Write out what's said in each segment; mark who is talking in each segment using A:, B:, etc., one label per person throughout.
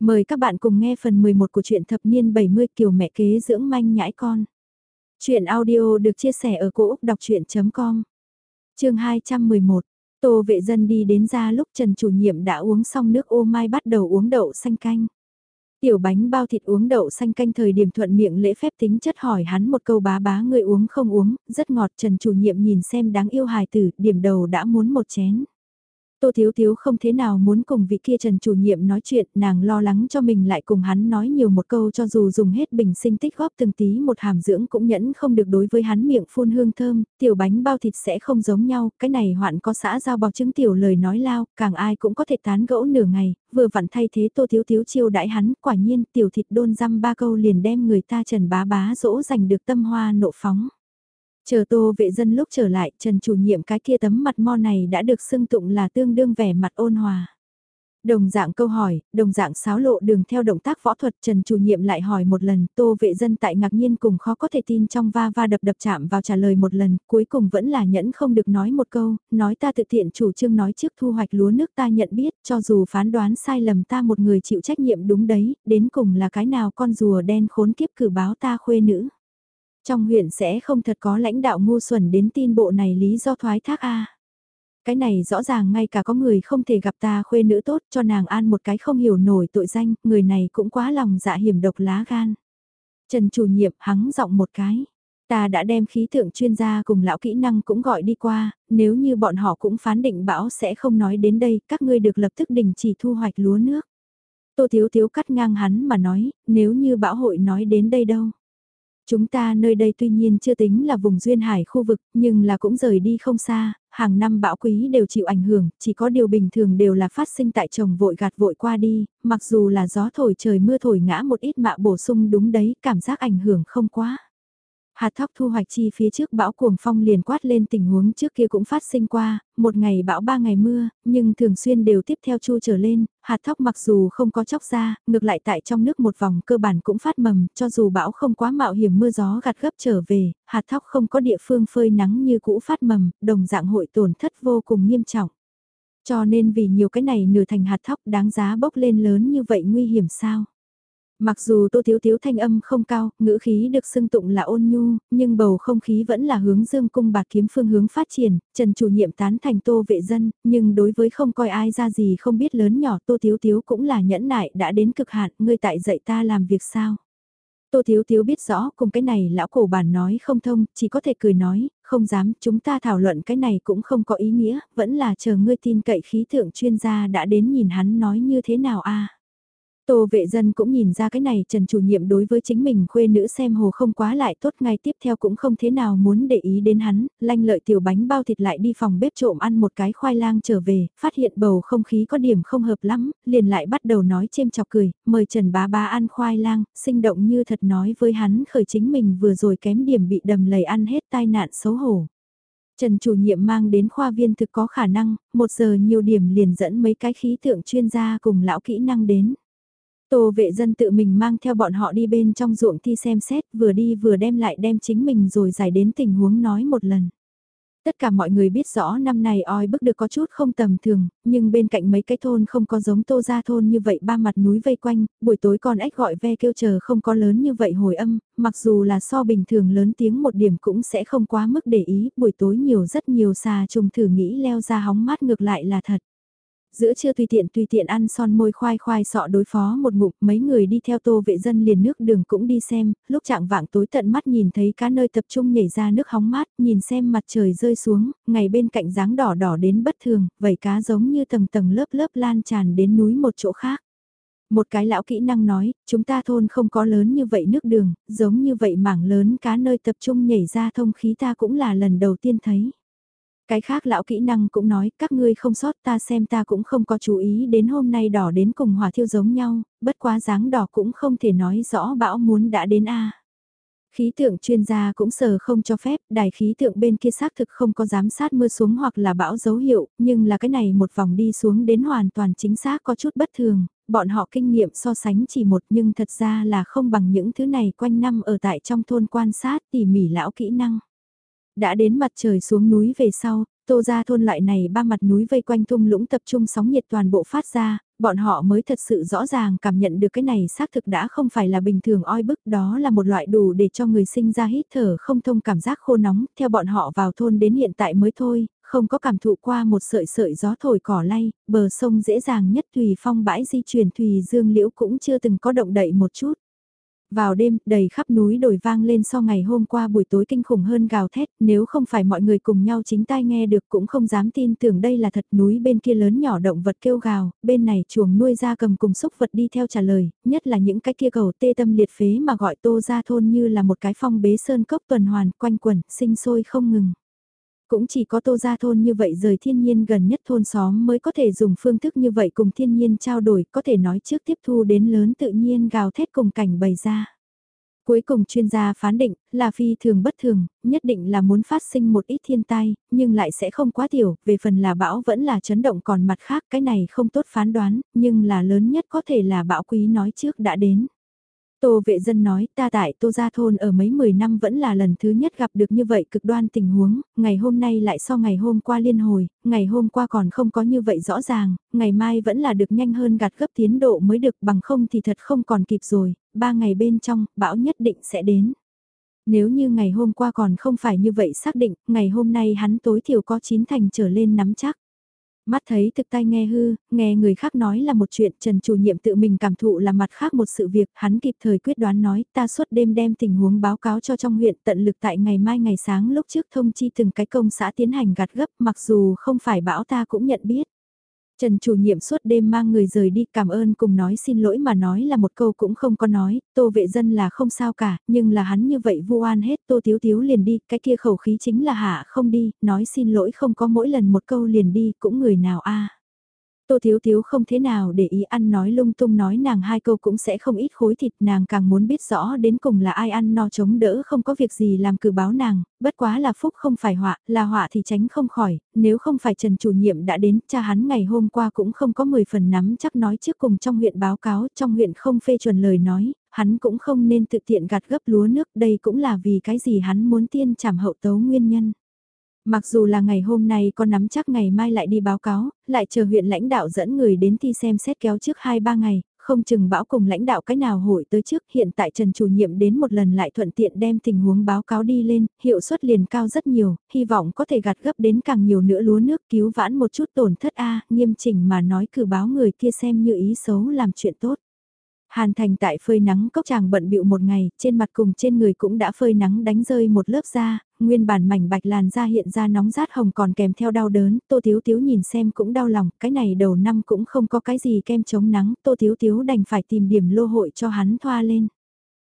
A: Mời các bạn cùng nghe phần 11 của truyện thập niên 70 kiểu mẹ kế dưỡng manh nhãi con. Chuyện audio được chia sẻ ở cỗ đọc chuyện.com Trường 211, Tô vệ dân đi đến ra lúc Trần chủ nhiệm đã uống xong nước ô mai bắt đầu uống đậu xanh canh. Tiểu bánh bao thịt uống đậu xanh canh thời điểm thuận miệng lễ phép tính chất hỏi hắn một câu bá bá người uống không uống, rất ngọt Trần chủ nhiệm nhìn xem đáng yêu hài tử, điểm đầu đã muốn một chén. Tô Thiếu Thiếu không thế nào muốn cùng vị kia Trần chủ nhiệm nói chuyện, nàng lo lắng cho mình lại cùng hắn nói nhiều một câu cho dù dùng hết bình sinh tích góp từng tí một hàm dưỡng cũng nhẫn không được đối với hắn miệng phun hương thơm, tiểu bánh bao thịt sẽ không giống nhau, cái này hoạn có xã giao bọc chứng tiểu lời nói lao, càng ai cũng có thể tán gẫu nửa ngày, vừa vặn thay thế Tô Thiếu Thiếu chiêu đãi hắn, quả nhiên tiểu thịt đôn răm ba câu liền đem người ta Trần bá bá dỗ dành được tâm hoa nộ phóng. Chờ tô vệ dân lúc trở lại, Trần chủ nhiệm cái kia tấm mặt mo này đã được xưng tụng là tương đương vẻ mặt ôn hòa. Đồng dạng câu hỏi, đồng dạng sáo lộ đường theo động tác võ thuật Trần chủ nhiệm lại hỏi một lần, tô vệ dân tại ngạc nhiên cùng khó có thể tin trong va va đập đập chạm vào trả lời một lần, cuối cùng vẫn là nhẫn không được nói một câu, nói ta tự tiện chủ trương nói trước thu hoạch lúa nước ta nhận biết, cho dù phán đoán sai lầm ta một người chịu trách nhiệm đúng đấy, đến cùng là cái nào con rùa đen khốn kiếp cử báo ta khuê nữ. Trong huyện sẽ không thật có lãnh đạo ngu xuẩn đến tin bộ này lý do thoái thác a. Cái này rõ ràng ngay cả có người không thể gặp ta khuê nữ tốt cho nàng an một cái không hiểu nổi tội danh, người này cũng quá lòng dạ hiểm độc lá gan. Trần chủ nhiệm hắng giọng một cái. Ta đã đem khí tượng chuyên gia cùng lão kỹ năng cũng gọi đi qua, nếu như bọn họ cũng phán định bão sẽ không nói đến đây, các ngươi được lập tức đình chỉ thu hoạch lúa nước. Tô Thiếu Thiếu cắt ngang hắn mà nói, nếu như bão hội nói đến đây đâu. Chúng ta nơi đây tuy nhiên chưa tính là vùng duyên hải khu vực, nhưng là cũng rời đi không xa, hàng năm bão quý đều chịu ảnh hưởng, chỉ có điều bình thường đều là phát sinh tại trồng vội gạt vội qua đi, mặc dù là gió thổi trời mưa thổi ngã một ít mạ bổ sung đúng đấy, cảm giác ảnh hưởng không quá. Hạt thóc thu hoạch chi phía trước bão cuồng phong liền quát lên tình huống trước kia cũng phát sinh qua, một ngày bão ba ngày mưa, nhưng thường xuyên đều tiếp theo chu trở lên, hạt thóc mặc dù không có chóc ra, ngược lại tại trong nước một vòng cơ bản cũng phát mầm, cho dù bão không quá mạo hiểm mưa gió gặt gấp trở về, hạt thóc không có địa phương phơi nắng như cũ phát mầm, đồng dạng hội tổn thất vô cùng nghiêm trọng. Cho nên vì nhiều cái này nửa thành hạt thóc đáng giá bốc lên lớn như vậy nguy hiểm sao? Mặc dù Tô Thiếu Thiếu thanh âm không cao, ngữ khí được xưng tụng là ôn nhu, nhưng bầu không khí vẫn là hướng dương cung bạc kiếm phương hướng phát triển, Trần chủ nhiệm tán thành Tô vệ dân, nhưng đối với không coi ai ra gì không biết lớn nhỏ Tô Thiếu Thiếu cũng là nhẫn nại đã đến cực hạn, ngươi tại dạy ta làm việc sao. Tô Thiếu Thiếu biết rõ cùng cái này lão cổ bản nói không thông, chỉ có thể cười nói, không dám, chúng ta thảo luận cái này cũng không có ý nghĩa, vẫn là chờ ngươi tin cậy khí thượng chuyên gia đã đến nhìn hắn nói như thế nào a Tô vệ dân cũng nhìn ra cái này Trần chủ nhiệm đối với chính mình khuê nữ xem hồ không quá lại tốt ngay tiếp theo cũng không thế nào muốn để ý đến hắn, lanh lợi tiểu bánh bao thịt lại đi phòng bếp trộm ăn một cái khoai lang trở về, phát hiện bầu không khí có điểm không hợp lắm, liền lại bắt đầu nói chêm chọc cười, mời Trần bá bá ăn khoai lang, sinh động như thật nói với hắn khởi chính mình vừa rồi kém điểm bị đầm lầy ăn hết tai nạn xấu hổ. Trần chủ nhiệm mang đến khoa viên thực có khả năng, một giờ nhiều điểm liền dẫn mấy cái khí tượng chuyên gia cùng lão kỹ năng đến. Tô vệ dân tự mình mang theo bọn họ đi bên trong ruộng thi xem xét vừa đi vừa đem lại đem chính mình rồi giải đến tình huống nói một lần. Tất cả mọi người biết rõ năm này oi bức được có chút không tầm thường, nhưng bên cạnh mấy cái thôn không có giống tô ra thôn như vậy ba mặt núi vây quanh, buổi tối còn ếch gọi ve kêu chờ không có lớn như vậy hồi âm, mặc dù là so bình thường lớn tiếng một điểm cũng sẽ không quá mức để ý, buổi tối nhiều rất nhiều xà trùng thử nghĩ leo ra hóng mát ngược lại là thật. Giữa trưa tùy tiện tùy tiện ăn son môi khoai khoai sọ đối phó một ngụm mấy người đi theo tô vệ dân liền nước đường cũng đi xem, lúc trạng vạng tối tận mắt nhìn thấy cá nơi tập trung nhảy ra nước hóng mát, nhìn xem mặt trời rơi xuống, ngày bên cạnh dáng đỏ đỏ đến bất thường, vảy cá giống như tầng tầng lớp lớp lan tràn đến núi một chỗ khác. Một cái lão kỹ năng nói, chúng ta thôn không có lớn như vậy nước đường, giống như vậy mảng lớn cá nơi tập trung nhảy ra thông khí ta cũng là lần đầu tiên thấy. Cái khác lão kỹ năng cũng nói, các ngươi không sót ta xem ta cũng không có chú ý đến hôm nay đỏ đến cùng hỏa thiêu giống nhau, bất quá dáng đỏ cũng không thể nói rõ bão muốn đã đến a. Khí tượng chuyên gia cũng sờ không cho phép, đài khí tượng bên kia xác thực không có giám sát mưa xuống hoặc là bão dấu hiệu, nhưng là cái này một vòng đi xuống đến hoàn toàn chính xác có chút bất thường, bọn họ kinh nghiệm so sánh chỉ một nhưng thật ra là không bằng những thứ này quanh năm ở tại trong thôn quan sát tỉ mỉ lão kỹ năng. Đã đến mặt trời xuống núi về sau, tô ra thôn loại này ba mặt núi vây quanh thung lũng tập trung sóng nhiệt toàn bộ phát ra, Bọn họ mới thật sự rõ ràng cảm nhận được cái này xác thực đã không phải là bình thường oi bức đó là một loại đủ để cho người sinh ra hít thở không thông cảm giác khô nóng, theo bọn họ vào thôn đến hiện tại mới thôi, không có cảm thụ qua một sợi sợi gió thổi cỏ lay, bờ sông dễ dàng nhất tùy phong bãi di chuyển tùy dương liễu cũng chưa từng có động đậy một chút. Vào đêm, đầy khắp núi đồi vang lên so ngày hôm qua buổi tối kinh khủng hơn gào thét, nếu không phải mọi người cùng nhau chính tai nghe được cũng không dám tin tưởng đây là thật núi bên kia lớn nhỏ động vật kêu gào, bên này chuồng nuôi ra cầm cùng xúc vật đi theo trả lời, nhất là những cái kia cầu tê tâm liệt phế mà gọi tô ra thôn như là một cái phong bế sơn cốc tuần hoàn quanh quẩn, sinh sôi không ngừng. Cũng chỉ có tô gia thôn như vậy rời thiên nhiên gần nhất thôn xóm mới có thể dùng phương thức như vậy cùng thiên nhiên trao đổi, có thể nói trước tiếp thu đến lớn tự nhiên gào thét cùng cảnh bày ra. Cuối cùng chuyên gia phán định là phi thường bất thường, nhất định là muốn phát sinh một ít thiên tai, nhưng lại sẽ không quá tiểu, về phần là bão vẫn là chấn động còn mặt khác cái này không tốt phán đoán, nhưng là lớn nhất có thể là bão quý nói trước đã đến. Tô vệ dân nói ta tại Tô Gia Thôn ở mấy mười năm vẫn là lần thứ nhất gặp được như vậy cực đoan tình huống, ngày hôm nay lại so ngày hôm qua liên hồi, ngày hôm qua còn không có như vậy rõ ràng, ngày mai vẫn là được nhanh hơn gạt gấp tiến độ mới được bằng không thì thật không còn kịp rồi, ba ngày bên trong, bão nhất định sẽ đến. Nếu như ngày hôm qua còn không phải như vậy xác định, ngày hôm nay hắn tối thiểu có chín thành trở lên nắm chắc. Mắt thấy thực tay nghe hư, nghe người khác nói là một chuyện, Trần chủ nhiệm tự mình cảm thụ là mặt khác một sự việc, hắn kịp thời quyết đoán nói, ta suốt đêm đem tình huống báo cáo cho trong huyện tận lực tại ngày mai ngày sáng lúc trước thông chi từng cái công xã tiến hành gạt gấp, mặc dù không phải bão ta cũng nhận biết. Trần chủ nhiệm suốt đêm mang người rời đi cảm ơn cùng nói xin lỗi mà nói là một câu cũng không có nói, tô vệ dân là không sao cả, nhưng là hắn như vậy vu oan hết tô thiếu thiếu liền đi, cái kia khẩu khí chính là hạ không đi, nói xin lỗi không có mỗi lần một câu liền đi, cũng người nào a. Tô Thiếu Thiếu không thế nào để ý ăn nói lung tung nói nàng hai câu cũng sẽ không ít khối thịt nàng càng muốn biết rõ đến cùng là ai ăn no chống đỡ không có việc gì làm cử báo nàng, bất quá là phúc không phải họa, là họa thì tránh không khỏi, nếu không phải Trần chủ nhiệm đã đến, cha hắn ngày hôm qua cũng không có 10 phần nắm chắc nói trước cùng trong huyện báo cáo, trong huyện không phê chuẩn lời nói, hắn cũng không nên tự tiện gạt gấp lúa nước, đây cũng là vì cái gì hắn muốn tiên trảm hậu tấu nguyên nhân. Mặc dù là ngày hôm nay có nắm chắc ngày mai lại đi báo cáo, lại chờ huyện lãnh đạo dẫn người đến thi xem xét kéo trước 2-3 ngày, không chừng bão cùng lãnh đạo cái nào hội tới trước hiện tại Trần chủ nhiệm đến một lần lại thuận tiện đem tình huống báo cáo đi lên, hiệu suất liền cao rất nhiều, hy vọng có thể gặt gấp đến càng nhiều nữa lúa nước cứu vãn một chút tổn thất A, nghiêm chỉnh mà nói cử báo người kia xem như ý xấu làm chuyện tốt. Hàn Thành tại phơi nắng cốc chàng bận bịu một ngày, trên mặt cùng trên người cũng đã phơi nắng đánh rơi một lớp da, nguyên bản mảnh bạch làn da hiện ra nóng rát hồng còn kèm theo đau đớn, Tô Thiếu Thiếu nhìn xem cũng đau lòng, cái này đầu năm cũng không có cái gì kem chống nắng, Tô Thiếu Thiếu đành phải tìm điểm lô hội cho hắn thoa lên.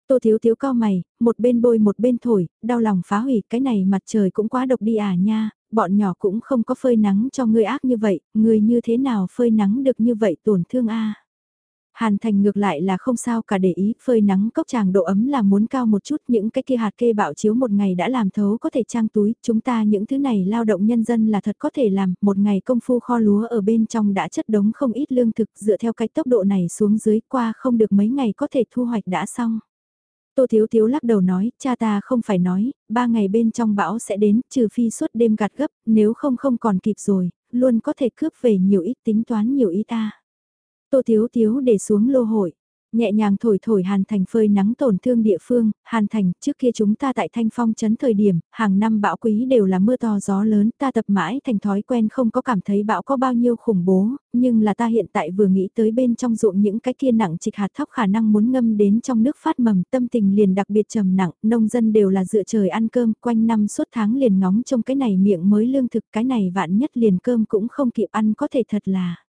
A: Tô Thiếu Thiếu cao mày, một bên bôi một bên thổi, đau lòng phá hủy, cái này mặt trời cũng quá độc đi à nha, bọn nhỏ cũng không có phơi nắng cho người ác như vậy, người như thế nào phơi nắng được như vậy tổn thương a Hàn Thành ngược lại là không sao cả để ý, phơi nắng cốc tràng độ ấm là muốn cao một chút, những cái kia hạt kê bạo chiếu một ngày đã làm thấu có thể trang túi, chúng ta những thứ này lao động nhân dân là thật có thể làm, một ngày công phu kho lúa ở bên trong đã chất đống không ít lương thực dựa theo cái tốc độ này xuống dưới qua không được mấy ngày có thể thu hoạch đã xong. Tô Thiếu Thiếu lắc đầu nói, cha ta không phải nói, ba ngày bên trong bão sẽ đến, trừ phi suốt đêm gạt gấp, nếu không không còn kịp rồi, luôn có thể cướp về nhiều ít tính toán nhiều ít ta. Tô Thiếu Thiếu để xuống lô hội. Nhẹ nhàng thổi thổi Hàn Thành phơi nắng tổn thương địa phương, Hàn Thành, trước kia chúng ta tại Thanh Phong chấn thời điểm, hàng năm bão quý đều là mưa to gió lớn, ta tập mãi thành thói quen không có cảm thấy bão có bao nhiêu khủng bố, nhưng là ta hiện tại vừa nghĩ tới bên trong ruộng những cái kia nặng trịch hạt thóc khả năng muốn ngâm đến trong nước phát mầm, tâm tình liền đặc biệt trầm nặng, nông dân đều là dựa trời ăn cơm, quanh năm suốt tháng liền ngóng trong cái này miệng mới lương thực, cái này vạn nhất liền cơm cũng không kịp ăn có thể thật là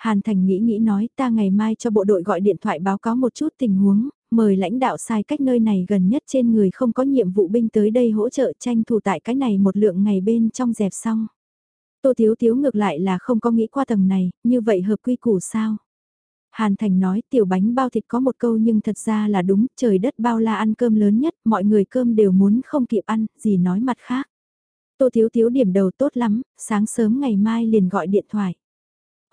A: Hàn Thành nghĩ nghĩ nói ta ngày mai cho bộ đội gọi điện thoại báo cáo một chút tình huống, mời lãnh đạo sai cách nơi này gần nhất trên người không có nhiệm vụ binh tới đây hỗ trợ tranh thủ tại cái này một lượng ngày bên trong dẹp xong. Tô Thiếu Thiếu ngược lại là không có nghĩ qua tầng này, như vậy hợp quy củ sao? Hàn Thành nói tiểu bánh bao thịt có một câu nhưng thật ra là đúng, trời đất bao la ăn cơm lớn nhất, mọi người cơm đều muốn không kịp ăn, gì nói mặt khác. Tô Thiếu Thiếu điểm đầu tốt lắm, sáng sớm ngày mai liền gọi điện thoại.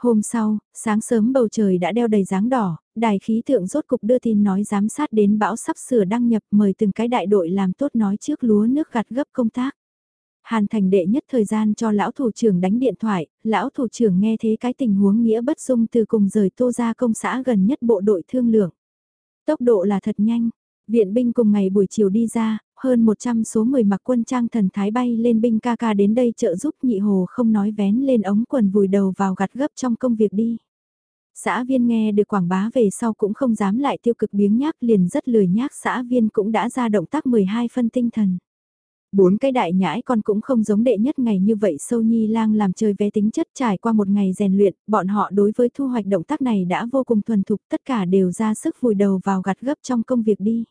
A: Hôm sau, sáng sớm bầu trời đã đeo đầy dáng đỏ, đài khí tượng rốt cục đưa tin nói giám sát đến bão sắp sửa đăng nhập mời từng cái đại đội làm tốt nói trước lúa nước gặt gấp công tác. Hàn thành đệ nhất thời gian cho lão thủ trưởng đánh điện thoại, lão thủ trưởng nghe thế cái tình huống nghĩa bất dung từ cùng rời tô ra công xã gần nhất bộ đội thương lượng. Tốc độ là thật nhanh, viện binh cùng ngày buổi chiều đi ra, hơn 100 số 10 mặc quân trang thần thái bay lên binh ca ca đến đây trợ giúp nhị hồ không nói vén lên ống quần vùi đầu vào gặt gấp trong công việc đi. Xã viên nghe được quảng bá về sau cũng không dám lại tiêu cực biếng nhác liền rất lười nhác xã viên cũng đã ra động tác 12 phân tinh thần. Bốn cái đại nhãi con cũng không giống đệ nhất ngày như vậy sâu nhi lang làm chơi vé tính chất trải qua một ngày rèn luyện, bọn họ đối với thu hoạch động tác này đã vô cùng thuần thục tất cả đều ra sức vùi đầu vào gặt gấp trong công việc đi.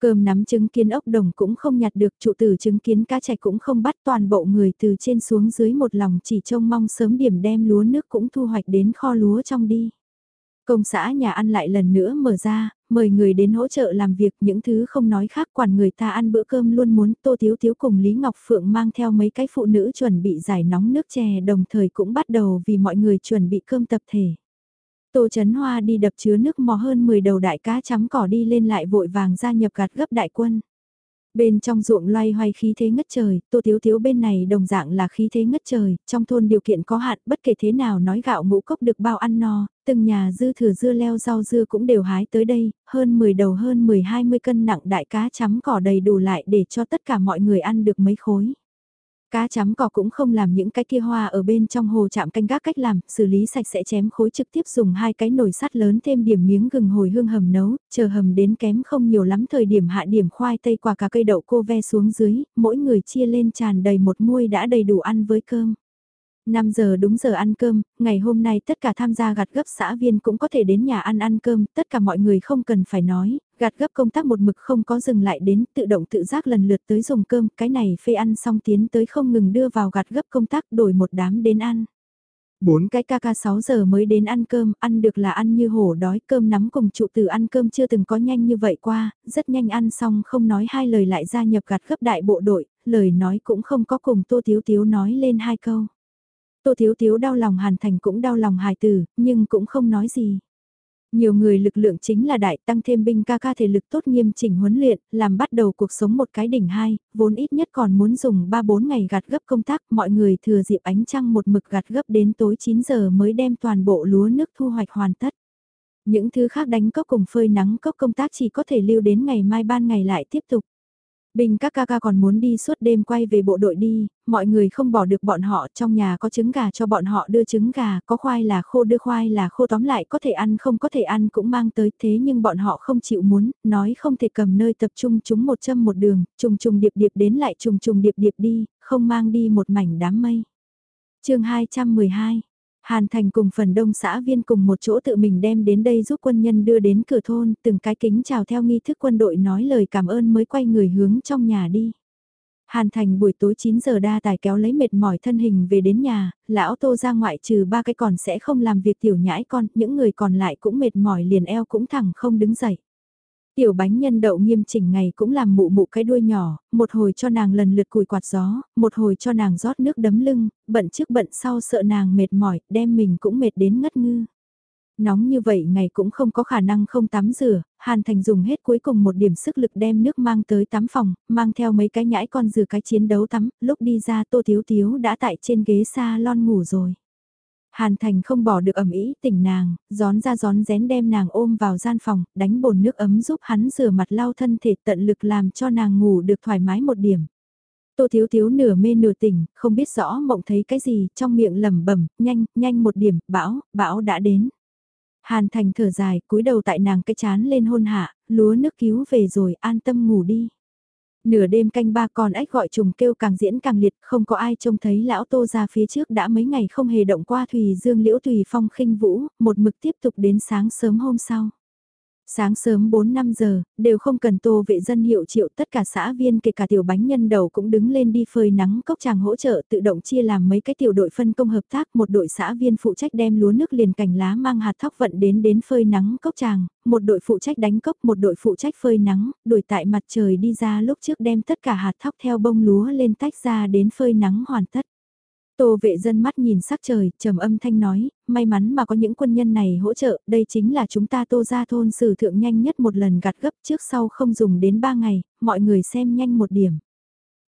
A: Cơm nắm trứng kiến ốc đồng cũng không nhặt được, trụ tử trứng kiến cá chạch cũng không bắt toàn bộ người từ trên xuống dưới một lòng chỉ trông mong sớm điểm đem lúa nước cũng thu hoạch đến kho lúa trong đi. Công xã nhà ăn lại lần nữa mở ra, mời người đến hỗ trợ làm việc những thứ không nói khác quản người ta ăn bữa cơm luôn muốn Tô Thiếu Thiếu cùng Lý Ngọc Phượng mang theo mấy cái phụ nữ chuẩn bị giải nóng nước chè đồng thời cũng bắt đầu vì mọi người chuẩn bị cơm tập thể. Tô Chấn Hoa đi đập chứa nước mò hơn 10 đầu đại cá chấm cỏ đi lên lại vội vàng gia nhập gạt gấp đại quân. Bên trong ruộng loay hoay khí thế ngất trời, tô thiếu thiếu bên này đồng dạng là khí thế ngất trời, trong thôn điều kiện có hạn, bất kể thế nào nói gạo ngũ cốc được bao ăn no, từng nhà dư thừa dưa leo rau dưa cũng đều hái tới đây, hơn 10 đầu hơn 10-20 cân nặng đại cá chấm cỏ đầy đủ lại để cho tất cả mọi người ăn được mấy khối. Cá chấm cỏ cũng không làm những cái kia hoa ở bên trong hồ chạm canh gác cách làm, xử lý sạch sẽ chém khối trực tiếp dùng hai cái nồi sắt lớn thêm điểm miếng gừng hồi hương hầm nấu, chờ hầm đến kém không nhiều lắm thời điểm hạ điểm khoai tây quả cả cây đậu cô ve xuống dưới, mỗi người chia lên tràn đầy một muôi đã đầy đủ ăn với cơm. 5 giờ đúng giờ ăn cơm, ngày hôm nay tất cả tham gia gặt gấp xã viên cũng có thể đến nhà ăn ăn cơm, tất cả mọi người không cần phải nói, gặt gấp công tác một mực không có dừng lại đến tự động tự giác lần lượt tới dùng cơm, cái này phê ăn xong tiến tới không ngừng đưa vào gặt gấp công tác đổi một đám đến ăn. Bốn cái ca ca 6 giờ mới đến ăn cơm, ăn được là ăn như hổ đói, cơm nắm cùng trụ tử ăn cơm chưa từng có nhanh như vậy qua, rất nhanh ăn xong không nói hai lời lại gia nhập gặt gấp đại bộ đội, lời nói cũng không có cùng Tô Tiếu Tiếu nói lên hai câu. Tô Thiếu Thiếu đau lòng Hàn Thành cũng đau lòng hài tử, nhưng cũng không nói gì. Nhiều người lực lượng chính là đại tăng thêm binh ca ca thể lực tốt nghiêm chỉnh huấn luyện, làm bắt đầu cuộc sống một cái đỉnh hai, vốn ít nhất còn muốn dùng 3-4 ngày gặt gấp công tác, mọi người thừa dịp ánh trăng một mực gặt gấp đến tối 9 giờ mới đem toàn bộ lúa nước thu hoạch hoàn tất. Những thứ khác đánh cốc cùng phơi nắng cốc công tác chỉ có thể lưu đến ngày mai ban ngày lại tiếp tục. Bình các ca ca còn muốn đi suốt đêm quay về bộ đội đi, mọi người không bỏ được bọn họ trong nhà có trứng gà cho bọn họ đưa trứng gà, có khoai là khô đưa khoai là khô tóm lại có thể ăn không có thể ăn cũng mang tới thế nhưng bọn họ không chịu muốn, nói không thể cầm nơi tập trung chúng một châm một đường, trùng trùng điệp điệp đến lại trùng trùng điệp điệp đi, không mang đi một mảnh đám mây. chương 212 Hàn Thành cùng phần đông xã viên cùng một chỗ tự mình đem đến đây giúp quân nhân đưa đến cửa thôn, từng cái kính chào theo nghi thức quân đội nói lời cảm ơn mới quay người hướng trong nhà đi. Hàn Thành buổi tối 9 giờ đa tài kéo lấy mệt mỏi thân hình về đến nhà, lão tô ra ngoại trừ ba cái còn sẽ không làm việc tiểu nhãi con, những người còn lại cũng mệt mỏi liền eo cũng thẳng không đứng dậy. Tiểu bánh nhân đậu nghiêm chỉnh ngày cũng làm mụ mụ cái đuôi nhỏ, một hồi cho nàng lần lượt cùi quạt gió, một hồi cho nàng rót nước đấm lưng, bận trước bận sau sợ nàng mệt mỏi, đem mình cũng mệt đến ngất ngư. Nóng như vậy ngày cũng không có khả năng không tắm rửa, Hàn Thành dùng hết cuối cùng một điểm sức lực đem nước mang tới tắm phòng, mang theo mấy cái nhãi con rửa cái chiến đấu tắm, lúc đi ra Tô Thiếu Thiếu đã tại trên ghế salon ngủ rồi. Hàn Thành không bỏ được ẩm ý tỉnh nàng, gión ra gión rén đem nàng ôm vào gian phòng, đánh bồn nước ấm giúp hắn rửa mặt lau thân thể tận lực làm cho nàng ngủ được thoải mái một điểm. Tô Thiếu Thiếu nửa mê nửa tỉnh, không biết rõ mộng thấy cái gì, trong miệng lẩm bẩm, nhanh, nhanh một điểm, bão, bão đã đến. Hàn Thành thở dài, cúi đầu tại nàng cái chán lên hôn hạ, lúa nước cứu về rồi, an tâm ngủ đi. Nửa đêm canh ba con ếch gọi trùng kêu càng diễn càng liệt, không có ai trông thấy lão tô ra phía trước đã mấy ngày không hề động qua Thùy Dương Liễu Thùy Phong khinh vũ, một mực tiếp tục đến sáng sớm hôm sau. Sáng sớm 4-5 giờ, đều không cần tô vệ dân hiệu triệu tất cả xã viên kể cả tiểu bánh nhân đầu cũng đứng lên đi phơi nắng cốc tràng hỗ trợ tự động chia làm mấy cái tiểu đội phân công hợp tác một đội xã viên phụ trách đem lúa nước liền cành lá mang hạt thóc vận đến đến phơi nắng cốc tràng, một đội phụ trách đánh cốc một đội phụ trách phơi nắng, đuổi tại mặt trời đi ra lúc trước đem tất cả hạt thóc theo bông lúa lên tách ra đến phơi nắng hoàn tất. Tô vệ dân mắt nhìn sắc trời, trầm âm thanh nói, may mắn mà có những quân nhân này hỗ trợ, đây chính là chúng ta tô ra thôn sử thượng nhanh nhất một lần gặt gấp trước sau không dùng đến ba ngày, mọi người xem nhanh một điểm.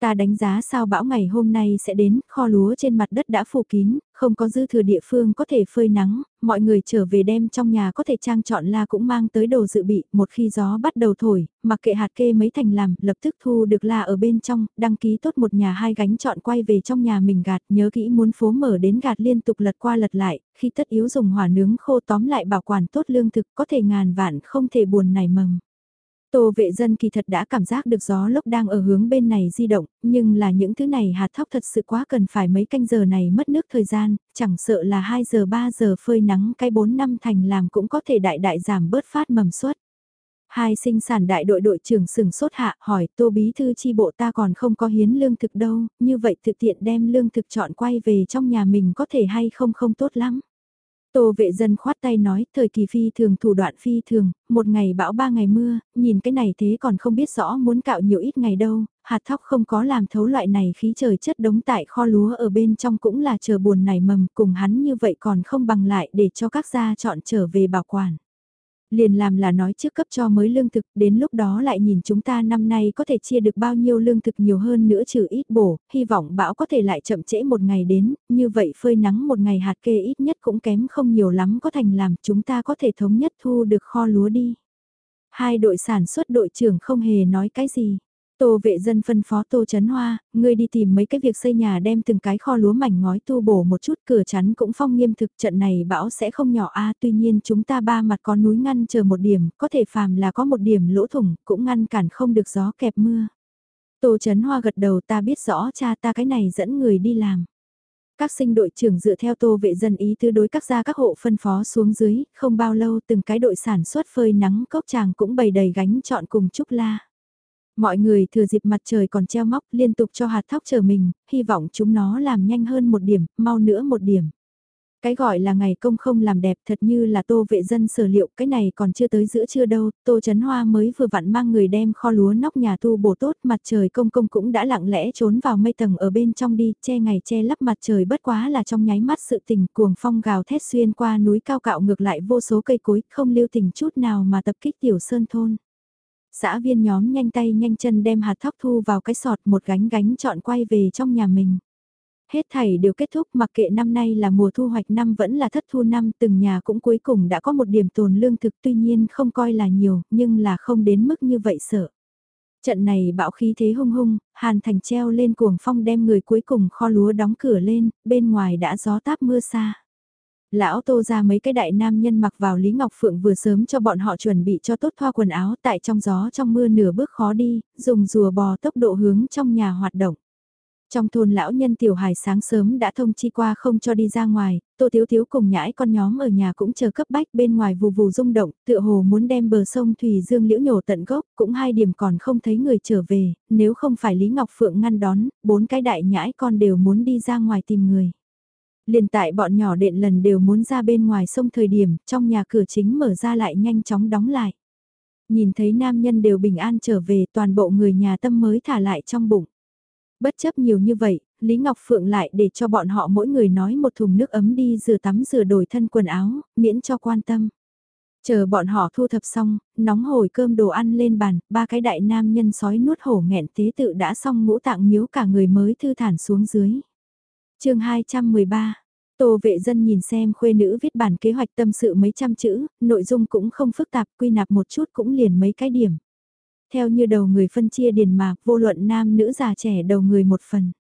A: Ta đánh giá sao bão ngày hôm nay sẽ đến, kho lúa trên mặt đất đã phủ kín, không có dư thừa địa phương có thể phơi nắng, mọi người trở về đem trong nhà có thể trang chọn la cũng mang tới đồ dự bị, một khi gió bắt đầu thổi, mặc kệ hạt kê mấy thành làm, lập tức thu được la ở bên trong, đăng ký tốt một nhà hai gánh chọn quay về trong nhà mình gạt, nhớ kỹ muốn phố mở đến gạt liên tục lật qua lật lại, khi tất yếu dùng hỏa nướng khô tóm lại bảo quản tốt lương thực có thể ngàn vạn không thể buồn nảy mầm. Tô vệ dân kỳ thật đã cảm giác được gió lốc đang ở hướng bên này di động, nhưng là những thứ này hạt thóc thật sự quá cần phải mấy canh giờ này mất nước thời gian, chẳng sợ là 2 giờ 3 giờ phơi nắng cái 4 năm thành làm cũng có thể đại đại giảm bớt phát mầm suất. Hai sinh sản đại đội đội trưởng sừng sốt hạ hỏi tô bí thư chi bộ ta còn không có hiến lương thực đâu, như vậy thực tiện đem lương thực chọn quay về trong nhà mình có thể hay không không tốt lắm. Tô vệ dân khoát tay nói, thời kỳ phi thường thủ đoạn phi thường, một ngày bão ba ngày mưa, nhìn cái này thế còn không biết rõ muốn cạo nhiều ít ngày đâu, hạt thóc không có làm thấu loại này khí trời chất đống tại kho lúa ở bên trong cũng là chờ buồn nảy mầm, cùng hắn như vậy còn không bằng lại để cho các gia chọn trở về bảo quản. Liền làm là nói trước cấp cho mới lương thực, đến lúc đó lại nhìn chúng ta năm nay có thể chia được bao nhiêu lương thực nhiều hơn nữa trừ ít bổ, hy vọng bão có thể lại chậm trễ một ngày đến, như vậy phơi nắng một ngày hạt kê ít nhất cũng kém không nhiều lắm có thành làm chúng ta có thể thống nhất thu được kho lúa đi. Hai đội sản xuất đội trưởng không hề nói cái gì. Tô vệ dân phân phó Tô Chấn Hoa, ngươi đi tìm mấy cái việc xây nhà đem từng cái kho lúa mảnh ngói tu bổ một chút cửa chắn cũng phong nghiêm thực trận này bão sẽ không nhỏ a tuy nhiên chúng ta ba mặt có núi ngăn chờ một điểm, có thể phàm là có một điểm lỗ thủng cũng ngăn cản không được gió kẹp mưa. Tô Chấn Hoa gật đầu ta biết rõ cha ta cái này dẫn người đi làm. Các sinh đội trưởng dựa theo tô vệ dân ý tư đối các gia các hộ phân phó xuống dưới, không bao lâu từng cái đội sản xuất phơi nắng cốc chàng cũng bày đầy gánh chọn cùng chúc la. Mọi người thừa dịp mặt trời còn treo móc liên tục cho hạt thóc chờ mình, hy vọng chúng nó làm nhanh hơn một điểm, mau nữa một điểm. Cái gọi là ngày công không làm đẹp thật như là tô vệ dân sở liệu, cái này còn chưa tới giữa trưa đâu, tô chấn hoa mới vừa vặn mang người đem kho lúa nóc nhà tu bổ tốt, mặt trời công công cũng đã lặng lẽ trốn vào mây tầng ở bên trong đi, che ngày che lấp mặt trời bất quá là trong nháy mắt sự tình cuồng phong gào thét xuyên qua núi cao cạo ngược lại vô số cây cối, không lưu tình chút nào mà tập kích tiểu sơn thôn xã viên nhóm nhanh tay nhanh chân đem hạt thóc thu vào cái sọt một gánh gánh chọn quay về trong nhà mình. Hết thảy đều kết thúc mặc kệ năm nay là mùa thu hoạch năm vẫn là thất thu năm từng nhà cũng cuối cùng đã có một điểm tồn lương thực tuy nhiên không coi là nhiều nhưng là không đến mức như vậy sợ. Trận này bão khí thế hung hung, hàn thành treo lên cuồng phong đem người cuối cùng kho lúa đóng cửa lên, bên ngoài đã gió táp mưa xa. Lão Tô ra mấy cái đại nam nhân mặc vào Lý Ngọc Phượng vừa sớm cho bọn họ chuẩn bị cho tốt thoa quần áo tại trong gió trong mưa nửa bước khó đi, dùng rùa bò tốc độ hướng trong nhà hoạt động. Trong thôn lão nhân tiểu hài sáng sớm đã thông chi qua không cho đi ra ngoài, Tô Thiếu Thiếu cùng nhãi con nhóm ở nhà cũng chờ cấp bách bên ngoài vù vù rung động, tựa hồ muốn đem bờ sông Thủy Dương liễu nhổ tận gốc, cũng hai điểm còn không thấy người trở về, nếu không phải Lý Ngọc Phượng ngăn đón, bốn cái đại nhãi con đều muốn đi ra ngoài tìm người. Liền tại bọn nhỏ đện lần đều muốn ra bên ngoài sông thời điểm, trong nhà cửa chính mở ra lại nhanh chóng đóng lại. Nhìn thấy nam nhân đều bình an trở về toàn bộ người nhà tâm mới thả lại trong bụng. Bất chấp nhiều như vậy, Lý Ngọc Phượng lại để cho bọn họ mỗi người nói một thùng nước ấm đi rửa tắm rửa đổi thân quần áo, miễn cho quan tâm. Chờ bọn họ thu thập xong, nóng hổi cơm đồ ăn lên bàn, ba cái đại nam nhân sói nuốt hổ nghẹn tế tự đã xong ngũ tạng miếu cả người mới thư thản xuống dưới chương 213 Tô vệ dân nhìn xem khuê nữ viết bản kế hoạch tâm sự mấy trăm chữ, nội dung cũng không phức tạp, quy nạp một chút cũng liền mấy cái điểm. Theo như đầu người phân chia điền mạc, vô luận nam nữ già trẻ đầu người một phần.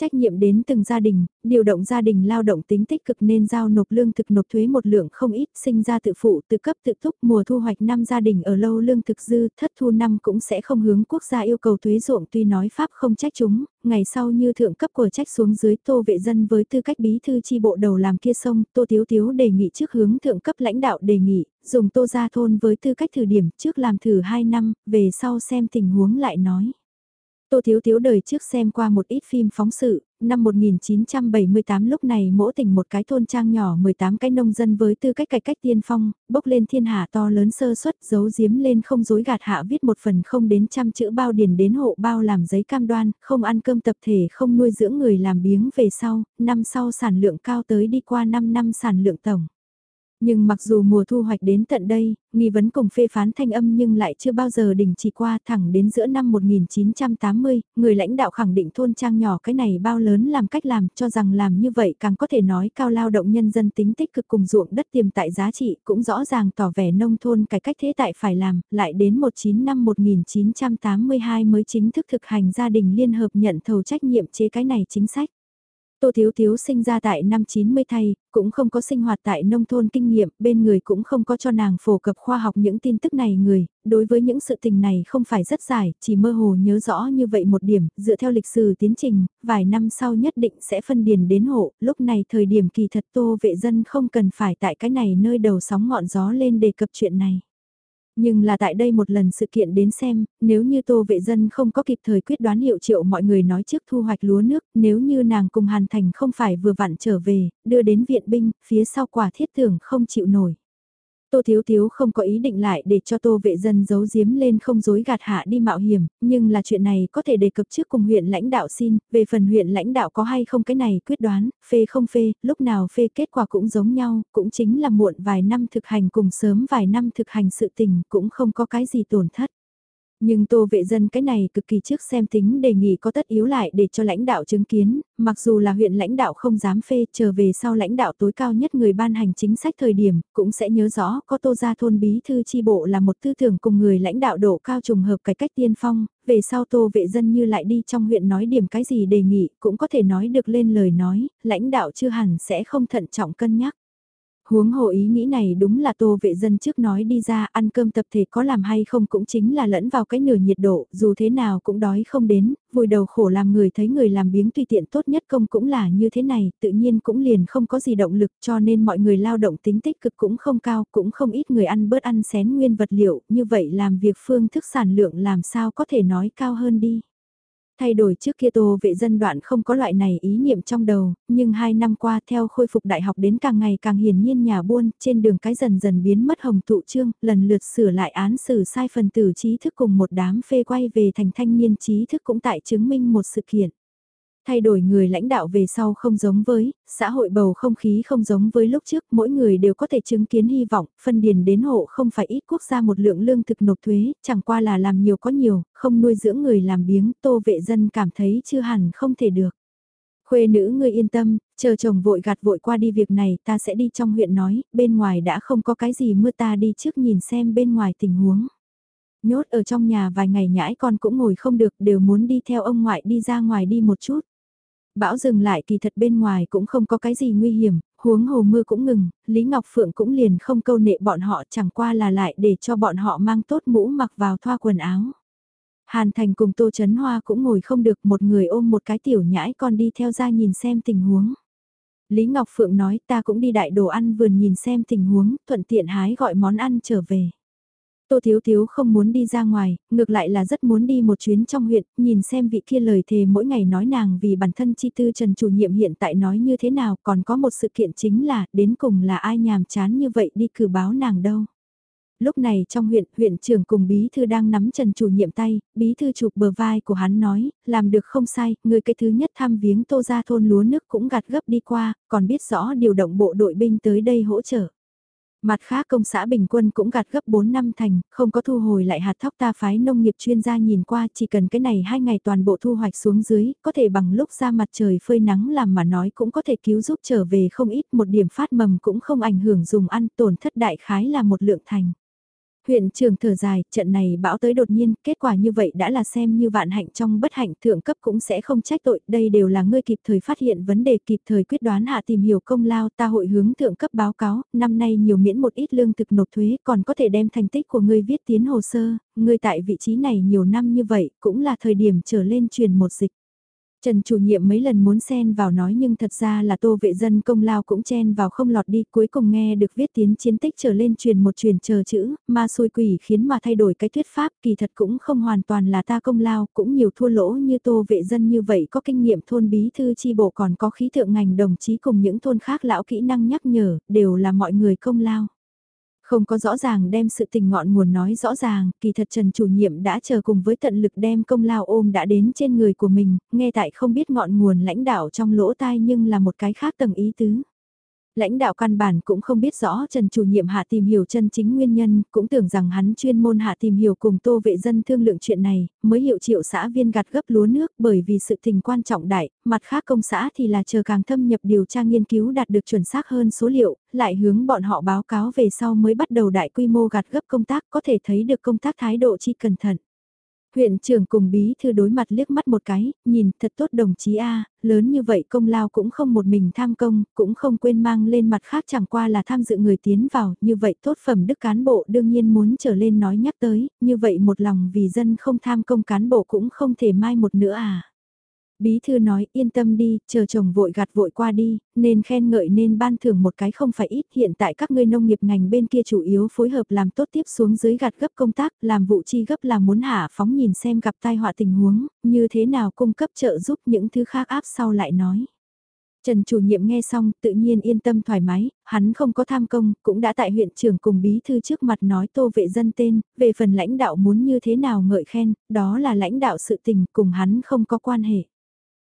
A: Trách nhiệm đến từng gia đình, điều động gia đình lao động tính tích cực nên giao nộp lương thực nộp thuế một lượng không ít, sinh ra tự phụ, tự cấp tự túc, mùa thu hoạch năm gia đình ở lâu lương thực dư, thất thu năm cũng sẽ không hướng quốc gia yêu cầu thuế ruộng tuy nói pháp không trách chúng, ngày sau như thượng cấp của trách xuống dưới tô vệ dân với tư cách bí thư chi bộ đầu làm kia sông, tô thiếu thiếu đề nghị trước hướng thượng cấp lãnh đạo đề nghị, dùng tô gia thôn với tư cách thử điểm trước làm thử 2 năm, về sau xem tình huống lại nói. Tô Thiếu Thiếu đời trước xem qua một ít phim phóng sự, năm 1978 lúc này mỗi tỉnh một cái thôn trang nhỏ 18 cái nông dân với tư cách cải cách tiên phong, bốc lên thiên hạ to lớn sơ suất giấu giếm lên không dối gạt hạ viết một phần không đến trăm chữ bao điền đến hộ bao làm giấy cam đoan, không ăn cơm tập thể không nuôi dưỡng người làm biếng về sau, năm sau sản lượng cao tới đi qua 5 năm sản lượng tổng. Nhưng mặc dù mùa thu hoạch đến tận đây, nghi vấn cùng phê phán thanh âm nhưng lại chưa bao giờ đình chỉ qua thẳng đến giữa năm 1980, người lãnh đạo khẳng định thôn trang nhỏ cái này bao lớn làm cách làm cho rằng làm như vậy càng có thể nói cao lao động nhân dân tính tích cực cùng ruộng đất tiềm tại giá trị cũng rõ ràng tỏ vẻ nông thôn cái cách thế tại phải làm, lại đến 19 năm 1982 mới chính thức thực hành gia đình liên hợp nhận thầu trách nhiệm chế cái này chính sách. Tô Thiếu Thiếu sinh ra tại năm 90 thay, cũng không có sinh hoạt tại nông thôn kinh nghiệm, bên người cũng không có cho nàng phổ cập khoa học những tin tức này người, đối với những sự tình này không phải rất dài, chỉ mơ hồ nhớ rõ như vậy một điểm, dựa theo lịch sử tiến trình, vài năm sau nhất định sẽ phân điền đến hộ, lúc này thời điểm kỳ thật tô vệ dân không cần phải tại cái này nơi đầu sóng ngọn gió lên đề cập chuyện này. Nhưng là tại đây một lần sự kiện đến xem, nếu như tô vệ dân không có kịp thời quyết đoán hiệu triệu mọi người nói trước thu hoạch lúa nước, nếu như nàng cùng Hàn Thành không phải vừa vặn trở về, đưa đến viện binh, phía sau quả thiết tưởng không chịu nổi. Tô Thiếu Thiếu không có ý định lại để cho Tô Vệ Dân giấu giếm lên không dối gạt hạ đi mạo hiểm, nhưng là chuyện này có thể đề cập trước cùng huyện lãnh đạo xin, về phần huyện lãnh đạo có hay không cái này quyết đoán, phê không phê, lúc nào phê kết quả cũng giống nhau, cũng chính là muộn vài năm thực hành cùng sớm vài năm thực hành sự tình cũng không có cái gì tổn thất. Nhưng tô vệ dân cái này cực kỳ trước xem tính đề nghị có tất yếu lại để cho lãnh đạo chứng kiến, mặc dù là huyện lãnh đạo không dám phê trở về sau lãnh đạo tối cao nhất người ban hành chính sách thời điểm, cũng sẽ nhớ rõ có tô gia thôn bí thư chi bộ là một tư tưởng cùng người lãnh đạo độ cao trùng hợp cải cách tiên phong, về sau tô vệ dân như lại đi trong huyện nói điểm cái gì đề nghị cũng có thể nói được lên lời nói, lãnh đạo chưa hẳn sẽ không thận trọng cân nhắc. Huống hồ ý nghĩ này đúng là tô vệ dân trước nói đi ra ăn cơm tập thể có làm hay không cũng chính là lẫn vào cái nửa nhiệt độ, dù thế nào cũng đói không đến, vùi đầu khổ làm người thấy người làm biếng tùy tiện tốt nhất công cũng là như thế này, tự nhiên cũng liền không có gì động lực cho nên mọi người lao động tính tích cực cũng không cao, cũng không ít người ăn bớt ăn xén nguyên vật liệu, như vậy làm việc phương thức sản lượng làm sao có thể nói cao hơn đi. Thay đổi trước kia tô vệ dân đoạn không có loại này ý niệm trong đầu, nhưng hai năm qua theo khôi phục đại học đến càng ngày càng hiển nhiên nhà buôn, trên đường cái dần dần biến mất hồng tụ trương, lần lượt sửa lại án xử sai phần tử trí thức cùng một đám phê quay về thành thanh niên trí thức cũng tại chứng minh một sự kiện. Thay đổi người lãnh đạo về sau không giống với, xã hội bầu không khí không giống với lúc trước, mỗi người đều có thể chứng kiến hy vọng, phân điền đến hộ không phải ít quốc gia một lượng lương thực nộp thuế, chẳng qua là làm nhiều có nhiều, không nuôi dưỡng người làm biếng, tô vệ dân cảm thấy chưa hẳn không thể được. Khuê nữ ngươi yên tâm, chờ chồng vội gạt vội qua đi việc này ta sẽ đi trong huyện nói, bên ngoài đã không có cái gì mưa ta đi trước nhìn xem bên ngoài tình huống. Nhốt ở trong nhà vài ngày nhãi con cũng ngồi không được đều muốn đi theo ông ngoại đi ra ngoài đi một chút. Bão dừng lại kỳ thật bên ngoài cũng không có cái gì nguy hiểm, huống hồ mưa cũng ngừng, Lý Ngọc Phượng cũng liền không câu nệ bọn họ chẳng qua là lại để cho bọn họ mang tốt mũ mặc vào thoa quần áo. Hàn Thành cùng Tô Chấn Hoa cũng ngồi không được một người ôm một cái tiểu nhãi con đi theo ra nhìn xem tình huống. Lý Ngọc Phượng nói ta cũng đi đại đồ ăn vườn nhìn xem tình huống, thuận tiện hái gọi món ăn trở về. Tô Thiếu Thiếu không muốn đi ra ngoài, ngược lại là rất muốn đi một chuyến trong huyện, nhìn xem vị kia lời thề mỗi ngày nói nàng vì bản thân chi tư Trần chủ nhiệm hiện tại nói như thế nào, còn có một sự kiện chính là, đến cùng là ai nhàm chán như vậy đi cử báo nàng đâu. Lúc này trong huyện, huyện trưởng cùng bí thư đang nắm Trần chủ nhiệm tay, bí thư chụp bờ vai của hắn nói, làm được không sai, người cái thứ nhất thăm viếng tô ra thôn lúa nước cũng gạt gấp đi qua, còn biết rõ điều động bộ đội binh tới đây hỗ trợ. Mặt khác công xã Bình Quân cũng gạt gấp 4 năm thành, không có thu hồi lại hạt thóc ta phái nông nghiệp chuyên gia nhìn qua chỉ cần cái này hai ngày toàn bộ thu hoạch xuống dưới, có thể bằng lúc ra mặt trời phơi nắng làm mà nói cũng có thể cứu giúp trở về không ít một điểm phát mầm cũng không ảnh hưởng dùng ăn tổn thất đại khái là một lượng thành. Huyện trường thở dài, trận này bão tới đột nhiên, kết quả như vậy đã là xem như vạn hạnh trong bất hạnh thượng cấp cũng sẽ không trách tội, đây đều là ngươi kịp thời phát hiện vấn đề kịp thời quyết đoán hạ tìm hiểu công lao ta hội hướng thượng cấp báo cáo, năm nay nhiều miễn một ít lương thực nộp thuế còn có thể đem thành tích của ngươi viết tiến hồ sơ, ngươi tại vị trí này nhiều năm như vậy cũng là thời điểm trở lên truyền một dịch. Trần chủ nhiệm mấy lần muốn xen vào nói nhưng thật ra là tô vệ dân công lao cũng chen vào không lọt đi cuối cùng nghe được viết tiến chiến tích trở lên truyền một truyền chờ chữ, ma xôi quỷ khiến mà thay đổi cái thuyết pháp kỳ thật cũng không hoàn toàn là ta công lao cũng nhiều thua lỗ như tô vệ dân như vậy có kinh nghiệm thôn bí thư chi bộ còn có khí thượng ngành đồng chí cùng những thôn khác lão kỹ năng nhắc nhở đều là mọi người công lao. Không có rõ ràng đem sự tình ngọn nguồn nói rõ ràng, kỳ thật Trần chủ nhiệm đã chờ cùng với tận lực đem công lao ôm đã đến trên người của mình, nghe tại không biết ngọn nguồn lãnh đạo trong lỗ tai nhưng là một cái khác tầng ý tứ. Lãnh đạo căn bản cũng không biết rõ Trần chủ nhiệm hạ tìm hiểu chân chính nguyên nhân, cũng tưởng rằng hắn chuyên môn hạ tìm hiểu cùng tô vệ dân thương lượng chuyện này, mới hiệu triệu xã viên gặt gấp lúa nước bởi vì sự tình quan trọng đại, mặt khác công xã thì là chờ càng thâm nhập điều tra nghiên cứu đạt được chuẩn xác hơn số liệu, lại hướng bọn họ báo cáo về sau mới bắt đầu đại quy mô gặt gấp công tác có thể thấy được công tác thái độ chi cẩn thận. Huyện trưởng cùng bí thư đối mặt liếc mắt một cái, nhìn thật tốt đồng chí A, lớn như vậy công lao cũng không một mình tham công, cũng không quên mang lên mặt khác chẳng qua là tham dự người tiến vào, như vậy tốt phẩm đức cán bộ đương nhiên muốn trở lên nói nhắc tới, như vậy một lòng vì dân không tham công cán bộ cũng không thể mai một nữa à. Bí thư nói yên tâm đi, chờ chồng vội gạt vội qua đi, nên khen ngợi nên ban thưởng một cái không phải ít. Hiện tại các ngươi nông nghiệp ngành bên kia chủ yếu phối hợp làm tốt tiếp xuống dưới gạt gấp công tác, làm vụ chi gấp là muốn hạ phóng nhìn xem gặp tai họa tình huống, như thế nào cung cấp trợ giúp những thứ khác áp sau lại nói. Trần chủ nhiệm nghe xong tự nhiên yên tâm thoải mái, hắn không có tham công, cũng đã tại huyện trưởng cùng bí thư trước mặt nói tô vệ dân tên, về phần lãnh đạo muốn như thế nào ngợi khen, đó là lãnh đạo sự tình cùng hắn không có quan hệ.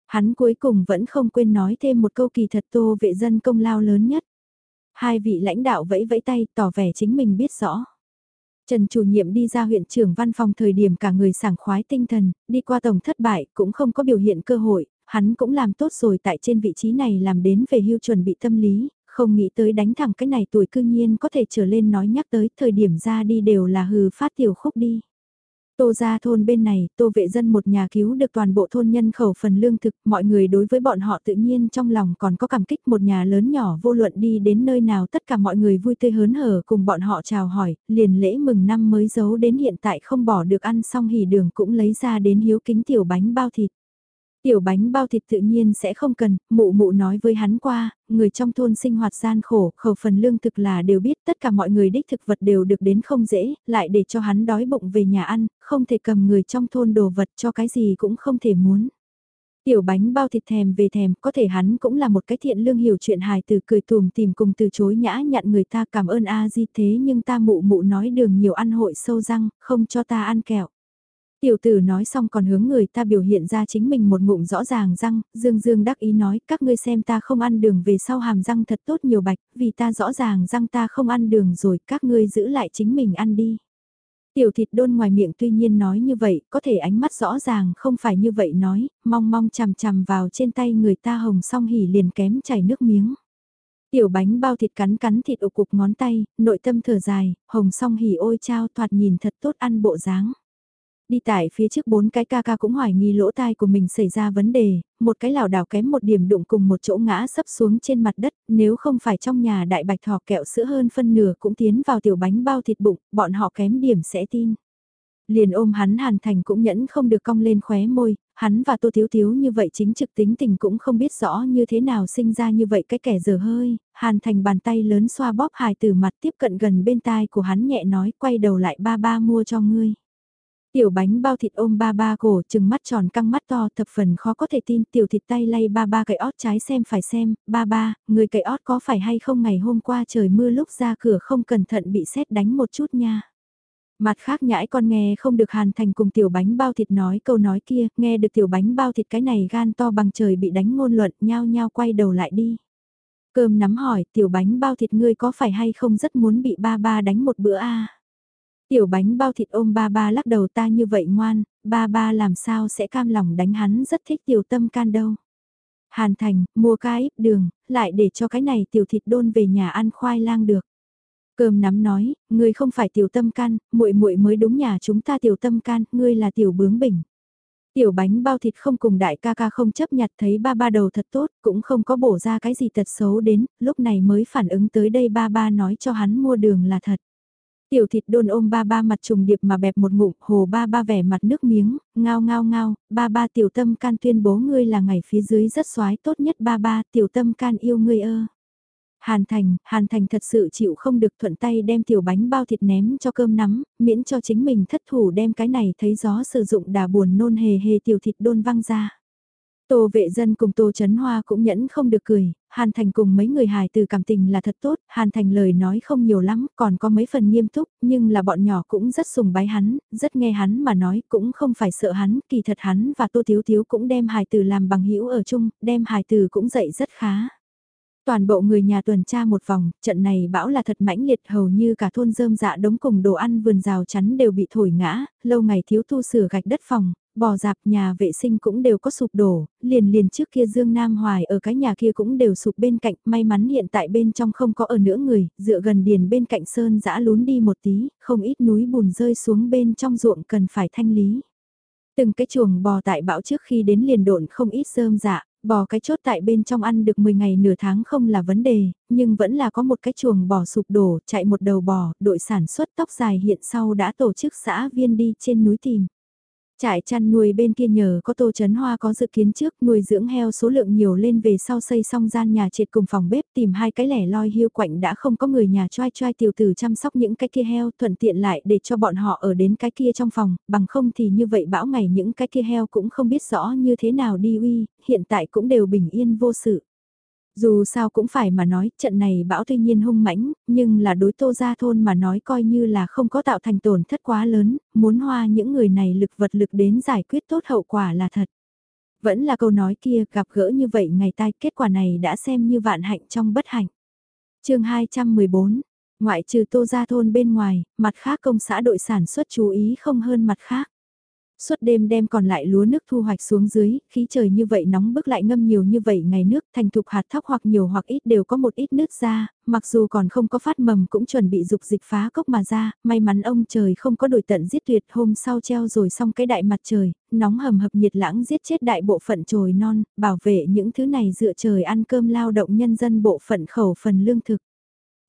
A: Hắn cuối cùng vẫn không quên nói thêm một câu kỳ thật tô vệ dân công lao lớn nhất. Hai vị lãnh đạo vẫy vẫy tay tỏ vẻ chính mình biết rõ. Trần chủ nhiệm đi ra huyện trưởng văn phòng thời điểm cả người sảng khoái tinh thần, đi qua tổng thất bại cũng không có biểu hiện cơ hội, hắn cũng làm tốt rồi tại trên vị trí này làm đến về hưu chuẩn bị tâm lý, không nghĩ tới đánh thẳng cái này tuổi cư nhiên có thể trở lên nói nhắc tới thời điểm ra đi đều là hừ phát tiểu khúc đi. Tô ra thôn bên này, tô vệ dân một nhà cứu được toàn bộ thôn nhân khẩu phần lương thực, mọi người đối với bọn họ tự nhiên trong lòng còn có cảm kích một nhà lớn nhỏ vô luận đi đến nơi nào tất cả mọi người vui tươi hớn hở cùng bọn họ chào hỏi, liền lễ mừng năm mới giấu đến hiện tại không bỏ được ăn xong hỉ đường cũng lấy ra đến hiếu kính tiểu bánh bao thịt. Tiểu bánh bao thịt tự nhiên sẽ không cần, mụ mụ nói với hắn qua, người trong thôn sinh hoạt gian khổ, khẩu phần lương thực là đều biết tất cả mọi người đích thực vật đều được đến không dễ, lại để cho hắn đói bụng về nhà ăn, không thể cầm người trong thôn đồ vật cho cái gì cũng không thể muốn. Tiểu bánh bao thịt thèm về thèm, có thể hắn cũng là một cái thiện lương hiểu chuyện hài từ cười tùm tìm cùng từ chối nhã nhận người ta cảm ơn a di thế nhưng ta mụ mụ nói đường nhiều ăn hội sâu răng, không cho ta ăn kẹo. Tiểu tử nói xong còn hướng người ta biểu hiện ra chính mình một ngụm rõ ràng răng, dương dương đắc ý nói các ngươi xem ta không ăn đường về sau hàm răng thật tốt nhiều bạch, vì ta rõ ràng răng ta không ăn đường rồi các ngươi giữ lại chính mình ăn đi. Tiểu thịt đôn ngoài miệng tuy nhiên nói như vậy, có thể ánh mắt rõ ràng không phải như vậy nói, mong mong chằm chằm vào trên tay người ta hồng song hỉ liền kém chảy nước miếng. Tiểu bánh bao thịt cắn cắn thịt ổ cục ngón tay, nội tâm thở dài, hồng song hỉ ôi trao thoạt nhìn thật tốt ăn bộ dáng. Đi tại phía trước bốn cái ca ca cũng hoài nghi lỗ tai của mình xảy ra vấn đề, một cái lảo đảo kém một điểm đụng cùng một chỗ ngã sấp xuống trên mặt đất, nếu không phải trong nhà đại bạch thỏ kẹo sữa hơn phân nửa cũng tiến vào tiểu bánh bao thịt bụng, bọn họ kém điểm sẽ tin. Liền ôm hắn Hàn Thành cũng nhẫn không được cong lên khóe môi, hắn và Tô Thiếu Thiếu như vậy chính trực tính tình cũng không biết rõ như thế nào sinh ra như vậy cái kẻ dở hơi, Hàn Thành bàn tay lớn xoa bóp hài từ mặt tiếp cận gần bên tai của hắn nhẹ nói quay đầu lại ba ba mua cho ngươi. Tiểu bánh bao thịt ôm ba ba cổ trừng mắt tròn căng mắt to thập phần khó có thể tin tiểu thịt tay lay ba ba cậy ót trái xem phải xem, ba ba, người cậy ót có phải hay không ngày hôm qua trời mưa lúc ra cửa không cẩn thận bị xét đánh một chút nha. Mặt khác nhãi con nghe không được hàn thành cùng tiểu bánh bao thịt nói câu nói kia, nghe được tiểu bánh bao thịt cái này gan to bằng trời bị đánh ngôn luận nhao nhao quay đầu lại đi. Cơm nắm hỏi tiểu bánh bao thịt ngươi có phải hay không rất muốn bị ba ba đánh một bữa a Tiểu bánh bao thịt ôm ba ba lắc đầu ta như vậy ngoan, ba ba làm sao sẽ cam lòng đánh hắn rất thích tiểu tâm can đâu. Hàn Thành, mua cái đường, lại để cho cái này tiểu thịt đôn về nhà ăn khoai lang được. Cơm nắm nói, ngươi không phải tiểu tâm can, muội muội mới đúng nhà chúng ta tiểu tâm can, ngươi là tiểu bướng bỉnh. Tiểu bánh bao thịt không cùng đại ca ca không chấp nhặt thấy ba ba đầu thật tốt, cũng không có bổ ra cái gì tật xấu đến, lúc này mới phản ứng tới đây ba ba nói cho hắn mua đường là thật. Tiểu thịt đôn ôm ba ba mặt trùng điệp mà bẹp một ngụm, hồ ba ba vẻ mặt nước miếng, ngao ngao ngao, ba ba tiểu tâm can tuyên bố ngươi là ngày phía dưới rất xoái tốt nhất ba ba, tiểu tâm can yêu ngươi ơ. Hàn Thành, Hàn Thành thật sự chịu không được thuận tay đem tiểu bánh bao thịt ném cho cơm nắm, miễn cho chính mình thất thủ đem cái này thấy gió sử dụng đà buồn nôn hề hề tiểu thịt đôn văng ra. Tô vệ dân cùng Tô Chấn Hoa cũng nhẫn không được cười, Hàn Thành cùng mấy người hài từ cảm tình là thật tốt, Hàn Thành lời nói không nhiều lắm, còn có mấy phần nghiêm túc, nhưng là bọn nhỏ cũng rất sùng bái hắn, rất nghe hắn mà nói, cũng không phải sợ hắn, kỳ thật hắn và Tô Thiếu Thiếu cũng đem hài từ làm bằng hữu ở chung, đem hài từ cũng dạy rất khá. Toàn bộ người nhà tuần tra một vòng, trận này bão là thật mãnh liệt hầu như cả thôn rơm dạ đống cùng đồ ăn vườn rào chắn đều bị thổi ngã, lâu ngày thiếu tu sửa gạch đất phòng, bò dạp nhà vệ sinh cũng đều có sụp đổ, liền liền trước kia Dương Nam Hoài ở cái nhà kia cũng đều sụp bên cạnh, may mắn hiện tại bên trong không có ở nữa người, dựa gần điền bên cạnh sơn dã lún đi một tí, không ít núi bùn rơi xuống bên trong ruộng cần phải thanh lý. Từng cái chuồng bò tại bão trước khi đến liền độn không ít rơm dạ, bò cái chốt tại bên trong ăn được 10 ngày nửa tháng không là vấn đề, nhưng vẫn là có một cái chuồng bò sụp đổ, chạy một đầu bò, đội sản xuất tóc dài hiện sau đã tổ chức xã viên đi trên núi tìm. Trại chăn nuôi bên kia nhờ có Tô Chấn Hoa có dự kiến trước nuôi dưỡng heo số lượng nhiều lên về sau xây xong gian nhà triệt cùng phòng bếp tìm hai cái lẻ loi hiu quạnh đã không có người nhà choai choai tiểu tử chăm sóc những cái kia heo thuận tiện lại để cho bọn họ ở đến cái kia trong phòng, bằng không thì như vậy bão ngày những cái kia heo cũng không biết rõ như thế nào đi uy, hiện tại cũng đều bình yên vô sự. Dù sao cũng phải mà nói, trận này bão tuy nhiên hung mãnh, nhưng là đối tô gia thôn mà nói coi như là không có tạo thành tổn thất quá lớn, muốn hoa những người này lực vật lực đến giải quyết tốt hậu quả là thật. Vẫn là câu nói kia, gặp gỡ như vậy ngày tai, kết quả này đã xem như vạn hạnh trong bất hạnh. chương 214, ngoại trừ tô gia thôn bên ngoài, mặt khác công xã đội sản xuất chú ý không hơn mặt khác. Suốt đêm đem còn lại lúa nước thu hoạch xuống dưới, khí trời như vậy nóng bức lại ngâm nhiều như vậy ngày nước thành thục hạt thóc hoặc nhiều hoặc ít đều có một ít nước ra, mặc dù còn không có phát mầm cũng chuẩn bị dục dịch phá cốc mà ra, may mắn ông trời không có đổi tận giết tuyệt hôm sau treo rồi xong cái đại mặt trời, nóng hầm hập nhiệt lãng giết chết đại bộ phận trồi non, bảo vệ những thứ này dựa trời ăn cơm lao động nhân dân bộ phận khẩu phần lương thực.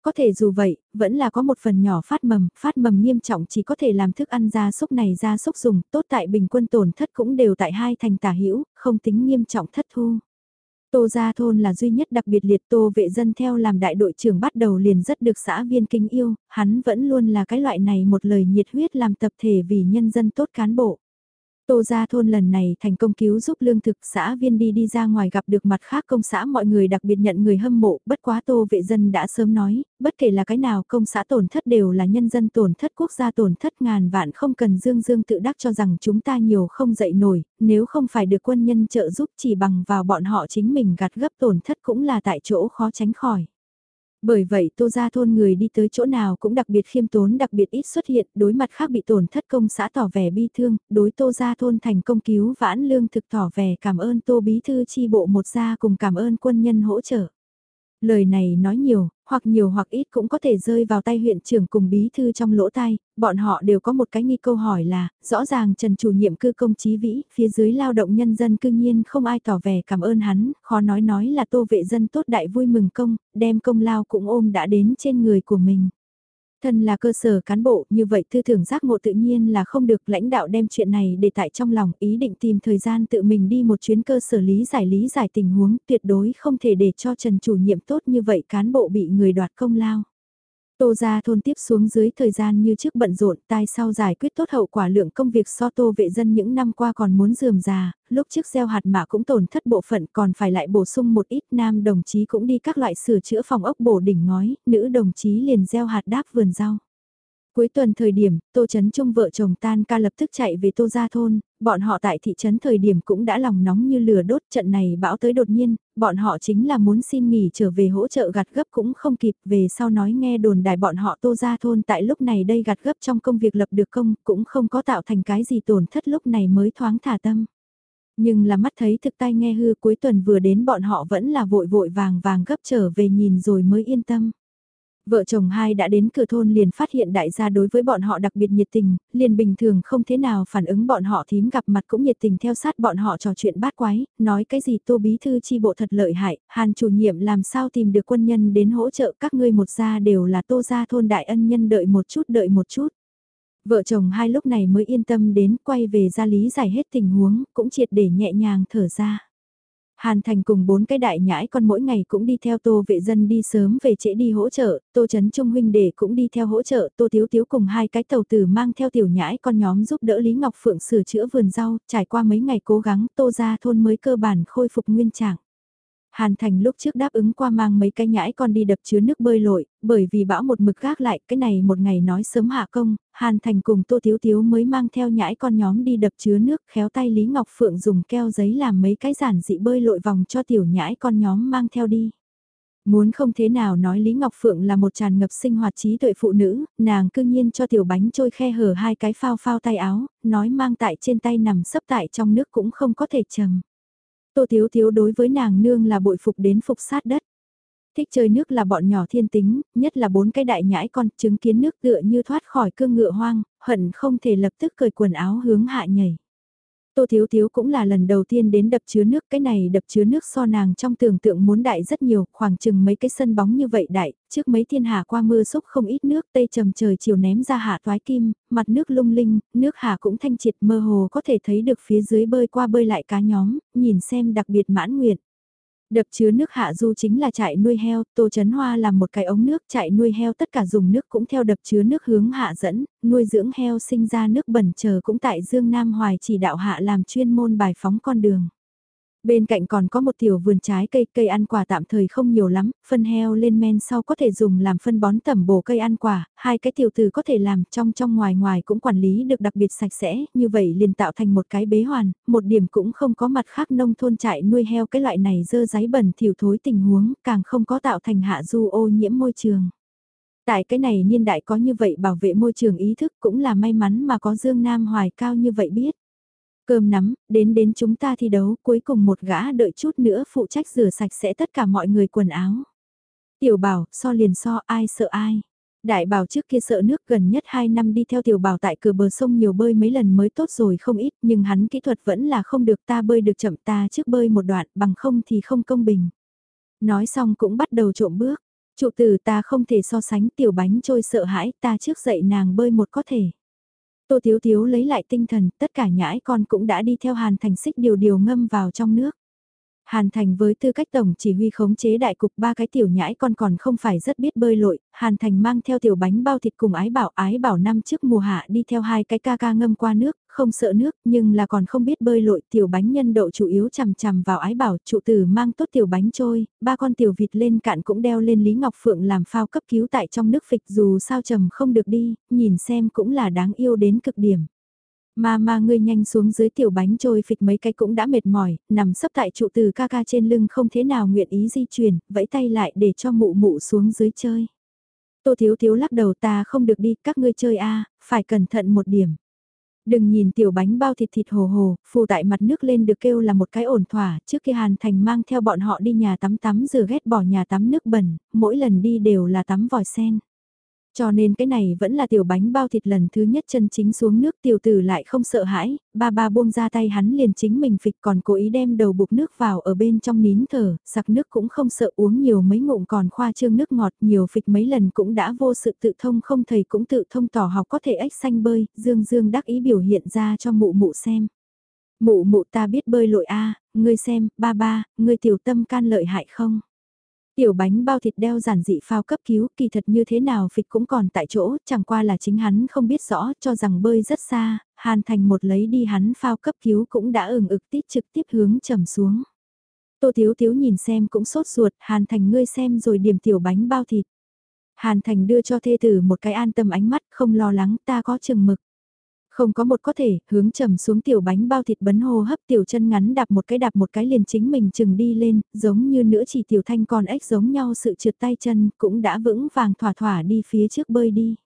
A: Có thể dù vậy, vẫn là có một phần nhỏ phát mầm, phát mầm nghiêm trọng chỉ có thể làm thức ăn gia súc này gia súc dùng, tốt tại bình quân tổn thất cũng đều tại hai thành tả hữu không tính nghiêm trọng thất thu. Tô Gia Thôn là duy nhất đặc biệt liệt Tô vệ dân theo làm đại đội trưởng bắt đầu liền rất được xã viên kính yêu, hắn vẫn luôn là cái loại này một lời nhiệt huyết làm tập thể vì nhân dân tốt cán bộ. Tô Gia Thôn lần này thành công cứu giúp lương thực xã viên đi đi ra ngoài gặp được mặt khác công xã mọi người đặc biệt nhận người hâm mộ, bất quá Tô vệ dân đã sớm nói, bất kể là cái nào công xã tổn thất đều là nhân dân tổn thất quốc gia tổn thất ngàn vạn không cần dương dương tự đắc cho rằng chúng ta nhiều không dậy nổi, nếu không phải được quân nhân trợ giúp chỉ bằng vào bọn họ chính mình gạt gấp tổn thất cũng là tại chỗ khó tránh khỏi. Bởi vậy tô gia thôn người đi tới chỗ nào cũng đặc biệt khiêm tốn đặc biệt ít xuất hiện, đối mặt khác bị tổn thất công xã tỏ vẻ bi thương, đối tô gia thôn thành công cứu vãn lương thực tỏ vẻ cảm ơn tô bí thư chi bộ một gia cùng cảm ơn quân nhân hỗ trợ. Lời này nói nhiều, hoặc nhiều hoặc ít cũng có thể rơi vào tay huyện trưởng cùng bí thư trong lỗ tai, bọn họ đều có một cái nghi câu hỏi là, rõ ràng Trần chủ nhiệm cư công chí vĩ, phía dưới lao động nhân dân cư nhiên không ai tỏ vẻ cảm ơn hắn, khó nói nói là tô vệ dân tốt đại vui mừng công, đem công lao cũng ôm đã đến trên người của mình. Thân là cơ sở cán bộ, như vậy tư tưởng giác ngộ tự nhiên là không được lãnh đạo đem chuyện này để tại trong lòng, ý định tìm thời gian tự mình đi một chuyến cơ sở lý giải lý giải tình huống, tuyệt đối không thể để cho Trần chủ nhiệm tốt như vậy cán bộ bị người đoạt công lao. Tô gia thôn tiếp xuống dưới thời gian như trước bận rộn, tai sau giải quyết tốt hậu quả lượng công việc so tô vệ dân những năm qua còn muốn dườm già, lúc trước gieo hạt mạ cũng tổn thất bộ phận còn phải lại bổ sung một ít nam đồng chí cũng đi các loại sửa chữa phòng ốc bổ đỉnh ngói, nữ đồng chí liền gieo hạt đáp vườn rau. Cuối tuần thời điểm, Tô Trấn Trung vợ chồng tan ca lập tức chạy về Tô Gia Thôn, bọn họ tại thị trấn thời điểm cũng đã lòng nóng như lửa đốt trận này bão tới đột nhiên, bọn họ chính là muốn xin nghỉ trở về hỗ trợ gặt gấp cũng không kịp về sau nói nghe đồn đài bọn họ Tô Gia Thôn tại lúc này đây gặt gấp trong công việc lập được công cũng không có tạo thành cái gì tổn thất lúc này mới thoáng thả tâm. Nhưng là mắt thấy thực tay nghe hư cuối tuần vừa đến bọn họ vẫn là vội vội vàng vàng gấp trở về nhìn rồi mới yên tâm. Vợ chồng hai đã đến cửa thôn liền phát hiện đại gia đối với bọn họ đặc biệt nhiệt tình, liền bình thường không thế nào phản ứng bọn họ thím gặp mặt cũng nhiệt tình theo sát bọn họ trò chuyện bát quái, nói cái gì tô bí thư chi bộ thật lợi hại, hàn chủ nhiệm làm sao tìm được quân nhân đến hỗ trợ các ngươi một gia đều là tô gia thôn đại ân nhân đợi một chút đợi một chút. Vợ chồng hai lúc này mới yên tâm đến quay về gia lý giải hết tình huống, cũng triệt để nhẹ nhàng thở ra. Hàn Thành cùng bốn cái đại nhãi con mỗi ngày cũng đi theo tô vệ dân đi sớm về trễ đi hỗ trợ, tô chấn trung huynh đệ cũng đi theo hỗ trợ, tô thiếu thiếu cùng hai cái tàu tử mang theo tiểu nhãi con nhóm giúp đỡ Lý Ngọc Phượng sửa chữa vườn rau, trải qua mấy ngày cố gắng tô ra thôn mới cơ bản khôi phục nguyên trạng. Hàn Thành lúc trước đáp ứng qua mang mấy cái nhãi con đi đập chứa nước bơi lội, bởi vì bão một mực gác lại, cái này một ngày nói sớm hạ công, Hàn Thành cùng Tô Thiếu Thiếu mới mang theo nhãi con nhóm đi đập chứa nước, khéo tay Lý Ngọc Phượng dùng keo giấy làm mấy cái giản dị bơi lội vòng cho tiểu nhãi con nhóm mang theo đi. Muốn không thế nào nói Lý Ngọc Phượng là một tràn ngập sinh hoạt trí tuệ phụ nữ, nàng cương nhiên cho tiểu bánh trôi khe hở hai cái phao phao tay áo, nói mang tại trên tay nằm sấp tại trong nước cũng không có thể trầm. Tô Thiếu Thiếu đối với nàng nương là bội phục đến phục sát đất. Thích chơi nước là bọn nhỏ thiên tính, nhất là bốn cái đại nhãi con chứng kiến nước tựa như thoát khỏi cương ngựa hoang, hận không thể lập tức cởi quần áo hướng hạ nhảy. Tô Thiếu Thiếu cũng là lần đầu tiên đến đập chứa nước, cái này đập chứa nước so nàng trong tưởng tượng muốn đại rất nhiều, khoảng chừng mấy cái sân bóng như vậy đại, trước mấy thiên hạ qua mưa xúc không ít nước, tây trầm trời chiều ném ra hạ toái kim, mặt nước lung linh, nước hạ cũng thanh triệt. Mơ hồ có thể thấy được phía dưới bơi qua bơi lại cá nhóm, nhìn xem đặc biệt mãn nguyện. Đập chứa nước hạ du chính là trại nuôi heo, Tô Chấn Hoa làm một cái ống nước trại nuôi heo tất cả dùng nước cũng theo đập chứa nước hướng hạ dẫn, nuôi dưỡng heo sinh ra nước bẩn chờ cũng tại Dương Nam Hoài chỉ đạo hạ làm chuyên môn bài phóng con đường. Bên cạnh còn có một tiểu vườn trái cây, cây ăn quả tạm thời không nhiều lắm, phân heo lên men sau có thể dùng làm phân bón tẩm bổ cây ăn quả, hai cái tiểu từ có thể làm trong trong ngoài ngoài cũng quản lý được đặc biệt sạch sẽ, như vậy liền tạo thành một cái bế hoàn, một điểm cũng không có mặt khác nông thôn trại nuôi heo cái loại này dơ giấy bẩn thiểu thối tình huống, càng không có tạo thành hạ du ô nhiễm môi trường. Tại cái này niên đại có như vậy bảo vệ môi trường ý thức cũng là may mắn mà có Dương Nam Hoài cao như vậy biết. Cơm nắm, đến đến chúng ta thi đấu, cuối cùng một gã đợi chút nữa phụ trách rửa sạch sẽ tất cả mọi người quần áo. Tiểu bảo, so liền so ai sợ ai. Đại bảo trước kia sợ nước gần nhất 2 năm đi theo tiểu bảo tại cửa bờ sông nhiều bơi mấy lần mới tốt rồi không ít nhưng hắn kỹ thuật vẫn là không được ta bơi được chậm ta trước bơi một đoạn bằng không thì không công bình. Nói xong cũng bắt đầu trộm bước. Trụ tử ta không thể so sánh tiểu bánh trôi sợ hãi ta trước dậy nàng bơi một có thể. Tô Thiếu Thiếu lấy lại tinh thần, tất cả nhãi con cũng đã đi theo Hàn Thành xích điều điều ngâm vào trong nước. Hàn Thành với tư cách tổng chỉ huy khống chế đại cục ba cái tiểu nhãi con còn không phải rất biết bơi lội, Hàn Thành mang theo tiểu bánh bao thịt cùng ái bảo ái bảo năm trước mùa hạ đi theo hai cái ca ca ngâm qua nước, không sợ nước nhưng là còn không biết bơi lội tiểu bánh nhân đậu chủ yếu chằm chằm vào ái bảo trụ tử mang tốt tiểu bánh trôi, ba con tiểu vịt lên cạn cũng đeo lên Lý Ngọc Phượng làm phao cấp cứu tại trong nước phịch dù sao trầm không được đi, nhìn xem cũng là đáng yêu đến cực điểm. Mà mà ngươi nhanh xuống dưới tiểu bánh trôi phịch mấy cái cũng đã mệt mỏi, nằm sấp tại trụ từ ca ca trên lưng không thế nào nguyện ý di chuyển, vẫy tay lại để cho mụ mụ xuống dưới chơi. Tô thiếu thiếu lắc đầu ta không được đi, các ngươi chơi a phải cẩn thận một điểm. Đừng nhìn tiểu bánh bao thịt thịt hồ hồ, phù tại mặt nước lên được kêu là một cái ổn thỏa, trước khi Hàn Thành mang theo bọn họ đi nhà tắm tắm rửa ghét bỏ nhà tắm nước bẩn, mỗi lần đi đều là tắm vòi sen. Cho nên cái này vẫn là tiểu bánh bao thịt lần thứ nhất chân chính xuống nước tiểu tử lại không sợ hãi, ba ba buông ra tay hắn liền chính mình phịch còn cố ý đem đầu bục nước vào ở bên trong nín thở, sặc nước cũng không sợ uống nhiều mấy ngụm còn khoa trương nước ngọt nhiều phịch mấy lần cũng đã vô sự tự thông không thầy cũng tự thông tỏ học có thể ếch xanh bơi, dương dương đắc ý biểu hiện ra cho mụ mụ xem. Mụ mụ ta biết bơi lội a ngươi xem, ba ba, ngươi tiểu tâm can lợi hại không? Tiểu bánh bao thịt đeo giản dị phao cấp cứu kỳ thật như thế nào phịch cũng còn tại chỗ, chẳng qua là chính hắn không biết rõ cho rằng bơi rất xa, hàn thành một lấy đi hắn phao cấp cứu cũng đã ửng ực tít trực tiếp hướng trầm xuống. Tô Thiếu Thiếu nhìn xem cũng sốt ruột, hàn thành ngươi xem rồi điểm tiểu bánh bao thịt. Hàn thành đưa cho thê tử một cái an tâm ánh mắt không lo lắng ta có chừng mực. Không có một có thể, hướng trầm xuống tiểu bánh bao thịt bấn hô hấp tiểu chân ngắn đạp một cái đạp một cái liền chính mình chừng đi lên, giống như nữa chỉ tiểu thanh con ếch giống nhau sự trượt tay chân cũng đã vững vàng thỏa thỏa đi phía trước bơi đi.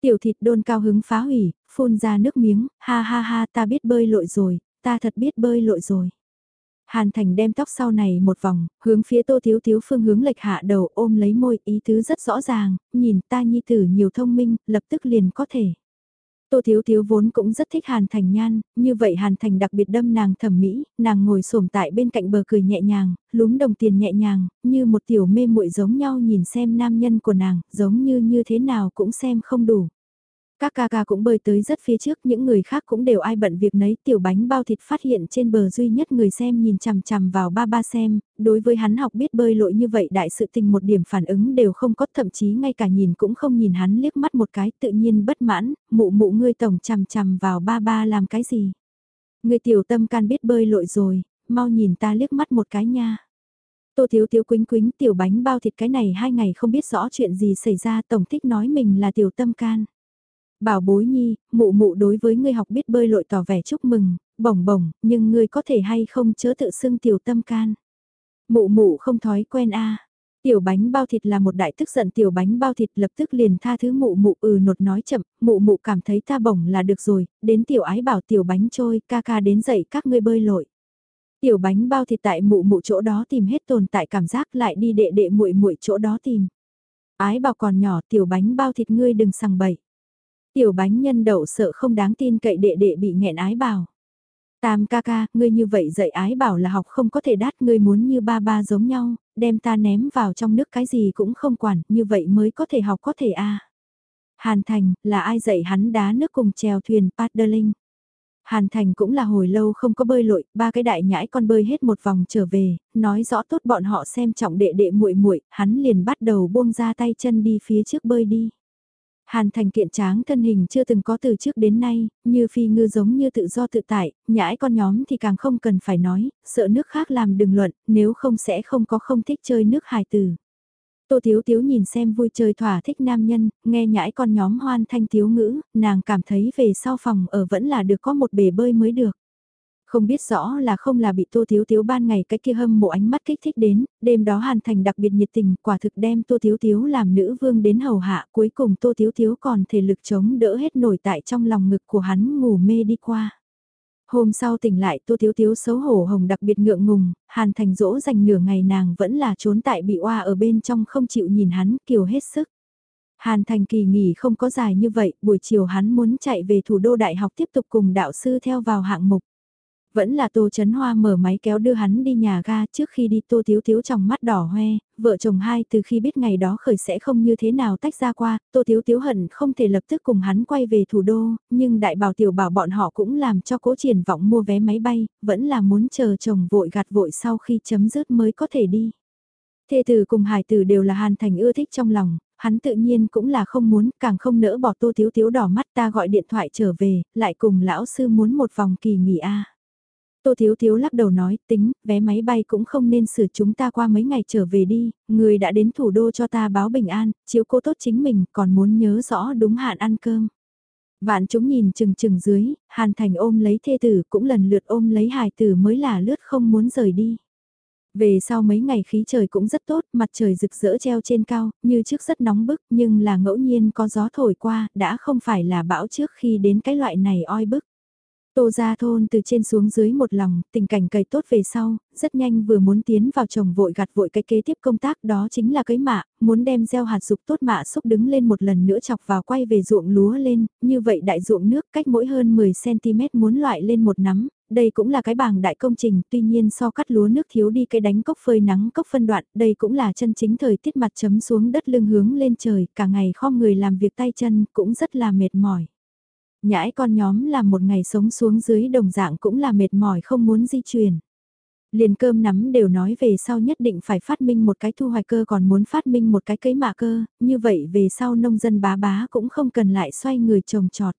A: Tiểu thịt đôn cao hứng phá hủy, phun ra nước miếng, ha ha ha ta biết bơi lội rồi, ta thật biết bơi lội rồi. Hàn Thành đem tóc sau này một vòng, hướng phía tô thiếu thiếu phương hướng lệch hạ đầu ôm lấy môi, ý tứ rất rõ ràng, nhìn ta nhi tử nhiều thông minh, lập tức liền có thể. Tô Thiếu Thiếu vốn cũng rất thích Hàn Thành nhan, như vậy Hàn Thành đặc biệt đâm nàng thẩm mỹ, nàng ngồi xổm tại bên cạnh bờ cười nhẹ nhàng, lúm đồng tiền nhẹ nhàng, như một tiểu mê muội giống nhau nhìn xem nam nhân của nàng, giống như như thế nào cũng xem không đủ. Các ca ca cũng bơi tới rất phía trước, những người khác cũng đều ai bận việc nấy, tiểu bánh bao thịt phát hiện trên bờ duy nhất người xem nhìn chằm chằm vào ba ba xem, đối với hắn học biết bơi lội như vậy đại sự tình một điểm phản ứng đều không có, thậm chí ngay cả nhìn cũng không nhìn hắn liếc mắt một cái, tự nhiên bất mãn, mụ mụ ngươi tổng chằm chằm vào ba ba làm cái gì. Người tiểu tâm can biết bơi lội rồi, mau nhìn ta liếc mắt một cái nha. Tô thiếu thiếu quính quính tiểu bánh bao thịt cái này hai ngày không biết rõ chuyện gì xảy ra tổng thích nói mình là tiểu tâm can. Bảo bối nhi, mụ mụ đối với ngươi học biết bơi lội tỏ vẻ chúc mừng, bổng bổng, nhưng ngươi có thể hay không chớ tự xưng tiểu tâm can. Mụ mụ không thói quen a Tiểu bánh bao thịt là một đại tức giận tiểu bánh bao thịt lập tức liền tha thứ mụ mụ ừ nột nói chậm, mụ mụ cảm thấy ta bổng là được rồi, đến tiểu ái bảo tiểu bánh trôi, ca ca đến dậy các ngươi bơi lội. Tiểu bánh bao thịt tại mụ mụ chỗ đó tìm hết tồn tại cảm giác lại đi đệ đệ muội muội chỗ đó tìm. Ái bảo còn nhỏ tiểu bánh bao thịt ngươi đừng sằng bậy. Tiểu bánh nhân đậu sợ không đáng tin cậy đệ đệ bị nghẹn ái bảo. Tam ca ca, ngươi như vậy dạy ái bảo là học không có thể đát ngươi muốn như ba ba giống nhau, đem ta ném vào trong nước cái gì cũng không quản, như vậy mới có thể học có thể a. Hàn Thành, là ai dạy hắn đá nước cùng chèo thuyền paddling? Hàn Thành cũng là hồi lâu không có bơi lội, ba cái đại nhãi con bơi hết một vòng trở về, nói rõ tốt bọn họ xem trọng đệ đệ muội muội, hắn liền bắt đầu buông ra tay chân đi phía trước bơi đi. Hàn thành kiện tráng thân hình chưa từng có từ trước đến nay, như phi ngư giống như tự do tự tại, nhãi con nhóm thì càng không cần phải nói, sợ nước khác làm đừng luận, nếu không sẽ không có không thích chơi nước hài tử. Tô Thiếu Thiếu nhìn xem vui chơi thỏa thích nam nhân, nghe nhãi con nhóm hoan thanh thiếu ngữ, nàng cảm thấy về sau phòng ở vẫn là được có một bể bơi mới được. Không biết rõ là không là bị Tô Thiếu Thiếu ban ngày cái kia hâm mộ ánh mắt kích thích đến, đêm đó Hàn Thành đặc biệt nhiệt tình, quả thực đem Tô Thiếu Thiếu làm nữ vương đến hầu hạ, cuối cùng Tô Thiếu Thiếu còn thể lực chống đỡ hết nổi tại trong lòng ngực của hắn ngủ mê đi qua. Hôm sau tỉnh lại Tô Thiếu Thiếu xấu hổ hồng đặc biệt ngượng ngùng, Hàn Thành dỗ dành nửa ngày nàng vẫn là trốn tại bị oa ở bên trong không chịu nhìn hắn kiều hết sức. Hàn Thành kỳ nghỉ không có dài như vậy, buổi chiều hắn muốn chạy về thủ đô đại học tiếp tục cùng đạo sư theo vào hạng mục. Vẫn là Tô Chấn Hoa mở máy kéo đưa hắn đi nhà ga trước khi đi Tô Thiếu Thiếu trong mắt đỏ hoe, vợ chồng hai từ khi biết ngày đó khởi sẽ không như thế nào tách ra qua, Tô Thiếu Thiếu hận không thể lập tức cùng hắn quay về thủ đô, nhưng đại bảo tiểu bảo bọn họ cũng làm cho cố triển vọng mua vé máy bay, vẫn là muốn chờ chồng vội gạt vội sau khi chấm dứt mới có thể đi. Thê tử cùng hải tử đều là hàn thành ưa thích trong lòng, hắn tự nhiên cũng là không muốn, càng không nỡ bỏ tô thiếu thiếu đỏ mắt ta gọi điện thoại trở về, lại cùng lão sư muốn một vòng kỳ nghỉ a Tô Thiếu Thiếu lắc đầu nói, tính, vé máy bay cũng không nên sửa chúng ta qua mấy ngày trở về đi, người đã đến thủ đô cho ta báo bình an, chiếu cố tốt chính mình, còn muốn nhớ rõ đúng hạn ăn cơm. Vạn chúng nhìn chừng chừng dưới, Hàn Thành ôm lấy thê tử cũng lần lượt ôm lấy hài tử mới là lướt không muốn rời đi. Về sau mấy ngày khí trời cũng rất tốt, mặt trời rực rỡ treo trên cao, như trước rất nóng bức nhưng là ngẫu nhiên có gió thổi qua, đã không phải là bão trước khi đến cái loại này oi bức. Tô ra thôn từ trên xuống dưới một lòng, tình cảnh cày tốt về sau, rất nhanh vừa muốn tiến vào trồng vội gặt vội cái kế tiếp công tác đó chính là cấy mạ, muốn đem gieo hạt dục tốt mạ xúc đứng lên một lần nữa chọc vào quay về ruộng lúa lên, như vậy đại ruộng nước cách mỗi hơn 10cm muốn loại lên một nắm, đây cũng là cái bảng đại công trình, tuy nhiên so cắt lúa nước thiếu đi cái đánh cốc phơi nắng cốc phân đoạn, đây cũng là chân chính thời tiết mặt chấm xuống đất lưng hướng lên trời, cả ngày kho người làm việc tay chân cũng rất là mệt mỏi. Nhãi con nhóm là một ngày sống xuống dưới đồng dạng cũng là mệt mỏi không muốn di chuyển. Liền cơm nắm đều nói về sau nhất định phải phát minh một cái thu hoạch cơ còn muốn phát minh một cái cấy mạ cơ, như vậy về sau nông dân bá bá cũng không cần lại xoay người trồng trọt.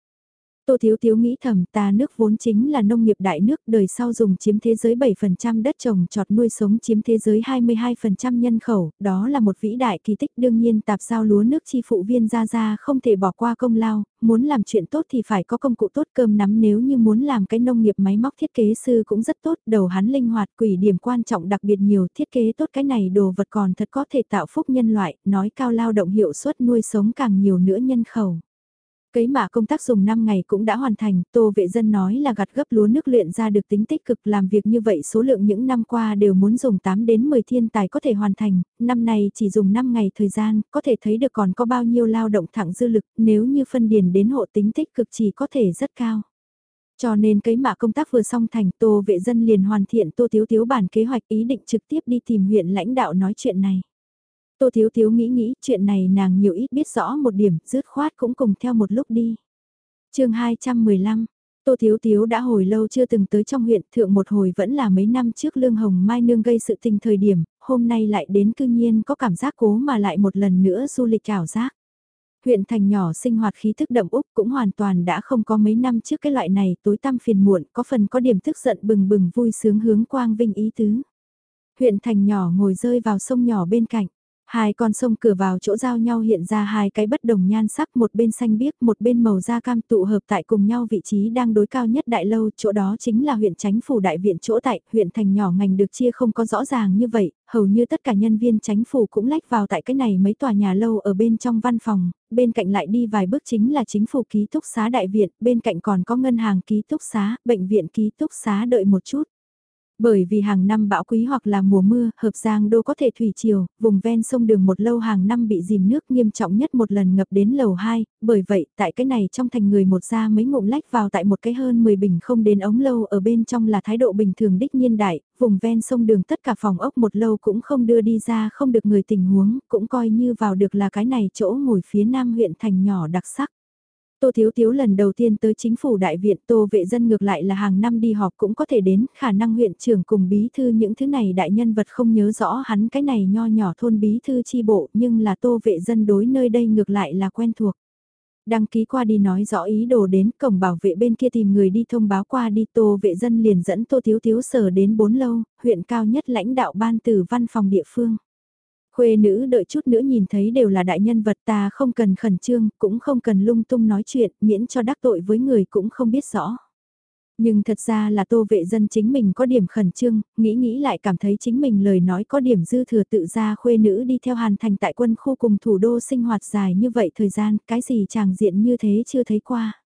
A: Tô Thiếu Thiếu nghĩ thầm ta nước vốn chính là nông nghiệp đại nước đời sau dùng chiếm thế giới 7% đất trồng trọt nuôi sống chiếm thế giới 22% nhân khẩu, đó là một vĩ đại kỳ tích đương nhiên tạp giao lúa nước chi phụ viên ra ra không thể bỏ qua công lao, muốn làm chuyện tốt thì phải có công cụ tốt cơm nắm nếu như muốn làm cái nông nghiệp máy móc thiết kế sư cũng rất tốt, đầu hắn linh hoạt quỷ điểm quan trọng đặc biệt nhiều thiết kế tốt cái này đồ vật còn thật có thể tạo phúc nhân loại, nói cao lao động hiệu suất nuôi sống càng nhiều nữa nhân khẩu. Cấy mạ công tác dùng 5 ngày cũng đã hoàn thành, Tô Vệ Dân nói là gặt gấp lúa nước luyện ra được tính tích cực làm việc như vậy số lượng những năm qua đều muốn dùng 8 đến 10 thiên tài có thể hoàn thành, năm này chỉ dùng 5 ngày thời gian, có thể thấy được còn có bao nhiêu lao động thẳng dư lực nếu như phân điền đến hộ tính tích cực chỉ có thể rất cao. Cho nên cấy mạ công tác vừa xong thành Tô Vệ Dân liền hoàn thiện Tô Thiếu Thiếu bản kế hoạch ý định trực tiếp đi tìm huyện lãnh đạo nói chuyện này. Tô Thiếu Thiếu nghĩ nghĩ chuyện này nàng nhiều ít biết rõ một điểm, dứt khoát cũng cùng theo một lúc đi. chương 215, Tô Thiếu Thiếu đã hồi lâu chưa từng tới trong huyện thượng một hồi vẫn là mấy năm trước Lương Hồng Mai Nương gây sự tình thời điểm, hôm nay lại đến cư nhiên có cảm giác cố mà lại một lần nữa du lịch ảo giác. Huyện thành nhỏ sinh hoạt khí thức đậm Úc cũng hoàn toàn đã không có mấy năm trước cái loại này tối tăm phiền muộn có phần có điểm tức giận bừng bừng vui sướng hướng quang vinh ý tứ. Huyện thành nhỏ ngồi rơi vào sông nhỏ bên cạnh Hai con sông cửa vào chỗ giao nhau hiện ra hai cái bất đồng nhan sắc, một bên xanh biếc, một bên màu da cam tụ hợp tại cùng nhau vị trí đang đối cao nhất đại lâu, chỗ đó chính là huyện chánh phủ đại viện chỗ tại, huyện thành nhỏ ngành được chia không có rõ ràng như vậy, hầu như tất cả nhân viên chánh phủ cũng lách vào tại cái này mấy tòa nhà lâu ở bên trong văn phòng, bên cạnh lại đi vài bước chính là chính phủ ký túc xá đại viện, bên cạnh còn có ngân hàng ký túc xá, bệnh viện ký túc xá đợi một chút bởi vì hàng năm bão quý hoặc là mùa mưa, hợp giang đô có thể thủy chiều, vùng ven sông đường một lâu hàng năm bị dìm nước nghiêm trọng nhất một lần ngập đến lầu 2, bởi vậy tại cái này trong thành người một ra mấy ngụm lách vào tại một cái hơn 10 bình không đến ống lâu ở bên trong là thái độ bình thường đích nhiên đại, vùng ven sông đường tất cả phòng ốc một lâu cũng không đưa đi ra không được người tình huống, cũng coi như vào được là cái này chỗ ngồi phía nam huyện thành nhỏ đặc sắc. Tô Thiếu Thiếu lần đầu tiên tới chính phủ đại viện Tô vệ dân ngược lại là hàng năm đi họp cũng có thể đến, khả năng huyện trưởng cùng bí thư những thứ này đại nhân vật không nhớ rõ hắn cái này nho nhỏ thôn bí thư chi bộ nhưng là tô vệ dân đối nơi đây ngược lại là quen thuộc. Đăng ký qua đi nói rõ ý đồ đến cổng bảo vệ bên kia tìm người đi thông báo qua đi tô vệ dân liền dẫn tô thiếu thiếu sở đến bốn lâu, huyện cao nhất lãnh đạo ban từ văn phòng địa phương. Khuê nữ đợi chút nữa nhìn thấy đều là đại nhân vật ta không cần khẩn trương, cũng không cần lung tung nói chuyện, miễn cho đắc tội với người cũng không biết rõ. Nhưng thật ra là tô vệ dân chính mình có điểm khẩn trương, nghĩ nghĩ lại cảm thấy chính mình lời nói có điểm dư thừa tự ra khuê nữ đi theo hàn thành tại quân khu cùng thủ đô sinh hoạt dài như vậy thời gian, cái gì chàng diện như thế chưa thấy qua.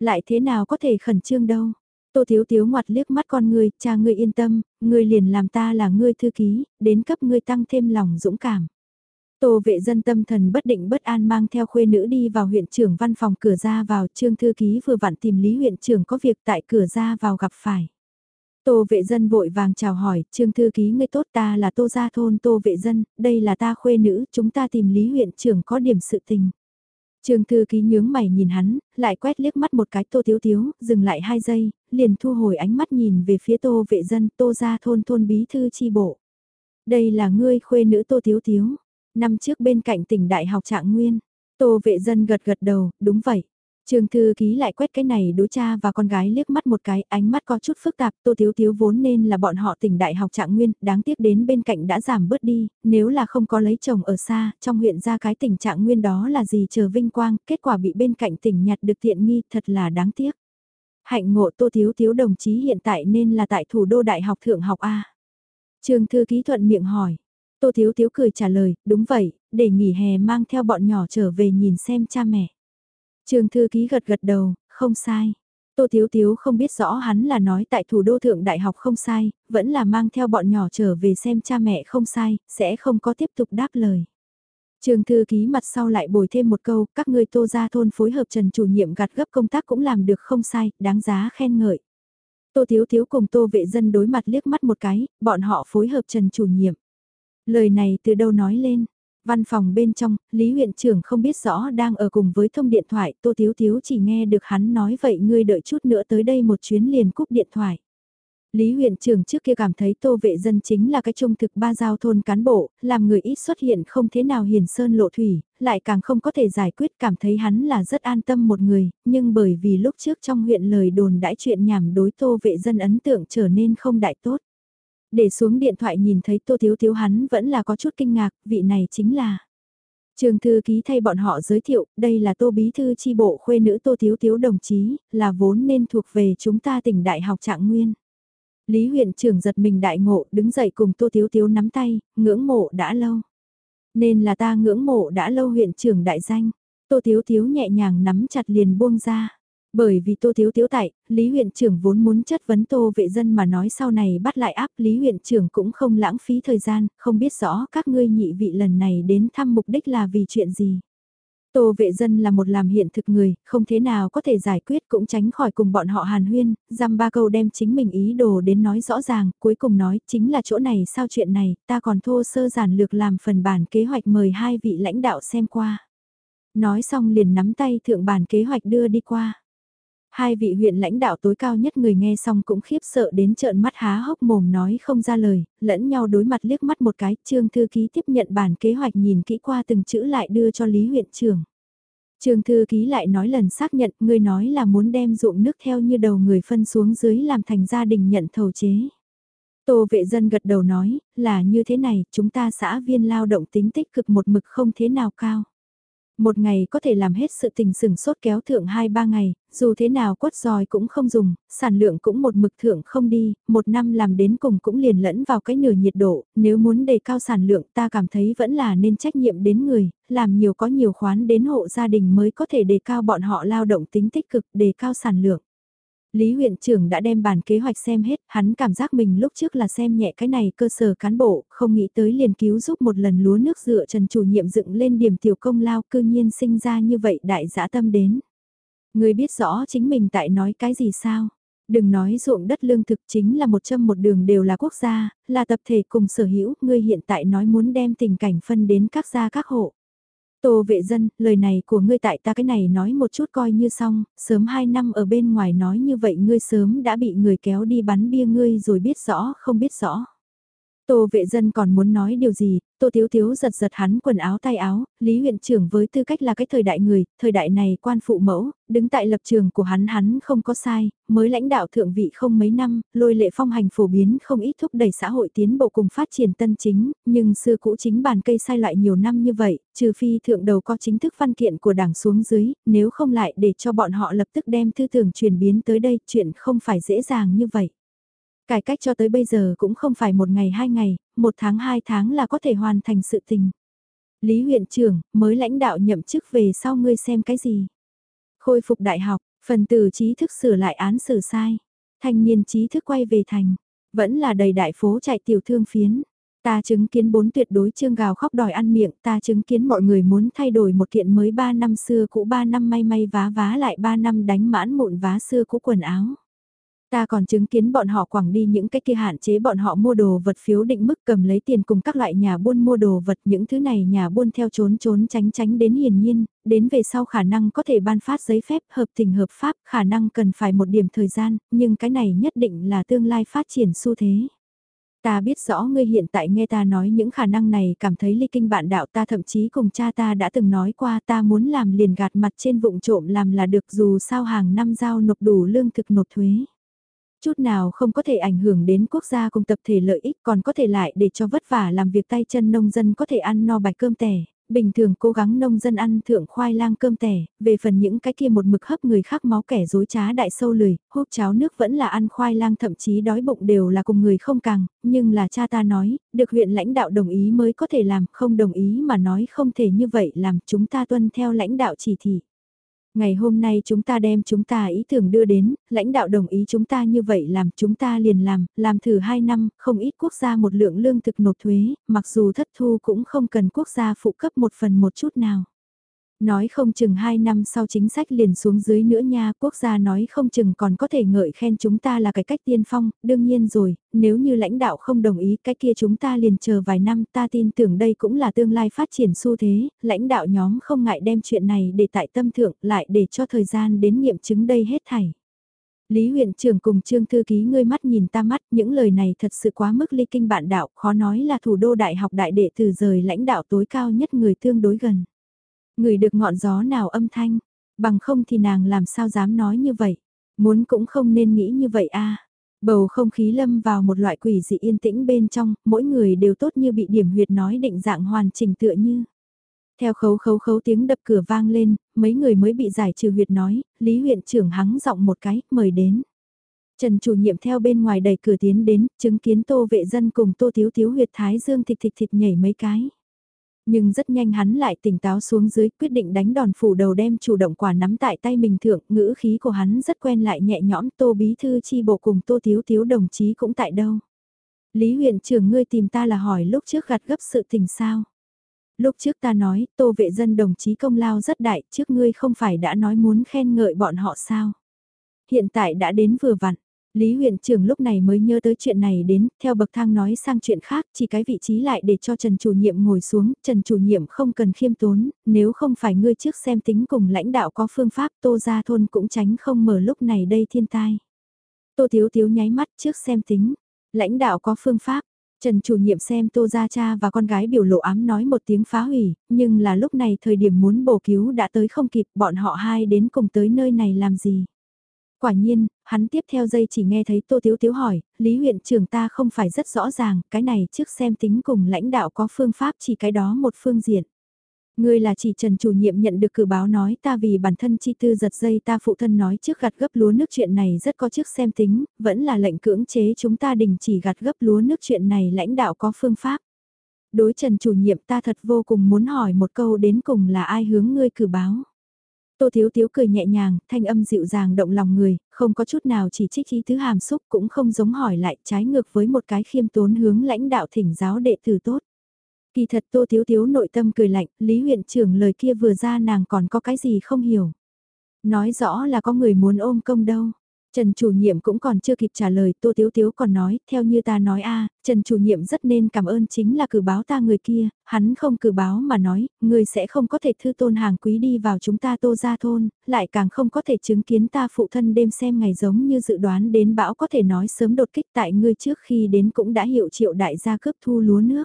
A: Lại thế nào có thể khẩn trương đâu, Tô Thiếu Thiếu ngoặt liếc mắt con ngươi, cha ngươi yên tâm, ngươi liền làm ta là ngươi thư ký, đến cấp ngươi tăng thêm lòng dũng cảm. Tô vệ dân tâm thần bất định bất an mang theo khuê nữ đi vào huyện trưởng văn phòng cửa ra vào trương thư ký vừa vặn tìm lý huyện trưởng có việc tại cửa ra vào gặp phải. Tô vệ dân vội vàng chào hỏi, trương thư ký ngươi tốt ta là tô gia thôn tô vệ dân, đây là ta khuê nữ, chúng ta tìm lý huyện trưởng có điểm sự tình. Trương thư ký nhướng mày nhìn hắn, lại quét liếc mắt một cái tô thiếu thiếu, dừng lại hai giây, liền thu hồi ánh mắt nhìn về phía tô vệ dân tô ra thôn thôn bí thư chi bộ. Đây là ngươi khuê nữ tô thiếu thiếu, năm trước bên cạnh tỉnh đại học trạng nguyên. Tô vệ dân gật gật đầu, đúng vậy. Trường thư ký lại quét cái này đối cha và con gái liếc mắt một cái, ánh mắt có chút phức tạp, Tô Thiếu Thiếu vốn nên là bọn họ tỉnh đại học trạng nguyên, đáng tiếc đến bên cạnh đã giảm bớt đi, nếu là không có lấy chồng ở xa, trong huyện ra cái tỉnh trạng nguyên đó là gì chờ vinh quang, kết quả bị bên cạnh tỉnh nhặt được tiện nghi, thật là đáng tiếc. Hạnh ngộ Tô Thiếu Thiếu đồng chí hiện tại nên là tại thủ đô đại học thượng học A. Trường thư ký thuận miệng hỏi. Tô Thiếu Thiếu cười trả lời, đúng vậy, để nghỉ hè mang theo bọn nhỏ trở về nhìn xem cha mẹ. Trường thư ký gật gật đầu, không sai. Tô Thiếu Thiếu không biết rõ hắn là nói tại thủ đô thượng đại học không sai, vẫn là mang theo bọn nhỏ trở về xem cha mẹ không sai, sẽ không có tiếp tục đáp lời. Trường thư ký mặt sau lại bồi thêm một câu, các ngươi tô ra thôn phối hợp trần chủ nhiệm gạt gấp công tác cũng làm được không sai, đáng giá khen ngợi. Tô Thiếu Thiếu cùng tô vệ dân đối mặt liếc mắt một cái, bọn họ phối hợp trần chủ nhiệm. Lời này từ đâu nói lên, Văn phòng bên trong, Lý huyện trưởng không biết rõ đang ở cùng với thông điện thoại, Tô Thiếu Thiếu chỉ nghe được hắn nói vậy ngươi đợi chút nữa tới đây một chuyến liền cúp điện thoại. Lý huyện trưởng trước kia cảm thấy tô vệ dân chính là cái trung thực ba giao thôn cán bộ, làm người ít xuất hiện không thế nào hiền sơn lộ thủy, lại càng không có thể giải quyết cảm thấy hắn là rất an tâm một người, nhưng bởi vì lúc trước trong huyện lời đồn đãi chuyện nhảm đối tô vệ dân ấn tượng trở nên không đại tốt. Để xuống điện thoại nhìn thấy Tô Thiếu Thiếu hắn vẫn là có chút kinh ngạc, vị này chính là. Trường thư ký thay bọn họ giới thiệu, đây là Tô Bí Thư chi bộ khuê nữ Tô Thiếu Thiếu đồng chí, là vốn nên thuộc về chúng ta tỉnh Đại học Trạng Nguyên. Lý huyện trưởng giật mình đại ngộ, đứng dậy cùng Tô Thiếu Thiếu nắm tay, ngưỡng mộ đã lâu. Nên là ta ngưỡng mộ đã lâu huyện trưởng đại danh. Tô Thiếu Thiếu nhẹ nhàng nắm chặt liền buông ra. Bởi vì Tô Thiếu Thiếu tại, Lý huyện trưởng vốn muốn chất vấn Tô vệ dân mà nói sau này bắt lại áp Lý huyện trưởng cũng không lãng phí thời gian, không biết rõ các ngươi nhị vị lần này đến thăm mục đích là vì chuyện gì. Tô vệ dân là một làm hiện thực người, không thế nào có thể giải quyết cũng tránh khỏi cùng bọn họ hàn huyên, dăm ba câu đem chính mình ý đồ đến nói rõ ràng, cuối cùng nói chính là chỗ này sao chuyện này, ta còn thô sơ giản lược làm phần bản kế hoạch mời hai vị lãnh đạo xem qua. Nói xong liền nắm tay thượng bản kế hoạch đưa đi qua. Hai vị huyện lãnh đạo tối cao nhất người nghe xong cũng khiếp sợ đến trợn mắt há hốc mồm nói không ra lời, lẫn nhau đối mặt liếc mắt một cái, trương thư ký tiếp nhận bản kế hoạch nhìn kỹ qua từng chữ lại đưa cho Lý huyện trưởng. Trương thư ký lại nói lần xác nhận, người nói là muốn đem ruộng nước theo như đầu người phân xuống dưới làm thành gia đình nhận thầu chế. Tô vệ dân gật đầu nói, là như thế này, chúng ta xã viên lao động tính tích cực một mực không thế nào cao. Một ngày có thể làm hết sự tình sừng sốt kéo thượng 2-3 ngày, dù thế nào quất giòi cũng không dùng, sản lượng cũng một mực thượng không đi, một năm làm đến cùng cũng liền lẫn vào cái nửa nhiệt độ, nếu muốn đề cao sản lượng ta cảm thấy vẫn là nên trách nhiệm đến người, làm nhiều có nhiều khoán đến hộ gia đình mới có thể đề cao bọn họ lao động tính tích cực, đề cao sản lượng. Lý huyện trưởng đã đem bản kế hoạch xem hết, hắn cảm giác mình lúc trước là xem nhẹ cái này cơ sở cán bộ, không nghĩ tới liền cứu giúp một lần lúa nước dựa trần chủ nhiệm dựng lên điểm tiểu công lao cư nhiên sinh ra như vậy đại dã tâm đến. Người biết rõ chính mình tại nói cái gì sao? Đừng nói ruộng đất lương thực chính là một châm một đường đều là quốc gia, là tập thể cùng sở hữu, ngươi hiện tại nói muốn đem tình cảnh phân đến các gia các hộ. Tô vệ dân, lời này của ngươi tại ta cái này nói một chút coi như xong, sớm hai năm ở bên ngoài nói như vậy ngươi sớm đã bị người kéo đi bắn bia ngươi rồi biết rõ không biết rõ. Tô vệ dân còn muốn nói điều gì, Tô Thiếu Thiếu giật giật hắn quần áo tay áo, Lý huyện trưởng với tư cách là cái thời đại người, thời đại này quan phụ mẫu, đứng tại lập trường của hắn hắn không có sai, mới lãnh đạo thượng vị không mấy năm, lôi lệ phong hành phổ biến không ít thúc đẩy xã hội tiến bộ cùng phát triển tân chính, nhưng xưa cũ chính bàn cây sai loại nhiều năm như vậy, trừ phi thượng đầu có chính thức văn kiện của đảng xuống dưới, nếu không lại để cho bọn họ lập tức đem tư tưởng chuyển biến tới đây, chuyện không phải dễ dàng như vậy. Cải cách cho tới bây giờ cũng không phải một ngày hai ngày, một tháng hai tháng là có thể hoàn thành sự tình. Lý huyện trưởng, mới lãnh đạo nhậm chức về sau ngươi xem cái gì? Khôi phục đại học, phần tử trí thức sửa lại án xử sai. Thanh niên trí thức quay về thành, vẫn là đầy đại phố chạy tiểu thương phiến. Ta chứng kiến bốn tuyệt đối trương gào khóc đòi ăn miệng, ta chứng kiến mọi người muốn thay đổi một kiện mới ba năm xưa cũ ba năm may may vá vá lại ba năm đánh mãn mụn vá xưa cũ quần áo. Ta còn chứng kiến bọn họ quẳng đi những cái kia hạn chế bọn họ mua đồ vật phiếu định mức cầm lấy tiền cùng các loại nhà buôn mua đồ vật những thứ này nhà buôn theo trốn trốn tránh tránh đến hiển nhiên, đến về sau khả năng có thể ban phát giấy phép hợp tình hợp pháp khả năng cần phải một điểm thời gian, nhưng cái này nhất định là tương lai phát triển xu thế. Ta biết rõ ngươi hiện tại nghe ta nói những khả năng này cảm thấy ly kinh bạn đạo ta thậm chí cùng cha ta đã từng nói qua ta muốn làm liền gạt mặt trên vụng trộm làm là được dù sao hàng năm giao nộp đủ lương thực nộp thuế. Chút nào không có thể ảnh hưởng đến quốc gia cùng tập thể lợi ích còn có thể lại để cho vất vả làm việc tay chân nông dân có thể ăn no bạch cơm tẻ, bình thường cố gắng nông dân ăn thượng khoai lang cơm tẻ, về phần những cái kia một mực hấp người khác máu kẻ dối trá đại sâu lười, hút cháo nước vẫn là ăn khoai lang thậm chí đói bụng đều là cùng người không càng, nhưng là cha ta nói, được huyện lãnh đạo đồng ý mới có thể làm, không đồng ý mà nói không thể như vậy làm chúng ta tuân theo lãnh đạo chỉ thị. Ngày hôm nay chúng ta đem chúng ta ý tưởng đưa đến, lãnh đạo đồng ý chúng ta như vậy làm chúng ta liền làm, làm thử 2 năm, không ít quốc gia một lượng lương thực nộp thuế, mặc dù thất thu cũng không cần quốc gia phụ cấp một phần một chút nào. Nói không chừng 2 năm sau chính sách liền xuống dưới nữa nha, quốc gia nói không chừng còn có thể ngợi khen chúng ta là cái cách tiên phong, đương nhiên rồi, nếu như lãnh đạo không đồng ý cái kia chúng ta liền chờ vài năm ta tin tưởng đây cũng là tương lai phát triển xu thế, lãnh đạo nhóm không ngại đem chuyện này để tại tâm thượng lại để cho thời gian đến nghiệm chứng đây hết thảy. Lý huyện trưởng cùng trương thư ký ngươi mắt nhìn ta mắt, những lời này thật sự quá mức ly kinh bạn đạo, khó nói là thủ đô đại học đại đệ từ rời lãnh đạo tối cao nhất người tương đối gần. Người được ngọn gió nào âm thanh, bằng không thì nàng làm sao dám nói như vậy. Muốn cũng không nên nghĩ như vậy a. Bầu không khí lâm vào một loại quỷ dị yên tĩnh bên trong, mỗi người đều tốt như bị điểm huyệt nói định dạng hoàn chỉnh tựa như. Theo khấu khấu khấu tiếng đập cửa vang lên, mấy người mới bị giải trừ huyệt nói, Lý huyện trưởng hắng giọng một cái, mời đến. Trần chủ nhiệm theo bên ngoài đẩy cửa tiến đến, chứng kiến tô vệ dân cùng tô thiếu thiếu huyệt thái dương thịt thịt thịt nhảy mấy cái. Nhưng rất nhanh hắn lại tỉnh táo xuống dưới quyết định đánh đòn phủ đầu đem chủ động quả nắm tại tay mình thượng, ngữ khí của hắn rất quen lại nhẹ nhõm tô bí thư chi bộ cùng tô thiếu thiếu đồng chí cũng tại đâu. Lý huyện trưởng ngươi tìm ta là hỏi lúc trước gặt gấp sự tình sao. Lúc trước ta nói tô vệ dân đồng chí công lao rất đại trước ngươi không phải đã nói muốn khen ngợi bọn họ sao. Hiện tại đã đến vừa vặn, Lý huyện trưởng lúc này mới nhớ tới chuyện này đến, theo bậc thang nói sang chuyện khác, chỉ cái vị trí lại để cho Trần chủ nhiệm ngồi xuống, Trần chủ nhiệm không cần khiêm tốn, nếu không phải ngươi trước xem tính cùng lãnh đạo có phương pháp tô ra thôn cũng tránh không mở lúc này đây thiên tai. Tô Thiếu Thiếu nháy mắt trước xem tính, lãnh đạo có phương pháp, Trần chủ nhiệm xem Tô Gia Cha và con gái biểu lộ ám nói một tiếng phá hủy, nhưng là lúc này thời điểm muốn bổ cứu đã tới không kịp bọn họ hai đến cùng tới nơi này làm gì. Quả nhiên, hắn tiếp theo dây chỉ nghe thấy Tô Tiếu Tiếu hỏi, Lý huyện trưởng ta không phải rất rõ ràng, cái này trước xem tính cùng lãnh đạo có phương pháp chỉ cái đó một phương diện. Ngươi là chỉ Trần chủ nhiệm nhận được cử báo nói ta vì bản thân chi tư giật dây ta phụ thân nói trước gặt gấp lúa nước chuyện này rất có trước xem tính, vẫn là lệnh cưỡng chế chúng ta đình chỉ gặt gấp lúa nước chuyện này lãnh đạo có phương pháp. Đối Trần chủ nhiệm ta thật vô cùng muốn hỏi một câu đến cùng là ai hướng ngươi cử báo. Tô Thiếu Thiếu cười nhẹ nhàng, thanh âm dịu dàng động lòng người, không có chút nào chỉ trích ý thứ hàm xúc cũng không giống hỏi lại trái ngược với một cái khiêm tốn hướng lãnh đạo thỉnh giáo đệ tử tốt. Kỳ thật Tô Thiếu Thiếu nội tâm cười lạnh, Lý huyện trưởng lời kia vừa ra nàng còn có cái gì không hiểu. Nói rõ là có người muốn ôm công đâu. Trần chủ nhiệm cũng còn chưa kịp trả lời, Tô Tiếu Tiếu còn nói, theo như ta nói a, Trần chủ nhiệm rất nên cảm ơn chính là cử báo ta người kia, hắn không cử báo mà nói, người sẽ không có thể thư tôn hàng quý đi vào chúng ta Tô gia thôn, lại càng không có thể chứng kiến ta phụ thân đêm xem ngày giống như dự đoán đến bão có thể nói sớm đột kích tại ngươi trước khi đến cũng đã hiệu triệu đại gia cướp thu lúa nước.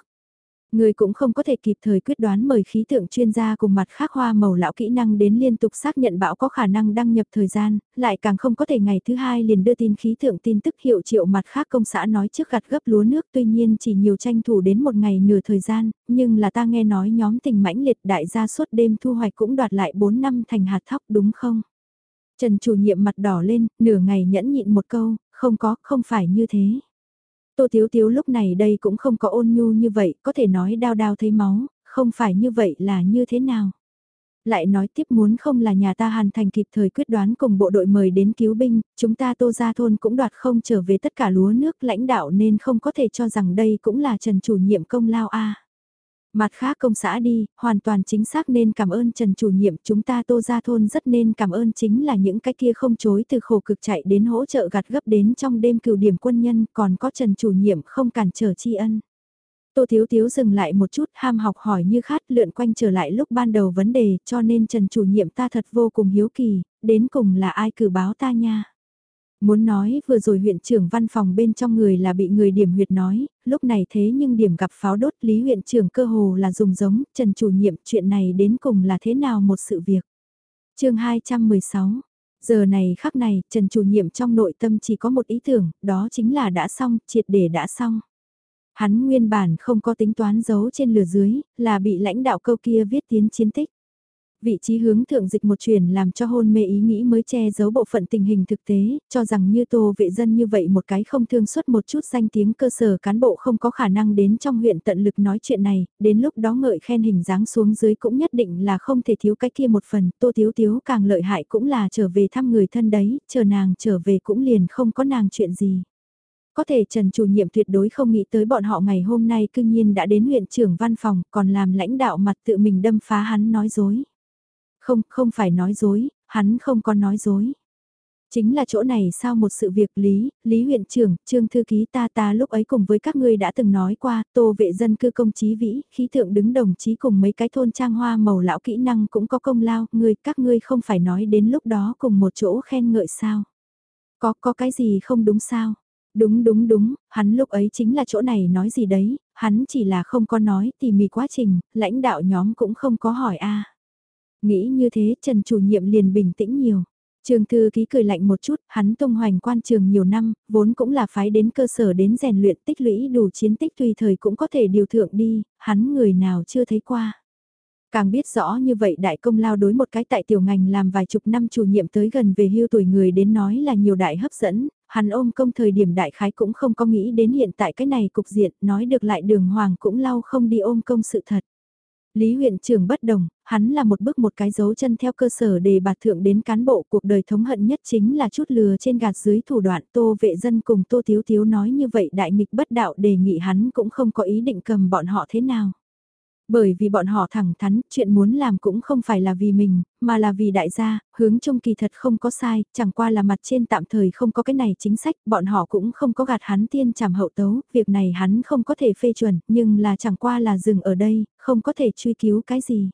A: Người cũng không có thể kịp thời quyết đoán mời khí tượng chuyên gia cùng mặt khác hoa màu lão kỹ năng đến liên tục xác nhận bão có khả năng đăng nhập thời gian, lại càng không có thể ngày thứ hai liền đưa tin khí tượng tin tức hiệu triệu mặt khác công xã nói trước gặt gấp lúa nước tuy nhiên chỉ nhiều tranh thủ đến một ngày nửa thời gian, nhưng là ta nghe nói nhóm tình mãnh liệt đại gia suốt đêm thu hoạch cũng đoạt lại 4 năm thành hạt thóc đúng không? Trần chủ nhiệm mặt đỏ lên, nửa ngày nhẫn nhịn một câu, không có, không phải như thế. Tô thiếu thiếu lúc này đây cũng không có ôn nhu như vậy, có thể nói đau đau thấy máu, không phải như vậy là như thế nào. Lại nói tiếp muốn không là nhà ta hàn thành kịp thời quyết đoán cùng bộ đội mời đến cứu binh, chúng ta tô ra thôn cũng đoạt không trở về tất cả lúa nước lãnh đạo nên không có thể cho rằng đây cũng là trần chủ nhiệm công lao a Mặt khác công xã đi, hoàn toàn chính xác nên cảm ơn Trần chủ nhiệm chúng ta tô ra thôn rất nên cảm ơn chính là những cái kia không chối từ khổ cực chạy đến hỗ trợ gặt gấp đến trong đêm cửu điểm quân nhân còn có Trần chủ nhiệm không cản trở tri ân. Tô Thiếu Thiếu dừng lại một chút ham học hỏi như khát lượn quanh trở lại lúc ban đầu vấn đề cho nên Trần chủ nhiệm ta thật vô cùng hiếu kỳ, đến cùng là ai cử báo ta nha. Muốn nói vừa rồi huyện trưởng văn phòng bên trong người là bị người điểm huyệt nói, lúc này thế nhưng điểm gặp pháo đốt lý huyện trưởng cơ hồ là dùng giống, trần chủ nhiệm chuyện này đến cùng là thế nào một sự việc. chương 216 Giờ này khắc này, Trần chủ nhiệm trong nội tâm chỉ có một ý tưởng, đó chính là đã xong, triệt để đã xong. Hắn nguyên bản không có tính toán giấu trên lửa dưới, là bị lãnh đạo câu kia viết tiến chiến tích vị trí hướng thượng dịch một chuyển làm cho hôn mê ý nghĩ mới che giấu bộ phận tình hình thực tế, cho rằng như tô vệ dân như vậy một cái không thương xuất một chút danh tiếng cơ sở cán bộ không có khả năng đến trong huyện tận lực nói chuyện này, đến lúc đó ngợi khen hình dáng xuống dưới cũng nhất định là không thể thiếu cái kia một phần, tô thiếu thiếu càng lợi hại cũng là trở về thăm người thân đấy, chờ nàng trở về cũng liền không có nàng chuyện gì. Có thể Trần chủ nhiệm tuyệt đối không nghĩ tới bọn họ ngày hôm nay cư nhiên đã đến huyện trưởng văn phòng còn làm lãnh đạo mặt tự mình đâm phá hắn nói dối. Không, không phải nói dối, hắn không có nói dối. Chính là chỗ này sao một sự việc lý, lý huyện trưởng, trương thư ký ta ta lúc ấy cùng với các ngươi đã từng nói qua, tô vệ dân cư công chí vĩ, khí thượng đứng đồng chí cùng mấy cái thôn trang hoa màu lão kỹ năng cũng có công lao, ngươi, các ngươi không phải nói đến lúc đó cùng một chỗ khen ngợi sao. Có, có cái gì không đúng sao? Đúng đúng đúng, hắn lúc ấy chính là chỗ này nói gì đấy, hắn chỉ là không có nói tỉ mỉ quá trình, lãnh đạo nhóm cũng không có hỏi a Nghĩ như thế Trần chủ nhiệm liền bình tĩnh nhiều. Trường thư ký cười lạnh một chút, hắn tung hoành quan trường nhiều năm, vốn cũng là phái đến cơ sở đến rèn luyện tích lũy đủ chiến tích tùy thời cũng có thể điều thượng đi, hắn người nào chưa thấy qua. Càng biết rõ như vậy đại công lao đối một cái tại tiểu ngành làm vài chục năm chủ nhiệm tới gần về hưu tuổi người đến nói là nhiều đại hấp dẫn, hắn ôm công thời điểm đại khái cũng không có nghĩ đến hiện tại cái này cục diện, nói được lại đường hoàng cũng lau không đi ôm công sự thật. Lý huyện trưởng bất đồng, hắn là một bước một cái dấu chân theo cơ sở để bạt thượng đến cán bộ cuộc đời thống hận nhất chính là chút lừa trên gạt dưới thủ đoạn tô vệ dân cùng tô thiếu thiếu nói như vậy đại nghịch bất đạo đề nghị hắn cũng không có ý định cầm bọn họ thế nào. Bởi vì bọn họ thẳng thắn, chuyện muốn làm cũng không phải là vì mình, mà là vì đại gia, hướng chung kỳ thật không có sai, chẳng qua là mặt trên tạm thời không có cái này chính sách, bọn họ cũng không có gạt hắn tiên chảm hậu tấu, việc này hắn không có thể phê chuẩn, nhưng là chẳng qua là dừng ở đây, không có thể truy cứu cái gì.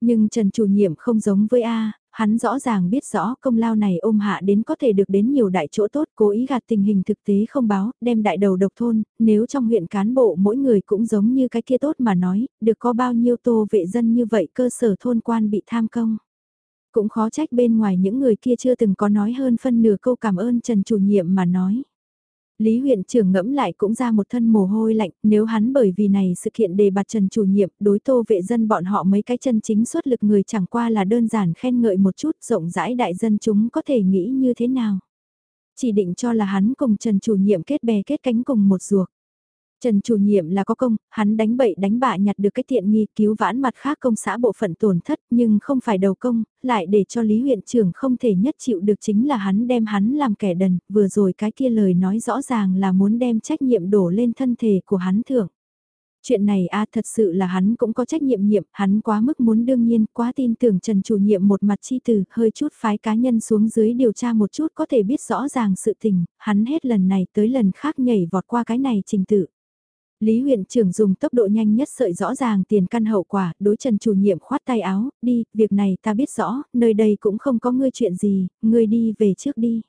A: Nhưng Trần chủ nhiệm không giống với A, hắn rõ ràng biết rõ công lao này ôm hạ đến có thể được đến nhiều đại chỗ tốt, cố ý gạt tình hình thực tế không báo, đem đại đầu độc thôn, nếu trong huyện cán bộ mỗi người cũng giống như cái kia tốt mà nói, được có bao nhiêu tô vệ dân như vậy cơ sở thôn quan bị tham công. Cũng khó trách bên ngoài những người kia chưa từng có nói hơn phân nửa câu cảm ơn Trần chủ nhiệm mà nói. Lý huyện trưởng ngẫm lại cũng ra một thân mồ hôi lạnh, nếu hắn bởi vì này sự kiện đề bạt Trần chủ nhiệm, đối tô vệ dân bọn họ mấy cái chân chính xuất lực người chẳng qua là đơn giản khen ngợi một chút rộng rãi đại dân chúng có thể nghĩ như thế nào. Chỉ định cho là hắn cùng Trần chủ nhiệm kết bè kết cánh cùng một ruột. Trần chủ nhiệm là có công, hắn đánh bậy đánh bạ nhặt được cái tiện nghi cứu vãn mặt khác công xã bộ phận tổn thất nhưng không phải đầu công, lại để cho Lý huyện trưởng không thể nhất chịu được chính là hắn đem hắn làm kẻ đần, vừa rồi cái kia lời nói rõ ràng là muốn đem trách nhiệm đổ lên thân thể của hắn thưởng. Chuyện này a thật sự là hắn cũng có trách nhiệm nhiệm, hắn quá mức muốn đương nhiên, quá tin tưởng Trần chủ nhiệm một mặt chi từ, hơi chút phái cá nhân xuống dưới điều tra một chút có thể biết rõ ràng sự tình, hắn hết lần này tới lần khác nhảy vọt qua cái này trình tự. Lý huyện trưởng dùng tốc độ nhanh nhất sợi rõ ràng tiền căn hậu quả, đối trần chủ nhiệm khoát tay áo, đi, việc này ta biết rõ, nơi đây cũng không có ngươi chuyện gì, ngươi đi về trước đi.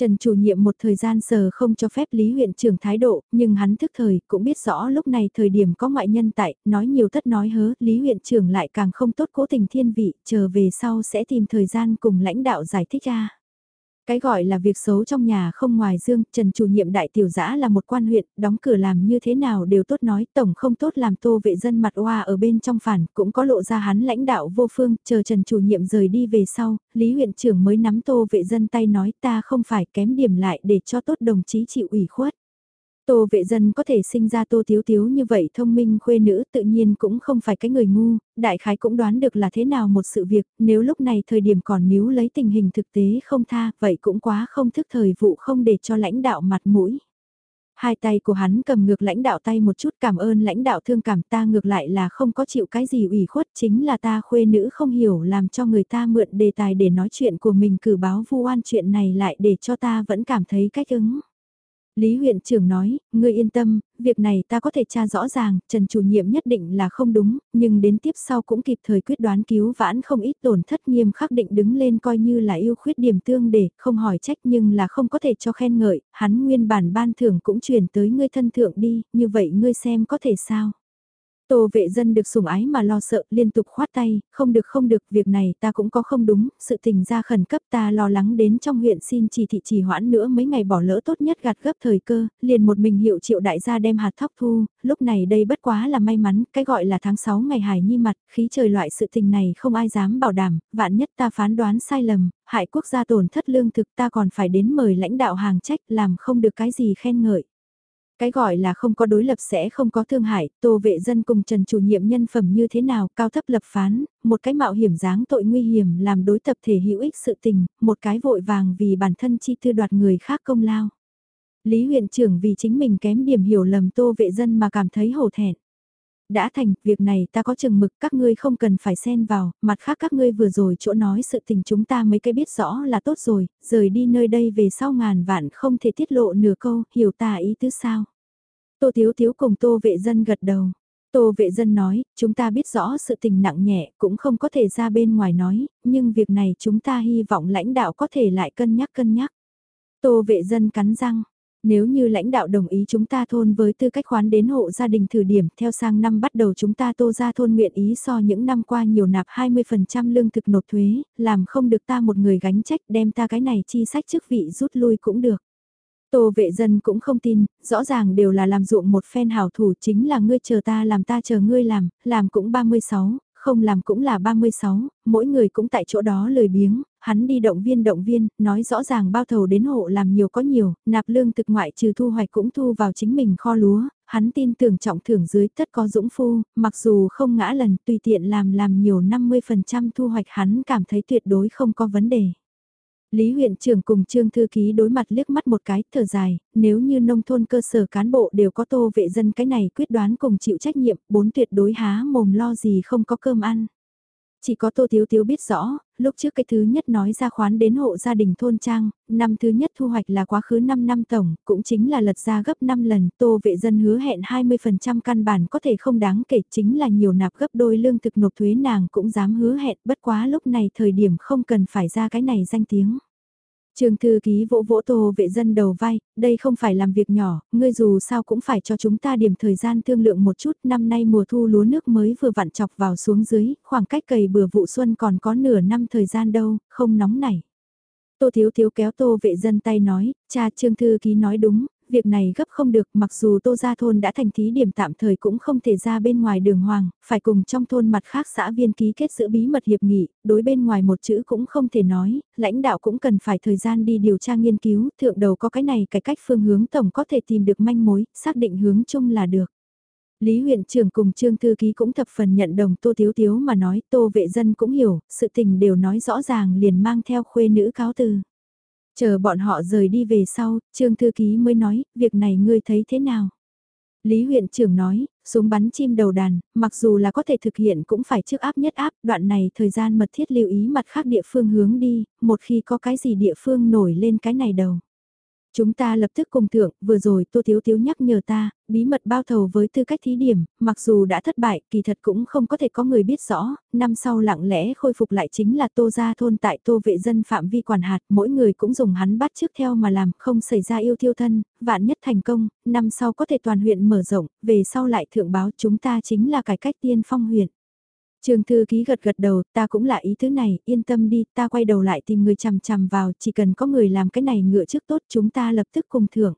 A: Trần chủ nhiệm một thời gian sờ không cho phép Lý huyện trưởng thái độ, nhưng hắn thức thời cũng biết rõ lúc này thời điểm có ngoại nhân tại, nói nhiều thất nói hớ, Lý huyện trưởng lại càng không tốt cố tình thiên vị, chờ về sau sẽ tìm thời gian cùng lãnh đạo giải thích ra. Cái gọi là việc xấu trong nhà không ngoài dương, Trần chủ nhiệm đại tiểu giã là một quan huyện, đóng cửa làm như thế nào đều tốt nói, tổng không tốt làm tô vệ dân mặt oa ở bên trong phản, cũng có lộ ra hắn lãnh đạo vô phương, chờ Trần chủ nhiệm rời đi về sau, Lý huyện trưởng mới nắm tô vệ dân tay nói ta không phải kém điểm lại để cho tốt đồng chí chịu ủy khuất. Tô vệ dân có thể sinh ra tô thiếu thiếu như vậy thông minh khuê nữ tự nhiên cũng không phải cái người ngu, đại khái cũng đoán được là thế nào một sự việc, nếu lúc này thời điểm còn níu lấy tình hình thực tế không tha, vậy cũng quá không thức thời vụ không để cho lãnh đạo mặt mũi. Hai tay của hắn cầm ngược lãnh đạo tay một chút cảm ơn lãnh đạo thương cảm ta ngược lại là không có chịu cái gì ủy khuất chính là ta khuê nữ không hiểu làm cho người ta mượn đề tài để nói chuyện của mình cử báo vu oan chuyện này lại để cho ta vẫn cảm thấy cách ứng. Lý huyện trưởng nói, ngươi yên tâm, việc này ta có thể tra rõ ràng, Trần chủ nhiệm nhất định là không đúng, nhưng đến tiếp sau cũng kịp thời quyết đoán cứu vãn không ít tổn thất nghiêm khắc định đứng lên coi như là yêu khuyết điểm tương để, không hỏi trách nhưng là không có thể cho khen ngợi, hắn nguyên bản ban thưởng cũng truyền tới ngươi thân thượng đi, như vậy ngươi xem có thể sao. Tô vệ dân được sủng ái mà lo sợ liên tục khoát tay, không được không được, việc này ta cũng có không đúng, sự tình ra khẩn cấp ta lo lắng đến trong huyện xin chỉ thị trì hoãn nữa mấy ngày bỏ lỡ tốt nhất gạt gấp thời cơ, liền một mình hiệu triệu đại gia đem hạt thóc thu, lúc này đây bất quá là may mắn, cái gọi là tháng 6 ngày hài nhi mặt, khí trời loại sự tình này không ai dám bảo đảm, vạn nhất ta phán đoán sai lầm, hại quốc gia tổn thất lương thực ta còn phải đến mời lãnh đạo hàng trách làm không được cái gì khen ngợi. Cái gọi là không có đối lập sẽ không có thương hại, tô vệ dân cùng trần chủ nhiệm nhân phẩm như thế nào, cao thấp lập phán, một cái mạo hiểm dáng tội nguy hiểm làm đối tập thể hữu ích sự tình, một cái vội vàng vì bản thân chi thư đoạt người khác công lao. Lý huyện trưởng vì chính mình kém điểm hiểu lầm tô vệ dân mà cảm thấy hổ thẹn. Đã thành, việc này ta có chừng mực các ngươi không cần phải xen vào, mặt khác các ngươi vừa rồi chỗ nói sự tình chúng ta mấy cái biết rõ là tốt rồi, rời đi nơi đây về sau ngàn vạn không thể tiết lộ nửa câu, hiểu ta ý tứ sao. Tô Thiếu Thiếu cùng Tô Vệ Dân gật đầu. Tô Vệ Dân nói, chúng ta biết rõ sự tình nặng nhẹ cũng không có thể ra bên ngoài nói, nhưng việc này chúng ta hy vọng lãnh đạo có thể lại cân nhắc cân nhắc. Tô Vệ Dân cắn răng. Nếu như lãnh đạo đồng ý chúng ta thôn với tư cách khoán đến hộ gia đình thử điểm theo sang năm bắt đầu chúng ta tô ra thôn nguyện ý so những năm qua nhiều nạp 20% lương thực nộp thuế, làm không được ta một người gánh trách đem ta cái này chi sách chức vị rút lui cũng được. Tô vệ dân cũng không tin, rõ ràng đều là làm ruộng một phen hảo thủ chính là ngươi chờ ta làm ta chờ ngươi làm, làm cũng 36, không làm cũng là 36, mỗi người cũng tại chỗ đó lười biếng, hắn đi động viên động viên, nói rõ ràng bao thầu đến hộ làm nhiều có nhiều, nạp lương thực ngoại trừ thu hoạch cũng thu vào chính mình kho lúa, hắn tin tưởng trọng thưởng dưới tất có dũng phu, mặc dù không ngã lần tùy tiện làm làm nhiều 50% thu hoạch hắn cảm thấy tuyệt đối không có vấn đề. Lý huyện trưởng cùng trương thư ký đối mặt liếc mắt một cái, thở dài, nếu như nông thôn cơ sở cán bộ đều có tô vệ dân cái này quyết đoán cùng chịu trách nhiệm, bốn tuyệt đối há mồm lo gì không có cơm ăn. Chỉ có Tô thiếu thiếu biết rõ, lúc trước cái thứ nhất nói ra khoán đến hộ gia đình thôn trang, năm thứ nhất thu hoạch là quá khứ 5 năm tổng, cũng chính là lật ra gấp 5 lần, Tô vệ dân hứa hẹn 20% căn bản có thể không đáng kể, chính là nhiều nạp gấp đôi lương thực nộp thuế nàng cũng dám hứa hẹn, bất quá lúc này thời điểm không cần phải ra cái này danh tiếng. Trường thư ký vỗ vỗ tô vệ dân đầu vai, đây không phải làm việc nhỏ, ngươi dù sao cũng phải cho chúng ta điểm thời gian thương lượng một chút, năm nay mùa thu lúa nước mới vừa vặn chọc vào xuống dưới, khoảng cách cày bừa vụ xuân còn có nửa năm thời gian đâu, không nóng nảy. Tô Thiếu Thiếu kéo Tô vệ dân tay nói, cha Trương Thư Ký nói đúng, việc này gấp không được mặc dù Tô Gia Thôn đã thành thí điểm tạm thời cũng không thể ra bên ngoài đường hoàng, phải cùng trong thôn mặt khác xã viên ký kết giữ bí mật hiệp nghị, đối bên ngoài một chữ cũng không thể nói, lãnh đạo cũng cần phải thời gian đi điều tra nghiên cứu, thượng đầu có cái này cái cách phương hướng tổng có thể tìm được manh mối, xác định hướng chung là được. Lý huyện trưởng cùng Trương Thư Ký cũng thập phần nhận đồng Tô Thiếu Thiếu mà nói Tô vệ dân cũng hiểu, sự tình đều nói rõ ràng liền mang theo khuê nữ cáo từ. Chờ bọn họ rời đi về sau, Trương Thư Ký mới nói, việc này ngươi thấy thế nào? Lý huyện trưởng nói, súng bắn chim đầu đàn, mặc dù là có thể thực hiện cũng phải trước áp nhất áp, đoạn này thời gian mật thiết lưu ý mặt khác địa phương hướng đi, một khi có cái gì địa phương nổi lên cái này đầu. Chúng ta lập tức cùng thượng, vừa rồi Tô Thiếu Thiếu nhắc nhở ta, bí mật bao thầu với tư cách thí điểm, mặc dù đã thất bại, kỳ thật cũng không có thể có người biết rõ, năm sau lặng lẽ khôi phục lại chính là Tô Gia Thôn tại Tô Vệ Dân phạm vi quản hạt, mỗi người cũng dùng hắn bắt trước theo mà làm, không xảy ra yêu thiêu thân, vạn nhất thành công, năm sau có thể toàn huyện mở rộng, về sau lại thượng báo chúng ta chính là cải cách tiên phong huyện. Trường thư ký gật gật đầu, ta cũng là ý thứ này, yên tâm đi, ta quay đầu lại tìm người chằm chằm vào, chỉ cần có người làm cái này ngựa trước tốt chúng ta lập tức cùng thưởng.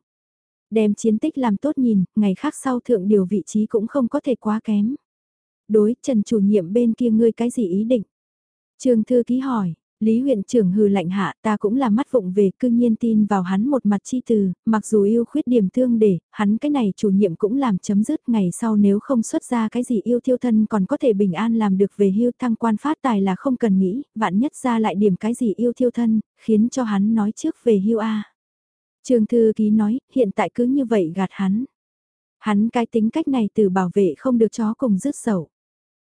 A: Đem chiến tích làm tốt nhìn, ngày khác sau thượng điều vị trí cũng không có thể quá kém. Đối, Trần chủ nhiệm bên kia ngươi cái gì ý định? Trường thư ký hỏi, Lý huyện trưởng hừ lạnh hạ ta cũng là mắt vụng về cương nhiên tin vào hắn một mặt chi từ, mặc dù yêu khuyết điểm thương để, hắn cái này chủ nhiệm cũng làm chấm dứt ngày sau nếu không xuất ra cái gì yêu thiêu thân còn có thể bình an làm được về hưu thăng quan phát tài là không cần nghĩ, vạn nhất ra lại điểm cái gì yêu thiêu thân, khiến cho hắn nói trước về hưu a. Trường thư ký nói, hiện tại cứ như vậy gạt hắn. Hắn cái tính cách này từ bảo vệ không được chó cùng rứt sầu.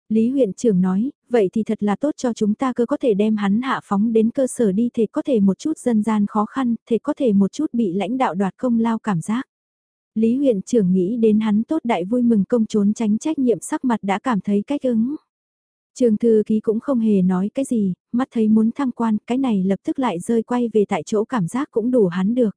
A: Lý huyện trưởng nói, vậy thì thật là tốt cho chúng ta cơ có thể đem hắn hạ phóng đến cơ sở đi thể có thể một chút dân gian khó khăn, thể có thể một chút bị lãnh đạo đoạt công lao cảm giác. Lý huyện trưởng nghĩ đến hắn tốt đại vui mừng công trốn tránh trách nhiệm sắc mặt đã cảm thấy cách ứng. Trường thư ký cũng không hề nói cái gì, mắt thấy muốn thăng quan, cái này lập tức lại rơi quay về tại chỗ cảm giác cũng đủ hắn được.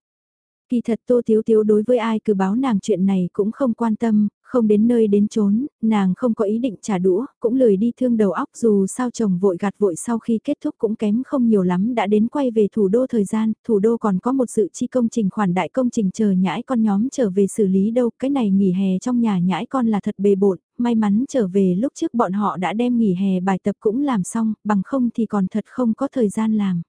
A: Kỳ thật Tô Tiếu Tiếu đối với ai cứ báo nàng chuyện này cũng không quan tâm, không đến nơi đến trốn nàng không có ý định trả đũa, cũng lười đi thương đầu óc dù sao chồng vội gạt vội sau khi kết thúc cũng kém không nhiều lắm đã đến quay về thủ đô thời gian, thủ đô còn có một sự chi công trình khoản đại công trình chờ nhãi con nhóm trở về xử lý đâu, cái này nghỉ hè trong nhà nhãi con là thật bề bộn, may mắn trở về lúc trước bọn họ đã đem nghỉ hè bài tập cũng làm xong, bằng không thì còn thật không có thời gian làm.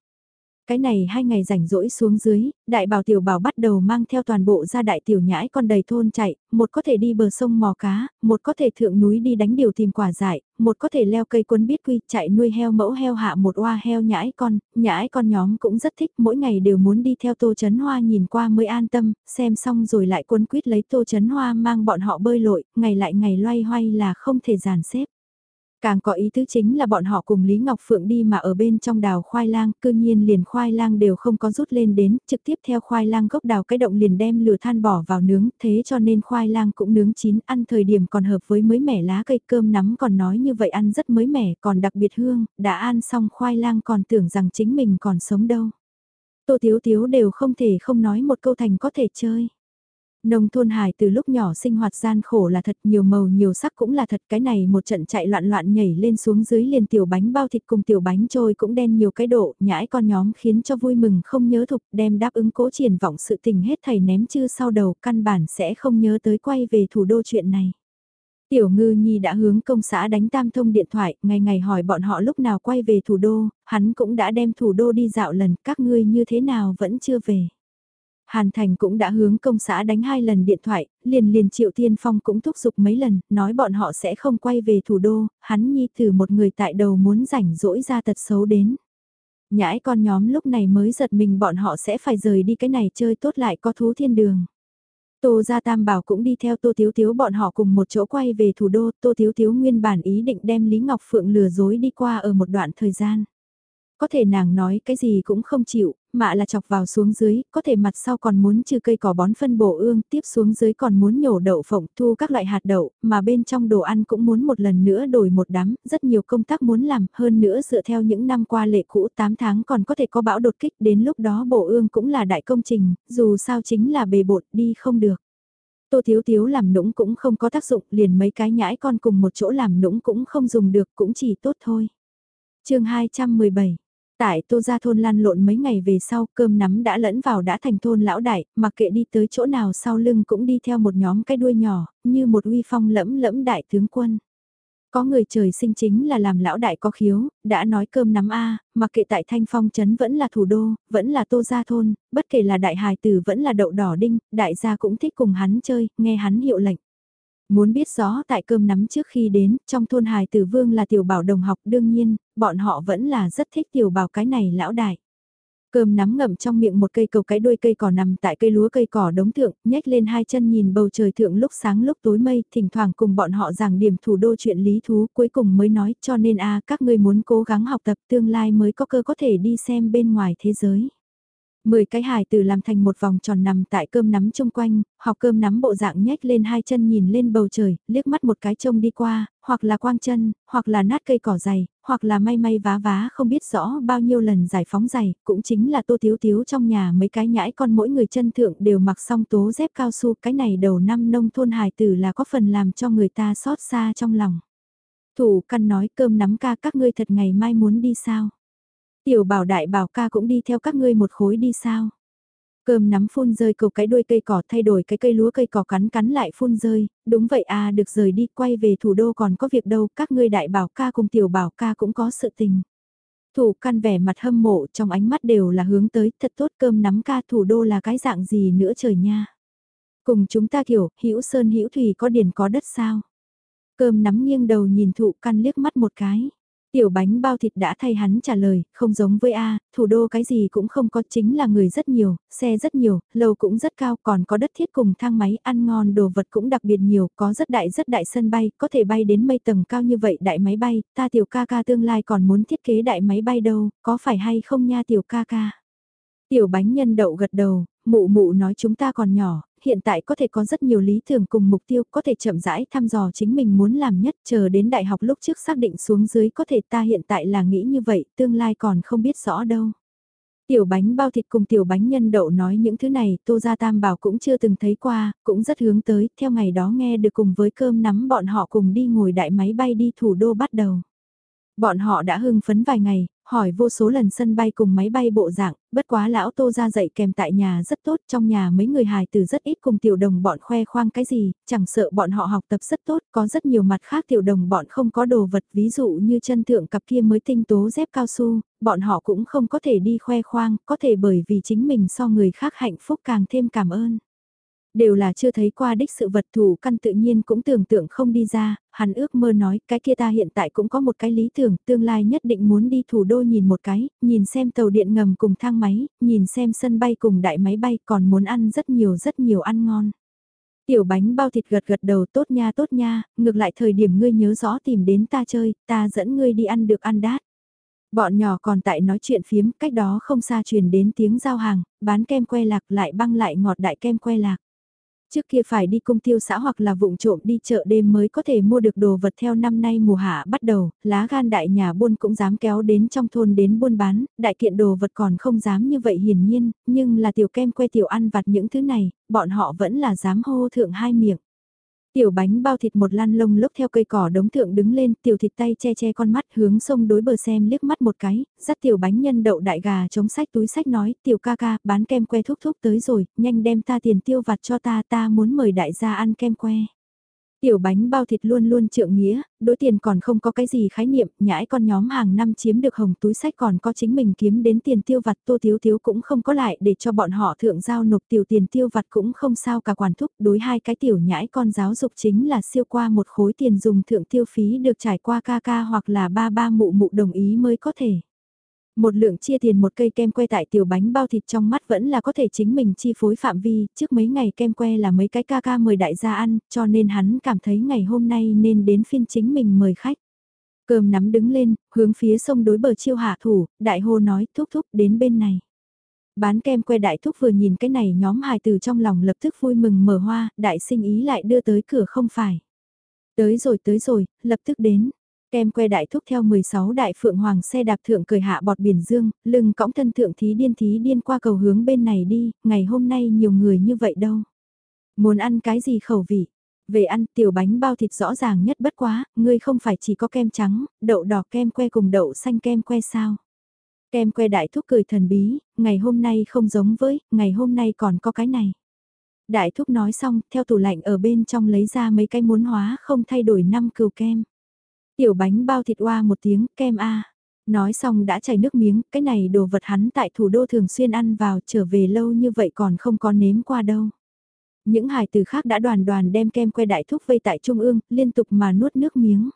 A: Cái này hai ngày rảnh rỗi xuống dưới, đại bảo tiểu bảo bắt đầu mang theo toàn bộ ra đại tiểu nhãi con đầy thôn chạy, một có thể đi bờ sông mò cá, một có thể thượng núi đi đánh điều tìm quả dại, một có thể leo cây quân biết quy chạy nuôi heo mẫu heo hạ một oa heo nhãi con, nhãi con nhóm cũng rất thích mỗi ngày đều muốn đi theo tô chấn hoa nhìn qua mới an tâm, xem xong rồi lại quân quyết lấy tô chấn hoa mang bọn họ bơi lội, ngày lại ngày loay hoay là không thể giàn xếp. Càng có ý tứ chính là bọn họ cùng Lý Ngọc Phượng đi mà ở bên trong đào khoai lang, cư nhiên liền khoai lang đều không có rút lên đến, trực tiếp theo khoai lang gốc đào cái động liền đem lửa than bỏ vào nướng, thế cho nên khoai lang cũng nướng chín, ăn thời điểm còn hợp với mới mẻ lá cây cơm nắm còn nói như vậy ăn rất mới mẻ, còn đặc biệt hương, đã ăn xong khoai lang còn tưởng rằng chính mình còn sống đâu. Tô Tiếu Tiếu đều không thể không nói một câu thành có thể chơi. Nông thôn hải từ lúc nhỏ sinh hoạt gian khổ là thật nhiều màu nhiều sắc cũng là thật cái này một trận chạy loạn loạn nhảy lên xuống dưới liền tiểu bánh bao thịt cùng tiểu bánh trôi cũng đen nhiều cái độ nhãi con nhóm khiến cho vui mừng không nhớ thục đem đáp ứng cố triển vọng sự tình hết thầy ném chư sau đầu căn bản sẽ không nhớ tới quay về thủ đô chuyện này. Tiểu ngư nhi đã hướng công xã đánh tam thông điện thoại, ngày ngày hỏi bọn họ lúc nào quay về thủ đô, hắn cũng đã đem thủ đô đi dạo lần, các ngươi như thế nào vẫn chưa về. Hàn Thành cũng đã hướng công xã đánh hai lần điện thoại, liền liền Triệu Tiên Phong cũng thúc giục mấy lần, nói bọn họ sẽ không quay về thủ đô, hắn nhi từ một người tại đầu muốn rảnh rỗi ra tật xấu đến. Nhãi con nhóm lúc này mới giật mình bọn họ sẽ phải rời đi cái này chơi tốt lại có thú thiên đường. Tô Gia Tam Bảo cũng đi theo Tô Tiếu Tiếu bọn họ cùng một chỗ quay về thủ đô, Tô Tiếu Tiếu nguyên bản ý định đem Lý Ngọc Phượng lừa dối đi qua ở một đoạn thời gian. Có thể nàng nói cái gì cũng không chịu, mạ là chọc vào xuống dưới, có thể mặt sau còn muốn trừ cây cỏ bón phân bổ ương, tiếp xuống dưới còn muốn nhổ đậu phộng thu các loại hạt đậu, mà bên trong đồ ăn cũng muốn một lần nữa đổi một đám, rất nhiều công tác muốn làm, hơn nữa dựa theo những năm qua lệ cũ 8 tháng còn có thể có bão đột kích, đến lúc đó bộ ương cũng là đại công trình, dù sao chính là bề bột đi không được. Tô Thiếu Thiếu làm nũng cũng không có tác dụng, liền mấy cái nhãi con cùng một chỗ làm nũng cũng không dùng được, cũng chỉ tốt thôi. chương 217 Tại Tô Gia Thôn lăn lộn mấy ngày về sau, cơm nắm đã lẫn vào đã thành thôn lão đại, mặc kệ đi tới chỗ nào sau lưng cũng đi theo một nhóm cái đuôi nhỏ, như một uy phong lẫm lẫm đại tướng quân. Có người trời sinh chính là làm lão đại có khiếu, đã nói cơm nắm A, mặc kệ tại Thanh Phong Trấn vẫn là thủ đô, vẫn là Tô Gia Thôn, bất kể là đại hài tử vẫn là đậu đỏ đinh, đại gia cũng thích cùng hắn chơi, nghe hắn hiệu lệnh. Muốn biết rõ tại cơm nắm trước khi đến, trong thôn hài tử vương là tiểu bảo đồng học đương nhiên, bọn họ vẫn là rất thích tiểu bảo cái này lão đại. Cơm nắm ngậm trong miệng một cây cầu cái đuôi cây cỏ nằm tại cây lúa cây cỏ đống thượng, nhếch lên hai chân nhìn bầu trời thượng lúc sáng lúc tối mây, thỉnh thoảng cùng bọn họ giảng điểm thủ đô chuyện lý thú, cuối cùng mới nói cho nên a các ngươi muốn cố gắng học tập tương lai mới có cơ có thể đi xem bên ngoài thế giới. Mười cái hài từ làm thành một vòng tròn nằm tại cơm nắm chung quanh, học cơm nắm bộ dạng nhếch lên hai chân nhìn lên bầu trời, liếc mắt một cái trông đi qua, hoặc là quang chân, hoặc là nát cây cỏ dày, hoặc là may may vá vá không biết rõ bao nhiêu lần giải phóng giày, cũng chính là tô thiếu thiếu trong nhà mấy cái nhãi con mỗi người chân thượng đều mặc xong tố dép cao su, cái này đầu năm nông thôn hài tử là có phần làm cho người ta xót xa trong lòng. Thủ căn nói cơm nắm ca các ngươi thật ngày mai muốn đi sao? Tiểu bảo đại bảo ca cũng đi theo các ngươi một khối đi sao? Cơm nắm phun rơi cầu cái đuôi cây cỏ thay đổi cái cây lúa cây cỏ cắn cắn lại phun rơi, đúng vậy à được rời đi quay về thủ đô còn có việc đâu, các ngươi đại bảo ca cùng tiểu bảo ca cũng có sự tình. Thủ căn vẻ mặt hâm mộ trong ánh mắt đều là hướng tới, thật tốt cơm nắm ca thủ đô là cái dạng gì nữa trời nha. Cùng chúng ta kiểu, hữu sơn hữu thủy có điển có đất sao. Cơm nắm nghiêng đầu nhìn thụ căn liếc mắt một cái. Tiểu bánh bao thịt đã thay hắn trả lời, không giống với A, thủ đô cái gì cũng không có chính là người rất nhiều, xe rất nhiều, lầu cũng rất cao, còn có đất thiết cùng thang máy, ăn ngon đồ vật cũng đặc biệt nhiều, có rất đại rất đại sân bay, có thể bay đến mây tầng cao như vậy đại máy bay, ta tiểu ca ca tương lai còn muốn thiết kế đại máy bay đâu, có phải hay không nha tiểu ca ca. Tiểu bánh nhân đậu gật đầu, mụ mụ nói chúng ta còn nhỏ, hiện tại có thể có rất nhiều lý tưởng cùng mục tiêu, có thể chậm rãi thăm dò chính mình muốn làm nhất, chờ đến đại học lúc trước xác định xuống dưới có thể ta hiện tại là nghĩ như vậy, tương lai còn không biết rõ đâu. Tiểu bánh bao thịt cùng tiểu bánh nhân đậu nói những thứ này, Tô Gia Tam Bảo cũng chưa từng thấy qua, cũng rất hướng tới, theo ngày đó nghe được cùng với cơm nắm bọn họ cùng đi ngồi đại máy bay đi thủ đô bắt đầu. Bọn họ đã hưng phấn vài ngày, hỏi vô số lần sân bay cùng máy bay bộ dạng, bất quá lão tô ra dạy kèm tại nhà rất tốt, trong nhà mấy người hài từ rất ít cùng tiểu đồng bọn khoe khoang cái gì, chẳng sợ bọn họ học tập rất tốt, có rất nhiều mặt khác tiểu đồng bọn không có đồ vật, ví dụ như chân thượng cặp kia mới tinh tố dép cao su, bọn họ cũng không có thể đi khoe khoang, có thể bởi vì chính mình so người khác hạnh phúc càng thêm cảm ơn. Đều là chưa thấy qua đích sự vật thủ căn tự nhiên cũng tưởng tượng không đi ra, hắn ước mơ nói cái kia ta hiện tại cũng có một cái lý tưởng, tương lai nhất định muốn đi thủ đô nhìn một cái, nhìn xem tàu điện ngầm cùng thang máy, nhìn xem sân bay cùng đại máy bay còn muốn ăn rất nhiều rất nhiều ăn ngon. Tiểu bánh bao thịt gật gật đầu tốt nha tốt nha, ngược lại thời điểm ngươi nhớ rõ tìm đến ta chơi, ta dẫn ngươi đi ăn được ăn đát. Bọn nhỏ còn tại nói chuyện phiếm, cách đó không xa truyền đến tiếng giao hàng, bán kem que lạc lại băng lại ngọt đại kem que lạc. Trước kia phải đi cung tiêu xã hoặc là vụng trộm đi chợ đêm mới có thể mua được đồ vật theo năm nay mùa hạ bắt đầu, lá gan đại nhà buôn cũng dám kéo đến trong thôn đến buôn bán, đại kiện đồ vật còn không dám như vậy hiển nhiên, nhưng là tiểu kem que tiểu ăn vặt những thứ này, bọn họ vẫn là dám hô thượng hai miệng. Tiểu bánh bao thịt một lan lông lốc theo cây cỏ đống thượng đứng lên, tiểu thịt tay che che con mắt hướng sông đối bờ xem liếc mắt một cái, dắt tiểu bánh nhân đậu đại gà chống sách túi sách nói, tiểu ca ca, bán kem que thúc thúc tới rồi, nhanh đem ta tiền tiêu vặt cho ta, ta muốn mời đại gia ăn kem que. Tiểu bánh bao thịt luôn luôn trượng nghĩa, đối tiền còn không có cái gì khái niệm, nhãi con nhóm hàng năm chiếm được hồng túi sách còn có chính mình kiếm đến tiền tiêu vặt tô thiếu thiếu cũng không có lại để cho bọn họ thượng giao nộp tiểu tiền tiêu vặt cũng không sao cả quản thúc đối hai cái tiểu nhãi con giáo dục chính là siêu qua một khối tiền dùng thượng tiêu phí được trải qua ca ca hoặc là ba ba mụ mụ đồng ý mới có thể. Một lượng chia tiền một cây kem que tại tiểu bánh bao thịt trong mắt vẫn là có thể chính mình chi phối phạm vi, trước mấy ngày kem que là mấy cái ca ca mời đại gia ăn, cho nên hắn cảm thấy ngày hôm nay nên đến phiên chính mình mời khách. Cơm nắm đứng lên, hướng phía sông đối bờ chiêu hạ thủ, đại hô nói thúc thúc đến bên này. Bán kem que đại thúc vừa nhìn cái này nhóm hài từ trong lòng lập tức vui mừng mở hoa, đại sinh ý lại đưa tới cửa không phải. Tới rồi tới rồi, lập tức đến. Kem que đại thúc theo 16 đại phượng hoàng xe đạp thượng cười hạ bọt biển dương, lưng cõng thân thượng thí điên thí điên qua cầu hướng bên này đi, ngày hôm nay nhiều người như vậy đâu. Muốn ăn cái gì khẩu vị? Về ăn tiểu bánh bao thịt rõ ràng nhất bất quá, ngươi không phải chỉ có kem trắng, đậu đỏ kem que cùng đậu xanh kem que sao. Kem que đại thúc cười thần bí, ngày hôm nay không giống với, ngày hôm nay còn có cái này. Đại thúc nói xong, theo tủ lạnh ở bên trong lấy ra mấy cái muốn hóa không thay đổi năm cừu kem. Tiểu bánh bao thịt oa một tiếng, kem A. Nói xong đã chảy nước miếng, cái này đồ vật hắn tại thủ đô thường xuyên ăn vào trở về lâu như vậy còn không có nếm qua đâu. Những hài tử khác đã đoàn đoàn đem kem que đại thúc vây tại trung ương, liên tục mà nuốt nước miếng.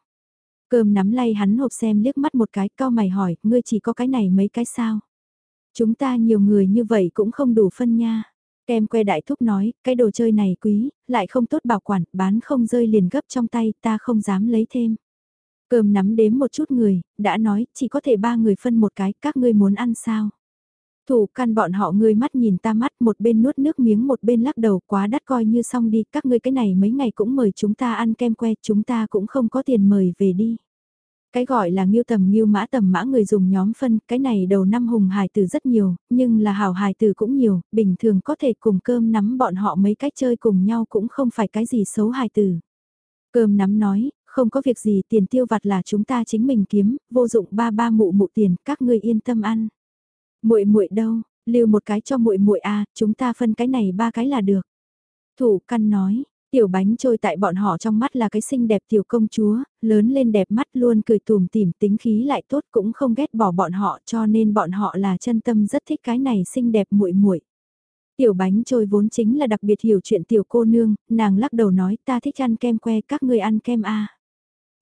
A: Cơm nắm lay hắn hộp xem liếc mắt một cái, cao mày hỏi, ngươi chỉ có cái này mấy cái sao? Chúng ta nhiều người như vậy cũng không đủ phân nha. Kem que đại thúc nói, cái đồ chơi này quý, lại không tốt bảo quản, bán không rơi liền gấp trong tay, ta không dám lấy thêm. Cơm nắm đếm một chút người, đã nói, chỉ có thể ba người phân một cái, các ngươi muốn ăn sao? Thủ căn bọn họ ngươi mắt nhìn ta mắt một bên nuốt nước miếng một bên lắc đầu quá đắt coi như xong đi, các ngươi cái này mấy ngày cũng mời chúng ta ăn kem que, chúng ta cũng không có tiền mời về đi. Cái gọi là nghiêu tầm nghiêu mã tầm mã người dùng nhóm phân, cái này đầu năm hùng hài tử rất nhiều, nhưng là hào hài tử cũng nhiều, bình thường có thể cùng cơm nắm bọn họ mấy cách chơi cùng nhau cũng không phải cái gì xấu hài tử. Cơm nắm nói, không có việc gì tiền tiêu vặt là chúng ta chính mình kiếm, vô dụng ba ba mụ mụ tiền, các ngươi yên tâm ăn. Muội muội đâu, lưu một cái cho muội muội a, chúng ta phân cái này ba cái là được. Thủ căn nói, tiểu bánh trôi tại bọn họ trong mắt là cái xinh đẹp tiểu công chúa, lớn lên đẹp mắt luôn cười tùm tìm tính khí lại tốt cũng không ghét bỏ bọn họ cho nên bọn họ là chân tâm rất thích cái này xinh đẹp muội muội. Tiểu bánh trôi vốn chính là đặc biệt hiểu chuyện tiểu cô nương, nàng lắc đầu nói ta thích ăn kem que các ngươi ăn kem a.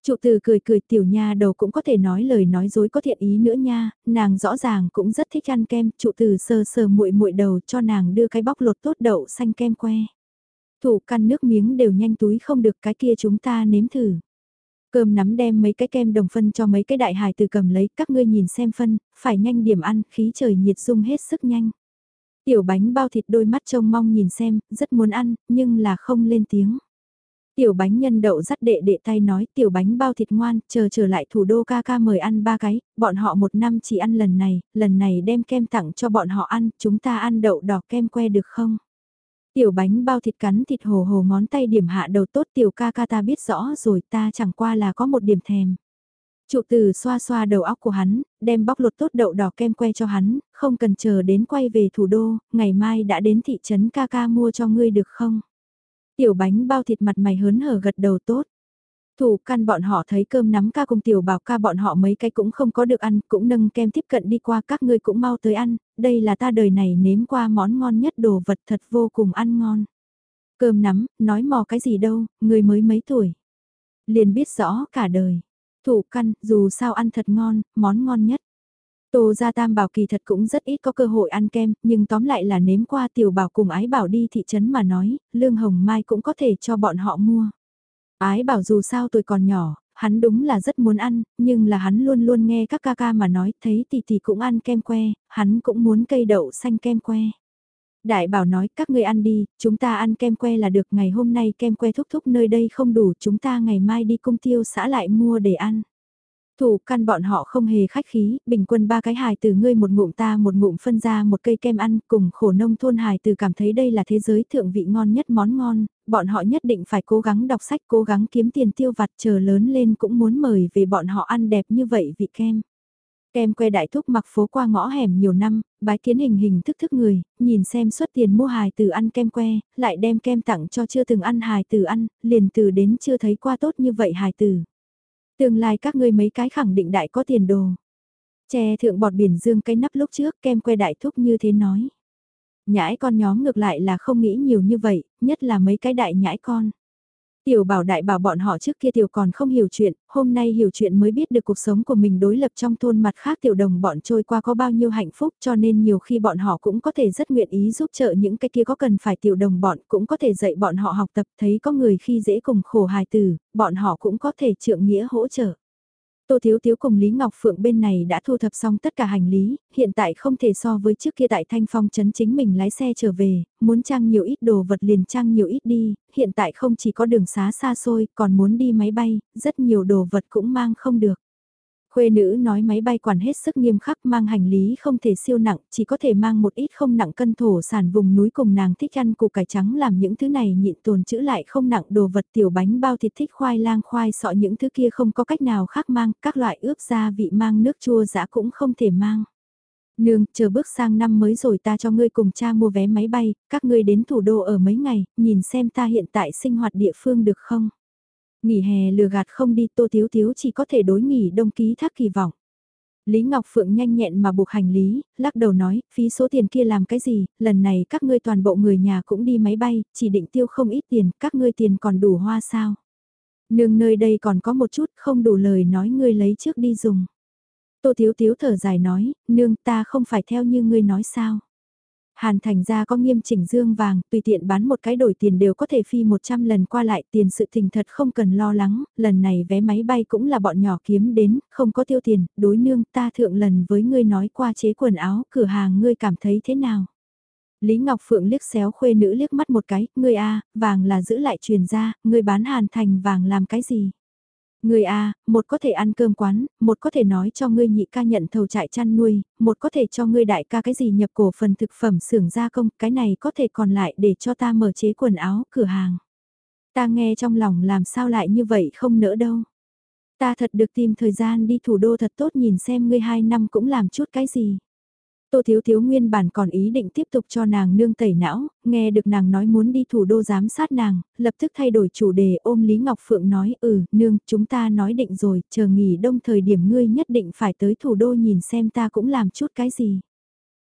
A: Trụ từ cười cười tiểu nha đầu cũng có thể nói lời nói dối có thiện ý nữa nha, nàng rõ ràng cũng rất thích ăn kem, trụ từ sờ sờ muội muội đầu cho nàng đưa cái bóc lột tốt đậu xanh kem que. Thủ căn nước miếng đều nhanh túi không được cái kia chúng ta nếm thử. Cơm nắm đem mấy cái kem đồng phân cho mấy cái đại hài từ cầm lấy các ngươi nhìn xem phân, phải nhanh điểm ăn, khí trời nhiệt dung hết sức nhanh. Tiểu bánh bao thịt đôi mắt trông mong nhìn xem, rất muốn ăn, nhưng là không lên tiếng. Tiểu bánh nhân đậu dắt đệ đệ tay nói tiểu bánh bao thịt ngoan, chờ trở lại thủ đô ca ca mời ăn ba cái, bọn họ một năm chỉ ăn lần này, lần này đem kem tặng cho bọn họ ăn, chúng ta ăn đậu đỏ kem que được không? Tiểu bánh bao thịt cắn thịt hồ hồ ngón tay điểm hạ đầu tốt tiểu ca ca ta biết rõ rồi ta chẳng qua là có một điểm thèm. Trụ từ xoa xoa đầu óc của hắn, đem bóc lột tốt đậu đỏ kem que cho hắn, không cần chờ đến quay về thủ đô, ngày mai đã đến thị trấn ca ca mua cho ngươi được không? Tiểu bánh bao thịt mặt mày hớn hở gật đầu tốt. Thủ căn bọn họ thấy cơm nắm ca cùng tiểu bảo ca bọn họ mấy cái cũng không có được ăn, cũng nâng kem tiếp cận đi qua các ngươi cũng mau tới ăn, đây là ta đời này nếm qua món ngon nhất đồ vật thật vô cùng ăn ngon. Cơm nắm, nói mò cái gì đâu, người mới mấy tuổi. Liền biết rõ cả đời. Thủ căn, dù sao ăn thật ngon, món ngon nhất. Tô Gia Tam bảo kỳ thật cũng rất ít có cơ hội ăn kem, nhưng tóm lại là nếm qua tiểu bảo cùng ái bảo đi thị trấn mà nói, Lương Hồng Mai cũng có thể cho bọn họ mua. Ái bảo dù sao tuổi còn nhỏ, hắn đúng là rất muốn ăn, nhưng là hắn luôn luôn nghe các ca ca mà nói, thấy tỷ tỷ cũng ăn kem que, hắn cũng muốn cây đậu xanh kem que. Đại bảo nói các ngươi ăn đi, chúng ta ăn kem que là được ngày hôm nay kem que thúc thúc nơi đây không đủ chúng ta ngày mai đi công tiêu xã lại mua để ăn. Thủ căn bọn họ không hề khách khí, bình quân ba cái hài từ ngươi một ngụm ta một ngụm phân ra một cây kem ăn, cùng khổ nông thôn hài từ cảm thấy đây là thế giới thượng vị ngon nhất món ngon, bọn họ nhất định phải cố gắng đọc sách, cố gắng kiếm tiền tiêu vặt chờ lớn lên cũng muốn mời về bọn họ ăn đẹp như vậy vị kem. Kem que đại thúc mặc phố qua ngõ hẻm nhiều năm, bái kiến hình hình thức thức người, nhìn xem suất tiền mua hài từ ăn kem que, lại đem kem tặng cho chưa từng ăn hài từ ăn, liền từ đến chưa thấy qua tốt như vậy hài từ. Tương lai các ngươi mấy cái khẳng định đại có tiền đồ. Che thượng bọt biển dương cái nắp lúc trước kem que đại thúc như thế nói. Nhãi con nhóm ngược lại là không nghĩ nhiều như vậy, nhất là mấy cái đại nhãi con. Tiểu bảo đại bảo bọn họ trước kia tiểu còn không hiểu chuyện, hôm nay hiểu chuyện mới biết được cuộc sống của mình đối lập trong thôn mặt khác tiểu đồng bọn trôi qua có bao nhiêu hạnh phúc cho nên nhiều khi bọn họ cũng có thể rất nguyện ý giúp trợ những cái kia có cần phải tiểu đồng bọn cũng có thể dạy bọn họ học tập thấy có người khi dễ cùng khổ hài tử, bọn họ cũng có thể trượng nghĩa hỗ trợ. Tô Thiếu Thiếu cùng Lý Ngọc Phượng bên này đã thu thập xong tất cả hành lý, hiện tại không thể so với trước kia tại Thanh Phong chấn chính mình lái xe trở về, muốn trang nhiều ít đồ vật liền trang nhiều ít đi, hiện tại không chỉ có đường xá xa xôi, còn muốn đi máy bay, rất nhiều đồ vật cũng mang không được. Khuê nữ nói máy bay quản hết sức nghiêm khắc mang hành lý không thể siêu nặng, chỉ có thể mang một ít không nặng cân thổ sản vùng núi cùng nàng thích ăn củ cải trắng làm những thứ này nhịn tồn chữ lại không nặng đồ vật tiểu bánh bao thịt thích khoai lang khoai sọ những thứ kia không có cách nào khác mang, các loại ướp gia vị mang nước chua dã cũng không thể mang. Nương, chờ bước sang năm mới rồi ta cho ngươi cùng cha mua vé máy bay, các ngươi đến thủ đô ở mấy ngày, nhìn xem ta hiện tại sinh hoạt địa phương được không? Nghỉ hè lừa gạt không đi Tô Thiếu Thiếu chỉ có thể đối nghỉ đông ký thác kỳ vọng. Lý Ngọc Phượng nhanh nhẹn mà buộc hành lý, lắc đầu nói, phí số tiền kia làm cái gì, lần này các ngươi toàn bộ người nhà cũng đi máy bay, chỉ định tiêu không ít tiền, các ngươi tiền còn đủ hoa sao. Nương nơi đây còn có một chút không đủ lời nói ngươi lấy trước đi dùng. Tô Thiếu Thiếu thở dài nói, nương ta không phải theo như ngươi nói sao. Hàn thành ra có nghiêm chỉnh dương vàng, tùy tiện bán một cái đổi tiền đều có thể phi 100 lần qua lại tiền sự tình thật không cần lo lắng, lần này vé máy bay cũng là bọn nhỏ kiếm đến, không có tiêu tiền, đối nương ta thượng lần với ngươi nói qua chế quần áo, cửa hàng ngươi cảm thấy thế nào? Lý Ngọc Phượng liếc xéo khuê nữ liếc mắt một cái, ngươi a, vàng là giữ lại truyền ra, ngươi bán hàn thành vàng làm cái gì? Người A, một có thể ăn cơm quán, một có thể nói cho ngươi nhị ca nhận thầu trại chăn nuôi, một có thể cho ngươi đại ca cái gì nhập cổ phần thực phẩm xưởng gia công, cái này có thể còn lại để cho ta mở chế quần áo, cửa hàng. Ta nghe trong lòng làm sao lại như vậy không nỡ đâu. Ta thật được tìm thời gian đi thủ đô thật tốt nhìn xem ngươi hai năm cũng làm chút cái gì. Tô Thiếu Thiếu nguyên bản còn ý định tiếp tục cho nàng nương tẩy não, nghe được nàng nói muốn đi thủ đô giám sát nàng, lập tức thay đổi chủ đề ôm Lý Ngọc Phượng nói ừ, nương, chúng ta nói định rồi, chờ nghỉ đông thời điểm ngươi nhất định phải tới thủ đô nhìn xem ta cũng làm chút cái gì.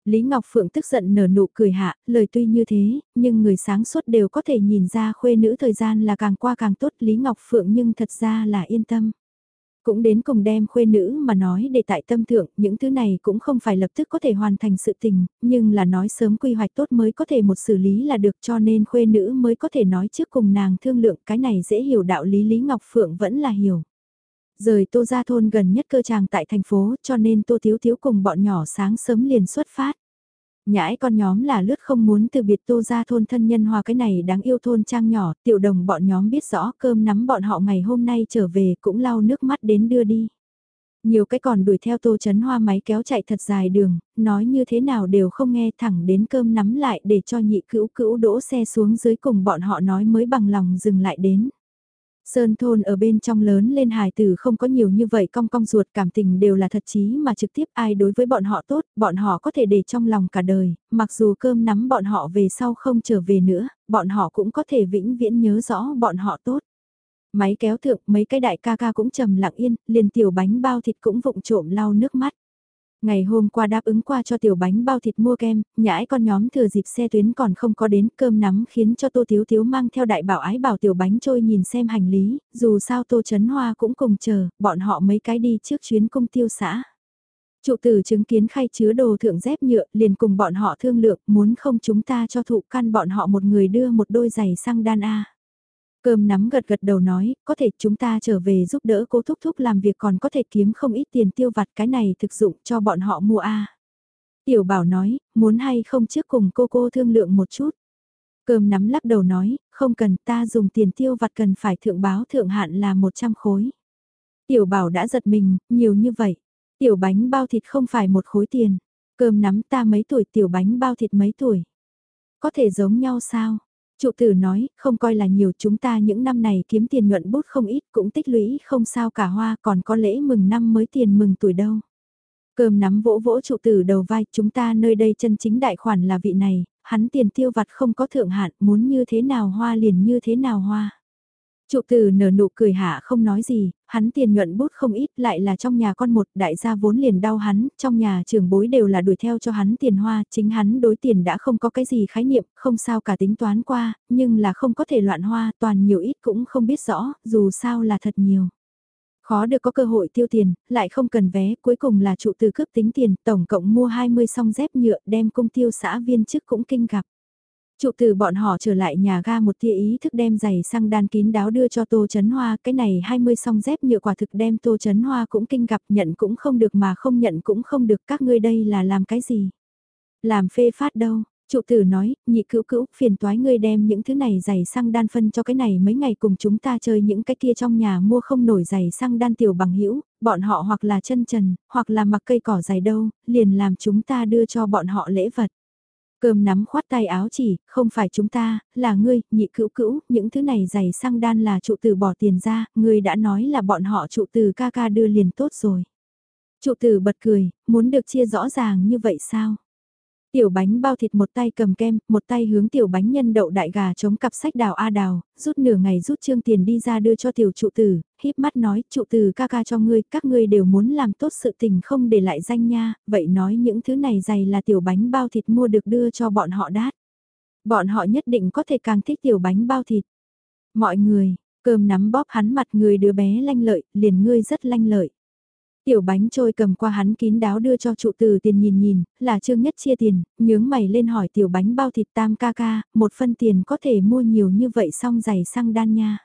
A: Lý Ngọc Phượng tức giận nở nụ cười hạ, lời tuy như thế, nhưng người sáng suốt đều có thể nhìn ra khuê nữ thời gian là càng qua càng tốt Lý Ngọc Phượng nhưng thật ra là yên tâm. Cũng đến cùng đem khuê nữ mà nói để tại tâm thượng, những thứ này cũng không phải lập tức có thể hoàn thành sự tình, nhưng là nói sớm quy hoạch tốt mới có thể một xử lý là được cho nên khuê nữ mới có thể nói trước cùng nàng thương lượng cái này dễ hiểu đạo lý Lý Ngọc Phượng vẫn là hiểu. Rời Tô Gia Thôn gần nhất cơ tràng tại thành phố cho nên Tô Thiếu Thiếu cùng bọn nhỏ sáng sớm liền xuất phát. Nhãi con nhóm là lướt không muốn từ biệt tô ra thôn thân nhân hòa cái này đáng yêu thôn trang nhỏ, tiểu đồng bọn nhóm biết rõ cơm nắm bọn họ ngày hôm nay trở về cũng lau nước mắt đến đưa đi. Nhiều cái còn đuổi theo tô chấn hoa máy kéo chạy thật dài đường, nói như thế nào đều không nghe thẳng đến cơm nắm lại để cho nhị cữu cữu đỗ xe xuống dưới cùng bọn họ nói mới bằng lòng dừng lại đến. Sơn thôn ở bên trong lớn lên hài tử không có nhiều như vậy cong cong ruột cảm tình đều là thật chí mà trực tiếp ai đối với bọn họ tốt, bọn họ có thể để trong lòng cả đời, mặc dù cơm nắm bọn họ về sau không trở về nữa, bọn họ cũng có thể vĩnh viễn nhớ rõ bọn họ tốt. Máy kéo thượng mấy cái đại ca ca cũng trầm lặng yên, liền tiểu bánh bao thịt cũng vụng trộm lau nước mắt. Ngày hôm qua đáp ứng qua cho tiểu bánh bao thịt mua kem, nhãi con nhóm thừa dịp xe tuyến còn không có đến cơm nắm khiến cho Tô Thiếu Thiếu mang theo đại bảo ái bảo tiểu bánh trôi nhìn xem hành lý, dù sao Tô Chấn Hoa cũng cùng chờ, bọn họ mấy cái đi trước chuyến công tiêu xã. Trụ tử chứng kiến khay chứa đồ thượng dép nhựa liền cùng bọn họ thương lượng muốn không chúng ta cho thụ căn bọn họ một người đưa một đôi giày sang đan A. Cơm nắm gật gật đầu nói, có thể chúng ta trở về giúp đỡ cô thúc thúc làm việc còn có thể kiếm không ít tiền tiêu vặt cái này thực dụng cho bọn họ mua a. Tiểu bảo nói, muốn hay không trước cùng cô cô thương lượng một chút. Cơm nắm lắc đầu nói, không cần ta dùng tiền tiêu vặt cần phải thượng báo thượng hạn là 100 khối. Tiểu bảo đã giật mình, nhiều như vậy. Tiểu bánh bao thịt không phải một khối tiền. Cơm nắm ta mấy tuổi tiểu bánh bao thịt mấy tuổi. Có thể giống nhau sao? Trụ tử nói, không coi là nhiều chúng ta những năm này kiếm tiền nhuận bút không ít cũng tích lũy không sao cả hoa còn có lễ mừng năm mới tiền mừng tuổi đâu. Cơm nắm vỗ vỗ trụ tử đầu vai chúng ta nơi đây chân chính đại khoản là vị này, hắn tiền tiêu vặt không có thượng hạn muốn như thế nào hoa liền như thế nào hoa. Trụ tử nở nụ cười hạ không nói gì, hắn tiền nhuận bút không ít lại là trong nhà con một đại gia vốn liền đau hắn, trong nhà trưởng bối đều là đuổi theo cho hắn tiền hoa, chính hắn đối tiền đã không có cái gì khái niệm, không sao cả tính toán qua, nhưng là không có thể loạn hoa, toàn nhiều ít cũng không biết rõ, dù sao là thật nhiều. Khó được có cơ hội tiêu tiền, lại không cần vé, cuối cùng là trụ từ cướp tính tiền, tổng cộng mua 20 song dép nhựa đem công tiêu xã viên chức cũng kinh gặp. Trụ từ bọn họ trở lại nhà ga một tia ý thức đem giày sang đan kín đáo đưa cho Tô Chấn Hoa, cái này 20 song dép nhựa quả thực đem Tô Chấn Hoa cũng kinh gặp nhận cũng không được mà không nhận cũng không được các ngươi đây là làm cái gì. Làm phê phát đâu, Trụ tử nói, nhị cữu cữu, phiền toái ngươi đem những thứ này giày sang đan phân cho cái này mấy ngày cùng chúng ta chơi những cái kia trong nhà mua không nổi giày sang đan tiểu bằng hữu bọn họ hoặc là chân trần, hoặc là mặc cây cỏ giày đâu, liền làm chúng ta đưa cho bọn họ lễ vật. Cơm nắm khoát tay áo chỉ, không phải chúng ta, là ngươi, nhị cữu cữu, những thứ này giày sang đan là trụ tử bỏ tiền ra, ngươi đã nói là bọn họ trụ tử ca ca đưa liền tốt rồi. Trụ tử bật cười, muốn được chia rõ ràng như vậy sao? Tiểu bánh bao thịt một tay cầm kem, một tay hướng tiểu bánh nhân đậu đại gà chống cặp sách đào A đào, rút nửa ngày rút trương tiền đi ra đưa cho tiểu trụ tử, híp mắt nói trụ tử ca ca cho ngươi, các ngươi đều muốn làm tốt sự tình không để lại danh nha, vậy nói những thứ này dày là tiểu bánh bao thịt mua được đưa cho bọn họ đát. Bọn họ nhất định có thể càng thích tiểu bánh bao thịt. Mọi người, cơm nắm bóp hắn mặt người đứa bé lanh lợi, liền ngươi rất lanh lợi. Tiểu bánh trôi cầm qua hắn kín đáo đưa cho trụ từ tiền nhìn nhìn, là trương nhất chia tiền, nhướng mày lên hỏi tiểu bánh bao thịt tam ca ca, một phân tiền có thể mua nhiều như vậy xong giày sang đan nha.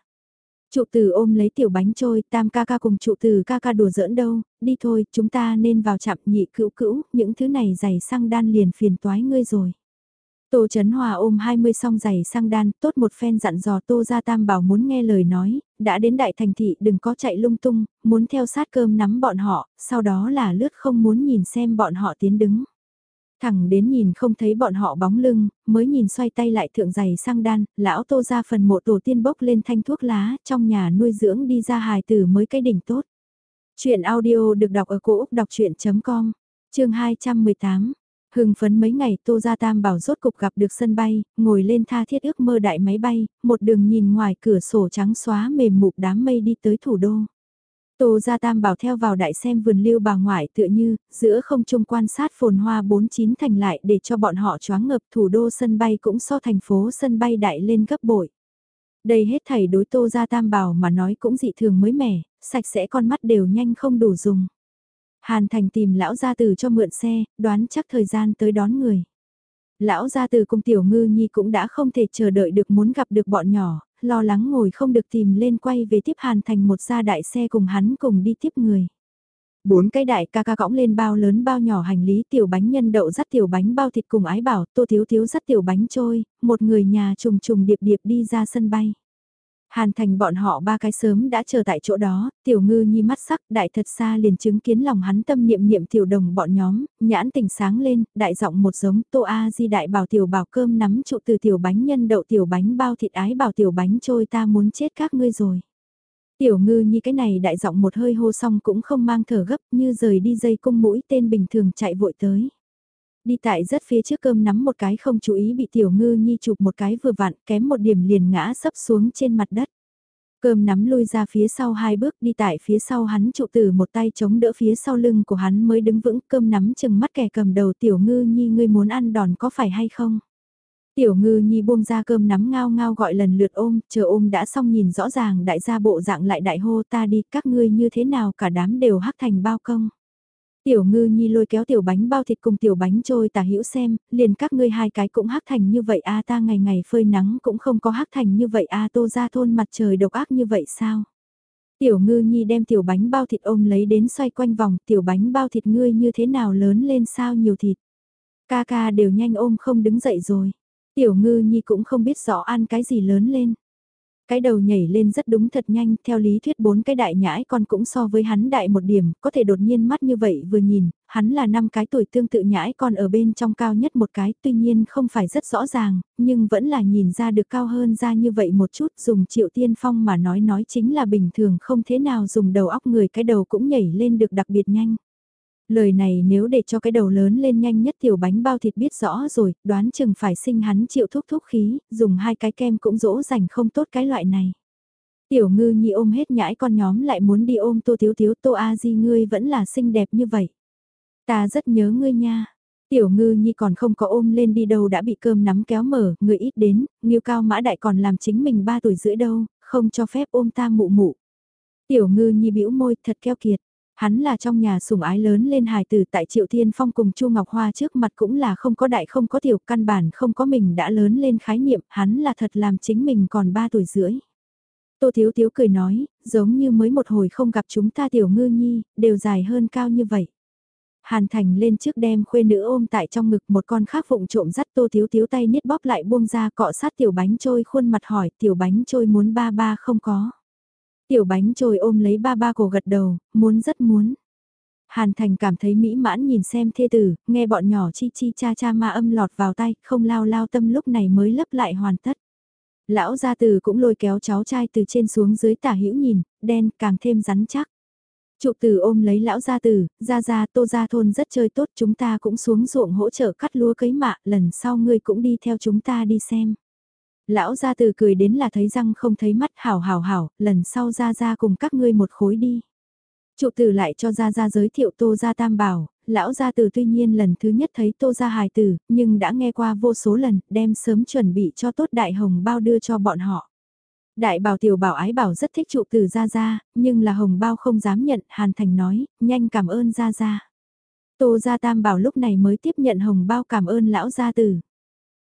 A: Trụ từ ôm lấy tiểu bánh trôi, tam ca ca cùng trụ từ ca ca đùa giỡn đâu, đi thôi, chúng ta nên vào chạm nhị cữu cữu, những thứ này giày sang đan liền phiền toái ngươi rồi. Tô Chấn Hòa ôm 20 song giày sang đan, tốt một phen dặn dò Tô Gia Tam bảo muốn nghe lời nói, đã đến đại thành thị đừng có chạy lung tung, muốn theo sát cơm nắm bọn họ, sau đó là lướt không muốn nhìn xem bọn họ tiến đứng. Thẳng đến nhìn không thấy bọn họ bóng lưng, mới nhìn xoay tay lại thượng giày sang đan, lão Tô Gia phần mộ tổ tiên bốc lên thanh thuốc lá, trong nhà nuôi dưỡng đi ra hài tử mới cái đỉnh tốt. Chuyện audio được đọc ở cổ Úc đọc chuyện.com, chương 218 Hưng phấn mấy ngày Tô Gia Tam bảo rốt cục gặp được sân bay, ngồi lên tha thiết ước mơ đại máy bay, một đường nhìn ngoài cửa sổ trắng xóa mềm mục đám mây đi tới thủ đô. Tô Gia Tam bảo theo vào đại xem vườn lưu bà ngoại tựa như, giữa không trung quan sát phồn hoa 49 thành lại để cho bọn họ choáng ngập thủ đô sân bay cũng so thành phố sân bay đại lên gấp bội. Đây hết thảy đối Tô Gia Tam bảo mà nói cũng dị thường mới mẻ, sạch sẽ con mắt đều nhanh không đủ dùng. Hàn Thành tìm lão gia từ cho mượn xe, đoán chắc thời gian tới đón người. Lão gia từ cùng tiểu ngư nhi cũng đã không thể chờ đợi được muốn gặp được bọn nhỏ, lo lắng ngồi không được tìm lên quay về tiếp Hàn Thành một gia đại xe cùng hắn cùng đi tiếp người. Bốn cái đại ca ca cõng lên bao lớn bao nhỏ hành lý tiểu bánh nhân đậu dắt tiểu bánh bao thịt cùng ái bảo, tô thiếu thiếu dắt tiểu bánh trôi, một người nhà trùng trùng điệp điệp đi ra sân bay. Hàn thành bọn họ ba cái sớm đã chờ tại chỗ đó, tiểu ngư nhi mắt sắc đại thật xa liền chứng kiến lòng hắn tâm niệm niệm tiểu đồng bọn nhóm, nhãn tình sáng lên, đại giọng một giống tô a di đại bảo tiểu bảo cơm nắm trụ từ tiểu bánh nhân đậu tiểu bánh bao thịt ái bảo tiểu bánh trôi ta muốn chết các ngươi rồi. Tiểu ngư nhi cái này đại giọng một hơi hô xong cũng không mang thở gấp như rời đi dây cung mũi tên bình thường chạy vội tới. Đi tại rất phía trước cơm nắm một cái không chú ý bị tiểu ngư nhi chụp một cái vừa vặn kém một điểm liền ngã sấp xuống trên mặt đất. Cơm nắm lui ra phía sau hai bước đi tại phía sau hắn trụ tử một tay chống đỡ phía sau lưng của hắn mới đứng vững cơm nắm chừng mắt kẻ cầm đầu tiểu ngư nhi ngươi muốn ăn đòn có phải hay không? Tiểu ngư nhi buông ra cơm nắm ngao ngao gọi lần lượt ôm, chờ ôm đã xong nhìn rõ ràng đại gia bộ dạng lại đại hô ta đi các ngươi như thế nào cả đám đều hắc thành bao công. Tiểu ngư nhi lôi kéo tiểu bánh bao thịt cùng tiểu bánh trôi tả hữu xem, liền các ngươi hai cái cũng hắc thành như vậy a ta ngày ngày phơi nắng cũng không có hắc thành như vậy a tô ra thôn mặt trời độc ác như vậy sao? Tiểu ngư nhi đem tiểu bánh bao thịt ôm lấy đến xoay quanh vòng tiểu bánh bao thịt ngươi như thế nào lớn lên sao nhiều thịt. Ca ca đều nhanh ôm không đứng dậy rồi. Tiểu ngư nhi cũng không biết rõ ăn cái gì lớn lên. Cái đầu nhảy lên rất đúng thật nhanh, theo lý thuyết bốn cái đại nhãi con cũng so với hắn đại một điểm, có thể đột nhiên mắt như vậy vừa nhìn, hắn là năm cái tuổi tương tự nhãi con ở bên trong cao nhất một cái, tuy nhiên không phải rất rõ ràng, nhưng vẫn là nhìn ra được cao hơn ra như vậy một chút, dùng triệu tiên phong mà nói nói chính là bình thường không thế nào dùng đầu óc người cái đầu cũng nhảy lên được đặc biệt nhanh. Lời này nếu để cho cái đầu lớn lên nhanh nhất tiểu bánh bao thịt biết rõ rồi, đoán chừng phải sinh hắn chịu thuốc thuốc khí, dùng hai cái kem cũng dỗ dành không tốt cái loại này. Tiểu ngư nhi ôm hết nhãi con nhóm lại muốn đi ôm tô thiếu thiếu tô a di ngươi vẫn là xinh đẹp như vậy. Ta rất nhớ ngươi nha. Tiểu ngư nhi còn không có ôm lên đi đâu đã bị cơm nắm kéo mở, người ít đến, nghiêu cao mã đại còn làm chính mình ba tuổi rưỡi đâu, không cho phép ôm ta mụ mụ. Tiểu ngư nhi bĩu môi thật keo kiệt. Hắn là trong nhà sủng ái lớn lên hài tử tại Triệu Thiên Phong cùng Chu Ngọc Hoa trước mặt cũng là không có đại không có tiểu căn bản không có mình đã lớn lên khái niệm hắn là thật làm chính mình còn 3 tuổi rưỡi. Tô Thiếu Thiếu cười nói, giống như mới một hồi không gặp chúng ta tiểu ngư nhi, đều dài hơn cao như vậy. Hàn Thành lên trước đem khuê nữ ôm tại trong ngực một con khác vụng trộm dắt Tô Thiếu Thiếu tay niết bóp lại buông ra cọ sát tiểu bánh trôi khuôn mặt hỏi tiểu bánh trôi muốn ba ba không có. Tiểu bánh trồi ôm lấy ba ba cổ gật đầu, muốn rất muốn. Hàn Thành cảm thấy mỹ mãn nhìn xem thê tử, nghe bọn nhỏ chi chi cha cha ma âm lọt vào tay, không lao lao tâm lúc này mới lấp lại hoàn tất. Lão gia tử cũng lôi kéo cháu trai từ trên xuống dưới tả hữu nhìn, đen càng thêm rắn chắc. Trụ tử ôm lấy lão gia tử, ra ra tô gia thôn rất chơi tốt chúng ta cũng xuống ruộng hỗ trợ cắt lúa cấy mạ, lần sau ngươi cũng đi theo chúng ta đi xem. Lão gia từ cười đến là thấy răng không thấy mắt hảo hảo hảo, lần sau ra ra cùng các ngươi một khối đi. Trụ tử lại cho ra ra giới thiệu tô gia tam bảo, lão gia từ tuy nhiên lần thứ nhất thấy tô gia hài tử, nhưng đã nghe qua vô số lần, đem sớm chuẩn bị cho tốt đại hồng bao đưa cho bọn họ. Đại bảo tiểu bảo ái bảo rất thích trụ tử ra ra, nhưng là hồng bao không dám nhận, Hàn Thành nói, nhanh cảm ơn ra ra. Tô gia tam bảo lúc này mới tiếp nhận hồng bao cảm ơn lão gia tử.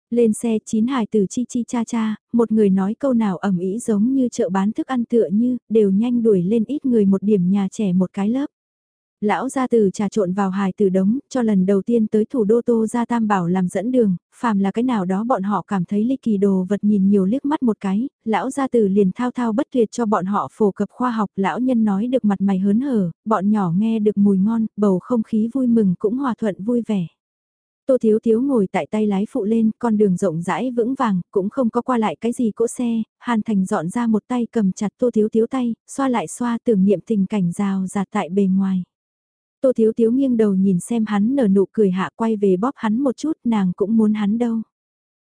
A: Lên xe chín hài tử chi chi cha cha, một người nói câu nào ẩm ý giống như chợ bán thức ăn tựa như, đều nhanh đuổi lên ít người một điểm nhà trẻ một cái lớp. Lão gia từ trà trộn vào hài từ đống, cho lần đầu tiên tới thủ đô Tô Gia Tam Bảo làm dẫn đường, phàm là cái nào đó bọn họ cảm thấy ly kỳ đồ vật nhìn nhiều liếc mắt một cái, lão gia từ liền thao thao bất tuyệt cho bọn họ phổ cập khoa học, lão nhân nói được mặt mày hớn hở, bọn nhỏ nghe được mùi ngon, bầu không khí vui mừng cũng hòa thuận vui vẻ. Tô Thiếu Thiếu ngồi tại tay lái phụ lên, con đường rộng rãi vững vàng, cũng không có qua lại cái gì cỗ xe, Hàn Thành dọn ra một tay cầm chặt Tô Thiếu Thiếu tay, xoa lại xoa tưởng niệm tình cảnh rào rạt tại bề ngoài. Tô Thiếu Thiếu nghiêng đầu nhìn xem hắn nở nụ cười hạ quay về bóp hắn một chút nàng cũng muốn hắn đâu.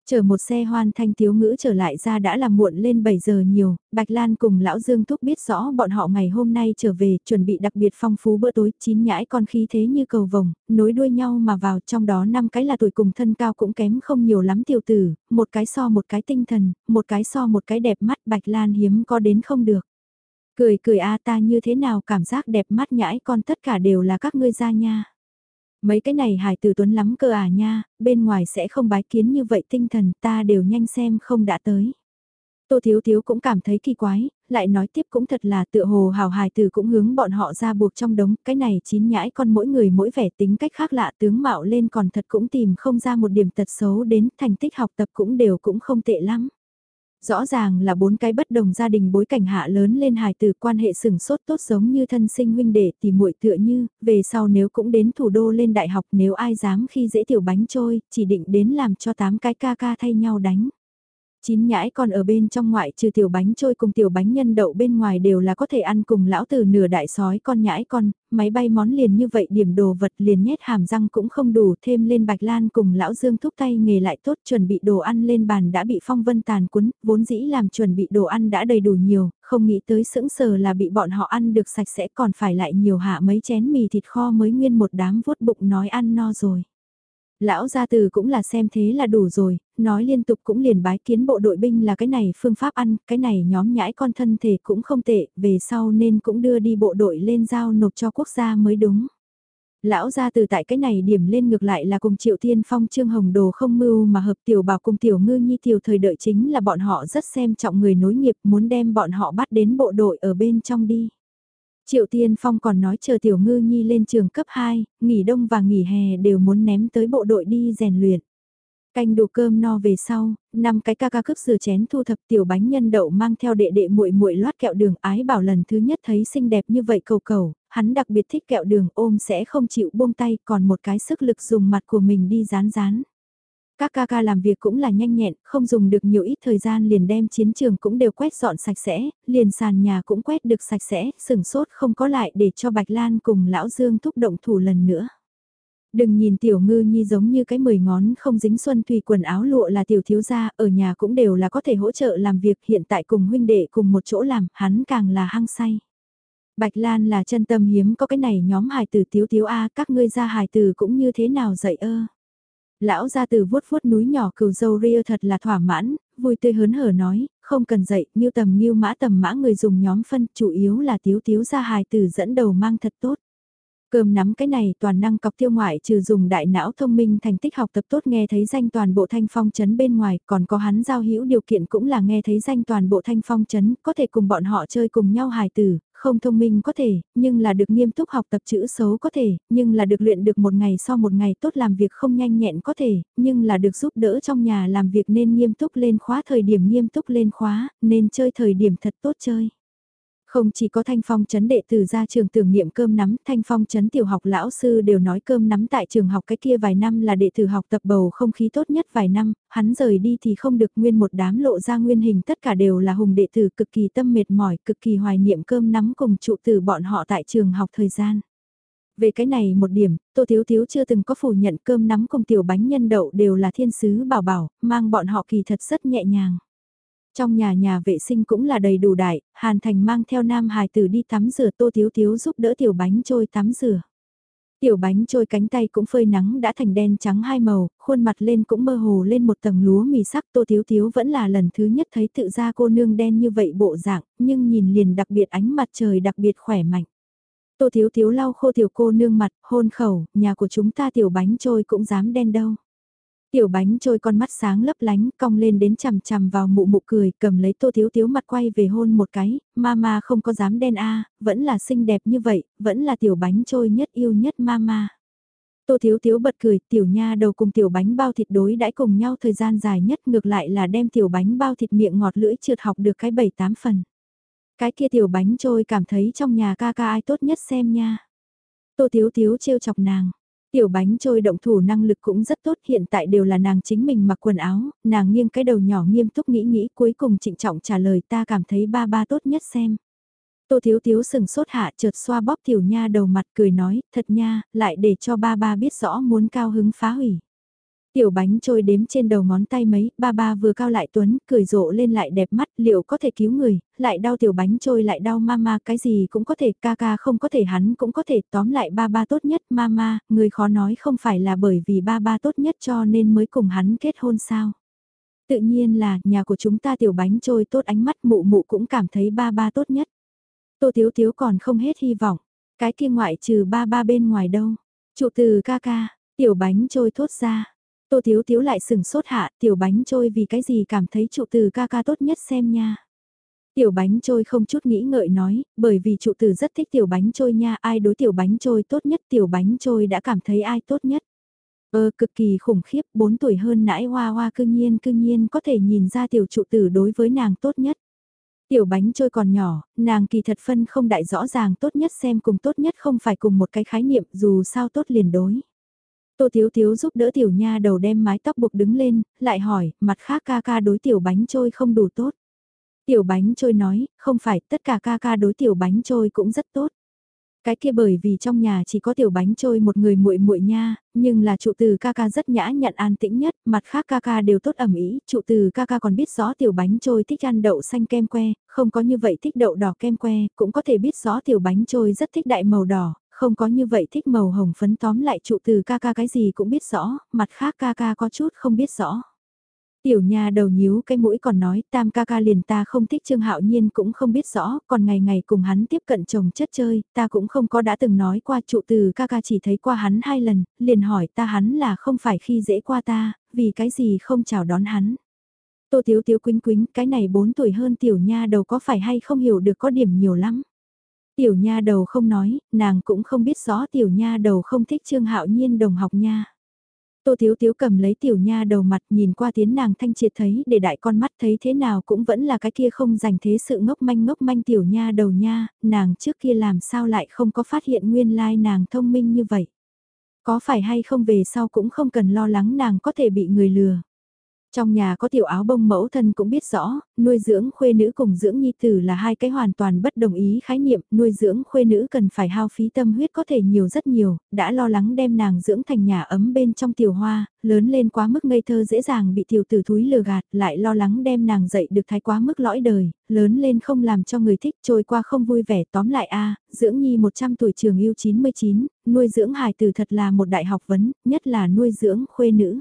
A: Chờ một xe hoan thanh thiếu ngữ trở lại ra đã là muộn lên 7 giờ nhiều, Bạch Lan cùng Lão Dương Thúc biết rõ bọn họ ngày hôm nay trở về chuẩn bị đặc biệt phong phú bữa tối chín nhãi con khí thế như cầu vồng, nối đuôi nhau mà vào trong đó năm cái là tuổi cùng thân cao cũng kém không nhiều lắm tiểu tử, một cái so một cái tinh thần, một cái so một cái đẹp mắt Bạch Lan hiếm có đến không được. Cười cười a ta như thế nào cảm giác đẹp mắt nhãi con tất cả đều là các ngươi ra nha. Mấy cái này hài từ tuấn lắm cơ à nha, bên ngoài sẽ không bái kiến như vậy tinh thần ta đều nhanh xem không đã tới. Tô Thiếu Thiếu cũng cảm thấy kỳ quái, lại nói tiếp cũng thật là tựa hồ hào hài từ cũng hướng bọn họ ra buộc trong đống, cái này chín nhãi con mỗi người mỗi vẻ tính cách khác lạ tướng mạo lên còn thật cũng tìm không ra một điểm tật xấu đến thành tích học tập cũng đều cũng không tệ lắm. Rõ ràng là bốn cái bất đồng gia đình bối cảnh hạ lớn lên hài từ quan hệ sừng sốt tốt giống như thân sinh huynh đệ thì muội tựa như, về sau nếu cũng đến thủ đô lên đại học nếu ai dám khi dễ tiểu bánh trôi, chỉ định đến làm cho tám cái ca ca thay nhau đánh. Chín nhãi còn ở bên trong ngoại trừ tiểu bánh trôi cùng tiểu bánh nhân đậu bên ngoài đều là có thể ăn cùng lão từ nửa đại sói con nhãi con, máy bay món liền như vậy điểm đồ vật liền nhét hàm răng cũng không đủ thêm lên bạch lan cùng lão dương thúc tay nghề lại tốt chuẩn bị đồ ăn lên bàn đã bị phong vân tàn cuốn, vốn dĩ làm chuẩn bị đồ ăn đã đầy đủ nhiều, không nghĩ tới sững sờ là bị bọn họ ăn được sạch sẽ còn phải lại nhiều hạ mấy chén mì thịt kho mới nguyên một đám vuốt bụng nói ăn no rồi. Lão gia từ cũng là xem thế là đủ rồi, nói liên tục cũng liền bái kiến bộ đội binh là cái này phương pháp ăn, cái này nhóm nhãi con thân thể cũng không tệ, về sau nên cũng đưa đi bộ đội lên giao nộp cho quốc gia mới đúng. Lão gia từ tại cái này điểm lên ngược lại là cùng Triệu Tiên Phong Trương Hồng Đồ không mưu mà hợp tiểu bảo cùng tiểu ngư nhi tiểu thời đợi chính là bọn họ rất xem trọng người nối nghiệp muốn đem bọn họ bắt đến bộ đội ở bên trong đi. Triệu Tiên Phong còn nói chờ Tiểu Ngư Nhi lên trường cấp 2, nghỉ đông và nghỉ hè đều muốn ném tới bộ đội đi rèn luyện. Canh đủ cơm no về sau, năm cái ca ca cướp sửa chén thu thập tiểu bánh nhân đậu mang theo đệ đệ muội muội loát kẹo đường ái bảo lần thứ nhất thấy xinh đẹp như vậy cầu cầu, hắn đặc biệt thích kẹo đường ôm sẽ không chịu buông tay còn một cái sức lực dùng mặt của mình đi rán rán. Các ca ca làm việc cũng là nhanh nhẹn, không dùng được nhiều ít thời gian liền đem chiến trường cũng đều quét dọn sạch sẽ, liền sàn nhà cũng quét được sạch sẽ, sừng sốt không có lại để cho Bạch Lan cùng Lão Dương thúc động thủ lần nữa. Đừng nhìn tiểu ngư nhi giống như cái mười ngón không dính xuân tùy quần áo lụa là tiểu thiếu gia, ở nhà cũng đều là có thể hỗ trợ làm việc hiện tại cùng huynh đệ cùng một chỗ làm, hắn càng là hăng say. Bạch Lan là chân tâm hiếm có cái này nhóm hài tử tiếu tiếu A các ngươi ra hài tử cũng như thế nào dạy ơ. Lão ra từ vuốt vuốt núi nhỏ cừu dâu ria thật là thỏa mãn, vui tươi hớn hở nói, không cần dậy, như tầm như mã tầm mã người dùng nhóm phân, chủ yếu là tiếu tiếu ra hài từ dẫn đầu mang thật tốt. Cơm nắm cái này toàn năng cọc tiêu ngoại trừ dùng đại não thông minh thành tích học tập tốt nghe thấy danh toàn bộ thanh phong chấn bên ngoài, còn có hắn giao hữu điều kiện cũng là nghe thấy danh toàn bộ thanh phong chấn, có thể cùng bọn họ chơi cùng nhau hài tử, không thông minh có thể, nhưng là được nghiêm túc học tập chữ xấu có thể, nhưng là được luyện được một ngày so một ngày tốt làm việc không nhanh nhẹn có thể, nhưng là được giúp đỡ trong nhà làm việc nên nghiêm túc lên khóa thời điểm nghiêm túc lên khóa, nên chơi thời điểm thật tốt chơi. Không chỉ có thanh phong chấn đệ tử ra trường tưởng niệm cơm nắm, thanh phong chấn tiểu học lão sư đều nói cơm nắm tại trường học cái kia vài năm là đệ tử học tập bầu không khí tốt nhất vài năm, hắn rời đi thì không được nguyên một đám lộ ra nguyên hình tất cả đều là hùng đệ tử cực kỳ tâm mệt mỏi, cực kỳ hoài niệm cơm nắm cùng trụ tử bọn họ tại trường học thời gian. Về cái này một điểm, Tô Thiếu Thiếu chưa từng có phủ nhận cơm nắm cùng tiểu bánh nhân đậu đều là thiên sứ bảo bảo, mang bọn họ kỳ thật rất nhẹ nhàng. Trong nhà nhà vệ sinh cũng là đầy đủ đại, Hàn Thành mang theo nam hài tử đi tắm rửa tô thiếu thiếu giúp đỡ tiểu bánh trôi tắm rửa. Tiểu bánh trôi cánh tay cũng phơi nắng đã thành đen trắng hai màu, khuôn mặt lên cũng mơ hồ lên một tầng lúa mì sắc tô thiếu thiếu vẫn là lần thứ nhất thấy tự ra cô nương đen như vậy bộ dạng, nhưng nhìn liền đặc biệt ánh mặt trời đặc biệt khỏe mạnh. Tô thiếu thiếu lau khô tiểu cô nương mặt, hôn khẩu, nhà của chúng ta tiểu bánh trôi cũng dám đen đâu. Tiểu bánh trôi con mắt sáng lấp lánh, cong lên đến chằm chằm vào mụ mụ cười, cầm lấy tô thiếu thiếu mặt quay về hôn một cái, mama không có dám đen a vẫn là xinh đẹp như vậy, vẫn là tiểu bánh trôi nhất yêu nhất mama. Tô thiếu thiếu bật cười, tiểu nha đầu cùng tiểu bánh bao thịt đối đãi cùng nhau thời gian dài nhất ngược lại là đem tiểu bánh bao thịt miệng ngọt lưỡi trượt học được cái bảy tám phần. Cái kia tiểu bánh trôi cảm thấy trong nhà ca ca ai tốt nhất xem nha. Tô thiếu thiếu trêu chọc nàng. Tiểu bánh trôi động thủ năng lực cũng rất tốt hiện tại đều là nàng chính mình mặc quần áo, nàng nghiêng cái đầu nhỏ nghiêm túc nghĩ nghĩ cuối cùng trịnh trọng trả lời ta cảm thấy ba ba tốt nhất xem. Tô Thiếu Thiếu sừng sốt hạ chợt xoa bóp tiểu nha đầu mặt cười nói, thật nha, lại để cho ba ba biết rõ muốn cao hứng phá hủy. Tiểu bánh trôi đếm trên đầu ngón tay mấy, ba ba vừa cao lại tuấn, cười rộ lên lại đẹp mắt, liệu có thể cứu người, lại đau tiểu bánh trôi lại đau mama, cái gì cũng có thể, ca ca không có thể hắn cũng có thể, tóm lại ba ba tốt nhất, mama, người khó nói không phải là bởi vì ba ba tốt nhất cho nên mới cùng hắn kết hôn sao. Tự nhiên là, nhà của chúng ta tiểu bánh trôi tốt ánh mắt mụ mụ cũng cảm thấy ba ba tốt nhất. Tô thiếu thiếu còn không hết hy vọng, cái kia ngoại trừ ba ba bên ngoài đâu. Trụ từ ca ca, tiểu bánh trôi thốt ra Tô Thiếu Thiếu lại sừng sốt hạ, tiểu bánh trôi vì cái gì cảm thấy trụ từ ca ca tốt nhất xem nha. Tiểu bánh trôi không chút nghĩ ngợi nói, bởi vì trụ từ rất thích tiểu bánh trôi nha, ai đối tiểu bánh trôi tốt nhất tiểu bánh trôi đã cảm thấy ai tốt nhất. Ơ cực kỳ khủng khiếp, 4 tuổi hơn nãi hoa hoa Cương nhiên cương nhiên có thể nhìn ra tiểu trụ tử đối với nàng tốt nhất. Tiểu bánh trôi còn nhỏ, nàng kỳ thật phân không đại rõ ràng tốt nhất xem cùng tốt nhất không phải cùng một cái khái niệm dù sao tốt liền đối. Tô Thiếu Thiếu giúp đỡ tiểu nha đầu đem mái tóc buộc đứng lên, lại hỏi, mặt khác ca ca đối tiểu bánh trôi không đủ tốt. Tiểu bánh trôi nói, không phải, tất cả ca ca đối tiểu bánh trôi cũng rất tốt. Cái kia bởi vì trong nhà chỉ có tiểu bánh trôi một người muội muội nha, nhưng là trụ từ ca ca rất nhã nhặn an tĩnh nhất, mặt khác ca ca đều tốt ẩm ý, trụ từ ca ca còn biết rõ tiểu bánh trôi thích ăn đậu xanh kem que, không có như vậy thích đậu đỏ kem que, cũng có thể biết rõ tiểu bánh trôi rất thích đại màu đỏ, không có như vậy thích màu hồng phấn tóm lại trụ từ ca ca cái gì cũng biết rõ, mặt khác ca ca có chút không biết rõ. Tiểu nhà đầu nhíu cái mũi còn nói tam ca ca liền ta không thích Trương Hạo Nhiên cũng không biết rõ, còn ngày ngày cùng hắn tiếp cận chồng chất chơi, ta cũng không có đã từng nói qua trụ từ ca ca chỉ thấy qua hắn hai lần, liền hỏi ta hắn là không phải khi dễ qua ta, vì cái gì không chào đón hắn. Tô Tiếu Tiếu quýnh quýnh, cái này 4 tuổi hơn tiểu nha đầu có phải hay không hiểu được có điểm nhiều lắm. Tiểu nha đầu không nói, nàng cũng không biết rõ tiểu nha đầu không thích Trương Hạo Nhiên đồng học nha. Tô Thiếu Thiếu cầm lấy tiểu nha đầu mặt nhìn qua tiến nàng thanh triệt thấy để đại con mắt thấy thế nào cũng vẫn là cái kia không dành thế sự ngốc manh ngốc manh tiểu nha đầu nha, nàng trước kia làm sao lại không có phát hiện nguyên lai like nàng thông minh như vậy. Có phải hay không về sau cũng không cần lo lắng nàng có thể bị người lừa. Trong nhà có tiểu áo bông mẫu thân cũng biết rõ, nuôi dưỡng khuê nữ cùng dưỡng nhi tử là hai cái hoàn toàn bất đồng ý khái niệm, nuôi dưỡng khuê nữ cần phải hao phí tâm huyết có thể nhiều rất nhiều, đã lo lắng đem nàng dưỡng thành nhà ấm bên trong tiểu hoa, lớn lên quá mức ngây thơ dễ dàng bị tiểu tử thúi lừa gạt, lại lo lắng đem nàng dạy được thái quá mức lõi đời, lớn lên không làm cho người thích trôi qua không vui vẻ tóm lại a dưỡng nhi 100 tuổi trường yêu 99, nuôi dưỡng hài tử thật là một đại học vấn, nhất là nuôi dưỡng khuê nữ.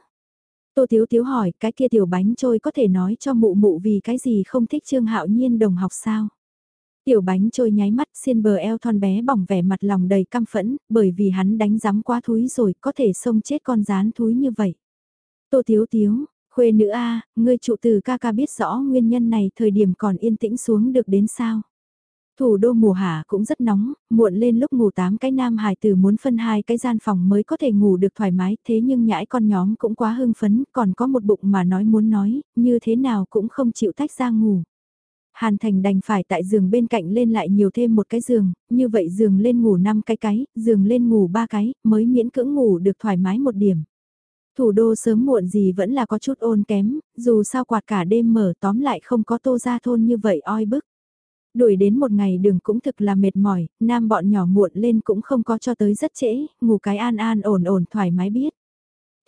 A: Tô Thiếu Thiếu hỏi cái kia tiểu bánh trôi có thể nói cho mụ mụ vì cái gì không thích Trương Hạo Nhiên đồng học sao? Tiểu bánh trôi nháy mắt xiên bờ eo thon bé bỏng vẻ mặt lòng đầy căm phẫn, bởi vì hắn đánh giám quá thúi rồi, có thể xông chết con rán thúi như vậy. Tô Tiếu Tiếu, khuê nữ A, ngươi trụ từ ca ca biết rõ nguyên nhân này thời điểm còn yên tĩnh xuống được đến sao. Thủ đô mùa hạ cũng rất nóng, muộn lên lúc ngủ 8 cái nam hài tử muốn phân hai cái gian phòng mới có thể ngủ được thoải mái, thế nhưng nhãi con nhóm cũng quá hưng phấn, còn có một bụng mà nói muốn nói, như thế nào cũng không chịu tách ra ngủ. Hàn Thành đành phải tại giường bên cạnh lên lại nhiều thêm một cái giường, như vậy giường lên ngủ 5 cái cái, giường lên ngủ 3 cái, mới miễn cưỡng ngủ được thoải mái một điểm. Thủ đô sớm muộn gì vẫn là có chút ôn kém, dù sao quạt cả đêm mở tóm lại không có tô ra thôn như vậy oi bức. Đuổi đến một ngày đường cũng thực là mệt mỏi, nam bọn nhỏ muộn lên cũng không có cho tới rất trễ, ngủ cái an an ổn ổn thoải mái biết.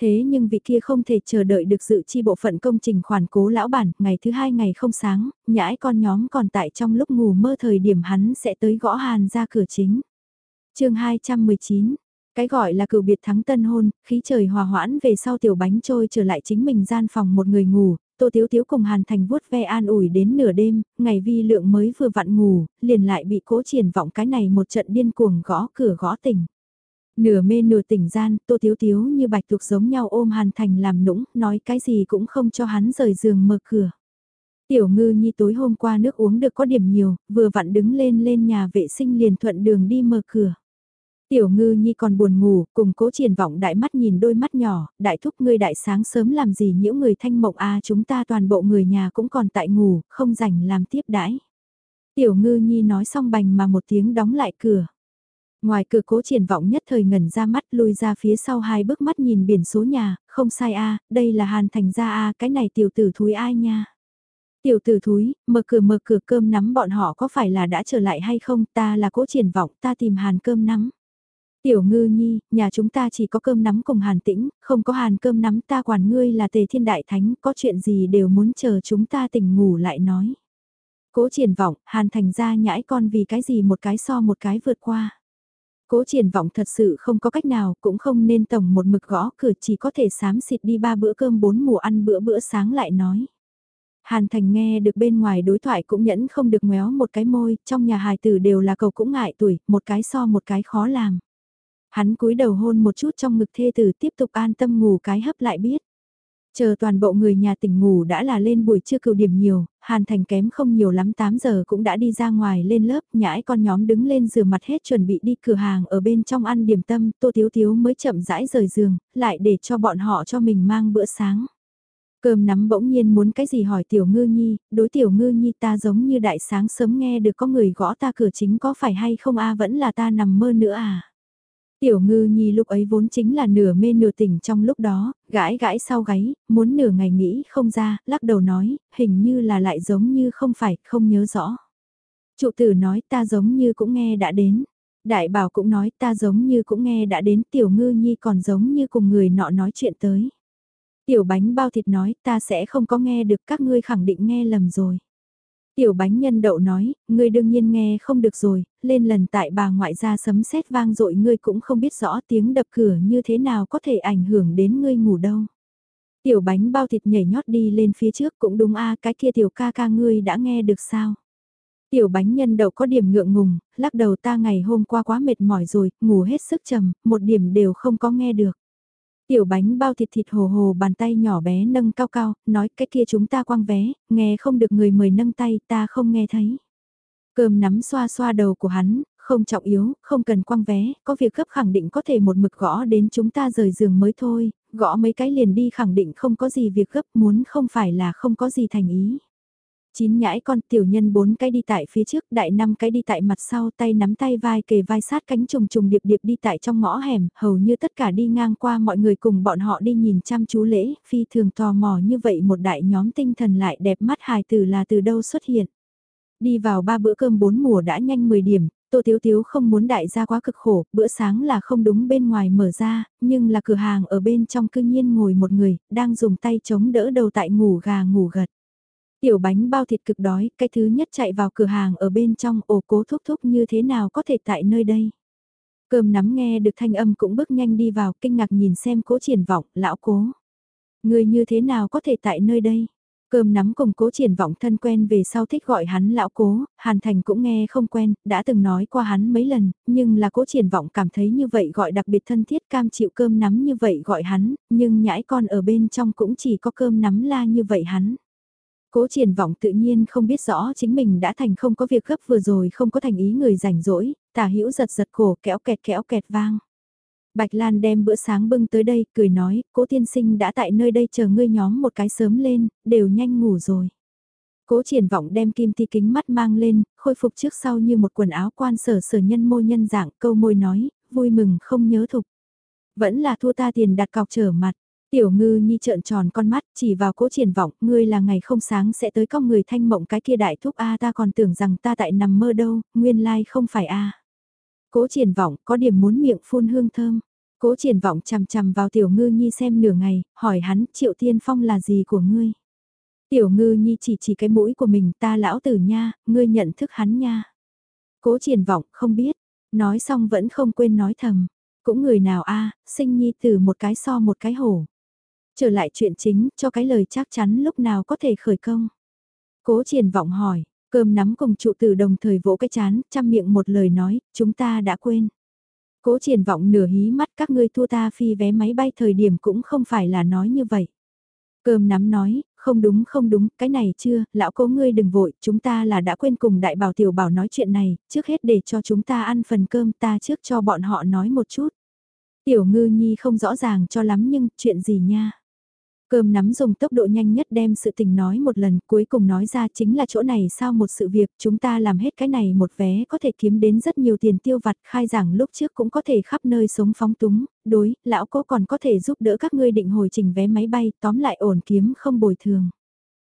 A: Thế nhưng vị kia không thể chờ đợi được dự chi bộ phận công trình khoản cố lão bản, ngày thứ hai ngày không sáng, nhãi con nhóm còn tại trong lúc ngủ mơ thời điểm hắn sẽ tới gõ hàn ra cửa chính. chương 219 cái gọi là cựu biệt thắng tân hôn, khí trời hòa hoãn về sau tiểu bánh trôi trở lại chính mình gian phòng một người ngủ, Tô Tiếu Tiếu cùng Hàn Thành vuốt ve an ủi đến nửa đêm, ngày vi lượng mới vừa vặn ngủ, liền lại bị cố triển vọng cái này một trận điên cuồng gõ cửa gõ tỉnh. Nửa mê nửa tỉnh gian, Tô Tiếu Tiếu như bạch tuộc giống nhau ôm Hàn Thành làm nũng, nói cái gì cũng không cho hắn rời giường mở cửa. Tiểu ngư nhi tối hôm qua nước uống được có điểm nhiều, vừa vặn đứng lên lên nhà vệ sinh liền thuận đường đi mở cửa. Tiểu ngư nhi còn buồn ngủ, cùng cố triển vọng đại mắt nhìn đôi mắt nhỏ, đại thúc ngươi đại sáng sớm làm gì nhiễu người thanh mộng a chúng ta toàn bộ người nhà cũng còn tại ngủ, không rảnh làm tiếp đãi. Tiểu ngư nhi nói xong bành mà một tiếng đóng lại cửa. Ngoài cửa cố triển vọng nhất thời ngẩn ra mắt lùi ra phía sau hai bước mắt nhìn biển số nhà, không sai a đây là hàn thành gia a cái này tiểu tử thúi ai nha. Tiểu tử thúi, mở cửa mở cửa cơm nắm bọn họ có phải là đã trở lại hay không ta là cố triển vọng ta tìm hàn cơm nắm. Tiểu ngư nhi, nhà chúng ta chỉ có cơm nắm cùng hàn tĩnh, không có hàn cơm nắm ta quản ngươi là tề thiên đại thánh, có chuyện gì đều muốn chờ chúng ta tỉnh ngủ lại nói. Cố triển vọng, hàn thành ra nhãi con vì cái gì một cái so một cái vượt qua. Cố triển vọng thật sự không có cách nào, cũng không nên tổng một mực gõ cửa chỉ có thể sám xịt đi ba bữa cơm bốn mùa ăn bữa bữa sáng lại nói. Hàn Thành nghe được bên ngoài đối thoại cũng nhẫn không được ngoéo một cái môi, trong nhà hài tử đều là cầu cũng ngại tuổi, một cái so một cái khó làm. Hắn cúi đầu hôn một chút trong ngực thê tử tiếp tục an tâm ngủ cái hấp lại biết. Chờ toàn bộ người nhà tỉnh ngủ đã là lên buổi trưa cựu điểm nhiều, Hàn Thành kém không nhiều lắm 8 giờ cũng đã đi ra ngoài lên lớp, nhãi con nhóm đứng lên rửa mặt hết chuẩn bị đi cửa hàng ở bên trong ăn điểm tâm, Tô Tiếu Tiếu mới chậm rãi rời giường, lại để cho bọn họ cho mình mang bữa sáng. Cơm nắm bỗng nhiên muốn cái gì hỏi Tiểu Ngư Nhi, đối Tiểu Ngư Nhi ta giống như đại sáng sớm nghe được có người gõ ta cửa chính có phải hay không a vẫn là ta nằm mơ nữa à. Tiểu ngư nhi lúc ấy vốn chính là nửa mê nửa tỉnh trong lúc đó, gãi gãi sau gáy, muốn nửa ngày nghĩ không ra, lắc đầu nói, hình như là lại giống như không phải, không nhớ rõ. Trụ tử nói ta giống như cũng nghe đã đến. Đại bảo cũng nói ta giống như cũng nghe đã đến tiểu ngư nhi còn giống như cùng người nọ nói chuyện tới. Tiểu bánh bao thịt nói ta sẽ không có nghe được các ngươi khẳng định nghe lầm rồi. Tiểu bánh nhân đậu nói, ngươi đương nhiên nghe không được rồi, lên lần tại bà ngoại gia sấm sét vang dội ngươi cũng không biết rõ tiếng đập cửa như thế nào có thể ảnh hưởng đến ngươi ngủ đâu. Tiểu bánh bao thịt nhảy nhót đi lên phía trước cũng đúng a cái kia tiểu ca ca ngươi đã nghe được sao. Tiểu bánh nhân đậu có điểm ngượng ngùng, lắc đầu ta ngày hôm qua quá mệt mỏi rồi, ngủ hết sức trầm, một điểm đều không có nghe được. Tiểu bánh bao thịt thịt hồ hồ bàn tay nhỏ bé nâng cao cao, nói cái kia chúng ta quăng vé, nghe không được người mời nâng tay ta không nghe thấy. Cơm nắm xoa xoa đầu của hắn, không trọng yếu, không cần quăng vé, có việc gấp khẳng định có thể một mực gõ đến chúng ta rời giường mới thôi, gõ mấy cái liền đi khẳng định không có gì việc gấp muốn không phải là không có gì thành ý chín nhãi con tiểu nhân bốn cái đi tại phía trước, đại năm cái đi tại mặt sau, tay nắm tay vai kề vai sát cánh trùng trùng điệp điệp đi tại trong ngõ hẻm, hầu như tất cả đi ngang qua mọi người cùng bọn họ đi nhìn chăm chú lễ, phi thường tò mò như vậy một đại nhóm tinh thần lại đẹp mắt hài từ là từ đâu xuất hiện. Đi vào ba bữa cơm bốn mùa đã nhanh 10 điểm, Tô Tiếu Tiếu không muốn đại gia quá cực khổ, bữa sáng là không đúng bên ngoài mở ra, nhưng là cửa hàng ở bên trong cư nhiên ngồi một người, đang dùng tay chống đỡ đầu tại ngủ gà ngủ gật. Tiểu bánh bao thịt cực đói, cái thứ nhất chạy vào cửa hàng ở bên trong ổ cố thúc thúc như thế nào có thể tại nơi đây. Cơm nắm nghe được thanh âm cũng bước nhanh đi vào kinh ngạc nhìn xem cố triển vọng, lão cố. Người như thế nào có thể tại nơi đây. Cơm nắm cùng cố triển vọng thân quen về sau thích gọi hắn lão cố, Hàn Thành cũng nghe không quen, đã từng nói qua hắn mấy lần, nhưng là cố triển vọng cảm thấy như vậy gọi đặc biệt thân thiết cam chịu cơm nắm như vậy gọi hắn, nhưng nhãi con ở bên trong cũng chỉ có cơm nắm la như vậy hắn. Cố triển vọng tự nhiên không biết rõ chính mình đã thành không có việc gấp vừa rồi không có thành ý người rảnh rỗi, tả hữu giật giật cổ kéo kẹt kéo kẹt vang. Bạch Lan đem bữa sáng bưng tới đây, cười nói, cố tiên sinh đã tại nơi đây chờ ngươi nhóm một cái sớm lên, đều nhanh ngủ rồi. Cố triển vọng đem kim ti kính mắt mang lên, khôi phục trước sau như một quần áo quan sở sở nhân môi nhân dạng, câu môi nói, vui mừng không nhớ thục. Vẫn là thua ta tiền đặt cọc trở mặt. Tiểu ngư nhi trợn tròn con mắt, chỉ vào cố triển vọng, ngươi là ngày không sáng sẽ tới con người thanh mộng cái kia đại thúc A ta còn tưởng rằng ta tại nằm mơ đâu, nguyên lai không phải A. Cố triển vọng, có điểm muốn miệng phun hương thơm. Cố triển vọng chằm chằm vào tiểu ngư nhi xem nửa ngày, hỏi hắn, triệu tiên phong là gì của ngươi? Tiểu ngư nhi chỉ chỉ cái mũi của mình, ta lão tử nha, ngươi nhận thức hắn nha. Cố triển vọng, không biết, nói xong vẫn không quên nói thầm. Cũng người nào a sinh nhi từ một cái so một cái hổ. Trở lại chuyện chính, cho cái lời chắc chắn lúc nào có thể khởi công. Cố triển vọng hỏi, cơm nắm cùng trụ tử đồng thời vỗ cái chán, chăm miệng một lời nói, chúng ta đã quên. Cố triển vọng nửa hí mắt các ngươi thua ta phi vé máy bay thời điểm cũng không phải là nói như vậy. Cơm nắm nói, không đúng không đúng, cái này chưa, lão cố ngươi đừng vội, chúng ta là đã quên cùng đại bảo tiểu bảo nói chuyện này, trước hết để cho chúng ta ăn phần cơm ta trước cho bọn họ nói một chút. Tiểu ngư nhi không rõ ràng cho lắm nhưng chuyện gì nha. Cơm nắm dùng tốc độ nhanh nhất đem sự tình nói một lần cuối cùng nói ra chính là chỗ này sao một sự việc chúng ta làm hết cái này một vé có thể kiếm đến rất nhiều tiền tiêu vặt khai giảng lúc trước cũng có thể khắp nơi sống phóng túng, đối, lão cố còn có thể giúp đỡ các ngươi định hồi trình vé máy bay tóm lại ổn kiếm không bồi thường.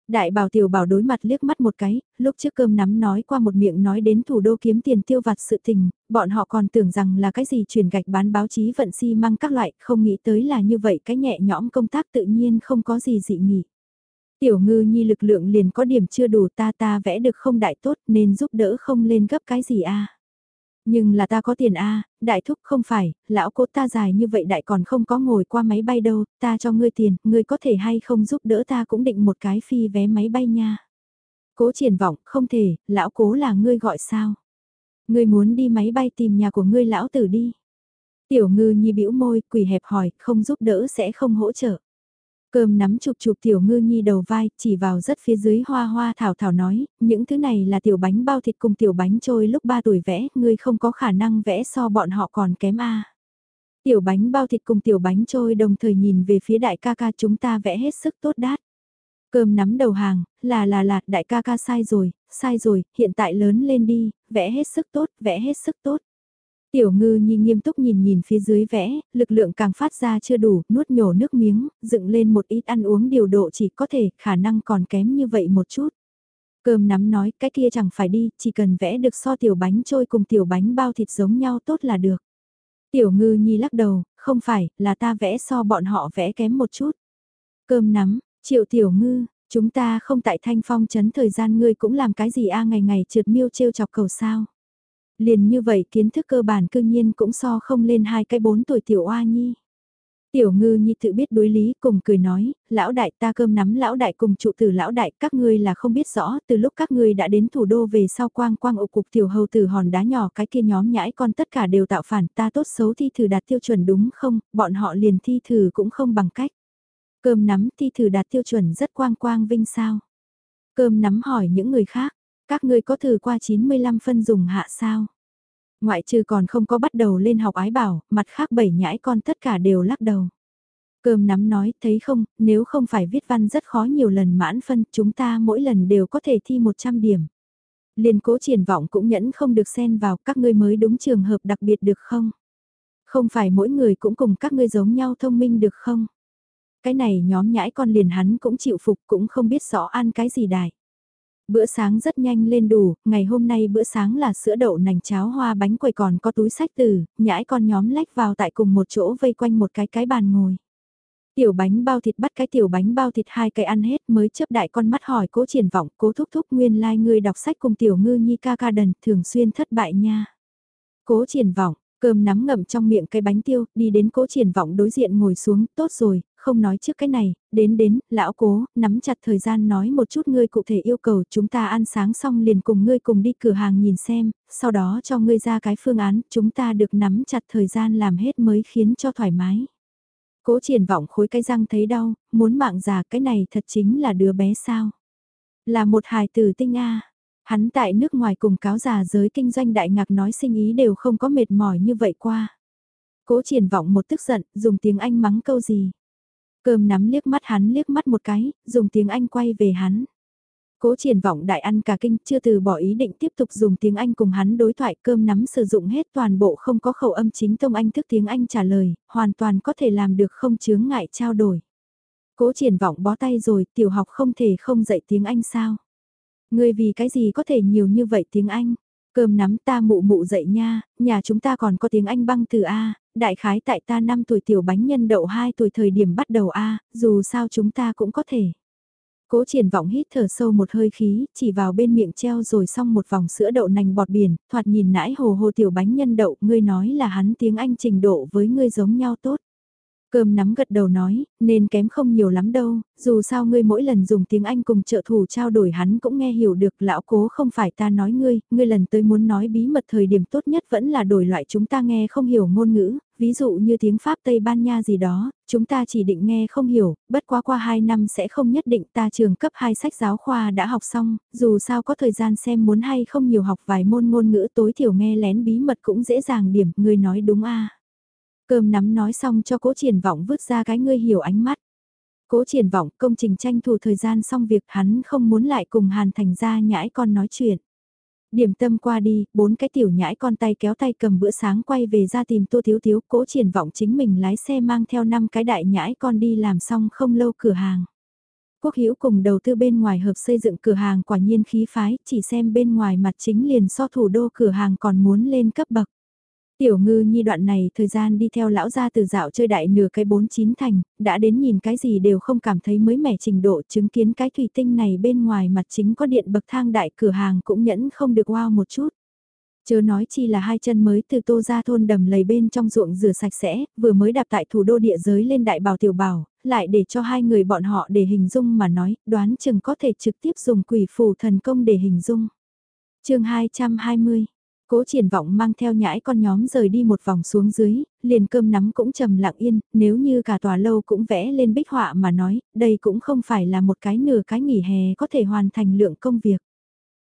A: Đại bảo tiểu bảo đối mặt liếc mắt một cái, lúc trước cơm nắm nói qua một miệng nói đến thủ đô kiếm tiền tiêu vặt sự tình, bọn họ còn tưởng rằng là cái gì truyền gạch bán báo chí vận xi si măng các loại, không nghĩ tới là như vậy cái nhẹ nhõm công tác tự nhiên không có gì dị nghị. Tiểu ngư nhi lực lượng liền có điểm chưa đủ ta ta vẽ được không đại tốt nên giúp đỡ không lên gấp cái gì a nhưng là ta có tiền a đại thúc không phải, lão cố ta dài như vậy đại còn không có ngồi qua máy bay đâu, ta cho ngươi tiền, ngươi có thể hay không giúp đỡ ta cũng định một cái phi vé máy bay nha. Cố triển vọng, không thể, lão cố là ngươi gọi sao? Ngươi muốn đi máy bay tìm nhà của ngươi lão tử đi. Tiểu ngư nhi bĩu môi, quỳ hẹp hỏi, không giúp đỡ sẽ không hỗ trợ. Cơm nắm chụp chụp tiểu ngư nhi đầu vai, chỉ vào rất phía dưới hoa hoa thảo thảo nói, những thứ này là tiểu bánh bao thịt cùng tiểu bánh trôi lúc 3 tuổi vẽ, ngươi không có khả năng vẽ so bọn họ còn kém a. Tiểu bánh bao thịt cùng tiểu bánh trôi đồng thời nhìn về phía đại ca ca chúng ta vẽ hết sức tốt đát. Cơm nắm đầu hàng, là là là, đại ca ca sai rồi, sai rồi, hiện tại lớn lên đi, vẽ hết sức tốt, vẽ hết sức tốt. Tiểu ngư nhi nghiêm túc nhìn nhìn phía dưới vẽ, lực lượng càng phát ra chưa đủ, nuốt nhổ nước miếng, dựng lên một ít ăn uống điều độ chỉ có thể, khả năng còn kém như vậy một chút. Cơm nắm nói, cái kia chẳng phải đi, chỉ cần vẽ được so tiểu bánh trôi cùng tiểu bánh bao thịt giống nhau tốt là được. Tiểu ngư nhi lắc đầu, không phải, là ta vẽ so bọn họ vẽ kém một chút. Cơm nắm, triệu tiểu ngư, chúng ta không tại thanh phong chấn thời gian ngươi cũng làm cái gì a ngày ngày trượt miêu trêu chọc cầu sao liền như vậy kiến thức cơ bản cương nhiên cũng so không lên hai cái bốn tuổi tiểu oa nhi. Tiểu ngư nhi tự biết đối lý cùng cười nói, lão đại ta cơm nắm lão đại cùng trụ tử lão đại các ngươi là không biết rõ từ lúc các ngươi đã đến thủ đô về sau quang quang ổ cục tiểu hầu tử hòn đá nhỏ cái kia nhóm nhãi con tất cả đều tạo phản ta tốt xấu thi thử đạt tiêu chuẩn đúng không, bọn họ liền thi thử cũng không bằng cách. Cơm nắm thi thử đạt tiêu chuẩn rất quang quang vinh sao. Cơm nắm hỏi những người khác, các ngươi có thử qua 95 phân dùng hạ sao? Ngoại trừ còn không có bắt đầu lên học ái bảo, mặt khác bảy nhãi con tất cả đều lắc đầu. Cơm nắm nói, thấy không, nếu không phải viết văn rất khó nhiều lần mãn phân, chúng ta mỗi lần đều có thể thi 100 điểm. Liên cố triển vọng cũng nhẫn không được xen vào các ngươi mới đúng trường hợp đặc biệt được không? Không phải mỗi người cũng cùng các ngươi giống nhau thông minh được không? Cái này nhóm nhãi con liền hắn cũng chịu phục cũng không biết rõ ăn cái gì đại. Bữa sáng rất nhanh lên đủ, ngày hôm nay bữa sáng là sữa đậu nành cháo hoa bánh quầy còn có túi sách từ, nhãi con nhóm lách vào tại cùng một chỗ vây quanh một cái cái bàn ngồi. Tiểu bánh bao thịt bắt cái tiểu bánh bao thịt hai cái ăn hết mới chấp đại con mắt hỏi cố triển vọng cố thúc thúc nguyên lai like người đọc sách cùng tiểu ngư nhi ca ca đần thường xuyên thất bại nha. Cố triển vọng, cơm nắm ngậm trong miệng cái bánh tiêu, đi đến cố triển vọng đối diện ngồi xuống, tốt rồi, không nói trước cái này, đến đến, lão cố, nắm chặt thời gian nói một chút ngươi cụ thể yêu cầu chúng ta ăn sáng xong liền cùng ngươi cùng đi cửa hàng nhìn xem, sau đó cho ngươi ra cái phương án, chúng ta được nắm chặt thời gian làm hết mới khiến cho thoải mái. Cố triển vọng khối cái răng thấy đau, muốn mạng già cái này thật chính là đứa bé sao. Là một hài tử tinh A. Hắn tại nước ngoài cùng cáo già giới kinh doanh đại ngạc nói sinh ý đều không có mệt mỏi như vậy qua. Cố triển vọng một tức giận, dùng tiếng Anh mắng câu gì. Cơm nắm liếc mắt hắn liếc mắt một cái, dùng tiếng Anh quay về hắn. Cố triển vọng đại ăn cả kinh chưa từ bỏ ý định tiếp tục dùng tiếng Anh cùng hắn đối thoại cơm nắm sử dụng hết toàn bộ không có khẩu âm chính tông Anh thức tiếng Anh trả lời, hoàn toàn có thể làm được không chướng ngại trao đổi. Cố triển vọng bó tay rồi, tiểu học không thể không dạy tiếng Anh sao? Người vì cái gì có thể nhiều như vậy tiếng Anh? Cơm nắm ta mụ mụ dạy nha, nhà chúng ta còn có tiếng Anh băng từ A, đại khái tại ta 5 tuổi tiểu bánh nhân đậu 2 tuổi thời điểm bắt đầu A, dù sao chúng ta cũng có thể. Cố triển vọng hít thở sâu một hơi khí, chỉ vào bên miệng treo rồi xong một vòng sữa đậu nành bọt biển, thoạt nhìn nãi hồ hồ tiểu bánh nhân đậu, ngươi nói là hắn tiếng Anh trình độ với ngươi giống nhau tốt. Cơm nắm gật đầu nói, nên kém không nhiều lắm đâu, dù sao ngươi mỗi lần dùng tiếng Anh cùng trợ thủ trao đổi hắn cũng nghe hiểu được lão cố không phải ta nói ngươi, ngươi lần tới muốn nói bí mật thời điểm tốt nhất vẫn là đổi loại chúng ta nghe không hiểu ngôn ngữ, ví dụ như tiếng Pháp Tây Ban Nha gì đó, chúng ta chỉ định nghe không hiểu, bất quá qua 2 năm sẽ không nhất định ta trường cấp 2 sách giáo khoa đã học xong, dù sao có thời gian xem muốn hay không nhiều học vài môn ngôn ngữ tối thiểu nghe lén bí mật cũng dễ dàng điểm, ngươi nói đúng à Cơm nắm nói xong cho cố triển vọng vứt ra cái ngươi hiểu ánh mắt. Cố triển vọng công trình tranh thủ thời gian xong việc hắn không muốn lại cùng Hàn Thành ra nhãi con nói chuyện. Điểm tâm qua đi, bốn cái tiểu nhãi con tay kéo tay cầm bữa sáng quay về ra tìm tô thiếu thiếu, cố triển vọng chính mình lái xe mang theo năm cái đại nhãi con đi làm xong không lâu cửa hàng. Quốc Hữu cùng đầu tư bên ngoài hợp xây dựng cửa hàng quả nhiên khí phái, chỉ xem bên ngoài mặt chính liền so thủ đô cửa hàng còn muốn lên cấp bậc. Tiểu ngư nhi đoạn này thời gian đi theo lão gia từ dạo chơi đại nửa cái bốn chín thành, đã đến nhìn cái gì đều không cảm thấy mới mẻ trình độ chứng kiến cái thủy tinh này bên ngoài mặt chính có điện bậc thang đại cửa hàng cũng nhẫn không được wow một chút. Chớ nói chi là hai chân mới từ tô ra thôn đầm lầy bên trong ruộng rửa sạch sẽ, vừa mới đạp tại thủ đô địa giới lên đại bảo tiểu bảo, lại để cho hai người bọn họ để hình dung mà nói, đoán chừng có thể trực tiếp dùng quỷ phù thần công để hình dung. chương 220 Cố triển vọng mang theo nhãi con nhóm rời đi một vòng xuống dưới, liền cơm nắm cũng trầm lặng yên, nếu như cả tòa lâu cũng vẽ lên bích họa mà nói, đây cũng không phải là một cái nửa cái nghỉ hè có thể hoàn thành lượng công việc.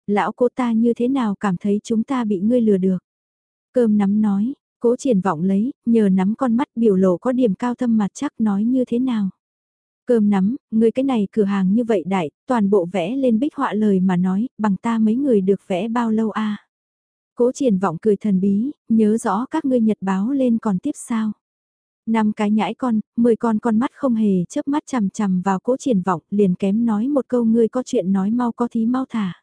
A: Lão cô ta như thế nào cảm thấy chúng ta bị ngươi lừa được? Cơm nắm nói, cố triển vọng lấy, nhờ nắm con mắt biểu lộ có điểm cao thâm mặt chắc nói như thế nào? Cơm nắm, người cái này cửa hàng như vậy đại, toàn bộ vẽ lên bích họa lời mà nói, bằng ta mấy người được vẽ bao lâu a Cố triển vọng cười thần bí, nhớ rõ các ngươi nhật báo lên còn tiếp sao. Năm cái nhãi con, mười con con mắt không hề chớp mắt chằm chằm vào cố triển vọng liền kém nói một câu ngươi có chuyện nói mau có thí mau thả.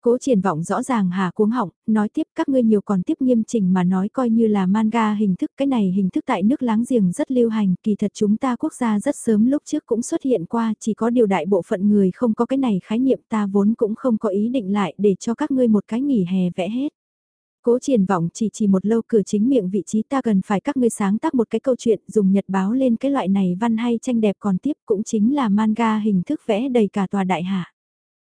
A: Cố triển vọng rõ ràng hà cuống họng, nói tiếp các ngươi nhiều còn tiếp nghiêm chỉnh mà nói coi như là manga hình thức cái này hình thức tại nước láng giềng rất lưu hành, kỳ thật chúng ta quốc gia rất sớm lúc trước cũng xuất hiện qua, chỉ có điều đại bộ phận người không có cái này khái niệm ta vốn cũng không có ý định lại để cho các ngươi một cái nghỉ hè vẽ hết. Cố triển vọng chỉ chỉ một lâu cửa chính miệng vị trí ta cần phải các ngươi sáng tác một cái câu chuyện, dùng nhật báo lên cái loại này văn hay tranh đẹp còn tiếp cũng chính là manga hình thức vẽ đầy cả tòa đại hạ.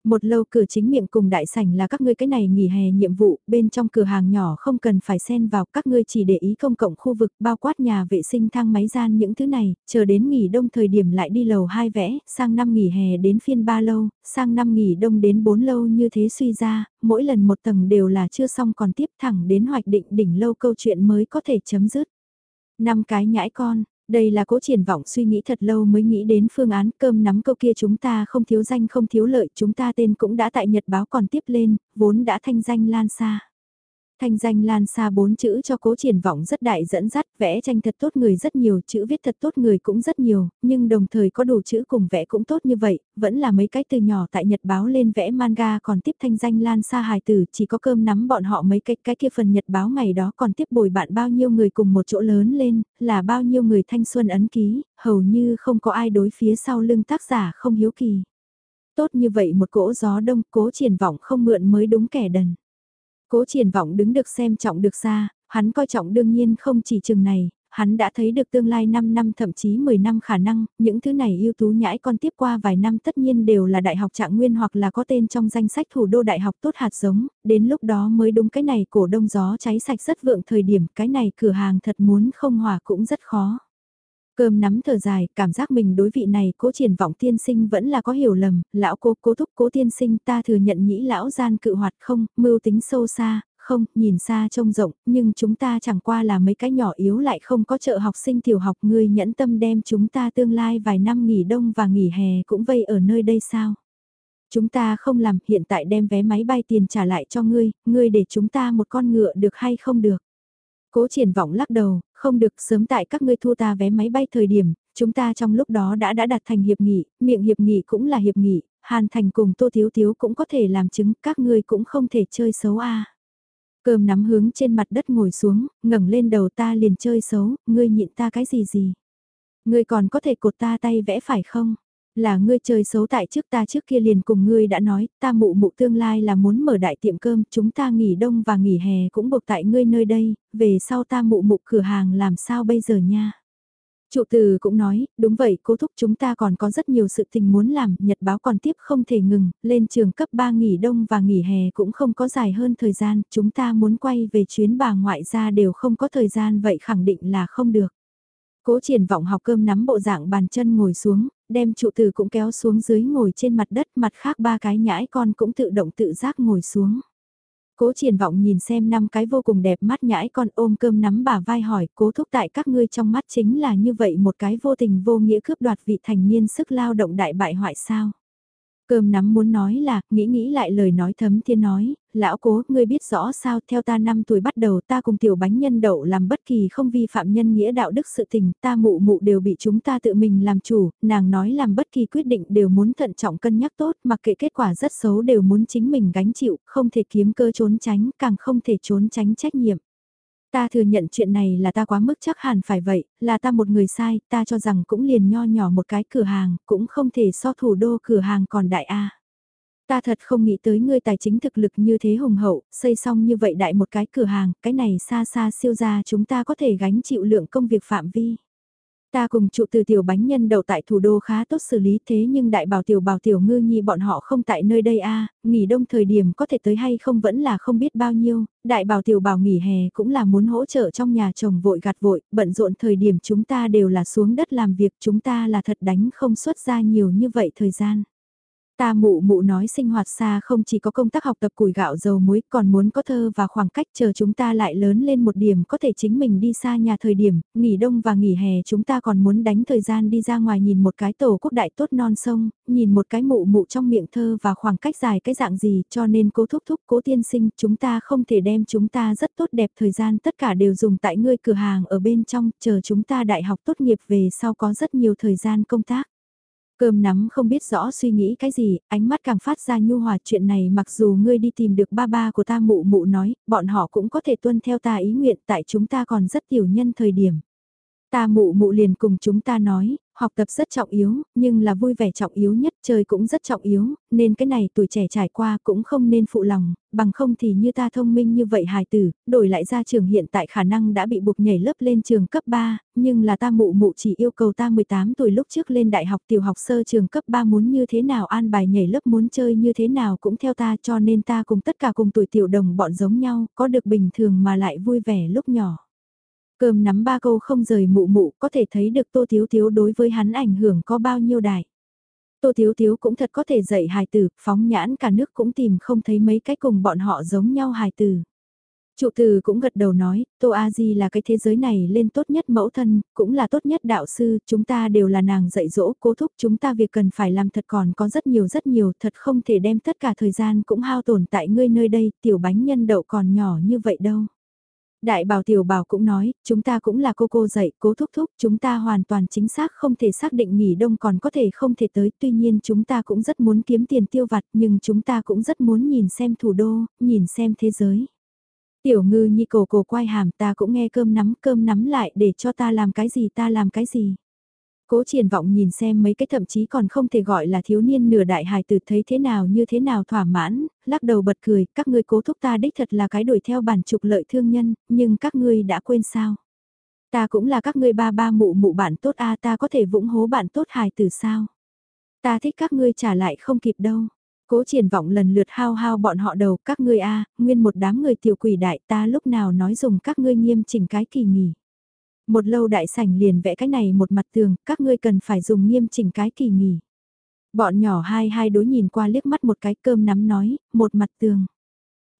A: Một lâu cửa chính miệng cùng đại sảnh là các ngươi cái này nghỉ hè nhiệm vụ, bên trong cửa hàng nhỏ không cần phải xen vào, các ngươi chỉ để ý công cộng khu vực bao quát nhà vệ sinh thang máy gian những thứ này, chờ đến nghỉ đông thời điểm lại đi lầu hai vẽ, sang năm nghỉ hè đến phiên ba lâu, sang năm nghỉ đông đến bốn lâu như thế suy ra, mỗi lần một tầng đều là chưa xong còn tiếp thẳng đến hoạch định đỉnh lâu câu chuyện mới có thể chấm dứt. Năm cái nhãi con, đây là cố triển vọng suy nghĩ thật lâu mới nghĩ đến phương án cơm nắm câu kia chúng ta không thiếu danh không thiếu lợi chúng ta tên cũng đã tại nhật báo còn tiếp lên, vốn đã thanh danh lan xa. Thanh danh lan xa bốn chữ cho cố triển vọng rất đại dẫn dắt, vẽ tranh thật tốt người rất nhiều, chữ viết thật tốt người cũng rất nhiều, nhưng đồng thời có đủ chữ cùng vẽ cũng tốt như vậy, vẫn là mấy cái từ nhỏ tại Nhật báo lên vẽ manga còn tiếp thanh danh lan xa hài tử, chỉ có cơm nắm bọn họ mấy cái cái kia phần Nhật báo ngày đó còn tiếp bồi bạn bao nhiêu người cùng một chỗ lớn lên, là bao nhiêu người thanh xuân ấn ký, hầu như không có ai đối phía sau lưng tác giả không hiếu kỳ. Tốt như vậy một cỗ gió đông cố triển vọng không mượn mới đúng kẻ đần. Cố triển vọng đứng được xem trọng được xa, hắn coi trọng đương nhiên không chỉ chừng này, hắn đã thấy được tương lai 5 năm thậm chí 10 năm khả năng, những thứ này ưu tú nhãi con tiếp qua vài năm tất nhiên đều là đại học trạng nguyên hoặc là có tên trong danh sách thủ đô đại học tốt hạt giống, đến lúc đó mới đúng cái này cổ đông gió cháy sạch rất vượng thời điểm cái này cửa hàng thật muốn không hòa cũng rất khó. Cơm nắm thở dài, cảm giác mình đối vị này cố triển vọng tiên sinh vẫn là có hiểu lầm, lão cố cố thúc cố tiên sinh ta thừa nhận nhĩ lão gian cự hoạt không, mưu tính sâu xa, không, nhìn xa trông rộng, nhưng chúng ta chẳng qua là mấy cái nhỏ yếu lại không có trợ học sinh tiểu học ngươi nhẫn tâm đem chúng ta tương lai vài năm nghỉ đông và nghỉ hè cũng vây ở nơi đây sao? Chúng ta không làm hiện tại đem vé máy bay tiền trả lại cho ngươi, ngươi để chúng ta một con ngựa được hay không được? Cố triển vọng lắc đầu, không được sớm tại các ngươi thu ta vé máy bay thời điểm, chúng ta trong lúc đó đã đã đặt thành hiệp nghị, miệng hiệp nghị cũng là hiệp nghị, Hàn Thành cùng Tô Thiếu Thiếu cũng có thể làm chứng, các ngươi cũng không thể chơi xấu a. Cơm nắm hướng trên mặt đất ngồi xuống, ngẩng lên đầu ta liền chơi xấu, ngươi nhịn ta cái gì gì. Ngươi còn có thể cột ta tay vẽ phải không? Là ngươi chơi xấu tại trước ta trước kia liền cùng ngươi đã nói, ta mụ mụ tương lai là muốn mở đại tiệm cơm, chúng ta nghỉ đông và nghỉ hè cũng buộc tại ngươi nơi đây, về sau ta mụ mụ cửa hàng làm sao bây giờ nha. Trụ từ cũng nói, đúng vậy cố thúc chúng ta còn có rất nhiều sự tình muốn làm, nhật báo còn tiếp không thể ngừng, lên trường cấp 3 nghỉ đông và nghỉ hè cũng không có dài hơn thời gian, chúng ta muốn quay về chuyến bà ngoại ra đều không có thời gian vậy khẳng định là không được. Cố triển vọng học cơm nắm bộ dạng bàn chân ngồi xuống, đem trụ từ cũng kéo xuống dưới ngồi trên mặt đất, mặt khác ba cái nhãi con cũng tự động tự giác ngồi xuống. Cố triển vọng nhìn xem năm cái vô cùng đẹp mắt nhãi con ôm cơm nắm bà vai hỏi, cố thúc tại các ngươi trong mắt chính là như vậy một cái vô tình vô nghĩa cướp đoạt vị thành niên sức lao động đại bại hoại sao. Cơm nắm muốn nói là, nghĩ nghĩ lại lời nói thấm thiên nói, lão cố, ngươi biết rõ sao, theo ta năm tuổi bắt đầu ta cùng tiểu bánh nhân đậu làm bất kỳ không vi phạm nhân nghĩa đạo đức sự tình, ta mụ mụ đều bị chúng ta tự mình làm chủ, nàng nói làm bất kỳ quyết định đều muốn thận trọng cân nhắc tốt, mặc kệ kết quả rất xấu đều muốn chính mình gánh chịu, không thể kiếm cơ trốn tránh, càng không thể trốn tránh trách nhiệm. Ta thừa nhận chuyện này là ta quá mức chắc hẳn phải vậy, là ta một người sai, ta cho rằng cũng liền nho nhỏ một cái cửa hàng, cũng không thể so thủ đô cửa hàng còn đại A. Ta thật không nghĩ tới ngươi tài chính thực lực như thế hùng hậu, xây xong như vậy đại một cái cửa hàng, cái này xa xa siêu ra chúng ta có thể gánh chịu lượng công việc phạm vi. Ta cùng trụ từ tiểu bánh nhân đậu tại thủ đô khá tốt xử lý thế nhưng đại bảo tiểu bảo tiểu ngư nhi bọn họ không tại nơi đây a nghỉ đông thời điểm có thể tới hay không vẫn là không biết bao nhiêu, đại bảo tiểu bảo nghỉ hè cũng là muốn hỗ trợ trong nhà chồng vội gặt vội, bận rộn thời điểm chúng ta đều là xuống đất làm việc chúng ta là thật đánh không xuất ra nhiều như vậy thời gian. Ta mụ mụ nói sinh hoạt xa không chỉ có công tác học tập củi gạo dầu muối còn muốn có thơ và khoảng cách chờ chúng ta lại lớn lên một điểm có thể chính mình đi xa nhà thời điểm, nghỉ đông và nghỉ hè chúng ta còn muốn đánh thời gian đi ra ngoài nhìn một cái tổ quốc đại tốt non sông, nhìn một cái mụ mụ trong miệng thơ và khoảng cách dài cái dạng gì cho nên cố thúc thúc cố tiên sinh chúng ta không thể đem chúng ta rất tốt đẹp thời gian tất cả đều dùng tại ngươi cửa hàng ở bên trong chờ chúng ta đại học tốt nghiệp về sau có rất nhiều thời gian công tác. Cơm nắm không biết rõ suy nghĩ cái gì, ánh mắt càng phát ra nhu hòa chuyện này mặc dù ngươi đi tìm được ba ba của ta mụ mụ nói, bọn họ cũng có thể tuân theo ta ý nguyện tại chúng ta còn rất tiểu nhân thời điểm. Ta mụ mụ liền cùng chúng ta nói, học tập rất trọng yếu, nhưng là vui vẻ trọng yếu nhất, chơi cũng rất trọng yếu, nên cái này tuổi trẻ trải qua cũng không nên phụ lòng, bằng không thì như ta thông minh như vậy hài tử, đổi lại ra trường hiện tại khả năng đã bị buộc nhảy lớp lên trường cấp 3, nhưng là ta mụ mụ chỉ yêu cầu ta 18 tuổi lúc trước lên đại học tiểu học sơ trường cấp 3 muốn như thế nào an bài nhảy lớp muốn chơi như thế nào cũng theo ta cho nên ta cùng tất cả cùng tuổi tiểu đồng bọn giống nhau, có được bình thường mà lại vui vẻ lúc nhỏ. Cơm nắm ba câu không rời mụ mụ có thể thấy được Tô Thiếu Thiếu đối với hắn ảnh hưởng có bao nhiêu đại. Tô Thiếu Thiếu cũng thật có thể dạy hài tử, phóng nhãn cả nước cũng tìm không thấy mấy cái cùng bọn họ giống nhau hài tử. Trụ từ cũng gật đầu nói, Tô A Di là cái thế giới này lên tốt nhất mẫu thân, cũng là tốt nhất đạo sư, chúng ta đều là nàng dạy dỗ, cố thúc chúng ta việc cần phải làm thật còn có rất nhiều rất nhiều, thật không thể đem tất cả thời gian cũng hao tổn tại ngươi nơi đây, tiểu bánh nhân đậu còn nhỏ như vậy đâu. Đại bảo tiểu bảo cũng nói, chúng ta cũng là cô cô dạy, cố thúc thúc, chúng ta hoàn toàn chính xác không thể xác định nghỉ đông còn có thể không thể tới, tuy nhiên chúng ta cũng rất muốn kiếm tiền tiêu vặt, nhưng chúng ta cũng rất muốn nhìn xem thủ đô, nhìn xem thế giới. Tiểu ngư nhi cổ cổ quay hàm ta cũng nghe cơm nắm cơm nắm lại để cho ta làm cái gì ta làm cái gì. Cố triển vọng nhìn xem mấy cái thậm chí còn không thể gọi là thiếu niên nửa đại hài tử thấy thế nào như thế nào thỏa mãn, lắc đầu bật cười, các ngươi cố thúc ta đích thật là cái đuổi theo bản trục lợi thương nhân, nhưng các ngươi đã quên sao. Ta cũng là các ngươi ba ba mụ mụ bạn tốt a ta có thể vũng hố bạn tốt hài tử sao. Ta thích các ngươi trả lại không kịp đâu. Cố triển vọng lần lượt hao hao bọn họ đầu các ngươi a nguyên một đám người tiểu quỷ đại ta lúc nào nói dùng các ngươi nghiêm chỉnh cái kỳ nghỉ. Một lâu đại sảnh liền vẽ cái này một mặt tường, các ngươi cần phải dùng nghiêm chỉnh cái kỳ nghỉ. Bọn nhỏ hai hai đối nhìn qua liếc mắt một cái cơm nắm nói, một mặt tường.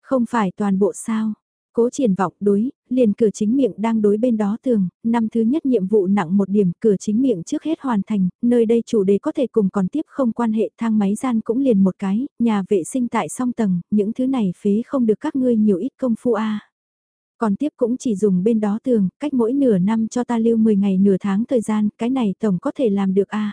A: Không phải toàn bộ sao, Cố triển vọng đối, liền cửa chính miệng đang đối bên đó tường, năm thứ nhất nhiệm vụ nặng một điểm, cửa chính miệng trước hết hoàn thành, nơi đây chủ đề có thể cùng còn tiếp không quan hệ thang máy gian cũng liền một cái, nhà vệ sinh tại song tầng, những thứ này phế không được các ngươi nhiều ít công phu a. Còn tiếp cũng chỉ dùng bên đó tường, cách mỗi nửa năm cho ta lưu 10 ngày nửa tháng thời gian, cái này tổng có thể làm được a.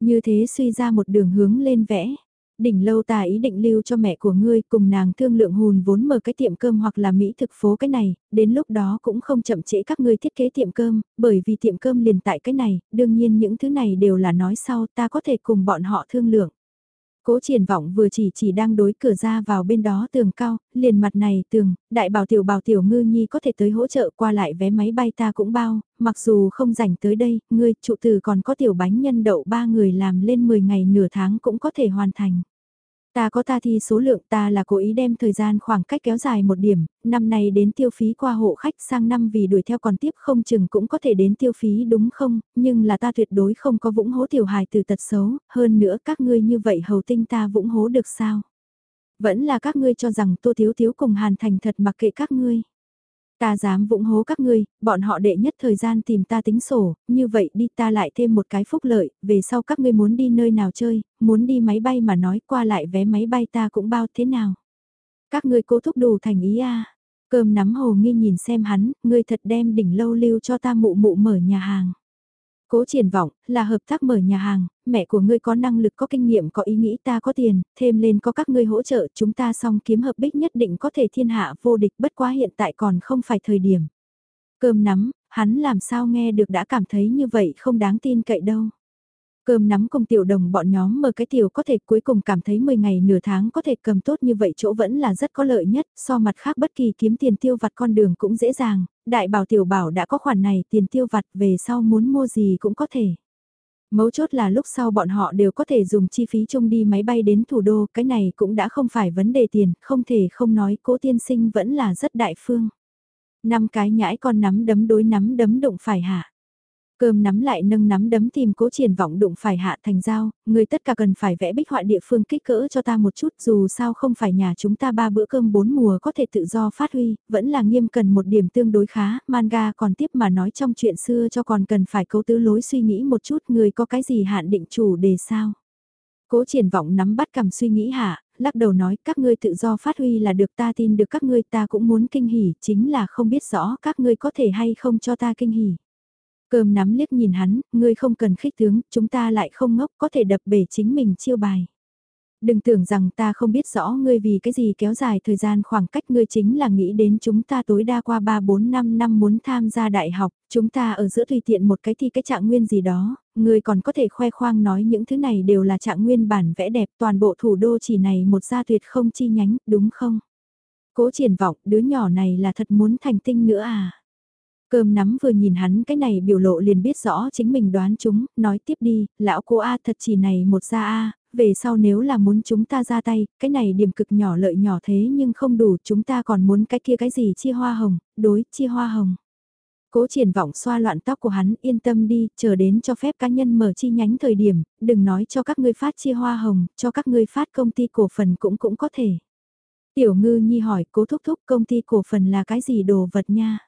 A: Như thế suy ra một đường hướng lên vẽ đỉnh lâu ta ý định lưu cho mẹ của ngươi cùng nàng thương lượng hùn vốn mở cái tiệm cơm hoặc là mỹ thực phố cái này, đến lúc đó cũng không chậm trễ các ngươi thiết kế tiệm cơm, bởi vì tiệm cơm liền tại cái này, đương nhiên những thứ này đều là nói sau ta có thể cùng bọn họ thương lượng. Cố triển vọng vừa chỉ chỉ đang đối cửa ra vào bên đó tường cao, liền mặt này tường, đại bảo tiểu bảo tiểu ngư nhi có thể tới hỗ trợ qua lại vé máy bay ta cũng bao, mặc dù không rảnh tới đây, ngươi trụ từ còn có tiểu bánh nhân đậu ba người làm lên 10 ngày nửa tháng cũng có thể hoàn thành. Ta có ta thi số lượng ta là cố ý đem thời gian khoảng cách kéo dài một điểm, năm nay đến tiêu phí qua hộ khách sang năm vì đuổi theo còn tiếp không chừng cũng có thể đến tiêu phí đúng không, nhưng là ta tuyệt đối không có vũng hố tiểu hài từ tật xấu, hơn nữa các ngươi như vậy hầu tinh ta vũng hố được sao? Vẫn là các ngươi cho rằng Tô Thiếu Thiếu cùng Hàn Thành thật mặc kệ các ngươi. Ta dám vũng hố các ngươi, bọn họ đệ nhất thời gian tìm ta tính sổ, như vậy đi ta lại thêm một cái phúc lợi, về sau các ngươi muốn đi nơi nào chơi, muốn đi máy bay mà nói qua lại vé máy bay ta cũng bao thế nào. Các ngươi cố thúc đủ thành ý à. Cơm nắm hồ nghi nhìn xem hắn, ngươi thật đem đỉnh lâu lưu cho ta mụ mụ mở nhà hàng. Cố triển vọng, là hợp tác mở nhà hàng, mẹ của ngươi có năng lực có kinh nghiệm có ý nghĩ ta có tiền, thêm lên có các ngươi hỗ trợ chúng ta xong kiếm hợp bích nhất định có thể thiên hạ vô địch bất quá hiện tại còn không phải thời điểm. Cơm nắm, hắn làm sao nghe được đã cảm thấy như vậy không đáng tin cậy đâu. Cơm nắm cùng tiểu đồng bọn nhóm mở cái tiểu có thể cuối cùng cảm thấy 10 ngày nửa tháng có thể cầm tốt như vậy chỗ vẫn là rất có lợi nhất, so mặt khác bất kỳ kiếm tiền tiêu vặt con đường cũng dễ dàng, đại bảo tiểu bảo đã có khoản này tiền tiêu vặt về sau muốn mua gì cũng có thể. Mấu chốt là lúc sau bọn họ đều có thể dùng chi phí chung đi máy bay đến thủ đô, cái này cũng đã không phải vấn đề tiền, không thể không nói cố tiên sinh vẫn là rất đại phương. Năm cái nhãi con nắm đấm đối nắm đấm đụng phải hạ. Cơm nắm lại nâng nắm đấm tìm cố triển vọng đụng phải hạ thành dao, người tất cả cần phải vẽ bích họa địa phương kích cỡ cho ta một chút dù sao không phải nhà chúng ta ba bữa cơm bốn mùa có thể tự do phát huy, vẫn là nghiêm cần một điểm tương đối khá, manga còn tiếp mà nói trong chuyện xưa cho còn cần phải cấu tứ lối suy nghĩ một chút người có cái gì hạn định chủ đề sao. Cố triển vọng nắm bắt cầm suy nghĩ hạ, lắc đầu nói các ngươi tự do phát huy là được ta tin được các ngươi ta cũng muốn kinh hỉ, chính là không biết rõ các ngươi có thể hay không cho ta kinh hỉ. Cơm nắm liếc nhìn hắn, ngươi không cần khích tướng, chúng ta lại không ngốc có thể đập bể chính mình chiêu bài. Đừng tưởng rằng ta không biết rõ ngươi vì cái gì kéo dài thời gian khoảng cách ngươi chính là nghĩ đến chúng ta tối đa qua 3-4 năm năm muốn tham gia đại học, chúng ta ở giữa tùy tiện một cái thi cái trạng nguyên gì đó, ngươi còn có thể khoe khoang nói những thứ này đều là trạng nguyên bản vẽ đẹp toàn bộ thủ đô chỉ này một gia tuyệt không chi nhánh, đúng không? Cố triển vọng, đứa nhỏ này là thật muốn thành tinh nữa à? Cơm nắm vừa nhìn hắn cái này biểu lộ liền biết rõ chính mình đoán chúng, nói tiếp đi, lão cô A thật chỉ này một ra A, về sau nếu là muốn chúng ta ra tay, cái này điểm cực nhỏ lợi nhỏ thế nhưng không đủ, chúng ta còn muốn cái kia cái gì chia hoa hồng, đối, chia hoa hồng. Cố triển vọng xoa loạn tóc của hắn yên tâm đi, chờ đến cho phép cá nhân mở chi nhánh thời điểm, đừng nói cho các ngươi phát chia hoa hồng, cho các ngươi phát công ty cổ phần cũng cũng có thể. Tiểu ngư nhi hỏi cố thúc thúc công ty cổ phần là cái gì đồ vật nha.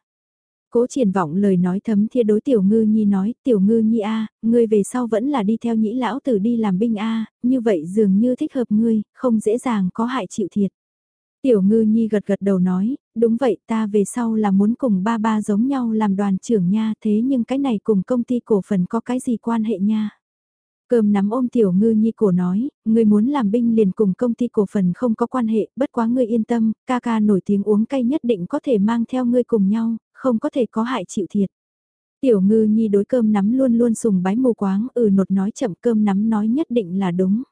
A: Cố triển vọng lời nói thấm thia đối tiểu ngư nhi nói, tiểu ngư nhi a, ngươi về sau vẫn là đi theo nhĩ lão tử đi làm binh a, như vậy dường như thích hợp ngươi, không dễ dàng có hại chịu thiệt. Tiểu ngư nhi gật gật đầu nói, đúng vậy ta về sau là muốn cùng ba ba giống nhau làm đoàn trưởng nha thế nhưng cái này cùng công ty cổ phần có cái gì quan hệ nha. Cơm nắm ôm tiểu ngư nhi cổ nói, ngươi muốn làm binh liền cùng công ty cổ phần không có quan hệ, bất quá ngươi yên tâm, ca ca nổi tiếng uống cay nhất định có thể mang theo ngươi cùng nhau, không có thể có hại chịu thiệt. Tiểu ngư nhi đối cơm nắm luôn luôn sùng bái mù quáng ừ nột nói chậm cơm nắm nói nhất định là đúng.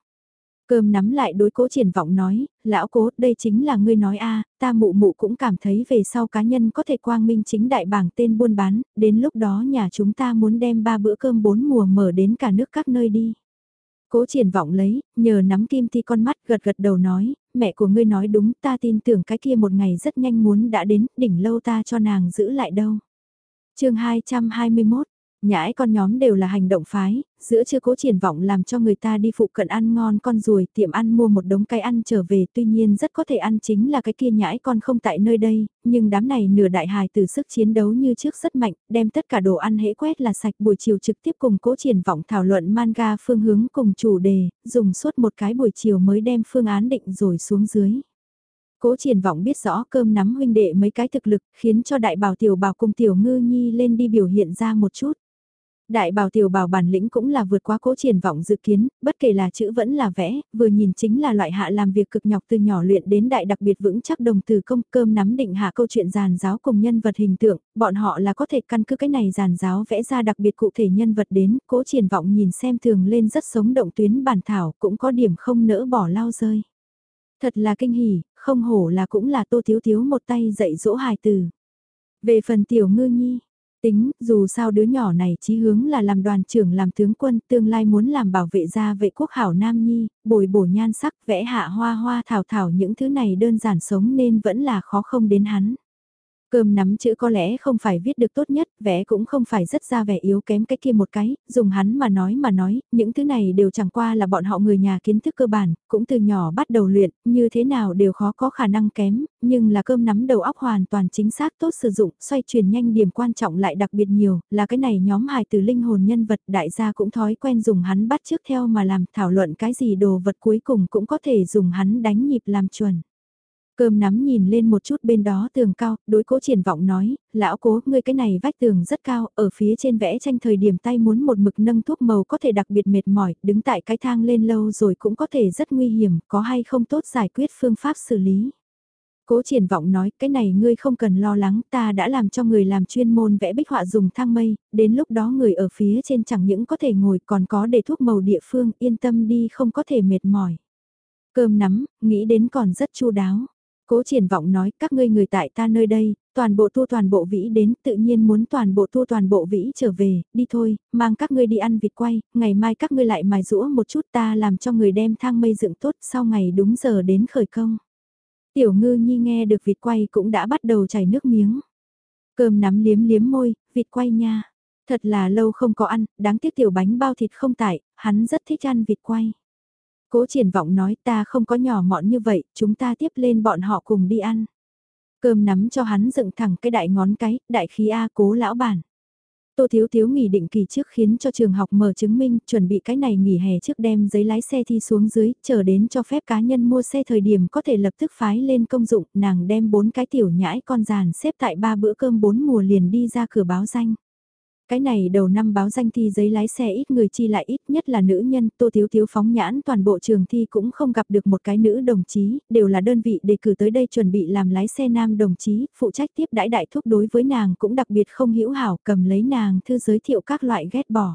A: Cơm nắm lại đối cố triển vọng nói, lão cố, đây chính là ngươi nói a ta mụ mụ cũng cảm thấy về sau cá nhân có thể quang minh chính đại bảng tên buôn bán, đến lúc đó nhà chúng ta muốn đem ba bữa cơm bốn mùa mở đến cả nước các nơi đi. Cố triển vọng lấy, nhờ nắm kim thi con mắt gật gật đầu nói, mẹ của ngươi nói đúng ta tin tưởng cái kia một ngày rất nhanh muốn đã đến, đỉnh lâu ta cho nàng giữ lại đâu. chương 221, Nhãi con nhóm đều là hành động phái, giữa chưa cố triển vọng làm cho người ta đi phụ cận ăn ngon con ruồi tiệm ăn mua một đống cái ăn trở về tuy nhiên rất có thể ăn chính là cái kia nhãi con không tại nơi đây, nhưng đám này nửa đại hài từ sức chiến đấu như trước rất mạnh, đem tất cả đồ ăn hễ quét là sạch buổi chiều trực tiếp cùng cố triển vọng thảo luận manga phương hướng cùng chủ đề, dùng suốt một cái buổi chiều mới đem phương án định rồi xuống dưới. Cố triển vọng biết rõ cơm nắm huynh đệ mấy cái thực lực khiến cho đại bảo tiểu bảo cùng tiểu ngư nhi lên đi biểu hiện ra một chút. Đại bảo tiểu bảo bản lĩnh cũng là vượt quá cố triển vọng dự kiến, bất kể là chữ vẫn là vẽ, vừa nhìn chính là loại hạ làm việc cực nhọc từ nhỏ luyện đến đại đặc biệt vững chắc đồng từ công cơm nắm định hạ câu chuyện giàn giáo cùng nhân vật hình tượng, bọn họ là có thể căn cứ cái này giàn giáo vẽ ra đặc biệt cụ thể nhân vật đến, cố triển vọng nhìn xem thường lên rất sống động tuyến bản thảo cũng có điểm không nỡ bỏ lao rơi. Thật là kinh hỉ, không hổ là cũng là tô thiếu thiếu một tay dạy dỗ hài từ. Về phần tiểu ngư nhi, Tính, dù sao đứa nhỏ này chí hướng là làm đoàn trưởng làm tướng quân, tương lai muốn làm bảo vệ gia vệ quốc hảo Nam Nhi, bồi bổ nhan sắc, vẽ hạ hoa hoa thảo thảo những thứ này đơn giản sống nên vẫn là khó không đến hắn. Cơm nắm chữ có lẽ không phải viết được tốt nhất, vẽ cũng không phải rất ra vẻ yếu kém cái kia một cái, dùng hắn mà nói mà nói, những thứ này đều chẳng qua là bọn họ người nhà kiến thức cơ bản, cũng từ nhỏ bắt đầu luyện, như thế nào đều khó có khả năng kém, nhưng là cơm nắm đầu óc hoàn toàn chính xác tốt sử dụng, xoay chuyển nhanh điểm quan trọng lại đặc biệt nhiều, là cái này nhóm hài từ linh hồn nhân vật đại gia cũng thói quen dùng hắn bắt trước theo mà làm thảo luận cái gì đồ vật cuối cùng cũng có thể dùng hắn đánh nhịp làm chuẩn. Cơm nắm nhìn lên một chút bên đó tường cao, đối cố triển vọng nói, lão cố, ngươi cái này vách tường rất cao, ở phía trên vẽ tranh thời điểm tay muốn một mực nâng thuốc màu có thể đặc biệt mệt mỏi, đứng tại cái thang lên lâu rồi cũng có thể rất nguy hiểm, có hay không tốt giải quyết phương pháp xử lý. Cố triển vọng nói, cái này ngươi không cần lo lắng, ta đã làm cho người làm chuyên môn vẽ bích họa dùng thang mây, đến lúc đó người ở phía trên chẳng những có thể ngồi còn có để thuốc màu địa phương, yên tâm đi không có thể mệt mỏi. Cơm nắm, nghĩ đến còn rất chu đáo. Cố triển vọng nói các ngươi người tại ta nơi đây, toàn bộ thu toàn bộ vĩ đến tự nhiên muốn toàn bộ thu toàn bộ vĩ trở về, đi thôi, mang các ngươi đi ăn vịt quay, ngày mai các ngươi lại mài rũa một chút ta làm cho người đem thang mây dựng tốt sau ngày đúng giờ đến khởi công. Tiểu ngư nhi nghe được vịt quay cũng đã bắt đầu chảy nước miếng. Cơm nắm liếm liếm môi, vịt quay nha. Thật là lâu không có ăn, đáng tiếc tiểu bánh bao thịt không tải, hắn rất thích ăn vịt quay. Cố triển vọng nói ta không có nhỏ mọn như vậy, chúng ta tiếp lên bọn họ cùng đi ăn. Cơm nắm cho hắn dựng thẳng cái đại ngón cái, đại khí A cố lão bản. Tô Thiếu Thiếu nghỉ định kỳ trước khiến cho trường học mở chứng minh, chuẩn bị cái này nghỉ hè trước đem giấy lái xe thi xuống dưới, chờ đến cho phép cá nhân mua xe thời điểm có thể lập tức phái lên công dụng, nàng đem bốn cái tiểu nhãi con giàn xếp tại ba bữa cơm bốn mùa liền đi ra cửa báo danh. Cái này đầu năm báo danh thi giấy lái xe ít người chi lại ít nhất là nữ nhân, tô thiếu thiếu phóng nhãn toàn bộ trường thi cũng không gặp được một cái nữ đồng chí, đều là đơn vị đề cử tới đây chuẩn bị làm lái xe nam đồng chí, phụ trách tiếp đãi đại thúc đối với nàng cũng đặc biệt không hữu hảo cầm lấy nàng thư giới thiệu các loại ghét bỏ.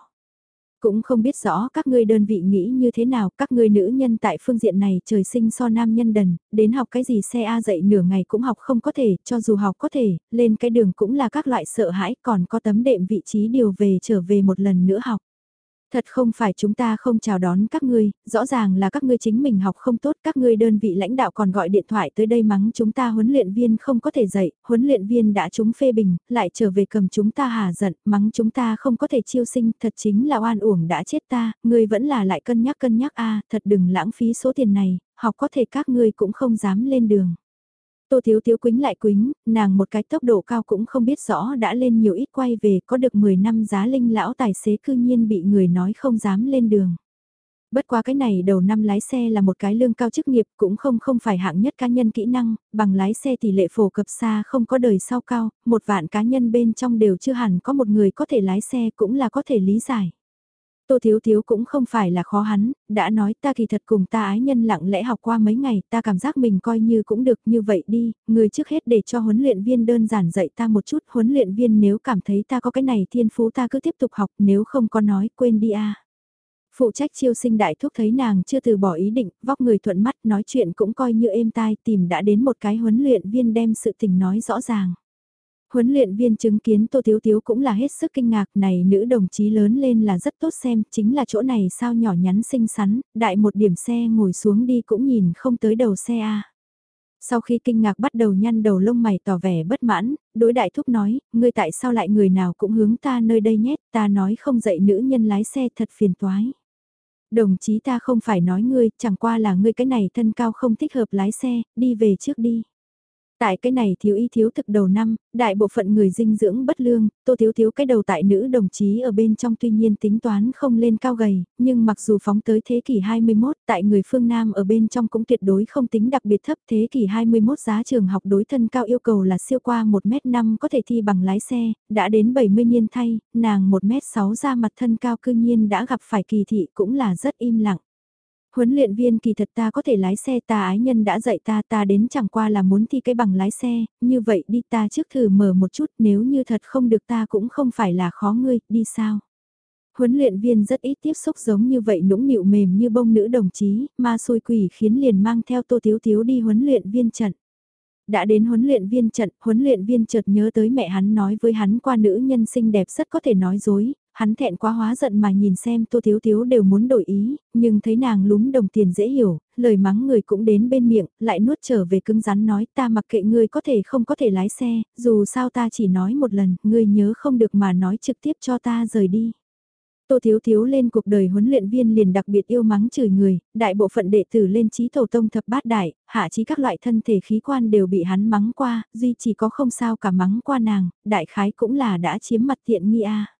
A: Cũng không biết rõ các ngươi đơn vị nghĩ như thế nào, các ngươi nữ nhân tại phương diện này trời sinh so nam nhân đần, đến học cái gì xe A dạy nửa ngày cũng học không có thể, cho dù học có thể, lên cái đường cũng là các loại sợ hãi, còn có tấm đệm vị trí điều về trở về một lần nữa học. Thật không phải chúng ta không chào đón các ngươi, rõ ràng là các ngươi chính mình học không tốt, các ngươi đơn vị lãnh đạo còn gọi điện thoại tới đây mắng chúng ta huấn luyện viên không có thể dạy, huấn luyện viên đã chúng phê bình, lại trở về cầm chúng ta hà giận, mắng chúng ta không có thể chiêu sinh, thật chính là oan uổng đã chết ta, ngươi vẫn là lại cân nhắc cân nhắc a, thật đừng lãng phí số tiền này, học có thể các ngươi cũng không dám lên đường. Tô Thiếu Thiếu quính lại quính, nàng một cái tốc độ cao cũng không biết rõ đã lên nhiều ít quay về có được 10 năm giá linh lão tài xế cư nhiên bị người nói không dám lên đường. Bất quá cái này đầu năm lái xe là một cái lương cao chức nghiệp cũng không không phải hạng nhất cá nhân kỹ năng, bằng lái xe tỷ lệ phổ cập xa không có đời sau cao, một vạn cá nhân bên trong đều chưa hẳn có một người có thể lái xe cũng là có thể lý giải. Tô Thiếu Thiếu cũng không phải là khó hắn, đã nói ta kỳ thật cùng ta ái nhân lặng lẽ học qua mấy ngày, ta cảm giác mình coi như cũng được như vậy đi, người trước hết để cho huấn luyện viên đơn giản dạy ta một chút, huấn luyện viên nếu cảm thấy ta có cái này thiên phú ta cứ tiếp tục học, nếu không có nói quên đi a. Phụ trách chiêu sinh đại thúc thấy nàng chưa từ bỏ ý định, vóc người thuận mắt nói chuyện cũng coi như êm tai tìm đã đến một cái huấn luyện viên đem sự tình nói rõ ràng. Huấn luyện viên chứng kiến Tô thiếu thiếu cũng là hết sức kinh ngạc này nữ đồng chí lớn lên là rất tốt xem, chính là chỗ này sao nhỏ nhắn xinh xắn, đại một điểm xe ngồi xuống đi cũng nhìn không tới đầu xe a Sau khi kinh ngạc bắt đầu nhăn đầu lông mày tỏ vẻ bất mãn, đối đại thúc nói, ngươi tại sao lại người nào cũng hướng ta nơi đây nhét, ta nói không dạy nữ nhân lái xe thật phiền toái. Đồng chí ta không phải nói ngươi, chẳng qua là ngươi cái này thân cao không thích hợp lái xe, đi về trước đi. Tại cái này thiếu y thiếu thực đầu năm, đại bộ phận người dinh dưỡng bất lương, tô thiếu thiếu cái đầu tại nữ đồng chí ở bên trong tuy nhiên tính toán không lên cao gầy, nhưng mặc dù phóng tới thế kỷ 21, tại người phương Nam ở bên trong cũng tuyệt đối không tính đặc biệt thấp thế kỷ 21 giá trường học đối thân cao yêu cầu là siêu qua 1m5 có thể thi bằng lái xe, đã đến 70 niên thay, nàng 1m6 ra mặt thân cao cư nhiên đã gặp phải kỳ thị cũng là rất im lặng. Huấn luyện viên kỳ thật ta có thể lái xe ta ái nhân đã dạy ta ta đến chẳng qua là muốn thi cái bằng lái xe, như vậy đi ta trước thử mở một chút nếu như thật không được ta cũng không phải là khó ngươi, đi sao. Huấn luyện viên rất ít tiếp xúc giống như vậy nũng nịu mềm như bông nữ đồng chí, ma xôi quỷ khiến liền mang theo tô tiếu tiếu đi huấn luyện viên trận. Đã đến huấn luyện viên trận, huấn luyện viên chợt nhớ tới mẹ hắn nói với hắn qua nữ nhân xinh đẹp rất có thể nói dối, hắn thẹn quá hóa giận mà nhìn xem Tô Thiếu Thiếu đều muốn đổi ý, nhưng thấy nàng lúm đồng tiền dễ hiểu, lời mắng người cũng đến bên miệng, lại nuốt trở về cứng rắn nói ta mặc kệ ngươi có thể không có thể lái xe, dù sao ta chỉ nói một lần, ngươi nhớ không được mà nói trực tiếp cho ta rời đi. Tô Thiếu Thiếu lên cuộc đời huấn luyện viên liền đặc biệt yêu mắng chửi người, đại bộ phận đệ tử lên trí tổ tông thập bát đại, hạ trí các loại thân thể khí quan đều bị hắn mắng qua, duy chỉ có không sao cả mắng qua nàng, đại khái cũng là đã chiếm mặt tiện nghi a.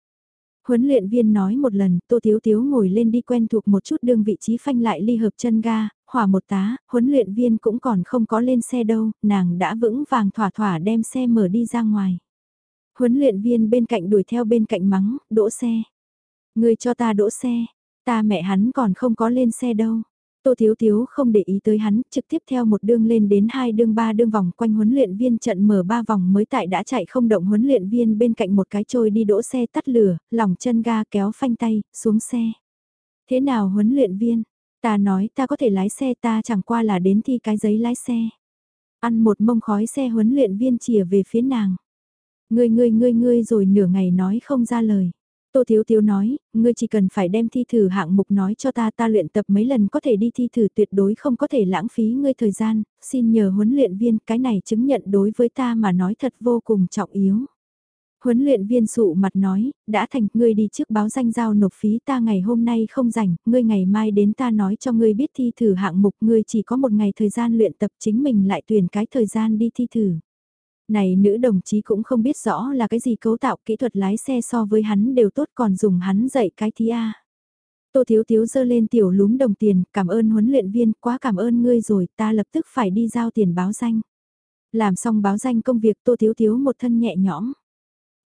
A: Huấn luyện viên nói một lần, Tô Tiếu Tiếu ngồi lên đi quen thuộc một chút đường vị trí phanh lại ly hợp chân ga, hỏa một tá, huấn luyện viên cũng còn không có lên xe đâu, nàng đã vững vàng thỏa thỏa đem xe mở đi ra ngoài. Huấn luyện viên bên cạnh đuổi theo bên cạnh mắng, đỗ xe. Người cho ta đỗ xe, ta mẹ hắn còn không có lên xe đâu. Tô Thiếu Thiếu không để ý tới hắn, trực tiếp theo một đường lên đến hai đường ba đường vòng quanh huấn luyện viên trận mở ba vòng mới tại đã chạy không động huấn luyện viên bên cạnh một cái trôi đi đỗ xe tắt lửa, lỏng chân ga kéo phanh tay, xuống xe. Thế nào huấn luyện viên? Ta nói ta có thể lái xe ta chẳng qua là đến thi cái giấy lái xe. Ăn một mông khói xe huấn luyện viên chìa về phía nàng. Ngươi ngươi ngươi ngươi rồi nửa ngày nói không ra lời. Tô Thiếu Thiếu nói, ngươi chỉ cần phải đem thi thử hạng mục nói cho ta ta luyện tập mấy lần có thể đi thi thử tuyệt đối không có thể lãng phí ngươi thời gian, xin nhờ huấn luyện viên cái này chứng nhận đối với ta mà nói thật vô cùng trọng yếu. Huấn luyện viên sụ mặt nói, đã thành, ngươi đi trước báo danh giao nộp phí ta ngày hôm nay không rảnh, ngươi ngày mai đến ta nói cho ngươi biết thi thử hạng mục, ngươi chỉ có một ngày thời gian luyện tập chính mình lại tuyển cái thời gian đi thi thử. Này nữ đồng chí cũng không biết rõ là cái gì cấu tạo kỹ thuật lái xe so với hắn đều tốt còn dùng hắn dạy cái thi A. Tô Thiếu Thiếu dơ lên tiểu lúm đồng tiền, cảm ơn huấn luyện viên, quá cảm ơn ngươi rồi, ta lập tức phải đi giao tiền báo danh. Làm xong báo danh công việc Tô Thiếu Thiếu một thân nhẹ nhõm.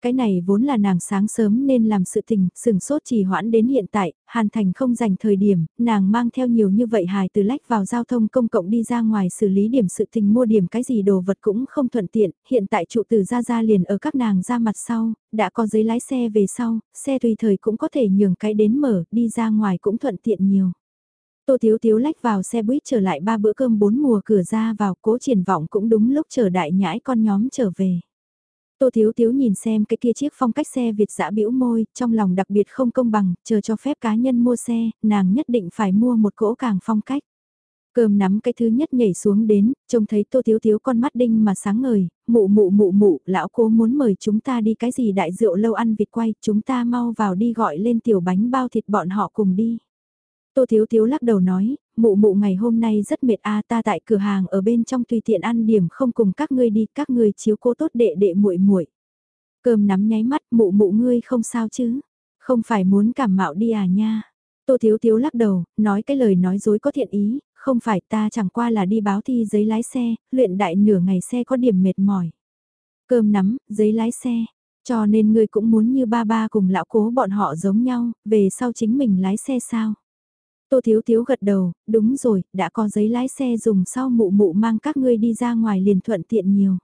A: Cái này vốn là nàng sáng sớm nên làm sự tình, sừng sốt chỉ hoãn đến hiện tại, Hàn Thành không dành thời điểm, nàng mang theo nhiều như vậy hài từ lách vào giao thông công cộng đi ra ngoài xử lý điểm sự tình mua điểm cái gì đồ vật cũng không thuận tiện, hiện tại trụ từ ra ra liền ở các nàng ra mặt sau, đã có giấy lái xe về sau, xe tùy thời cũng có thể nhường cái đến mở, đi ra ngoài cũng thuận tiện nhiều. Tô Thiếu Thiếu lách vào xe buýt trở lại ba bữa cơm bốn mùa cửa ra vào cố triển vọng cũng đúng lúc chờ đại nhãi con nhóm trở về. Tô Thiếu Thiếu nhìn xem cái kia chiếc phong cách xe Việt dã bĩu môi, trong lòng đặc biệt không công bằng, chờ cho phép cá nhân mua xe, nàng nhất định phải mua một cỗ càng phong cách. Cơm nắm cái thứ nhất nhảy xuống đến, trông thấy Tô Thiếu Thiếu con mắt đinh mà sáng ngời, mụ mụ mụ mụ, lão cố muốn mời chúng ta đi cái gì đại rượu lâu ăn vịt quay, chúng ta mau vào đi gọi lên tiểu bánh bao thịt bọn họ cùng đi. Tô Thiếu Thiếu lắc đầu nói, mụ mụ ngày hôm nay rất mệt a ta tại cửa hàng ở bên trong tùy tiện ăn điểm không cùng các ngươi đi, các ngươi chiếu cố tốt đệ đệ muội muội. Cơm nắm nháy mắt, mụ mụ ngươi không sao chứ? Không phải muốn cảm mạo đi à nha? Tô Thiếu Thiếu lắc đầu, nói cái lời nói dối có thiện ý, không phải ta chẳng qua là đi báo thi giấy lái xe, luyện đại nửa ngày xe có điểm mệt mỏi. Cơm nắm, giấy lái xe, cho nên ngươi cũng muốn như ba ba cùng lão cố bọn họ giống nhau, về sau chính mình lái xe sao? Tô Thiếu Thiếu gật đầu, đúng rồi, đã có giấy lái xe dùng sau mụ mụ mang các ngươi đi ra ngoài liền thuận tiện nhiều.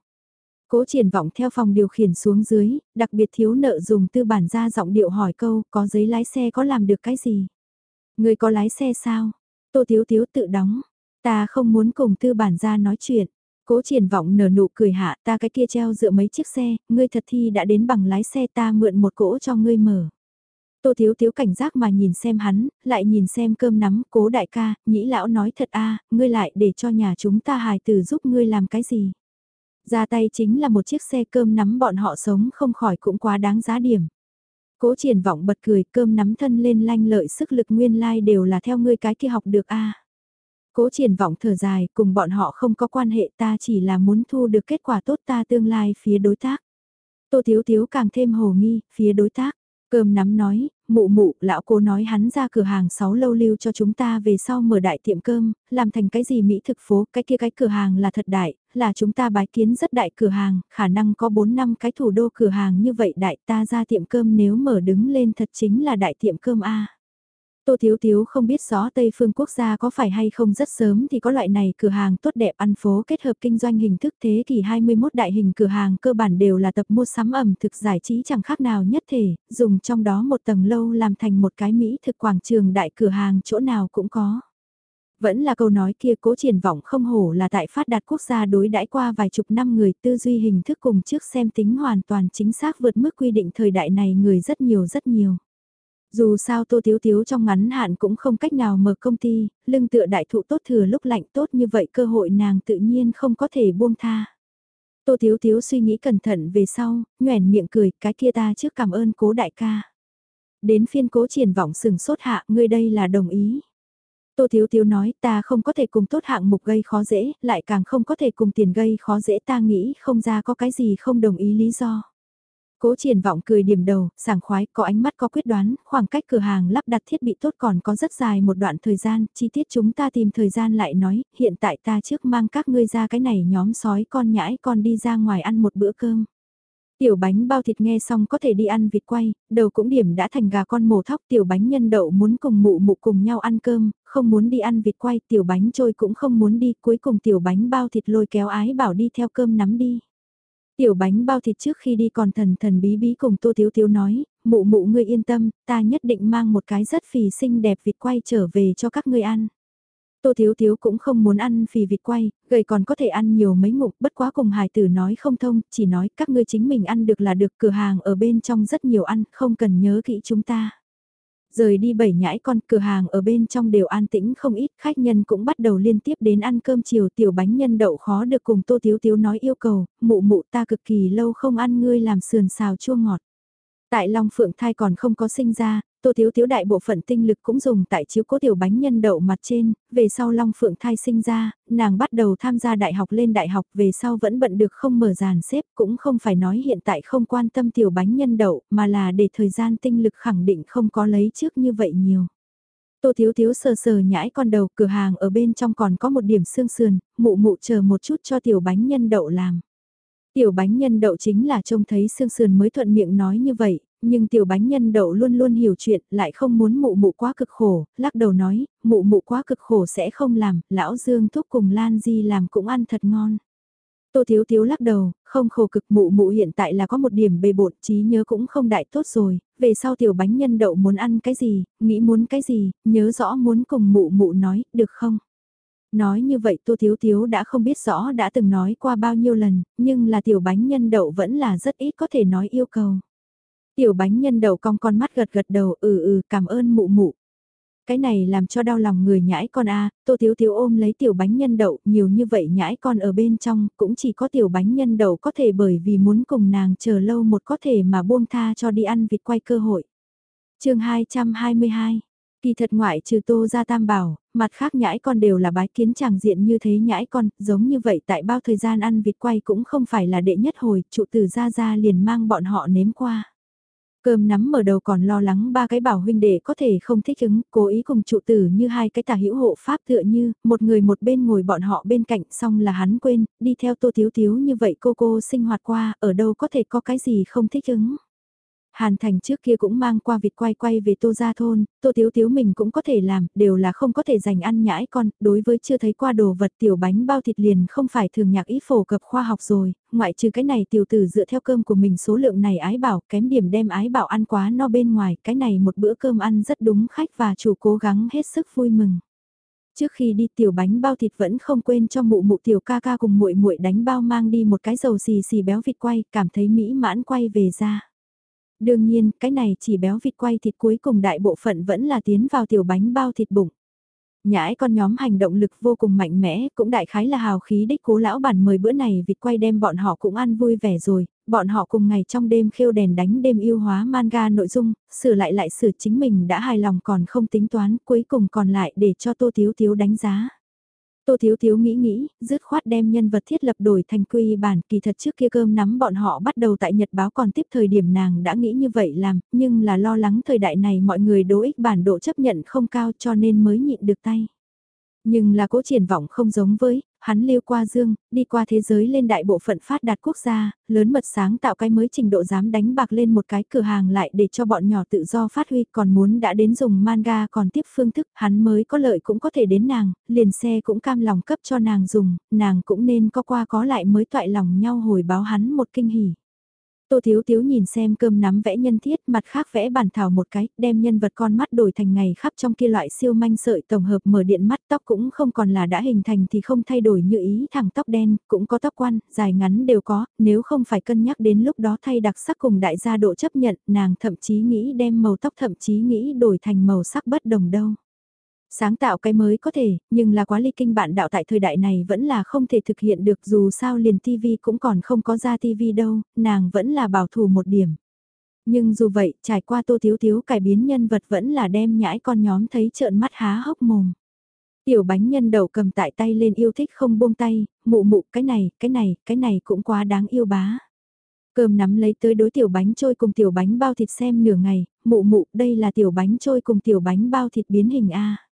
A: Cố triển vọng theo phòng điều khiển xuống dưới, đặc biệt thiếu nợ dùng tư bản ra giọng điệu hỏi câu, có giấy lái xe có làm được cái gì? Người có lái xe sao? Tô Thiếu Thiếu tự đóng. Ta không muốn cùng tư bản ra nói chuyện. Cố triển vọng nở nụ cười hạ ta cái kia treo dựa mấy chiếc xe, ngươi thật thi đã đến bằng lái xe ta mượn một cỗ cho ngươi mở. Tô Thiếu Thiếu cảnh giác mà nhìn xem hắn, lại nhìn xem cơm nắm, cố đại ca, nhĩ lão nói thật a ngươi lại để cho nhà chúng ta hài tử giúp ngươi làm cái gì. Ra tay chính là một chiếc xe cơm nắm bọn họ sống không khỏi cũng quá đáng giá điểm. Cố triển vọng bật cười cơm nắm thân lên lanh lợi sức lực nguyên lai like đều là theo ngươi cái kia học được a Cố triển vọng thở dài cùng bọn họ không có quan hệ ta chỉ là muốn thu được kết quả tốt ta tương lai phía đối tác. Tô Thiếu Thiếu càng thêm hồ nghi, phía đối tác. Cơm nắm nói, mụ mụ, lão cố nói hắn ra cửa hàng 6 lâu lưu cho chúng ta về sau mở đại tiệm cơm, làm thành cái gì Mỹ thực phố, cái kia cái cửa hàng là thật đại, là chúng ta bái kiến rất đại cửa hàng, khả năng có 4 năm cái thủ đô cửa hàng như vậy đại ta ra tiệm cơm nếu mở đứng lên thật chính là đại tiệm cơm A. Tô Thiếu Thiếu không biết rõ Tây phương quốc gia có phải hay không rất sớm thì có loại này cửa hàng tốt đẹp ăn phố kết hợp kinh doanh hình thức thế kỷ 21 đại hình cửa hàng cơ bản đều là tập mua sắm ẩm thực giải trí chẳng khác nào nhất thể, dùng trong đó một tầng lâu làm thành một cái Mỹ thực quảng trường đại cửa hàng chỗ nào cũng có. Vẫn là câu nói kia cố triển vọng không hổ là tại phát đạt quốc gia đối đãi qua vài chục năm người tư duy hình thức cùng trước xem tính hoàn toàn chính xác vượt mức quy định thời đại này người rất nhiều rất nhiều. Dù sao Tô Tiếu Tiếu trong ngắn hạn cũng không cách nào mở công ty, lưng tựa đại thụ tốt thừa lúc lạnh tốt như vậy cơ hội nàng tự nhiên không có thể buông tha. Tô Tiếu Tiếu suy nghĩ cẩn thận về sau, nhoẻn miệng cười, cái kia ta trước cảm ơn cố đại ca. Đến phiên cố triển vọng sừng sốt hạ, ngươi đây là đồng ý. Tô Thiếu Thiếu nói ta không có thể cùng tốt hạng mục gây khó dễ, lại càng không có thể cùng tiền gây khó dễ ta nghĩ không ra có cái gì không đồng ý lý do. Cố triển vọng cười điểm đầu, sảng khoái, có ánh mắt có quyết đoán, khoảng cách cửa hàng lắp đặt thiết bị tốt còn có rất dài một đoạn thời gian, chi tiết chúng ta tìm thời gian lại nói, hiện tại ta trước mang các ngươi ra cái này nhóm sói con nhãi con đi ra ngoài ăn một bữa cơm. Tiểu bánh bao thịt nghe xong có thể đi ăn vịt quay, đầu cũng điểm đã thành gà con mổ thóc tiểu bánh nhân đậu muốn cùng mụ mụ cùng nhau ăn cơm, không muốn đi ăn vịt quay tiểu bánh trôi cũng không muốn đi, cuối cùng tiểu bánh bao thịt lôi kéo ái bảo đi theo cơm nắm đi. Tiểu bánh bao thịt trước khi đi còn thần thần bí bí cùng Tô Thiếu Thiếu nói, mụ mụ ngươi yên tâm, ta nhất định mang một cái rất phì xinh đẹp vịt quay trở về cho các ngươi ăn. Tô Thiếu Thiếu cũng không muốn ăn phì vịt quay, gầy còn có thể ăn nhiều mấy ngụm. bất quá cùng hài tử nói không thông, chỉ nói các ngươi chính mình ăn được là được cửa hàng ở bên trong rất nhiều ăn, không cần nhớ kỹ chúng ta. Rời đi bảy nhãi con cửa hàng ở bên trong đều an tĩnh không ít, khách nhân cũng bắt đầu liên tiếp đến ăn cơm chiều tiểu bánh nhân đậu khó được cùng Tô Tiếu Tiếu nói yêu cầu, mụ mụ ta cực kỳ lâu không ăn ngươi làm sườn xào chua ngọt. Tại Long Phượng thai còn không có sinh ra, Tô Thiếu Thiếu đại bộ phận tinh lực cũng dùng tại chiếu cố tiểu bánh nhân đậu mặt trên, về sau Long Phượng thai sinh ra, nàng bắt đầu tham gia đại học lên đại học về sau vẫn bận được không mở dàn xếp cũng không phải nói hiện tại không quan tâm tiểu bánh nhân đậu mà là để thời gian tinh lực khẳng định không có lấy trước như vậy nhiều. Tô Thiếu Thiếu sờ sờ nhãi con đầu cửa hàng ở bên trong còn có một điểm xương sườn, mụ mụ chờ một chút cho tiểu bánh nhân đậu làm. Tiểu bánh nhân đậu chính là trông thấy xương sườn mới thuận miệng nói như vậy, nhưng tiểu bánh nhân đậu luôn luôn hiểu chuyện, lại không muốn mụ mụ quá cực khổ, lắc đầu nói, mụ mụ quá cực khổ sẽ không làm, lão Dương thúc cùng Lan Di làm cũng ăn thật ngon. Tô Thiếu Thiếu lắc đầu, không khổ cực mụ mụ hiện tại là có một điểm bề bộn trí nhớ cũng không đại tốt rồi, về sau tiểu bánh nhân đậu muốn ăn cái gì, nghĩ muốn cái gì, nhớ rõ muốn cùng mụ mụ nói, được không? Nói như vậy Tô Thiếu Thiếu đã không biết rõ đã từng nói qua bao nhiêu lần, nhưng là tiểu bánh nhân đậu vẫn là rất ít có thể nói yêu cầu. Tiểu bánh nhân đậu cong con mắt gật gật đầu ừ ừ cảm ơn mụ mụ. Cái này làm cho đau lòng người nhãi con a Tô Thiếu Thiếu ôm lấy tiểu bánh nhân đậu nhiều như vậy nhãi con ở bên trong cũng chỉ có tiểu bánh nhân đậu có thể bởi vì muốn cùng nàng chờ lâu một có thể mà buông tha cho đi ăn vịt quay cơ hội. chương 222 Kỳ thật ngoại trừ tô ra tam bảo, mặt khác nhãi con đều là bái kiến chàng diện như thế nhãi con, giống như vậy tại bao thời gian ăn vịt quay cũng không phải là đệ nhất hồi, trụ tử ra ra liền mang bọn họ nếm qua. Cơm nắm mở đầu còn lo lắng ba cái bảo huynh đệ có thể không thích ứng, cố ý cùng trụ tử như hai cái tà hữu hộ pháp tựa như, một người một bên ngồi bọn họ bên cạnh xong là hắn quên, đi theo tô thiếu thiếu như vậy cô cô sinh hoạt qua, ở đâu có thể có cái gì không thích ứng. Hàn Thành trước kia cũng mang qua vịt quay quay về Tô Gia Thôn, Tô Tiếu Tiếu mình cũng có thể làm, đều là không có thể dành ăn nhãi con, đối với chưa thấy qua đồ vật tiểu bánh bao thịt liền không phải thường nhạc ý phổ cập khoa học rồi, ngoại trừ cái này tiểu tử dựa theo cơm của mình số lượng này ái bảo, kém điểm đem ái bảo ăn quá no bên ngoài, cái này một bữa cơm ăn rất đúng khách và chủ cố gắng hết sức vui mừng. Trước khi đi tiểu bánh bao thịt vẫn không quên cho mụ mụ tiểu ca ca cùng muội muội đánh bao mang đi một cái dầu xì xì béo vịt quay, cảm thấy mỹ mãn quay về ra. Đương nhiên, cái này chỉ béo vịt quay thịt cuối cùng đại bộ phận vẫn là tiến vào tiểu bánh bao thịt bụng. Nhãi con nhóm hành động lực vô cùng mạnh mẽ, cũng đại khái là hào khí đích cố lão bản mời bữa này vịt quay đem bọn họ cũng ăn vui vẻ rồi, bọn họ cùng ngày trong đêm khêu đèn đánh đêm yêu hóa manga nội dung, sửa lại lại sửa chính mình đã hài lòng còn không tính toán, cuối cùng còn lại để cho Tô Thiếu Thiếu đánh giá. Tô Thiếu Thiếu nghĩ nghĩ, dứt khoát đem nhân vật thiết lập đổi thành quy bản, kỳ thật trước kia cơm nắm bọn họ bắt đầu tại Nhật báo còn tiếp thời điểm nàng đã nghĩ như vậy làm, nhưng là lo lắng thời đại này mọi người đối ích bản độ chấp nhận không cao cho nên mới nhịn được tay. Nhưng là cố triển vọng không giống với, hắn lưu qua dương, đi qua thế giới lên đại bộ phận phát đạt quốc gia, lớn mật sáng tạo cái mới trình độ dám đánh bạc lên một cái cửa hàng lại để cho bọn nhỏ tự do phát huy còn muốn đã đến dùng manga còn tiếp phương thức hắn mới có lợi cũng có thể đến nàng, liền xe cũng cam lòng cấp cho nàng dùng, nàng cũng nên có qua có lại mới toại lòng nhau hồi báo hắn một kinh hỉ. Tô Thiếu Thiếu nhìn xem cơm nắm vẽ nhân thiết, mặt khác vẽ bản thảo một cái, đem nhân vật con mắt đổi thành ngày khắp trong kia loại siêu manh sợi tổng hợp mở điện mắt tóc cũng không còn là đã hình thành thì không thay đổi như ý thẳng tóc đen, cũng có tóc quan, dài ngắn đều có, nếu không phải cân nhắc đến lúc đó thay đặc sắc cùng đại gia độ chấp nhận, nàng thậm chí nghĩ đem màu tóc thậm chí nghĩ đổi thành màu sắc bất đồng đâu. Sáng tạo cái mới có thể, nhưng là quá ly kinh bạn đạo tại thời đại này vẫn là không thể thực hiện được dù sao liền TV cũng còn không có ra TV đâu, nàng vẫn là bảo thủ một điểm. Nhưng dù vậy, trải qua tô thiếu thiếu cải biến nhân vật vẫn là đem nhãi con nhóm thấy trợn mắt há hốc mồm. Tiểu bánh nhân đầu cầm tại tay lên yêu thích không buông tay, mụ mụ cái này, cái này, cái này cũng quá đáng yêu bá. Cơm nắm lấy tới đối tiểu bánh trôi cùng tiểu bánh bao thịt xem nửa ngày, mụ mụ đây là tiểu bánh trôi cùng tiểu bánh bao thịt biến hình A.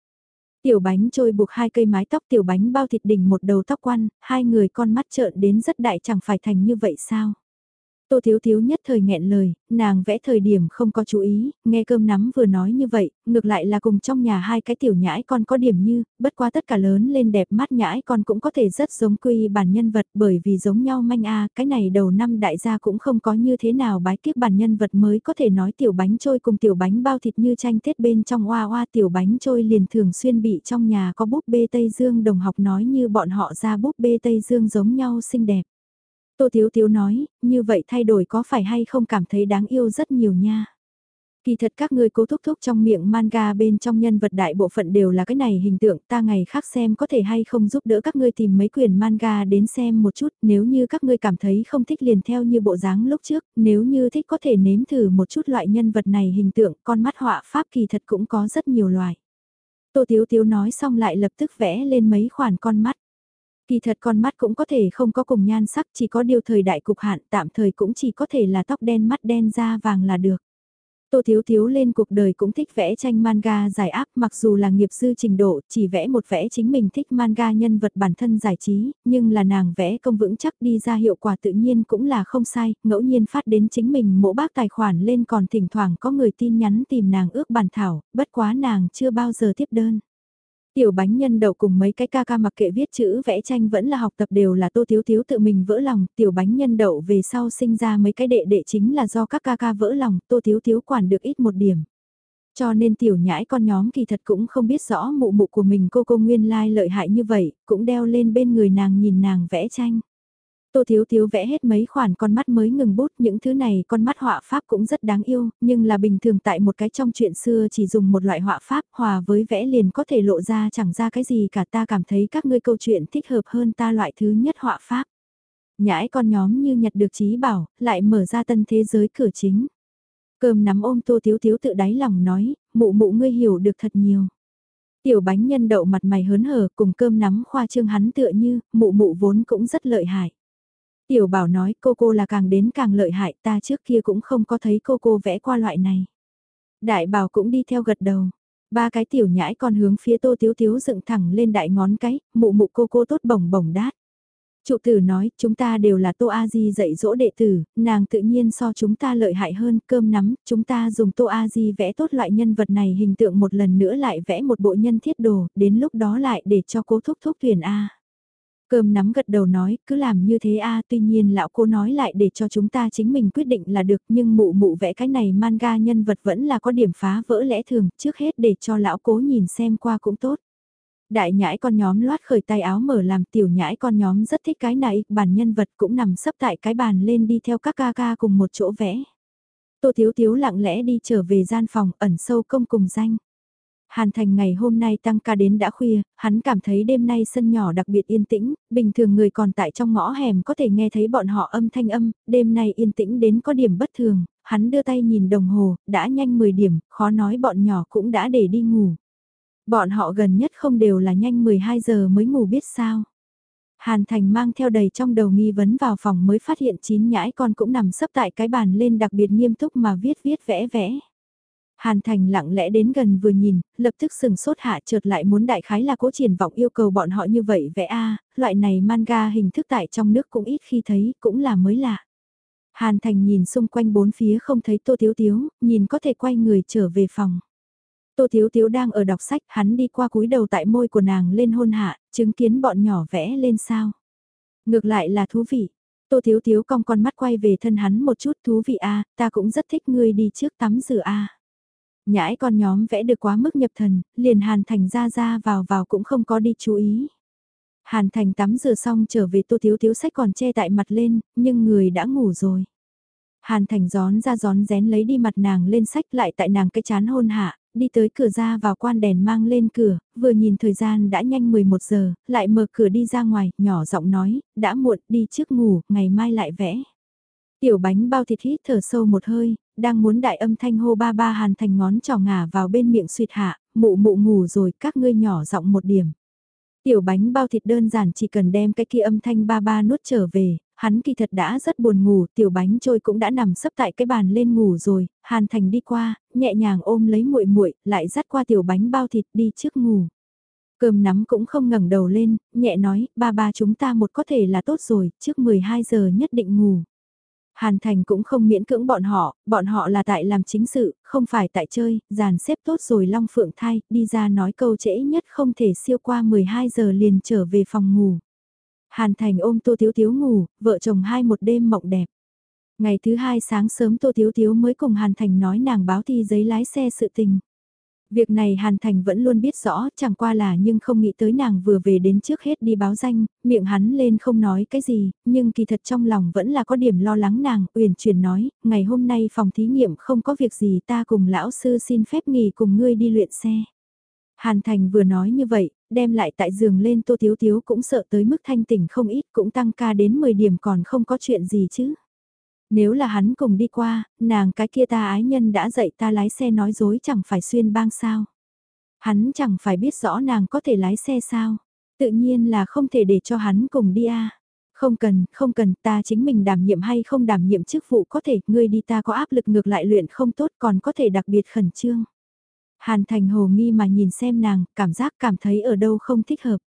A: Tiểu bánh trôi buộc hai cây mái tóc tiểu bánh bao thịt đỉnh một đầu tóc quăn, hai người con mắt trợn đến rất đại chẳng phải thành như vậy sao? Tô Thiếu Thiếu nhất thời nghẹn lời, nàng vẽ thời điểm không có chú ý, nghe cơm nắm vừa nói như vậy, ngược lại là cùng trong nhà hai cái tiểu nhãi con có điểm như, bất quá tất cả lớn lên đẹp mắt nhãi con cũng có thể rất giống quy bản nhân vật bởi vì giống nhau manh a cái này đầu năm đại gia cũng không có như thế nào bái kiếp bản nhân vật mới có thể nói tiểu bánh trôi cùng tiểu bánh bao thịt như tranh tết bên trong oa oa tiểu bánh trôi liền thường xuyên bị trong nhà có búp bê Tây Dương đồng học nói như bọn họ ra búp bê Tây Dương giống nhau xinh đẹp. Tô Thiếu Thiếu nói, như vậy thay đổi có phải hay không cảm thấy đáng yêu rất nhiều nha. Kỳ thật các ngươi cố thúc thúc trong miệng manga bên trong nhân vật đại bộ phận đều là cái này hình tượng ta ngày khác xem có thể hay không giúp đỡ các ngươi tìm mấy quyển manga đến xem một chút nếu như các ngươi cảm thấy không thích liền theo như bộ dáng lúc trước nếu như thích có thể nếm thử một chút loại nhân vật này hình tượng con mắt họa pháp kỳ thật cũng có rất nhiều loại. Tô Tiếu Tiếu nói xong lại lập tức vẽ lên mấy khoản con mắt. Kỳ thật con mắt cũng có thể không có cùng nhan sắc, chỉ có điều thời đại cục hạn tạm thời cũng chỉ có thể là tóc đen mắt đen da vàng là được. Tô Thiếu Thiếu lên cuộc đời cũng thích vẽ tranh manga giải áp mặc dù là nghiệp sư trình độ, chỉ vẽ một vẽ chính mình thích manga nhân vật bản thân giải trí, nhưng là nàng vẽ công vững chắc đi ra hiệu quả tự nhiên cũng là không sai, ngẫu nhiên phát đến chính mình mỗ bác tài khoản lên còn thỉnh thoảng có người tin nhắn tìm nàng ước bản thảo, bất quá nàng chưa bao giờ tiếp đơn. Tiểu bánh nhân đậu cùng mấy cái ca ca mặc kệ viết chữ vẽ tranh vẫn là học tập đều là tô thiếu thiếu tự mình vỡ lòng, tiểu bánh nhân đậu về sau sinh ra mấy cái đệ đệ chính là do các ca ca vỡ lòng, tô thiếu thiếu quản được ít một điểm. Cho nên tiểu nhãi con nhóm kỳ thật cũng không biết rõ mụ mụ của mình cô cô nguyên lai lợi hại như vậy, cũng đeo lên bên người nàng nhìn nàng vẽ tranh. Tô Thiếu Thiếu vẽ hết mấy khoản con mắt mới ngừng bút, những thứ này con mắt họa pháp cũng rất đáng yêu, nhưng là bình thường tại một cái trong chuyện xưa chỉ dùng một loại họa pháp hòa với vẽ liền có thể lộ ra chẳng ra cái gì cả ta cảm thấy các ngươi câu chuyện thích hợp hơn ta loại thứ nhất họa pháp. Nhãi con nhóm như nhặt được trí bảo, lại mở ra tân thế giới cửa chính. Cơm nắm ôm Tô Thiếu Thiếu tự đáy lòng nói, mụ mụ ngươi hiểu được thật nhiều. Tiểu bánh nhân đậu mặt mày hớn hở cùng cơm nắm khoa trương hắn tựa như, mụ mụ vốn cũng rất lợi hại. Tiểu bảo nói cô cô là càng đến càng lợi hại ta trước kia cũng không có thấy cô cô vẽ qua loại này. Đại bảo cũng đi theo gật đầu. Ba cái tiểu nhãi còn hướng phía tô tiếu tiếu dựng thẳng lên đại ngón cái, mụ mụ cô cô tốt bổng bổng đát. Trụ tử nói, chúng ta đều là Tô A Di dạy dỗ đệ tử, nàng tự nhiên so chúng ta lợi hại hơn, cơm nắm, chúng ta dùng Tô A Di vẽ tốt loại nhân vật này hình tượng một lần nữa lại vẽ một bộ nhân thiết đồ, đến lúc đó lại để cho cố thúc thúc tuyển A. Cơm nắm gật đầu nói, cứ làm như thế a tuy nhiên lão cô nói lại để cho chúng ta chính mình quyết định là được, nhưng mụ mụ vẽ cái này manga nhân vật vẫn là có điểm phá vỡ lẽ thường, trước hết để cho lão cố nhìn xem qua cũng tốt. Đại nhãi con nhóm loát khởi tay áo mở làm tiểu nhãi con nhóm rất thích cái này, bản nhân vật cũng nằm sấp tại cái bàn lên đi theo các ca ca cùng một chỗ vẽ. Tô Thiếu Thiếu lặng lẽ đi trở về gian phòng ẩn sâu công cùng danh. Hàn Thành ngày hôm nay tăng ca đến đã khuya, hắn cảm thấy đêm nay sân nhỏ đặc biệt yên tĩnh, bình thường người còn tại trong ngõ hẻm có thể nghe thấy bọn họ âm thanh âm, đêm nay yên tĩnh đến có điểm bất thường, hắn đưa tay nhìn đồng hồ, đã nhanh 10 điểm, khó nói bọn nhỏ cũng đã để đi ngủ. Bọn họ gần nhất không đều là nhanh 12 giờ mới ngủ biết sao. Hàn Thành mang theo đầy trong đầu nghi vấn vào phòng mới phát hiện chín nhãi con cũng nằm sấp tại cái bàn lên đặc biệt nghiêm túc mà viết viết vẽ vẽ. Hàn Thành lặng lẽ đến gần vừa nhìn, lập tức sừng sốt hạ chợt lại muốn đại khái là cố triển vọng yêu cầu bọn họ như vậy vẽ a loại này manga hình thức tại trong nước cũng ít khi thấy, cũng là mới lạ. Hàn Thành nhìn xung quanh bốn phía không thấy Tô thiếu Tiếu, nhìn có thể quay người trở về phòng. Tô thiếu Tiếu đang ở đọc sách, hắn đi qua cúi đầu tại môi của nàng lên hôn hạ, chứng kiến bọn nhỏ vẽ lên sao. Ngược lại là thú vị. Tô thiếu Tiếu cong con mắt quay về thân hắn một chút thú vị a ta cũng rất thích ngươi đi trước tắm rửa a Nhãi con nhóm vẽ được quá mức nhập thần, liền Hàn Thành ra ra vào vào cũng không có đi chú ý. Hàn Thành tắm rửa xong trở về tô thiếu thiếu sách còn che tại mặt lên, nhưng người đã ngủ rồi. Hàn Thành gión ra gión rén lấy đi mặt nàng lên sách lại tại nàng cái chán hôn hạ, đi tới cửa ra vào quan đèn mang lên cửa, vừa nhìn thời gian đã nhanh 11 giờ, lại mở cửa đi ra ngoài, nhỏ giọng nói, đã muộn đi trước ngủ, ngày mai lại vẽ. Tiểu bánh bao thịt hít thở sâu một hơi, đang muốn đại âm thanh hô ba ba hàn thành ngón trò ngả vào bên miệng suyệt hạ, mụ mụ ngủ rồi các ngươi nhỏ giọng một điểm. Tiểu bánh bao thịt đơn giản chỉ cần đem cái kia âm thanh ba ba nuốt trở về, hắn kỳ thật đã rất buồn ngủ, tiểu bánh trôi cũng đã nằm sấp tại cái bàn lên ngủ rồi, Hàn Thành đi qua, nhẹ nhàng ôm lấy muội muội, lại dắt qua tiểu bánh bao thịt đi trước ngủ. Cơm nắm cũng không ngẩng đầu lên, nhẹ nói, ba ba chúng ta một có thể là tốt rồi, trước 12 giờ nhất định ngủ. Hàn Thành cũng không miễn cưỡng bọn họ, bọn họ là tại làm chính sự, không phải tại chơi, dàn xếp tốt rồi Long Phượng thay đi ra nói câu trễ nhất không thể siêu qua 12 giờ liền trở về phòng ngủ. Hàn Thành ôm Tô Tiếu Tiếu ngủ, vợ chồng hai một đêm mộng đẹp. Ngày thứ hai sáng sớm Tô Tiếu Tiếu mới cùng Hàn Thành nói nàng báo thi giấy lái xe sự tình. Việc này Hàn Thành vẫn luôn biết rõ, chẳng qua là nhưng không nghĩ tới nàng vừa về đến trước hết đi báo danh, miệng hắn lên không nói cái gì, nhưng kỳ thật trong lòng vẫn là có điểm lo lắng nàng, uyển chuyển nói, ngày hôm nay phòng thí nghiệm không có việc gì ta cùng lão sư xin phép nghỉ cùng ngươi đi luyện xe. Hàn Thành vừa nói như vậy, đem lại tại giường lên Tô thiếu thiếu cũng sợ tới mức thanh tỉnh không ít cũng tăng ca đến 10 điểm còn không có chuyện gì chứ. Nếu là hắn cùng đi qua, nàng cái kia ta ái nhân đã dạy ta lái xe nói dối chẳng phải xuyên bang sao. Hắn chẳng phải biết rõ nàng có thể lái xe sao. Tự nhiên là không thể để cho hắn cùng đi a. Không cần, không cần, ta chính mình đảm nhiệm hay không đảm nhiệm chức vụ có thể, ngươi đi ta có áp lực ngược lại luyện không tốt còn có thể đặc biệt khẩn trương. Hàn Thành hồ nghi mà nhìn xem nàng, cảm giác cảm thấy ở đâu không thích hợp.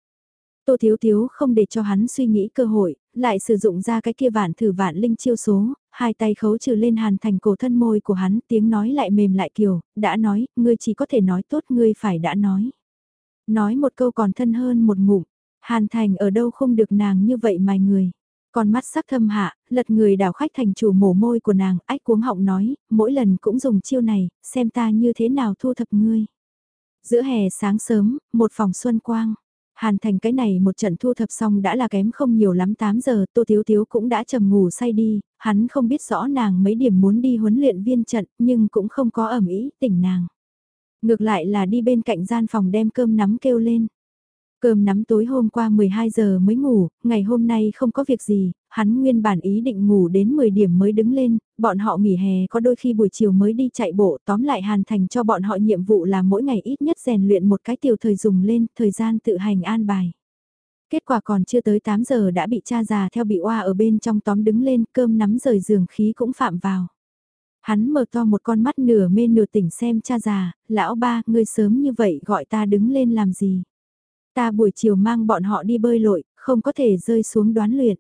A: Tô Thiếu Thiếu không để cho hắn suy nghĩ cơ hội, lại sử dụng ra cái kia vạn thử vạn linh chiêu số, hai tay khấu trừ lên hàn thành cổ thân môi của hắn, tiếng nói lại mềm lại kiều, đã nói, ngươi chỉ có thể nói tốt ngươi phải đã nói. Nói một câu còn thân hơn một ngụm, hàn thành ở đâu không được nàng như vậy mài người. còn mắt sắc thâm hạ, lật người đảo khách thành chủ mổ môi của nàng, ách cuống họng nói, mỗi lần cũng dùng chiêu này, xem ta như thế nào thu thập ngươi. Giữa hè sáng sớm, một phòng xuân quang. Hàn thành cái này một trận thu thập xong đã là kém không nhiều lắm 8 giờ, Tô Thiếu Thiếu cũng đã trầm ngủ say đi, hắn không biết rõ nàng mấy điểm muốn đi huấn luyện viên trận, nhưng cũng không có ẩm ý tỉnh nàng. Ngược lại là đi bên cạnh gian phòng đem cơm nắm kêu lên. Cơm nắm tối hôm qua 12 giờ mới ngủ, ngày hôm nay không có việc gì, hắn nguyên bản ý định ngủ đến 10 điểm mới đứng lên, bọn họ nghỉ hè có đôi khi buổi chiều mới đi chạy bộ tóm lại hàn thành cho bọn họ nhiệm vụ là mỗi ngày ít nhất rèn luyện một cái tiểu thời dùng lên, thời gian tự hành an bài. Kết quả còn chưa tới 8 giờ đã bị cha già theo bị oa ở bên trong tóm đứng lên cơm nắm rời giường khí cũng phạm vào. Hắn mở to một con mắt nửa mê nửa tỉnh xem cha già, lão ba, ngươi sớm như vậy gọi ta đứng lên làm gì. Ta buổi chiều mang bọn họ đi bơi lội, không có thể rơi xuống đoán luyện.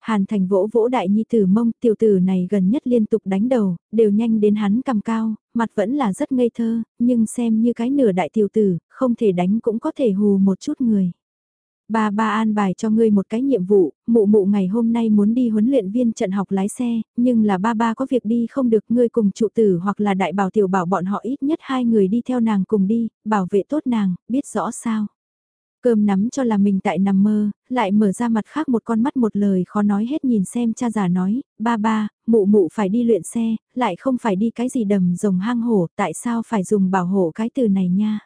A: Hàn Thành vỗ vỗ đại nhi tử mông, tiểu tử này gần nhất liên tục đánh đầu, đều nhanh đến hắn cầm cao, mặt vẫn là rất ngây thơ, nhưng xem như cái nửa đại tiểu tử, không thể đánh cũng có thể hù một chút người. Ba ba an bài cho ngươi một cái nhiệm vụ, mụ mụ ngày hôm nay muốn đi huấn luyện viên trận học lái xe, nhưng là ba ba có việc đi không được ngươi cùng trụ tử hoặc là đại bảo tiểu bảo bọn họ ít nhất hai người đi theo nàng cùng đi, bảo vệ tốt nàng, biết rõ sao. Cơm nắm cho là mình tại nằm mơ, lại mở ra mặt khác một con mắt một lời khó nói hết nhìn xem cha già nói, ba ba, mụ mụ phải đi luyện xe, lại không phải đi cái gì đầm rồng hang hổ, tại sao phải dùng bảo hộ cái từ này nha.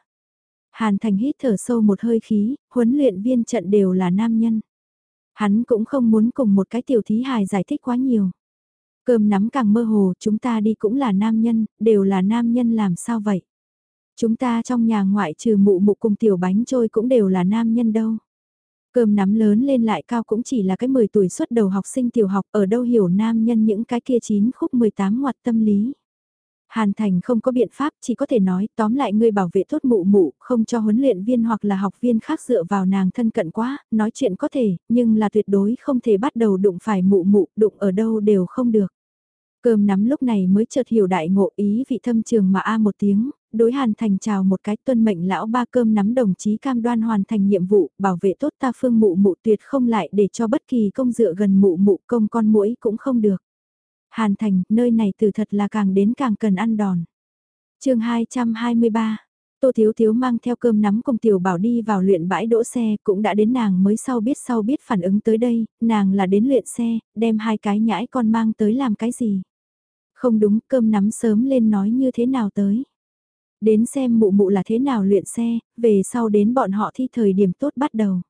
A: Hàn Thành hít thở sâu một hơi khí, huấn luyện viên trận đều là nam nhân. Hắn cũng không muốn cùng một cái tiểu thí hài giải thích quá nhiều. Cơm nắm càng mơ hồ, chúng ta đi cũng là nam nhân, đều là nam nhân làm sao vậy? Chúng ta trong nhà ngoại trừ mụ mụ cùng tiểu bánh trôi cũng đều là nam nhân đâu. Cơm nắm lớn lên lại cao cũng chỉ là cái 10 tuổi xuất đầu học sinh tiểu học ở đâu hiểu nam nhân những cái kia chín khúc 18 ngoặt tâm lý. Hàn Thành không có biện pháp chỉ có thể nói tóm lại ngươi bảo vệ tốt mụ mụ, không cho huấn luyện viên hoặc là học viên khác dựa vào nàng thân cận quá, nói chuyện có thể, nhưng là tuyệt đối không thể bắt đầu đụng phải mụ mụ, đụng ở đâu đều không được. Cơm nắm lúc này mới chợt hiểu đại ngộ ý vị thâm trường mà a một tiếng, đối Hàn Thành chào một cái tuân mệnh lão ba cơm nắm đồng chí cam đoan hoàn thành nhiệm vụ, bảo vệ tốt ta phương mụ mụ tuyệt không lại để cho bất kỳ công dựa gần mụ mụ công con mũi cũng không được. Hàn Thành, nơi này từ thật là càng đến càng cần ăn đòn. chương 223 Tô Thiếu Thiếu mang theo cơm nắm cùng Tiểu Bảo đi vào luyện bãi đỗ xe, cũng đã đến nàng mới sau biết sau biết phản ứng tới đây, nàng là đến luyện xe, đem hai cái nhãi con mang tới làm cái gì. Không đúng, cơm nắm sớm lên nói như thế nào tới. Đến xem mụ mụ là thế nào luyện xe, về sau đến bọn họ thi thời điểm tốt bắt đầu.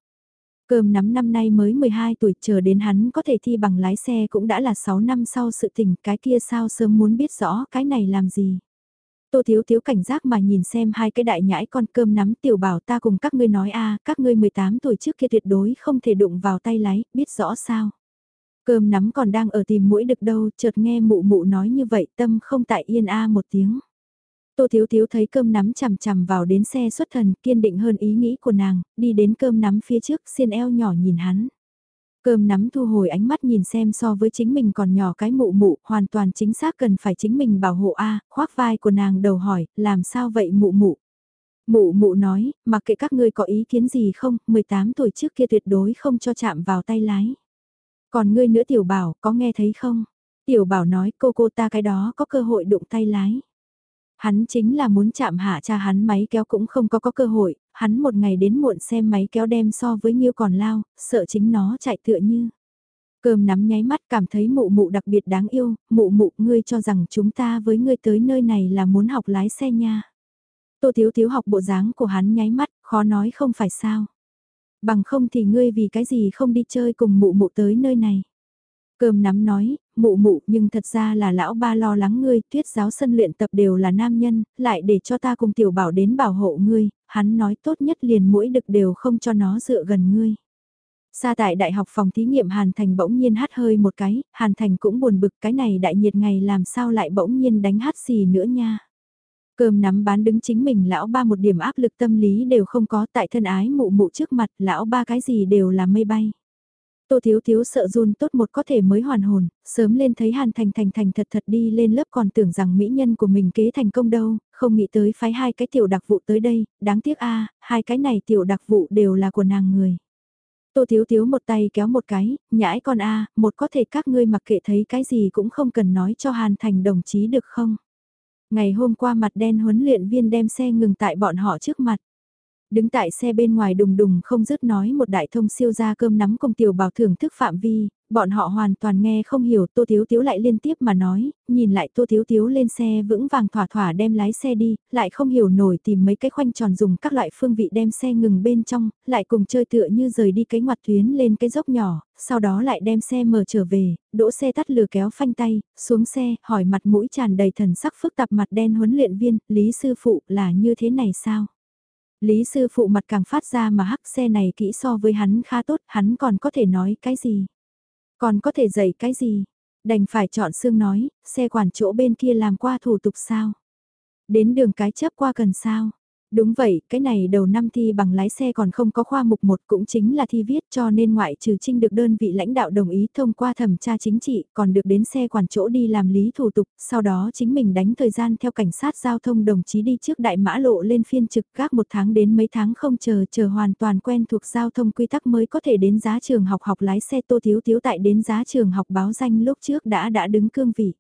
A: Cơm nắm năm nay mới 12 tuổi chờ đến hắn có thể thi bằng lái xe cũng đã là 6 năm sau sự tình cái kia sao sớm muốn biết rõ cái này làm gì. Tô Thiếu Thiếu cảnh giác mà nhìn xem hai cái đại nhãi con cơm nắm tiểu bảo ta cùng các ngươi nói a các ngươi 18 tuổi trước kia tuyệt đối không thể đụng vào tay lái, biết rõ sao. Cơm nắm còn đang ở tìm mũi được đâu, chợt nghe mụ mụ nói như vậy tâm không tại yên a một tiếng. Tô Thiếu Thiếu thấy cơm nắm chằm chằm vào đến xe xuất thần, kiên định hơn ý nghĩ của nàng, đi đến cơm nắm phía trước, xiên eo nhỏ nhìn hắn. Cơm nắm thu hồi ánh mắt nhìn xem so với chính mình còn nhỏ cái mụ mụ, hoàn toàn chính xác cần phải chính mình bảo hộ A, khoác vai của nàng đầu hỏi, làm sao vậy mụ mụ? Mụ mụ nói, mặc kệ các ngươi có ý kiến gì không, 18 tuổi trước kia tuyệt đối không cho chạm vào tay lái. Còn ngươi nữa tiểu bảo, có nghe thấy không? Tiểu bảo nói cô cô ta cái đó có cơ hội đụng tay lái. Hắn chính là muốn chạm hạ cha hắn máy kéo cũng không có có cơ hội, hắn một ngày đến muộn xem máy kéo đem so với nhiêu còn lao, sợ chính nó chạy tựa như. Cơm nắm nháy mắt cảm thấy mụ mụ đặc biệt đáng yêu, mụ mụ ngươi cho rằng chúng ta với ngươi tới nơi này là muốn học lái xe nha. Tô Thiếu Thiếu học bộ dáng của hắn nháy mắt, khó nói không phải sao. Bằng không thì ngươi vì cái gì không đi chơi cùng mụ mụ tới nơi này. Cơm nắm nói, mụ mụ nhưng thật ra là lão ba lo lắng ngươi, tuyết giáo sân luyện tập đều là nam nhân, lại để cho ta cùng tiểu bảo đến bảo hộ ngươi, hắn nói tốt nhất liền mũi đực đều không cho nó dựa gần ngươi. Xa tại đại học phòng thí nghiệm Hàn Thành bỗng nhiên hát hơi một cái, Hàn Thành cũng buồn bực cái này đại nhiệt ngày làm sao lại bỗng nhiên đánh hát xì nữa nha. Cơm nắm bán đứng chính mình lão ba một điểm áp lực tâm lý đều không có tại thân ái mụ mụ trước mặt lão ba cái gì đều là mây bay. Tô Thiếu Thiếu sợ run tốt một có thể mới hoàn hồn, sớm lên thấy Hàn Thành Thành Thành thật thật đi lên lớp còn tưởng rằng mỹ nhân của mình kế thành công đâu, không nghĩ tới phái hai cái tiểu đặc vụ tới đây, đáng tiếc a hai cái này tiểu đặc vụ đều là của nàng người. Tô Thiếu Thiếu một tay kéo một cái, nhãi con a một có thể các ngươi mặc kệ thấy cái gì cũng không cần nói cho Hàn Thành đồng chí được không. Ngày hôm qua mặt đen huấn luyện viên đem xe ngừng tại bọn họ trước mặt. Đứng tại xe bên ngoài đùng đùng không dứt nói một đại thông siêu ra cơm nắm công tiểu bảo thưởng thức phạm vi, bọn họ hoàn toàn nghe không hiểu Tô Thiếu Thiếu lại liên tiếp mà nói, nhìn lại Tô Thiếu Thiếu lên xe vững vàng thỏa thỏa đem lái xe đi, lại không hiểu nổi tìm mấy cái khoanh tròn dùng các loại phương vị đem xe ngừng bên trong, lại cùng chơi tựa như rời đi cái ngoặt tuyến lên cái dốc nhỏ, sau đó lại đem xe mở trở về, đỗ xe tắt lừa kéo phanh tay, xuống xe, hỏi mặt mũi tràn đầy thần sắc phức tạp mặt đen huấn luyện viên, Lý Sư Phụ là như thế này sao? Lý sư phụ mặt càng phát ra mà hắc xe này kỹ so với hắn khá tốt, hắn còn có thể nói cái gì? Còn có thể dạy cái gì? Đành phải chọn xương nói, xe quản chỗ bên kia làm qua thủ tục sao? Đến đường cái chấp qua cần sao? Đúng vậy, cái này đầu năm thi bằng lái xe còn không có khoa mục 1 cũng chính là thi viết cho nên ngoại trừ trinh được đơn vị lãnh đạo đồng ý thông qua thẩm tra chính trị còn được đến xe quản chỗ đi làm lý thủ tục, sau đó chính mình đánh thời gian theo cảnh sát giao thông đồng chí đi trước đại mã lộ lên phiên trực các một tháng đến mấy tháng không chờ chờ hoàn toàn quen thuộc giao thông quy tắc mới có thể đến giá trường học học lái xe tô thiếu thiếu tại đến giá trường học báo danh lúc trước đã đã đứng cương vị.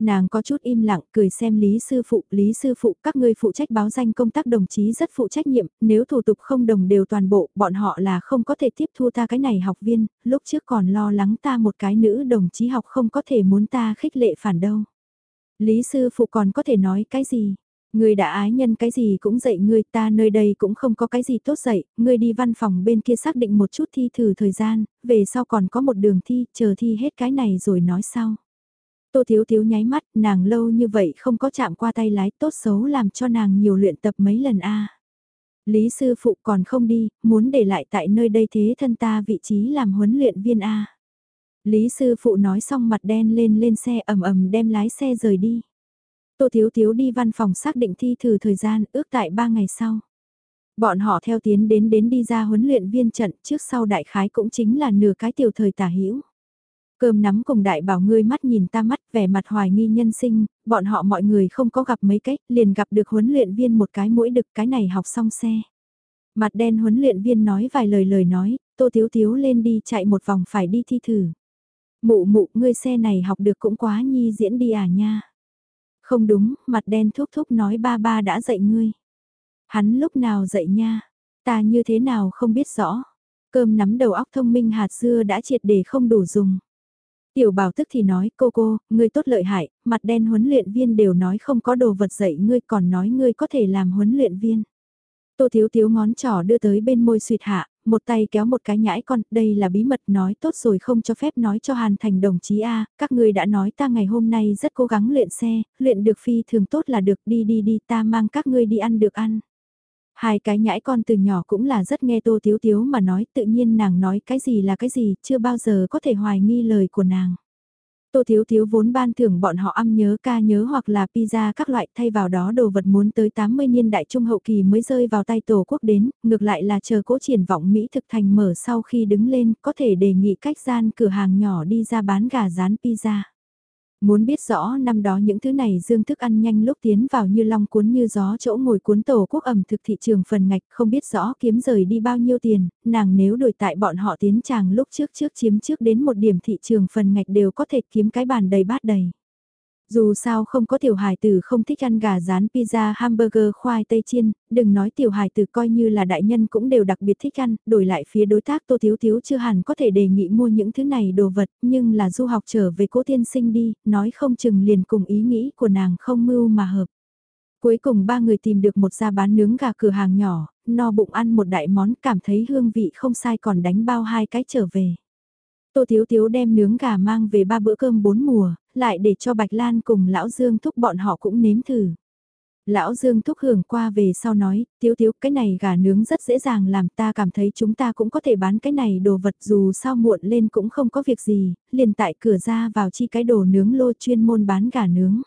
A: Nàng có chút im lặng cười xem Lý Sư Phụ, Lý Sư Phụ các ngươi phụ trách báo danh công tác đồng chí rất phụ trách nhiệm, nếu thủ tục không đồng đều toàn bộ, bọn họ là không có thể tiếp thu ta cái này học viên, lúc trước còn lo lắng ta một cái nữ đồng chí học không có thể muốn ta khích lệ phản đâu. Lý Sư Phụ còn có thể nói cái gì? Ngươi đã ái nhân cái gì cũng dạy ngươi ta nơi đây cũng không có cái gì tốt dạy, ngươi đi văn phòng bên kia xác định một chút thi thử thời gian, về sau còn có một đường thi, chờ thi hết cái này rồi nói sau. Tô Thiếu Thiếu nháy mắt, nàng lâu như vậy không có chạm qua tay lái tốt xấu làm cho nàng nhiều luyện tập mấy lần a. Lý sư phụ còn không đi, muốn để lại tại nơi đây thế thân ta vị trí làm huấn luyện viên a. Lý sư phụ nói xong mặt đen lên lên xe ầm ầm đem lái xe rời đi. Tô Thiếu Thiếu đi văn phòng xác định thi thử thời gian ước tại 3 ngày sau. Bọn họ theo tiến đến đến đi ra huấn luyện viên trận trước sau đại khái cũng chính là nửa cái tiểu thời tả hữu Cơm nắm cùng đại bảo ngươi mắt nhìn ta mắt vẻ mặt hoài nghi nhân sinh, bọn họ mọi người không có gặp mấy cách, liền gặp được huấn luyện viên một cái mũi đực cái này học xong xe. Mặt đen huấn luyện viên nói vài lời lời nói, tô thiếu thiếu lên đi chạy một vòng phải đi thi thử. Mụ mụ ngươi xe này học được cũng quá nhi diễn đi à nha. Không đúng, mặt đen thúc thúc nói ba ba đã dạy ngươi. Hắn lúc nào dạy nha, ta như thế nào không biết rõ. Cơm nắm đầu óc thông minh hạt dưa đã triệt để không đủ dùng. Tiểu bảo tức thì nói, cô cô, ngươi tốt lợi hại, mặt đen huấn luyện viên đều nói không có đồ vật dạy ngươi còn nói ngươi có thể làm huấn luyện viên. Tô thiếu thiếu ngón trỏ đưa tới bên môi suyệt hạ, một tay kéo một cái nhãi con, đây là bí mật nói tốt rồi không cho phép nói cho Hàn Thành đồng chí A, các ngươi đã nói ta ngày hôm nay rất cố gắng luyện xe, luyện được phi thường tốt là được đi đi đi ta mang các ngươi đi ăn được ăn. Hai cái nhãi con từ nhỏ cũng là rất nghe Tô Tiếu Tiếu mà nói tự nhiên nàng nói cái gì là cái gì chưa bao giờ có thể hoài nghi lời của nàng. Tô Thiếu Thiếu vốn ban thưởng bọn họ âm nhớ ca nhớ hoặc là pizza các loại thay vào đó đồ vật muốn tới 80 niên đại trung hậu kỳ mới rơi vào tay tổ quốc đến, ngược lại là chờ cố triển vọng Mỹ thực thành mở sau khi đứng lên có thể đề nghị cách gian cửa hàng nhỏ đi ra bán gà rán pizza. Muốn biết rõ năm đó những thứ này dương thức ăn nhanh lúc tiến vào như long cuốn như gió chỗ ngồi cuốn tổ quốc ẩm thực thị trường phần ngạch không biết rõ kiếm rời đi bao nhiêu tiền, nàng nếu đổi tại bọn họ tiến tràng lúc trước trước chiếm trước đến một điểm thị trường phần ngạch đều có thể kiếm cái bàn đầy bát đầy. Dù sao không có tiểu hài tử không thích ăn gà rán pizza hamburger khoai tây chiên, đừng nói tiểu hài tử coi như là đại nhân cũng đều đặc biệt thích ăn, đổi lại phía đối tác Tô Thiếu Thiếu chưa hẳn có thể đề nghị mua những thứ này đồ vật, nhưng là du học trở về cố tiên sinh đi, nói không chừng liền cùng ý nghĩ của nàng không mưu mà hợp. Cuối cùng ba người tìm được một gia bán nướng gà cửa hàng nhỏ, no bụng ăn một đại món cảm thấy hương vị không sai còn đánh bao hai cái trở về. Tô Thiếu Thiếu đem nướng gà mang về ba bữa cơm bốn mùa, lại để cho Bạch Lan cùng Lão Dương thúc bọn họ cũng nếm thử. Lão Dương thúc hưởng qua về sau nói, Thiếu Thiếu cái này gà nướng rất dễ dàng làm ta cảm thấy chúng ta cũng có thể bán cái này đồ vật dù sao muộn lên cũng không có việc gì, liền tại cửa ra vào chi cái đồ nướng lô chuyên môn bán gà nướng.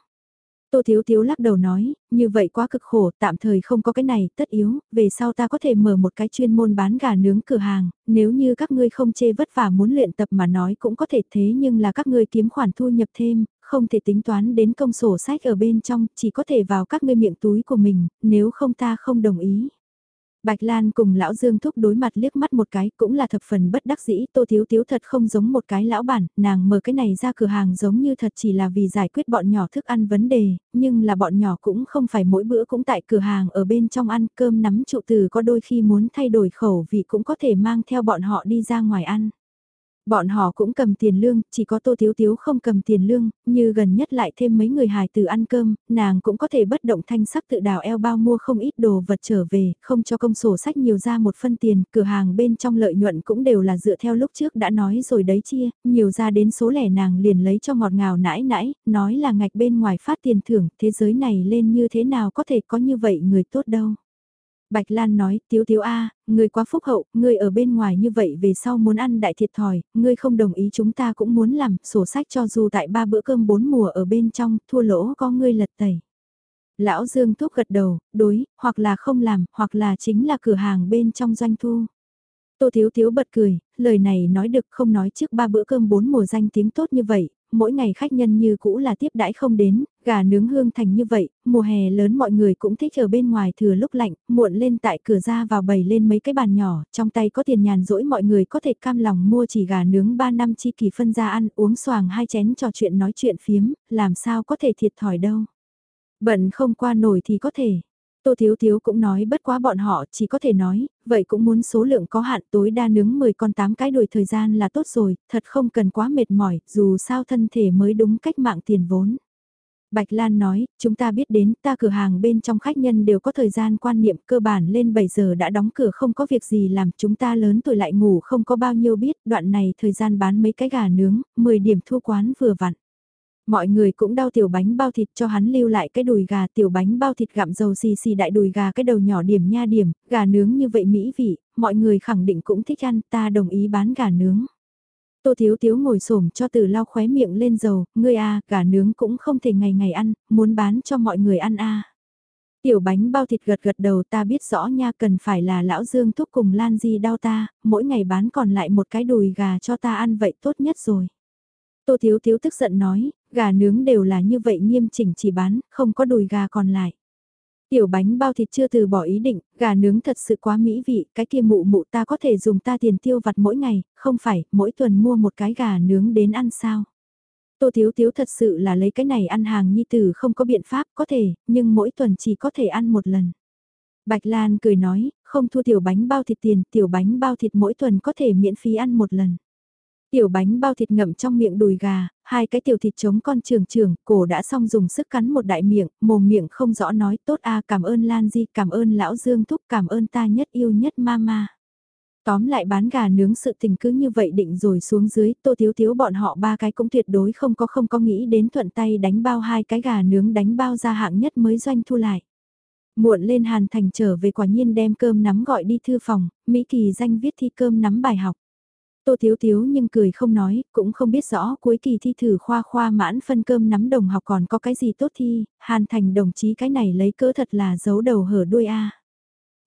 A: Tô Thiếu Thiếu lắc đầu nói, như vậy quá cực khổ, tạm thời không có cái này, tất yếu, về sau ta có thể mở một cái chuyên môn bán gà nướng cửa hàng, nếu như các ngươi không chê vất vả muốn luyện tập mà nói cũng có thể thế nhưng là các ngươi kiếm khoản thu nhập thêm, không thể tính toán đến công sổ sách ở bên trong, chỉ có thể vào các ngươi miệng túi của mình, nếu không ta không đồng ý. Bạch Lan cùng lão Dương Thúc đối mặt liếc mắt một cái cũng là thập phần bất đắc dĩ, Tô Thiếu Thiếu thật không giống một cái lão bản, nàng mở cái này ra cửa hàng giống như thật chỉ là vì giải quyết bọn nhỏ thức ăn vấn đề, nhưng là bọn nhỏ cũng không phải mỗi bữa cũng tại cửa hàng ở bên trong ăn cơm nắm trụ từ có đôi khi muốn thay đổi khẩu vị cũng có thể mang theo bọn họ đi ra ngoài ăn. Bọn họ cũng cầm tiền lương, chỉ có Tô Thiếu Thiếu không cầm tiền lương, như gần nhất lại thêm mấy người hài từ ăn cơm, nàng cũng có thể bất động thanh sắc tự đào eo bao mua không ít đồ vật trở về, không cho công sổ sách nhiều ra một phân tiền, cửa hàng bên trong lợi nhuận cũng đều là dựa theo lúc trước đã nói rồi đấy chia, nhiều ra đến số lẻ nàng liền lấy cho ngọt ngào nãi nãi, nói là ngạch bên ngoài phát tiền thưởng, thế giới này lên như thế nào có thể có như vậy người tốt đâu. Bạch Lan nói, Tiếu Tiếu A, ngươi quá phúc hậu, ngươi ở bên ngoài như vậy về sau muốn ăn đại thiệt thòi, ngươi không đồng ý chúng ta cũng muốn làm, sổ sách cho dù tại ba bữa cơm bốn mùa ở bên trong, thua lỗ có ngươi lật tẩy. Lão Dương Thúc gật đầu, đối, hoặc là không làm, hoặc là chính là cửa hàng bên trong doanh thu. Tô Thiếu Thiếu bật cười, lời này nói được không nói trước ba bữa cơm bốn mùa danh tiếng tốt như vậy, mỗi ngày khách nhân như cũ là tiếp đãi không đến, gà nướng hương thành như vậy, mùa hè lớn mọi người cũng thích ở bên ngoài thừa lúc lạnh, muộn lên tại cửa ra vào bày lên mấy cái bàn nhỏ, trong tay có tiền nhàn rỗi mọi người có thể cam lòng mua chỉ gà nướng 3 năm chi kỳ phân ra ăn uống xoàng hai chén trò chuyện nói chuyện phiếm, làm sao có thể thiệt thòi đâu. Bận không qua nổi thì có thể. Tô Thiếu Thiếu cũng nói bất quá bọn họ chỉ có thể nói, vậy cũng muốn số lượng có hạn tối đa nướng 10 con 8 cái đuổi thời gian là tốt rồi, thật không cần quá mệt mỏi, dù sao thân thể mới đúng cách mạng tiền vốn. Bạch Lan nói, chúng ta biết đến, ta cửa hàng bên trong khách nhân đều có thời gian quan niệm cơ bản lên 7 giờ đã đóng cửa không có việc gì làm, chúng ta lớn tuổi lại ngủ không có bao nhiêu biết, đoạn này thời gian bán mấy cái gà nướng, 10 điểm thu quán vừa vặn. Mọi người cũng đau tiểu bánh bao thịt cho hắn lưu lại cái đùi gà tiểu bánh bao thịt gặm dầu xì xì đại đùi gà cái đầu nhỏ điểm nha điểm, gà nướng như vậy mỹ vị, mọi người khẳng định cũng thích ăn, ta đồng ý bán gà nướng. Tô Thiếu Thiếu ngồi xổm cho từ lau khóe miệng lên dầu, ngươi a, gà nướng cũng không thể ngày ngày ăn, muốn bán cho mọi người ăn a. Tiểu bánh bao thịt gật gật đầu ta biết rõ nha cần phải là lão Dương thúc cùng Lan Di đau ta, mỗi ngày bán còn lại một cái đùi gà cho ta ăn vậy tốt nhất rồi. Tô Thiếu Thiếu tức giận nói, gà nướng đều là như vậy nghiêm chỉnh chỉ bán, không có đùi gà còn lại. Tiểu bánh bao thịt chưa từ bỏ ý định, gà nướng thật sự quá mỹ vị, cái kia mụ mụ ta có thể dùng ta tiền tiêu vặt mỗi ngày, không phải, mỗi tuần mua một cái gà nướng đến ăn sao. Tô Thiếu Thiếu thật sự là lấy cái này ăn hàng nhi tử không có biện pháp, có thể, nhưng mỗi tuần chỉ có thể ăn một lần. Bạch Lan cười nói, không thua tiểu bánh bao thịt tiền, tiểu bánh bao thịt mỗi tuần có thể miễn phí ăn một lần. Tiểu bánh bao thịt ngậm trong miệng đùi gà, hai cái tiểu thịt trống con trường trường, cổ đã xong dùng sức cắn một đại miệng, mồm miệng không rõ nói tốt a cảm ơn Lan Di, cảm ơn lão Dương Thúc, cảm ơn ta nhất yêu nhất mama. Tóm lại bán gà nướng sự tình cứ như vậy định rồi xuống dưới, tô thiếu thiếu bọn họ ba cái cũng tuyệt đối không có không có nghĩ đến thuận tay đánh bao hai cái gà nướng đánh bao ra hạng nhất mới doanh thu lại. Muộn lên Hàn Thành trở về quả nhiên đem cơm nắm gọi đi thư phòng, Mỹ Kỳ danh viết thi cơm nắm bài học. Tô Thiếu Thiếu nhưng cười không nói, cũng không biết rõ cuối kỳ thi thử khoa khoa mãn phân cơm nắm đồng học còn có cái gì tốt thi, Hàn Thành đồng chí cái này lấy cỡ thật là giấu đầu hở đuôi a.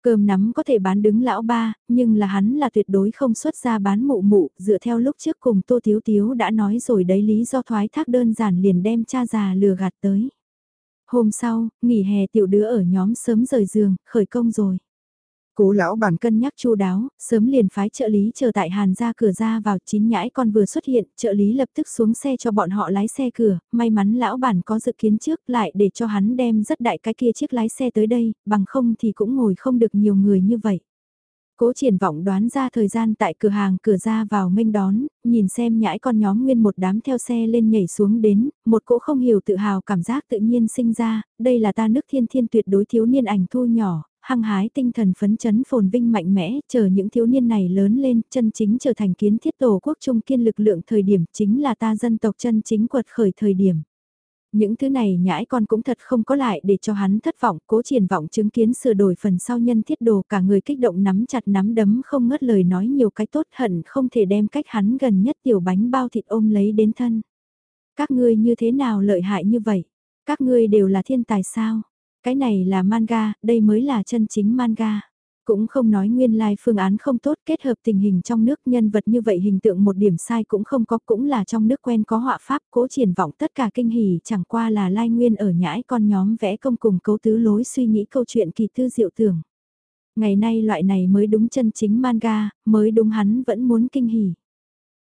A: Cơm nắm có thể bán đứng lão ba, nhưng là hắn là tuyệt đối không xuất ra bán mụ mụ, dựa theo lúc trước cùng Tô Thiếu Thiếu đã nói rồi đấy lý do thoái thác đơn giản liền đem cha già lừa gạt tới. Hôm sau, nghỉ hè tiểu đứa ở nhóm sớm rời giường, khởi công rồi. Cố lão bản cân nhắc chu đáo, sớm liền phái trợ lý chờ tại Hàn ra cửa ra vào chín nhãi con vừa xuất hiện, trợ lý lập tức xuống xe cho bọn họ lái xe cửa, may mắn lão bản có dự kiến trước lại để cho hắn đem rất đại cái kia chiếc lái xe tới đây, bằng không thì cũng ngồi không được nhiều người như vậy. Cố triển vọng đoán ra thời gian tại cửa hàng cửa ra vào nghênh đón, nhìn xem nhãi con nhóm nguyên một đám theo xe lên nhảy xuống đến, một cỗ không hiểu tự hào cảm giác tự nhiên sinh ra, đây là ta nước thiên thiên tuyệt đối thiếu niên ảnh thu nhỏ, hăng hái tinh thần phấn chấn phồn vinh mạnh mẽ, chờ những thiếu niên này lớn lên, chân chính trở thành kiến thiết tổ quốc trung kiên lực lượng thời điểm chính là ta dân tộc chân chính quật khởi thời điểm. Những thứ này nhãi con cũng thật không có lại để cho hắn thất vọng, cố triển vọng chứng kiến sửa đổi phần sau nhân thiết đồ cả người kích động nắm chặt nắm đấm không ngớt lời nói nhiều cái tốt hận không thể đem cách hắn gần nhất tiểu bánh bao thịt ôm lấy đến thân. Các ngươi như thế nào lợi hại như vậy? Các ngươi đều là thiên tài sao? Cái này là manga, đây mới là chân chính manga. Cũng không nói nguyên lai like phương án không tốt kết hợp tình hình trong nước nhân vật như vậy hình tượng một điểm sai cũng không có cũng là trong nước quen có họa pháp cố triển vọng tất cả kinh hỉ chẳng qua là lai nguyên ở nhãi con nhóm vẽ công cùng cấu tứ lối suy nghĩ câu chuyện kỳ tư diệu tưởng. Ngày nay loại này mới đúng chân chính manga, mới đúng hắn vẫn muốn kinh hỉ.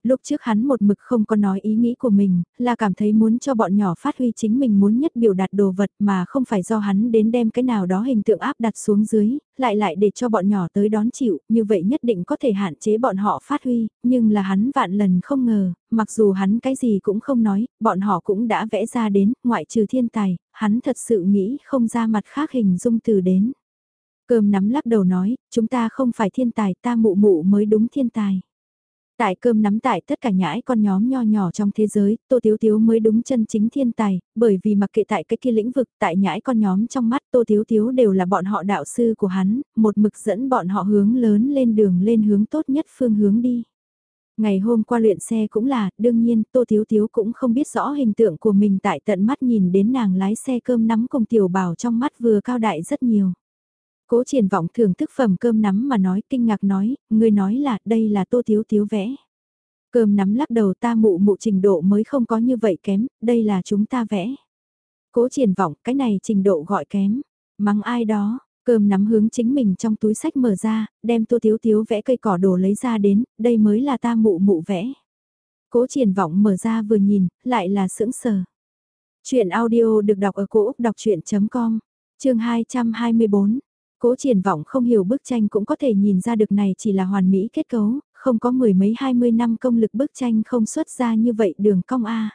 A: Lúc trước hắn một mực không có nói ý nghĩ của mình, là cảm thấy muốn cho bọn nhỏ phát huy chính mình muốn nhất biểu đạt đồ vật mà không phải do hắn đến đem cái nào đó hình tượng áp đặt xuống dưới, lại lại để cho bọn nhỏ tới đón chịu, như vậy nhất định có thể hạn chế bọn họ phát huy, nhưng là hắn vạn lần không ngờ, mặc dù hắn cái gì cũng không nói, bọn họ cũng đã vẽ ra đến, ngoại trừ thiên tài, hắn thật sự nghĩ không ra mặt khác hình dung từ đến. Cơm nắm lắc đầu nói, chúng ta không phải thiên tài, ta mụ mụ mới đúng thiên tài. Tại cơm nắm tại tất cả nhãi con nhóm nho nhỏ trong thế giới, Tô Tiếu Tiếu mới đúng chân chính thiên tài, bởi vì mặc kệ tại cái kia lĩnh vực, tại nhãi con nhóm trong mắt Tô Tiếu Tiếu đều là bọn họ đạo sư của hắn, một mực dẫn bọn họ hướng lớn lên đường lên hướng tốt nhất phương hướng đi. Ngày hôm qua luyện xe cũng là, đương nhiên, Tô Thiếu Thiếu cũng không biết rõ hình tượng của mình tại tận mắt nhìn đến nàng lái xe cơm nắm cùng tiểu bảo trong mắt vừa cao đại rất nhiều. Cố triển vọng thưởng thức phẩm cơm nắm mà nói kinh ngạc nói, người nói là đây là Tô Thiếu Thiếu vẽ. Cơm nắm lắc đầu ta mụ mụ trình độ mới không có như vậy kém, đây là chúng ta vẽ. Cố triển vọng, cái này trình độ gọi kém. Mắng ai đó, cơm nắm hướng chính mình trong túi sách mở ra, đem tô thiếu thiếu vẽ cây cỏ đồ lấy ra đến, đây mới là ta mụ mụ vẽ. Cố triển vọng mở ra vừa nhìn, lại là sững sờ. Chuyện audio được đọc ở cổ Úc đọc chuyện.com, chương 224. Cố triển vọng không hiểu bức tranh cũng có thể nhìn ra được này chỉ là hoàn mỹ kết cấu, không có mười mấy hai mươi năm công lực bức tranh không xuất ra như vậy đường cong A.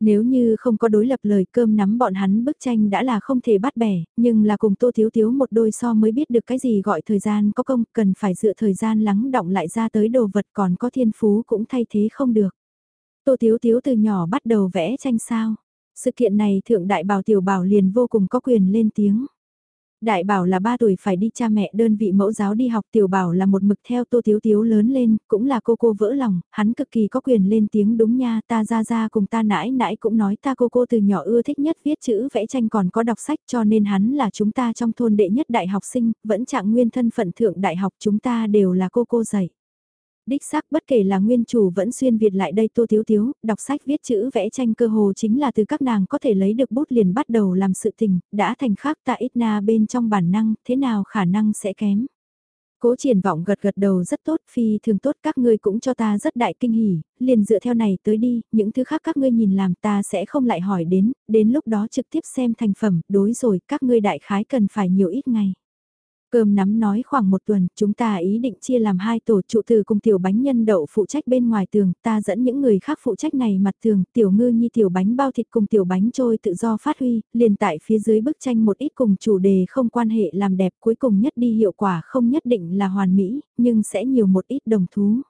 A: Nếu như không có đối lập lời cơm nắm bọn hắn bức tranh đã là không thể bắt bẻ, nhưng là cùng tô thiếu thiếu một đôi so mới biết được cái gì gọi thời gian có công, cần phải dựa thời gian lắng động lại ra tới đồ vật còn có thiên phú cũng thay thế không được. Tô thiếu thiếu từ nhỏ bắt đầu vẽ tranh sao. Sự kiện này thượng đại bảo tiểu bảo liền vô cùng có quyền lên tiếng. Đại bảo là 3 tuổi phải đi cha mẹ đơn vị mẫu giáo đi học tiểu bảo là một mực theo tô thiếu thiếu lớn lên, cũng là cô cô vỡ lòng, hắn cực kỳ có quyền lên tiếng đúng nha ta ra ra cùng ta nãi nãi cũng nói ta cô cô từ nhỏ ưa thích nhất viết chữ vẽ tranh còn có đọc sách cho nên hắn là chúng ta trong thôn đệ nhất đại học sinh, vẫn trạng nguyên thân phận thượng đại học chúng ta đều là cô cô dạy. Đích xác bất kể là nguyên chủ vẫn xuyên Việt lại đây tô thiếu thiếu, đọc sách viết chữ vẽ tranh cơ hồ chính là từ các nàng có thể lấy được bút liền bắt đầu làm sự tình, đã thành khác tạ ít na bên trong bản năng, thế nào khả năng sẽ kém. Cố triển vọng gật gật đầu rất tốt, phi thường tốt các ngươi cũng cho ta rất đại kinh hỉ, liền dựa theo này tới đi, những thứ khác các ngươi nhìn làm ta sẽ không lại hỏi đến, đến lúc đó trực tiếp xem thành phẩm, đối rồi các ngươi đại khái cần phải nhiều ít ngày. Cơm nắm nói khoảng một tuần, chúng ta ý định chia làm hai tổ trụ từ cùng tiểu bánh nhân đậu phụ trách bên ngoài tường, ta dẫn những người khác phụ trách này mặt tường, tiểu ngư nhi tiểu bánh bao thịt cùng tiểu bánh trôi tự do phát huy, liền tại phía dưới bức tranh một ít cùng chủ đề không quan hệ làm đẹp cuối cùng nhất đi hiệu quả không nhất định là hoàn mỹ, nhưng sẽ nhiều một ít đồng thú.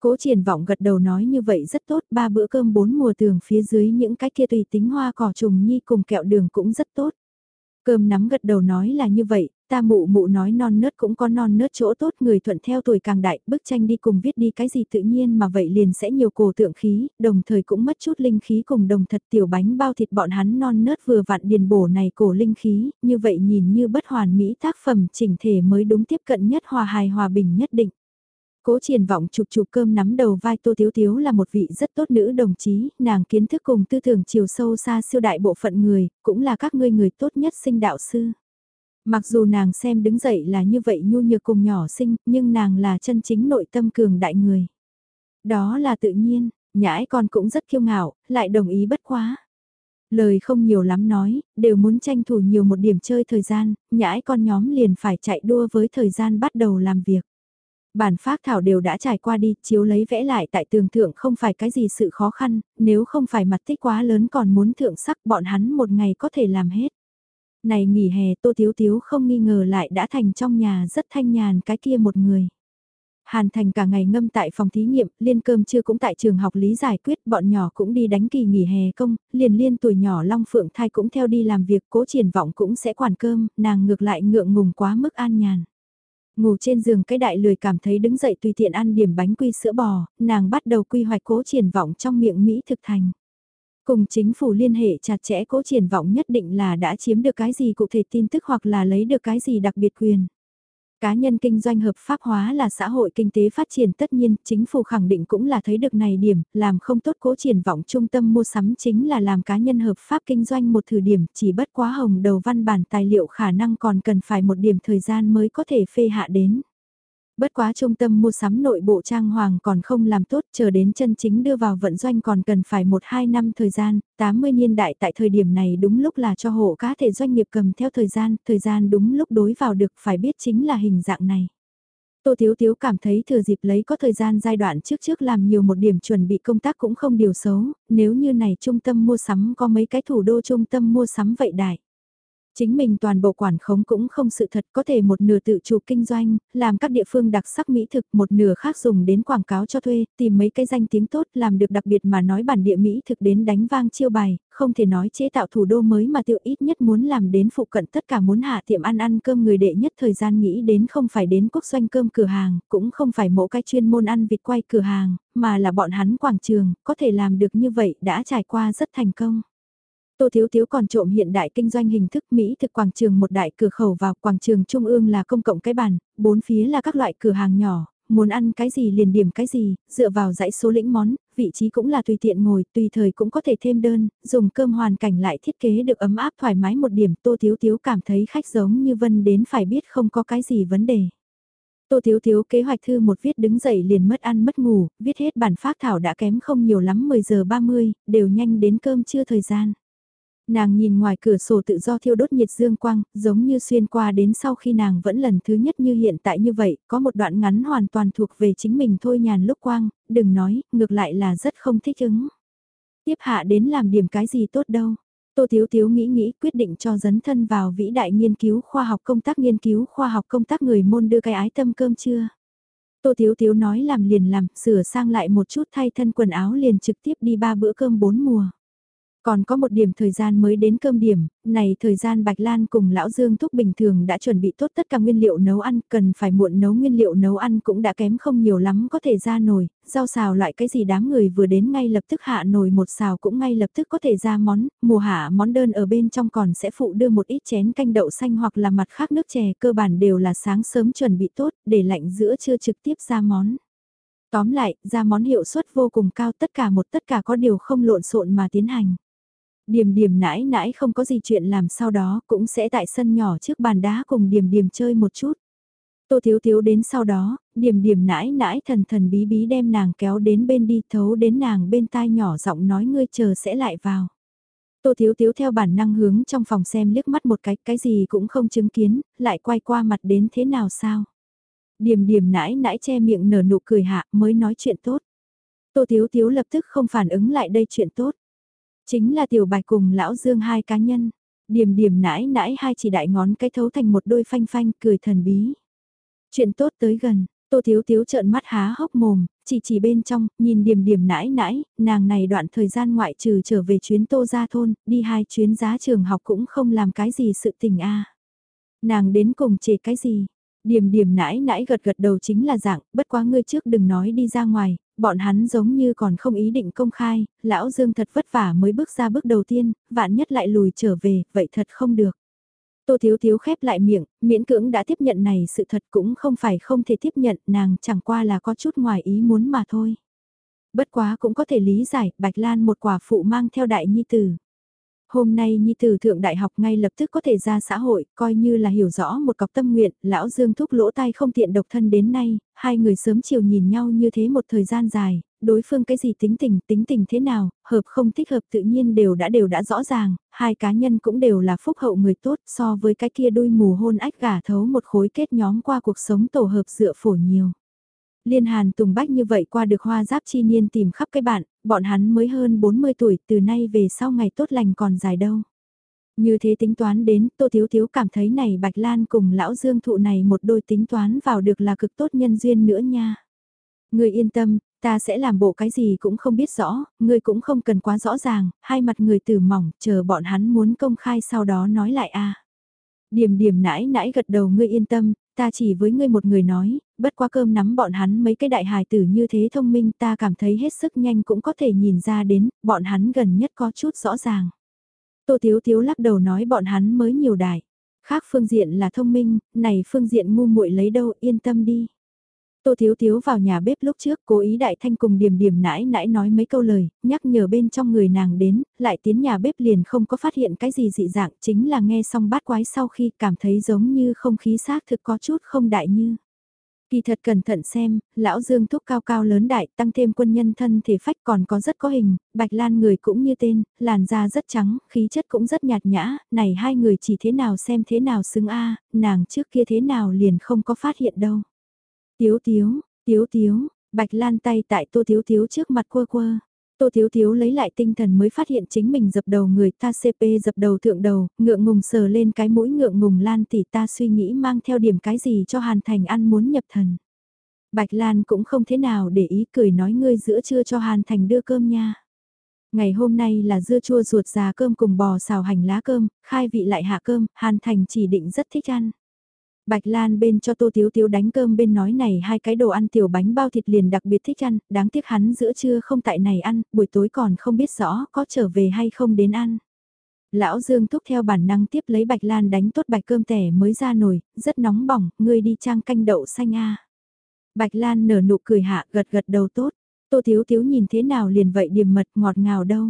A: Cố triển vọng gật đầu nói như vậy rất tốt, ba bữa cơm bốn mùa tường phía dưới những cái kia tùy tính hoa cỏ trùng nhi cùng kẹo đường cũng rất tốt. Cơm nắm gật đầu nói là như vậy, ta mụ mụ nói non nớt cũng có non nớt chỗ tốt người thuận theo tuổi càng đại, bức tranh đi cùng viết đi cái gì tự nhiên mà vậy liền sẽ nhiều cổ tượng khí, đồng thời cũng mất chút linh khí cùng đồng thật tiểu bánh bao thịt bọn hắn non nớt vừa vặn điền bổ này cổ linh khí, như vậy nhìn như bất hoàn mỹ tác phẩm chỉnh thể mới đúng tiếp cận nhất hòa hài hòa bình nhất định. Cố triển vọng chụp chụp cơm nắm đầu vai Tô Thiếu Thiếu là một vị rất tốt nữ đồng chí, nàng kiến thức cùng tư tưởng chiều sâu xa siêu đại bộ phận người, cũng là các ngươi người tốt nhất sinh đạo sư. Mặc dù nàng xem đứng dậy là như vậy nhu nhược cùng nhỏ sinh, nhưng nàng là chân chính nội tâm cường đại người. Đó là tự nhiên, nhãi con cũng rất kiêu ngạo, lại đồng ý bất quá. Lời không nhiều lắm nói, đều muốn tranh thủ nhiều một điểm chơi thời gian, nhãi con nhóm liền phải chạy đua với thời gian bắt đầu làm việc. Bản phác thảo đều đã trải qua đi, chiếu lấy vẽ lại tại tường thượng không phải cái gì sự khó khăn, nếu không phải mặt tích quá lớn còn muốn thượng sắc bọn hắn một ngày có thể làm hết. Này nghỉ hè Tô Thiếu Thiếu không nghi ngờ lại đã thành trong nhà rất thanh nhàn cái kia một người. Hàn Thành cả ngày ngâm tại phòng thí nghiệm, liên cơm chưa cũng tại trường học lý giải quyết, bọn nhỏ cũng đi đánh kỳ nghỉ hè công, liền liên tuổi nhỏ Long Phượng Thai cũng theo đi làm việc, cố triển vọng cũng sẽ quản cơm, nàng ngược lại ngượng ngùng quá mức an nhàn. Ngủ trên giường cái đại lười cảm thấy đứng dậy tùy tiện ăn điểm bánh quy sữa bò, nàng bắt đầu quy hoạch cố triển vọng trong miệng Mỹ thực thành. Cùng chính phủ liên hệ chặt chẽ cố triển vọng nhất định là đã chiếm được cái gì cụ thể tin tức hoặc là lấy được cái gì đặc biệt quyền. Cá nhân kinh doanh hợp pháp hóa là xã hội kinh tế phát triển tất nhiên, chính phủ khẳng định cũng là thấy được này điểm, làm không tốt cố triển vọng trung tâm mua sắm chính là làm cá nhân hợp pháp kinh doanh một thử điểm, chỉ bất quá hồng đầu văn bản tài liệu khả năng còn cần phải một điểm thời gian mới có thể phê hạ đến. Bất quá trung tâm mua sắm nội bộ trang hoàng còn không làm tốt chờ đến chân chính đưa vào vận doanh còn cần phải 1-2 năm thời gian, 80 niên đại tại thời điểm này đúng lúc là cho hộ cá thể doanh nghiệp cầm theo thời gian, thời gian đúng lúc đối vào được phải biết chính là hình dạng này. Tô Thiếu Thiếu cảm thấy thừa dịp lấy có thời gian giai đoạn trước trước làm nhiều một điểm chuẩn bị công tác cũng không điều xấu, nếu như này trung tâm mua sắm có mấy cái thủ đô trung tâm mua sắm vậy đại. Chính mình toàn bộ quản khống cũng không sự thật có thể một nửa tự chủ kinh doanh, làm các địa phương đặc sắc mỹ thực, một nửa khác dùng đến quảng cáo cho thuê, tìm mấy cái danh tiếng tốt làm được đặc biệt mà nói bản địa mỹ thực đến đánh vang chiêu bài, không thể nói chế tạo thủ đô mới mà tiêu ít nhất muốn làm đến phụ cận tất cả muốn hạ tiệm ăn ăn cơm người đệ nhất thời gian nghĩ đến không phải đến quốc doanh cơm cửa hàng, cũng không phải mỗi cái chuyên môn ăn vịt quay cửa hàng, mà là bọn hắn quảng trường, có thể làm được như vậy đã trải qua rất thành công. Tô Thiếu Thiếu còn trộm hiện đại kinh doanh hình thức Mỹ thực quảng trường một đại cửa khẩu vào quảng trường trung ương là công cộng cái bàn, bốn phía là các loại cửa hàng nhỏ, muốn ăn cái gì liền điểm cái gì, dựa vào dãy số lĩnh món, vị trí cũng là tùy tiện ngồi, tùy thời cũng có thể thêm đơn, dùng cơm hoàn cảnh lại thiết kế được ấm áp thoải mái một điểm. Tô Thiếu Thiếu cảm thấy khách giống như Vân đến phải biết không có cái gì vấn đề. Tô Thiếu Thiếu kế hoạch thư một viết đứng dậy liền mất ăn mất ngủ, viết hết bản phát thảo đã kém không nhiều lắm 10 giờ 30, đều nhanh đến cơm trưa thời gian. Nàng nhìn ngoài cửa sổ tự do thiêu đốt nhiệt dương quang, giống như xuyên qua đến sau khi nàng vẫn lần thứ nhất như hiện tại như vậy, có một đoạn ngắn hoàn toàn thuộc về chính mình thôi nhàn lúc quang, đừng nói, ngược lại là rất không thích ứng. Tiếp hạ đến làm điểm cái gì tốt đâu. Tô Thiếu Thiếu nghĩ nghĩ quyết định cho dấn thân vào vĩ đại nghiên cứu khoa học công tác nghiên cứu khoa học công tác người môn đưa cái ái tâm cơm trưa. Tô Thiếu Thiếu nói làm liền làm, sửa sang lại một chút thay thân quần áo liền trực tiếp đi ba bữa cơm bốn mùa. Còn có một điểm thời gian mới đến cơm điểm, này thời gian Bạch Lan cùng Lão Dương Thúc bình thường đã chuẩn bị tốt tất cả nguyên liệu nấu ăn, cần phải muộn nấu nguyên liệu nấu ăn cũng đã kém không nhiều lắm có thể ra nồi, rau xào loại cái gì đám người vừa đến ngay lập tức hạ nồi một xào cũng ngay lập tức có thể ra món, mùa hạ món đơn ở bên trong còn sẽ phụ đưa một ít chén canh đậu xanh hoặc là mặt khác nước chè cơ bản đều là sáng sớm chuẩn bị tốt để lạnh giữa trưa trực tiếp ra món. Tóm lại, ra món hiệu suất vô cùng cao tất cả một tất cả có điều không lộn xộn mà tiến hành. Điềm điềm nãi nãi không có gì chuyện làm sau đó cũng sẽ tại sân nhỏ trước bàn đá cùng điềm điềm chơi một chút. Tô Thiếu Thiếu đến sau đó, điềm điềm nãi nãi thần thần bí bí đem nàng kéo đến bên đi thấu đến nàng bên tai nhỏ giọng nói ngươi chờ sẽ lại vào. Tô Thiếu Thiếu theo bản năng hướng trong phòng xem liếc mắt một cái, cái gì cũng không chứng kiến, lại quay qua mặt đến thế nào sao. Điềm điềm nãi nãi che miệng nở nụ cười hạ mới nói chuyện tốt. Tô Thiếu Thiếu lập tức không phản ứng lại đây chuyện tốt. Chính là tiểu bạch cùng lão dương hai cá nhân. Điểm điểm nãi nãi hai chỉ đại ngón cái thấu thành một đôi phanh phanh cười thần bí. Chuyện tốt tới gần, Tô Thiếu Thiếu trợn mắt há hốc mồm, chỉ chỉ bên trong, nhìn điểm điểm nãi nãi, nàng này đoạn thời gian ngoại trừ trở về chuyến Tô ra Thôn, đi hai chuyến giá trường học cũng không làm cái gì sự tình a Nàng đến cùng chê cái gì? Điểm điểm nãi nãi gật gật đầu chính là dạng, bất quá ngươi trước đừng nói đi ra ngoài, bọn hắn giống như còn không ý định công khai, lão Dương thật vất vả mới bước ra bước đầu tiên, vạn nhất lại lùi trở về, vậy thật không được. Tô Thiếu Thiếu khép lại miệng, miễn cưỡng đã tiếp nhận này sự thật cũng không phải không thể tiếp nhận, nàng chẳng qua là có chút ngoài ý muốn mà thôi. Bất quá cũng có thể lý giải, Bạch Lan một quả phụ mang theo đại nhi tử. Hôm nay Nhi Tử thượng đại học ngay lập tức có thể ra xã hội, coi như là hiểu rõ một cọc tâm nguyện, lão Dương thúc lỗ tai không tiện độc thân đến nay, hai người sớm chiều nhìn nhau như thế một thời gian dài, đối phương cái gì tính tình, tính tình thế nào, hợp không thích hợp tự nhiên đều đã đều đã rõ ràng, hai cá nhân cũng đều là phúc hậu người tốt so với cái kia đôi mù hôn ách gả thấu một khối kết nhóm qua cuộc sống tổ hợp dựa phổ nhiều. Liên Hàn Tùng Bách như vậy qua được hoa giáp chi niên tìm khắp cái bạn, bọn hắn mới hơn 40 tuổi, từ nay về sau ngày tốt lành còn dài đâu. Như thế tính toán đến, Tô Thiếu Thiếu cảm thấy này Bạch Lan cùng lão Dương thụ này một đôi tính toán vào được là cực tốt nhân duyên nữa nha. Người yên tâm, ta sẽ làm bộ cái gì cũng không biết rõ, người cũng không cần quá rõ ràng, hai mặt người từ mỏng, chờ bọn hắn muốn công khai sau đó nói lại a. Điểm điểm nãi nãi gật đầu ngươi yên tâm, ta chỉ với ngươi một người nói, bất qua cơm nắm bọn hắn mấy cái đại hài tử như thế thông minh ta cảm thấy hết sức nhanh cũng có thể nhìn ra đến, bọn hắn gần nhất có chút rõ ràng. Tô Tiếu Tiếu lắc đầu nói bọn hắn mới nhiều đại. Khác phương diện là thông minh, này phương diện ngu muội lấy đâu yên tâm đi. Tô Thiếu Thiếu vào nhà bếp lúc trước cố ý đại thanh cùng điểm điểm nãi nãi nói mấy câu lời, nhắc nhở bên trong người nàng đến, lại tiến nhà bếp liền không có phát hiện cái gì dị dạng, chính là nghe xong bát quái sau khi cảm thấy giống như không khí xác thực có chút không đại như. Kỳ thật cẩn thận xem, lão Dương thúc cao cao lớn đại, tăng thêm quân nhân thân thể phách còn có rất có hình, bạch lan người cũng như tên, làn da rất trắng, khí chất cũng rất nhạt nhã, này hai người chỉ thế nào xem thế nào xứng a nàng trước kia thế nào liền không có phát hiện đâu. Tiếu tiếu, tiếu tiếu, bạch lan tay tại tô tiếu tiếu trước mặt quơ quơ. Tô Thiếu Thiếu lấy lại tinh thần mới phát hiện chính mình dập đầu người ta CP dập đầu thượng đầu, ngượng ngùng sờ lên cái mũi ngượng ngùng Lan tỷ ta suy nghĩ mang theo điểm cái gì cho Hàn Thành ăn muốn nhập thần. Bạch Lan cũng không thế nào để ý cười nói ngươi giữa trưa cho Hàn Thành đưa cơm nha. Ngày hôm nay là dưa chua ruột già cơm cùng bò xào hành lá cơm, khai vị lại hạ cơm, Hàn Thành chỉ định rất thích ăn. Bạch Lan bên cho Tô Tiếu Tiếu đánh cơm bên nói này hai cái đồ ăn tiểu bánh bao thịt liền đặc biệt thích ăn, đáng tiếc hắn giữa trưa không tại này ăn, buổi tối còn không biết rõ có trở về hay không đến ăn. Lão Dương thúc theo bản năng tiếp lấy Bạch Lan đánh tốt bạch cơm tẻ mới ra nồi, rất nóng bỏng, ngươi đi trang canh đậu xanh a. Bạch Lan nở nụ cười hạ gật gật đầu tốt, Tô Tiếu Tiếu nhìn thế nào liền vậy điềm mật ngọt ngào đâu.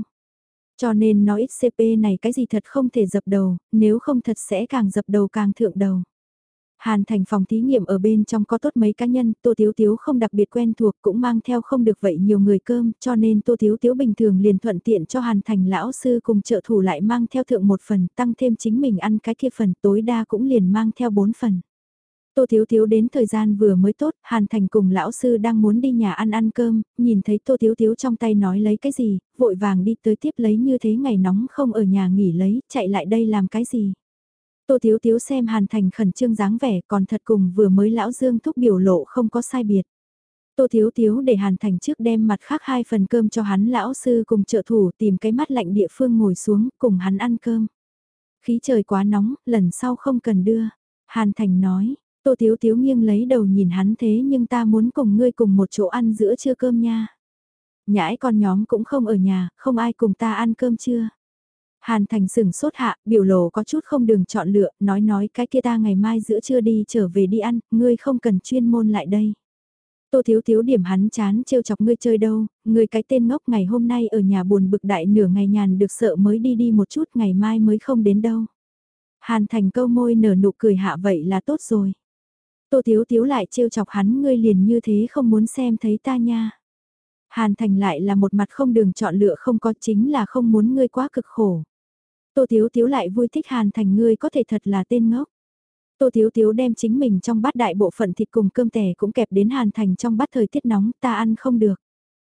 A: Cho nên nói XCP này cái gì thật không thể dập đầu, nếu không thật sẽ càng dập đầu càng thượng đầu. Hàn thành phòng thí nghiệm ở bên trong có tốt mấy cá nhân, Tô Tiếu Tiếu không đặc biệt quen thuộc cũng mang theo không được vậy nhiều người cơm, cho nên Tô Tiếu Tiếu bình thường liền thuận tiện cho Hàn thành lão sư cùng trợ thủ lại mang theo thượng một phần, tăng thêm chính mình ăn cái kia phần tối đa cũng liền mang theo bốn phần. Tô Thiếu Thiếu đến thời gian vừa mới tốt, Hàn Thành cùng lão sư đang muốn đi nhà ăn ăn cơm, nhìn thấy Tô Thiếu Thiếu trong tay nói lấy cái gì, vội vàng đi tới tiếp lấy như thế ngày nóng không ở nhà nghỉ lấy, chạy lại đây làm cái gì. Tô Thiếu Thiếu xem Hàn Thành khẩn trương dáng vẻ còn thật cùng vừa mới lão Dương thúc biểu lộ không có sai biệt. Tô Thiếu Thiếu để Hàn Thành trước đem mặt khác hai phần cơm cho hắn lão sư cùng trợ thủ tìm cái mắt lạnh địa phương ngồi xuống cùng hắn ăn cơm. Khí trời quá nóng, lần sau không cần đưa. Hàn Thành nói, Tô Thiếu Thiếu nghiêng lấy đầu nhìn hắn thế nhưng ta muốn cùng ngươi cùng một chỗ ăn giữa trưa cơm nha. Nhãi con nhóm cũng không ở nhà, không ai cùng ta ăn cơm chưa. Hàn Thành sừng sốt hạ, biểu lộ có chút không đường chọn lựa, nói nói cái kia ta ngày mai giữa trưa đi trở về đi ăn, ngươi không cần chuyên môn lại đây. Tô Thiếu Thiếu điểm hắn chán trêu chọc ngươi chơi đâu, ngươi cái tên ngốc ngày hôm nay ở nhà buồn bực đại nửa ngày nhàn được sợ mới đi đi một chút ngày mai mới không đến đâu. Hàn Thành câu môi nở nụ cười hạ vậy là tốt rồi. Tô Thiếu Thiếu lại trêu chọc hắn ngươi liền như thế không muốn xem thấy ta nha. Hàn Thành lại là một mặt không đường chọn lựa không có chính là không muốn ngươi quá cực khổ. Tô Thiếu Thiếu lại vui thích Hàn Thành ngươi có thể thật là tên ngốc. Tô Thiếu Thiếu đem chính mình trong bát đại bộ phận thịt cùng cơm tẻ cũng kẹp đến Hàn Thành trong bát thời tiết nóng ta ăn không được.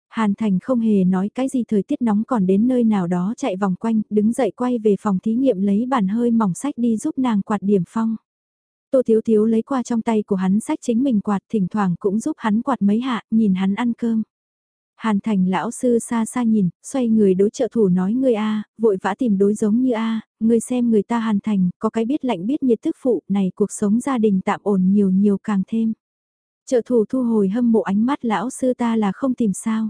A: Hàn Thành không hề nói cái gì thời tiết nóng còn đến nơi nào đó chạy vòng quanh, đứng dậy quay về phòng thí nghiệm lấy bàn hơi mỏng sách đi giúp nàng quạt điểm phong. Tô Thiếu Thiếu lấy qua trong tay của hắn sách chính mình quạt thỉnh thoảng cũng giúp hắn quạt mấy hạ, nhìn hắn ăn cơm. Hàn thành lão sư xa xa nhìn, xoay người đối trợ thủ nói ngươi a, vội vã tìm đối giống như a, ngươi xem người ta hàn thành, có cái biết lạnh biết nhiệt thức phụ, này cuộc sống gia đình tạm ổn nhiều nhiều càng thêm. Trợ thủ thu hồi hâm mộ ánh mắt lão sư ta là không tìm sao.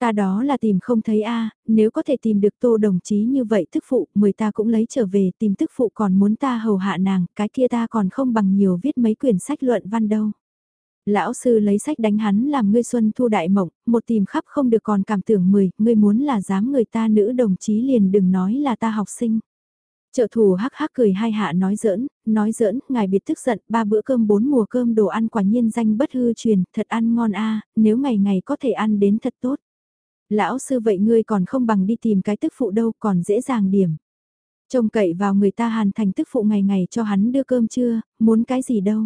A: Ta đó là tìm không thấy a nếu có thể tìm được tô đồng chí như vậy thức phụ, mời ta cũng lấy trở về tìm thức phụ còn muốn ta hầu hạ nàng, cái kia ta còn không bằng nhiều viết mấy quyển sách luận văn đâu. Lão sư lấy sách đánh hắn làm ngươi xuân thu đại mộng, một tìm khắp không được còn cảm tưởng mười, ngươi muốn là dám người ta nữ đồng chí liền đừng nói là ta học sinh. Trợ thủ hắc hắc cười hai hạ nói giỡn, nói giỡn, ngài biệt tức giận, ba bữa cơm bốn mùa cơm đồ ăn quả nhiên danh bất hư truyền, thật ăn ngon a nếu ngày ngày có thể ăn đến thật tốt. Lão sư vậy ngươi còn không bằng đi tìm cái tức phụ đâu còn dễ dàng điểm. Trông cậy vào người ta hàn thành tức phụ ngày ngày cho hắn đưa cơm trưa, muốn cái gì đâu.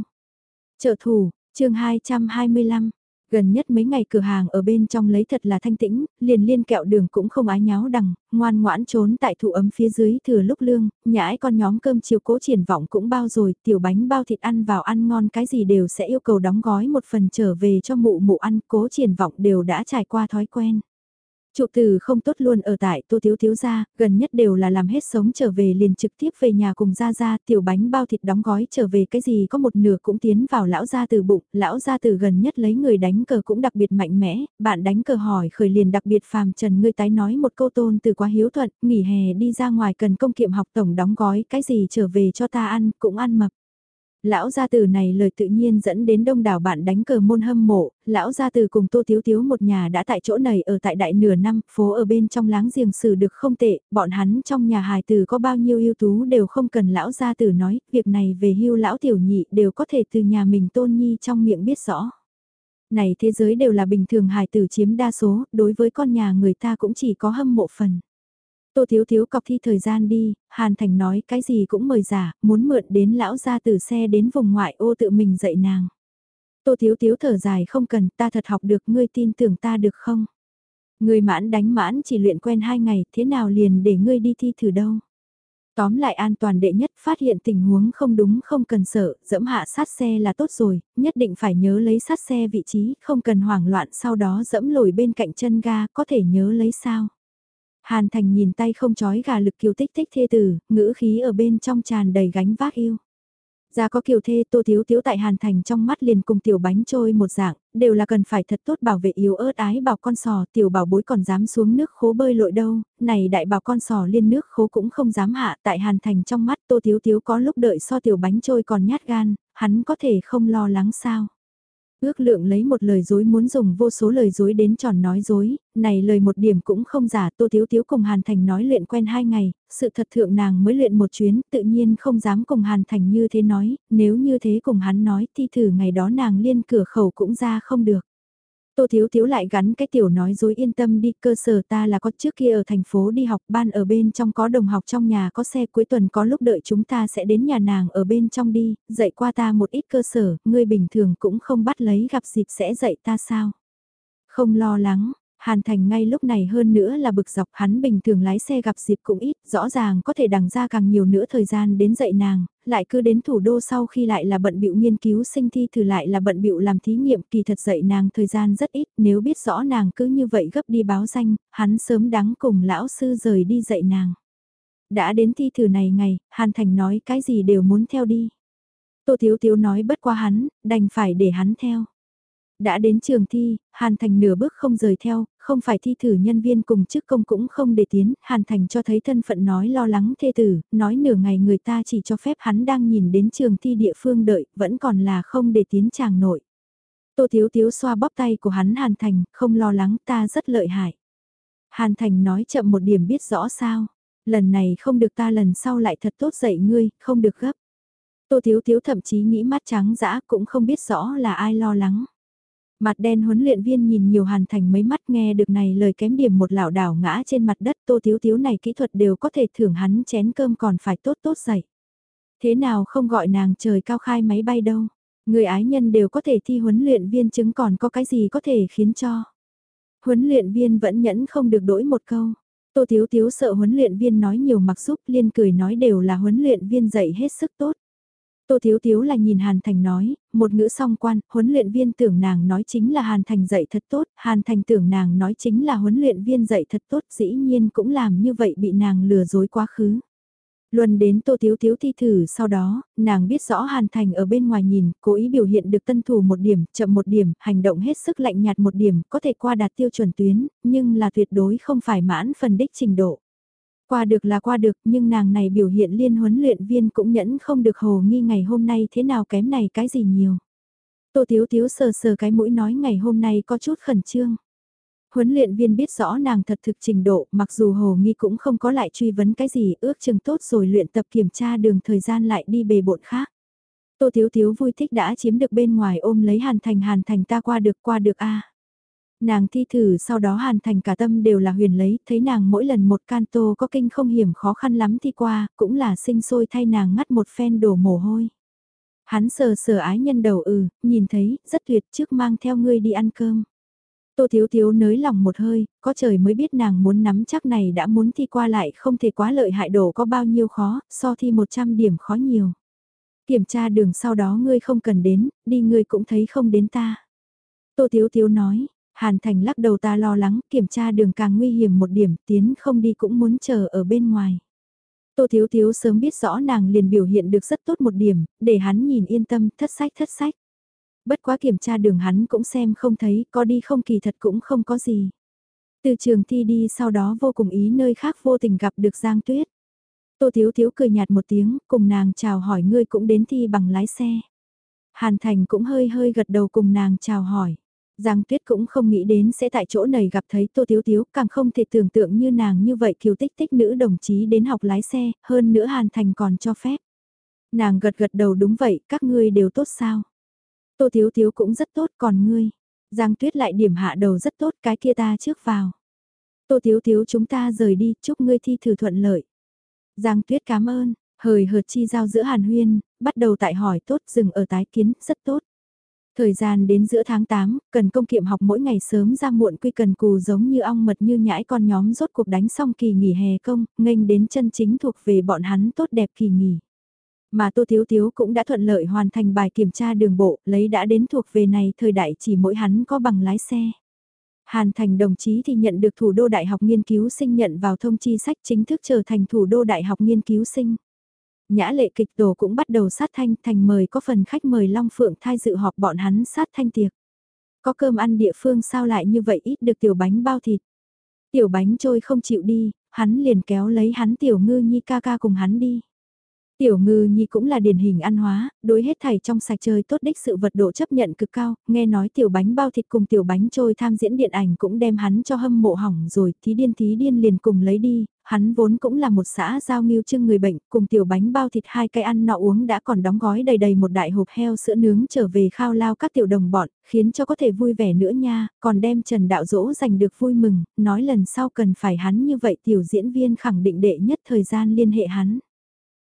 A: Trợ thủ, chương 225, gần nhất mấy ngày cửa hàng ở bên trong lấy thật là thanh tĩnh, liền liên kẹo đường cũng không ái nháo đằng, ngoan ngoãn trốn tại thụ ấm phía dưới thừa lúc lương, nhãi con nhóm cơm chiều cố triển vọng cũng bao rồi, tiểu bánh bao thịt ăn vào ăn ngon cái gì đều sẽ yêu cầu đóng gói một phần trở về cho mụ mụ ăn, cố triển vọng đều đã trải qua thói quen. Trụ từ không tốt luôn ở tại Tô Thiếu Thiếu gia, gần nhất đều là làm hết sống trở về liền trực tiếp về nhà cùng gia gia, tiểu bánh bao thịt đóng gói trở về cái gì có một nửa cũng tiến vào lão gia từ bụng, lão gia từ gần nhất lấy người đánh cờ cũng đặc biệt mạnh mẽ, bạn đánh cờ hỏi khởi liền đặc biệt phàm trần ngươi tái nói một câu tôn từ quá hiếu thuận, nghỉ hè đi ra ngoài cần công kiệm học tổng đóng gói cái gì trở về cho ta ăn, cũng ăn mập. Lão gia tử này lời tự nhiên dẫn đến đông đảo bạn đánh cờ môn hâm mộ, lão gia tử cùng Tô Tiếu Tiếu một nhà đã tại chỗ này ở tại đại nửa năm, phố ở bên trong láng giềng xử được không tệ, bọn hắn trong nhà hài tử có bao nhiêu ưu tú đều không cần lão gia tử nói, việc này về hưu lão tiểu nhị đều có thể từ nhà mình tôn nhi trong miệng biết rõ. Này thế giới đều là bình thường hài tử chiếm đa số, đối với con nhà người ta cũng chỉ có hâm mộ phần. Tô Thiếu Thiếu cọc thi thời gian đi, Hàn Thành nói cái gì cũng mời giả, muốn mượn đến lão ra từ xe đến vùng ngoại ô tự mình dạy nàng. Tô Thiếu Thiếu thở dài không cần ta thật học được ngươi tin tưởng ta được không? Ngươi mãn đánh mãn chỉ luyện quen hai ngày, thế nào liền để ngươi đi thi thử đâu. Tóm lại an toàn đệ nhất phát hiện tình huống không đúng không cần sợ, dẫm hạ sát xe là tốt rồi, nhất định phải nhớ lấy sát xe vị trí, không cần hoảng loạn sau đó dẫm lồi bên cạnh chân ga, có thể nhớ lấy sao. Hàn Thành nhìn tay không chói gà lực kiều tích tích thê tử, ngữ khí ở bên trong tràn đầy gánh vác yêu. Ra có kiều thê tô thiếu thiếu tại Hàn Thành trong mắt liền cùng tiểu bánh trôi một dạng, đều là cần phải thật tốt bảo vệ yếu ớt ái bảo con sò tiểu bảo bối còn dám xuống nước khố bơi lội đâu, này đại bảo con sò liên nước khố cũng không dám hạ tại Hàn Thành trong mắt tô thiếu thiếu có lúc đợi so tiểu bánh trôi còn nhát gan, hắn có thể không lo lắng sao. Ước lượng lấy một lời dối muốn dùng vô số lời dối đến tròn nói dối, này lời một điểm cũng không giả Tô Thiếu Thiếu cùng Hàn Thành nói luyện quen hai ngày, sự thật thượng nàng mới luyện một chuyến, tự nhiên không dám cùng Hàn Thành như thế nói, nếu như thế cùng hắn nói thì thử ngày đó nàng liên cửa khẩu cũng ra không được. Tô Thiếu Thiếu lại gắn cái tiểu nói dối yên tâm đi, cơ sở ta là có trước kia ở thành phố đi học ban ở bên trong có đồng học trong nhà có xe cuối tuần có lúc đợi chúng ta sẽ đến nhà nàng ở bên trong đi, dạy qua ta một ít cơ sở, ngươi bình thường cũng không bắt lấy gặp dịp sẽ dạy ta sao. Không lo lắng, Hàn Thành ngay lúc này hơn nữa là bực dọc hắn bình thường lái xe gặp dịp cũng ít, rõ ràng có thể đằng ra càng nhiều nữa thời gian đến dạy nàng, lại cứ đến thủ đô sau khi lại là bận bịu nghiên cứu sinh thi thử lại là bận bịu làm thí nghiệm kỳ thật dạy nàng thời gian rất ít, nếu biết rõ nàng cứ như vậy gấp đi báo danh, hắn sớm đắng cùng lão sư rời đi dạy nàng. Đã đến thi thử này ngày, Hàn Thành nói cái gì đều muốn theo đi. Tô Thiếu Thiếu nói bất qua hắn, đành phải để hắn theo. Đã đến trường thi, Hàn Thành nửa bước không rời theo, không phải thi thử nhân viên cùng chức công cũng không để tiến, Hàn Thành cho thấy thân phận nói lo lắng thê tử, nói nửa ngày người ta chỉ cho phép hắn đang nhìn đến trường thi địa phương đợi, vẫn còn là không để tiến chàng nội. Tô Thiếu Thiếu xoa bóp tay của hắn Hàn Thành, không lo lắng ta rất lợi hại. Hàn Thành nói chậm một điểm biết rõ sao, lần này không được ta lần sau lại thật tốt dạy ngươi, không được gấp. Tô Thiếu Thiếu thậm chí nghĩ mắt trắng dã cũng không biết rõ là ai lo lắng. Mặt đen huấn luyện viên nhìn nhiều hàn thành mấy mắt nghe được này lời kém điểm một lão đảo ngã trên mặt đất, tô thiếu thiếu này kỹ thuật đều có thể thưởng hắn chén cơm còn phải tốt tốt dậy. Thế nào không gọi nàng trời cao khai máy bay đâu. Người ái nhân đều có thể thi huấn luyện viên chứng còn có cái gì có thể khiến cho. Huấn luyện viên vẫn nhẫn không được đổi một câu. Tô Thiếu Thiếu sợ huấn luyện viên nói nhiều mặc giúp liên cười nói đều là huấn luyện viên dạy hết sức tốt. Tô Thiếu Thiếu là nhìn Hàn Thành nói, một ngữ song quan, huấn luyện viên tưởng nàng nói chính là Hàn Thành dạy thật tốt, Hàn Thành tưởng nàng nói chính là huấn luyện viên dạy thật tốt, dĩ nhiên cũng làm như vậy bị nàng lừa dối quá khứ. Luân đến Tô Thiếu Thiếu thi thử sau đó, nàng biết rõ Hàn Thành ở bên ngoài nhìn, cố ý biểu hiện được tân thủ một điểm, chậm một điểm, hành động hết sức lạnh nhạt một điểm, có thể qua đạt tiêu chuẩn tuyến, nhưng là tuyệt đối không phải mãn phần đích trình độ. Qua được là qua được, nhưng nàng này biểu hiện liên huấn luyện viên cũng nhẫn không được hồ nghi ngày hôm nay thế nào kém này cái gì nhiều. Tô Thiếu Thiếu sờ sờ cái mũi nói ngày hôm nay có chút khẩn trương. Huấn luyện viên biết rõ nàng thật thực trình độ, mặc dù hồ nghi cũng không có lại truy vấn cái gì, ước chừng tốt rồi luyện tập kiểm tra đường thời gian lại đi bề bộn khác. Tô Thiếu Thiếu vui thích đã chiếm được bên ngoài ôm lấy Hàn Thành Hàn Thành ta qua được qua được a Nàng thi thử sau đó hàn thành cả tâm đều là huyền lấy, thấy nàng mỗi lần một canto có kinh không hiểm khó khăn lắm thi qua, cũng là sinh sôi thay nàng ngắt một phen đổ mồ hôi. Hắn sờ sờ ái nhân đầu ừ, nhìn thấy, rất tuyệt trước mang theo ngươi đi ăn cơm. Tô Thiếu Thiếu nới lòng một hơi, có trời mới biết nàng muốn nắm chắc này đã muốn thi qua lại không thể quá lợi hại đổ có bao nhiêu khó, so thi 100 điểm khó nhiều. Kiểm tra đường sau đó ngươi không cần đến, đi ngươi cũng thấy không đến ta. Tô Thiếu Thiếu nói, Hàn Thành lắc đầu ta lo lắng, kiểm tra đường càng nguy hiểm một điểm, tiến không đi cũng muốn chờ ở bên ngoài. Tô Thiếu Thiếu sớm biết rõ nàng liền biểu hiện được rất tốt một điểm, để hắn nhìn yên tâm, thất sách thất sách. Bất quá kiểm tra đường hắn cũng xem không thấy, có đi không kỳ thật cũng không có gì. Từ trường thi đi sau đó vô cùng ý nơi khác vô tình gặp được Giang Tuyết. Tô Thiếu Thiếu cười nhạt một tiếng, cùng nàng chào hỏi ngươi cũng đến thi bằng lái xe. Hàn Thành cũng hơi hơi gật đầu cùng nàng chào hỏi. Giang Tuyết cũng không nghĩ đến sẽ tại chỗ này gặp thấy Tô Tiếu Tiếu, càng không thể tưởng tượng như nàng như vậy kiều tích tích nữ đồng chí đến học lái xe, hơn nữa Hàn Thành còn cho phép. Nàng gật gật đầu đúng vậy, các ngươi đều tốt sao? Tô Tiếu Tiếu cũng rất tốt, còn ngươi? Giang Tuyết lại điểm hạ đầu rất tốt, cái kia ta trước vào. Tô Tiếu Tiếu chúng ta rời đi, chúc ngươi thi thử thuận lợi. Giang Tuyết cảm ơn, hời hợt chi giao giữa Hàn Huyên, bắt đầu tại hỏi tốt, dừng ở tái kiến, rất tốt. Thời gian đến giữa tháng 8, cần công kiệm học mỗi ngày sớm ra muộn quy cần cù giống như ong mật như nhãi con nhóm rốt cuộc đánh xong kỳ nghỉ hè công, nghênh đến chân chính thuộc về bọn hắn tốt đẹp kỳ nghỉ. Mà Tô Thiếu Thiếu cũng đã thuận lợi hoàn thành bài kiểm tra đường bộ, lấy đã đến thuộc về này thời đại chỉ mỗi hắn có bằng lái xe. Hàn Thành đồng chí thì nhận được thủ đô đại học nghiên cứu sinh nhận vào thông chi sách chính thức trở thành thủ đô đại học nghiên cứu sinh. Nhã lệ kịch tổ cũng bắt đầu sát thanh thành mời có phần khách mời Long Phượng thai dự họp bọn hắn sát thanh tiệc. Có cơm ăn địa phương sao lại như vậy ít được tiểu bánh bao thịt. Tiểu bánh trôi không chịu đi, hắn liền kéo lấy hắn tiểu ngư nhi ca ca cùng hắn đi. Tiểu ngư nhi cũng là điển hình ăn hóa, đối hết thảy trong sạch chơi tốt đích sự vật độ chấp nhận cực cao, nghe nói tiểu bánh bao thịt cùng tiểu bánh trôi tham diễn điện ảnh cũng đem hắn cho hâm mộ hỏng rồi, thí điên thí điên liền cùng lấy đi, hắn vốn cũng là một xã giao nghiêu chưng người bệnh, cùng tiểu bánh bao thịt hai cây ăn nọ uống đã còn đóng gói đầy đầy một đại hộp heo sữa nướng trở về khao lao các tiểu đồng bọn, khiến cho có thể vui vẻ nữa nha, còn đem Trần Đạo Dỗ giành được vui mừng, nói lần sau cần phải hắn như vậy tiểu diễn viên khẳng định đệ nhất thời gian liên hệ hắn.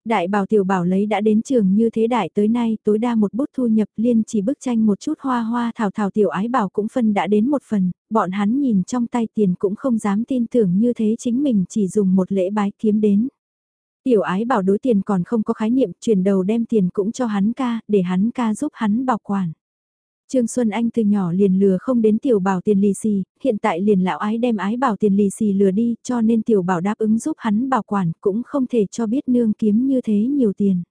A: Đại bảo tiểu bảo lấy đã đến trường như thế đại tới nay tối đa một bút thu nhập liên chỉ bức tranh một chút hoa hoa thảo thảo tiểu ái bảo cũng phân đã đến một phần, bọn hắn nhìn trong tay tiền cũng không dám tin tưởng như thế chính mình chỉ dùng một lễ bái kiếm đến. Tiểu ái bảo đối tiền còn không có khái niệm chuyển đầu đem tiền cũng cho hắn ca, để hắn ca giúp hắn bảo quản. Trương Xuân Anh từ nhỏ liền lừa không đến tiểu bảo tiền lì xì, hiện tại liền lão ái đem ái bảo tiền lì xì lừa đi cho nên tiểu bảo đáp ứng giúp hắn bảo quản cũng không thể cho biết nương kiếm như thế nhiều tiền.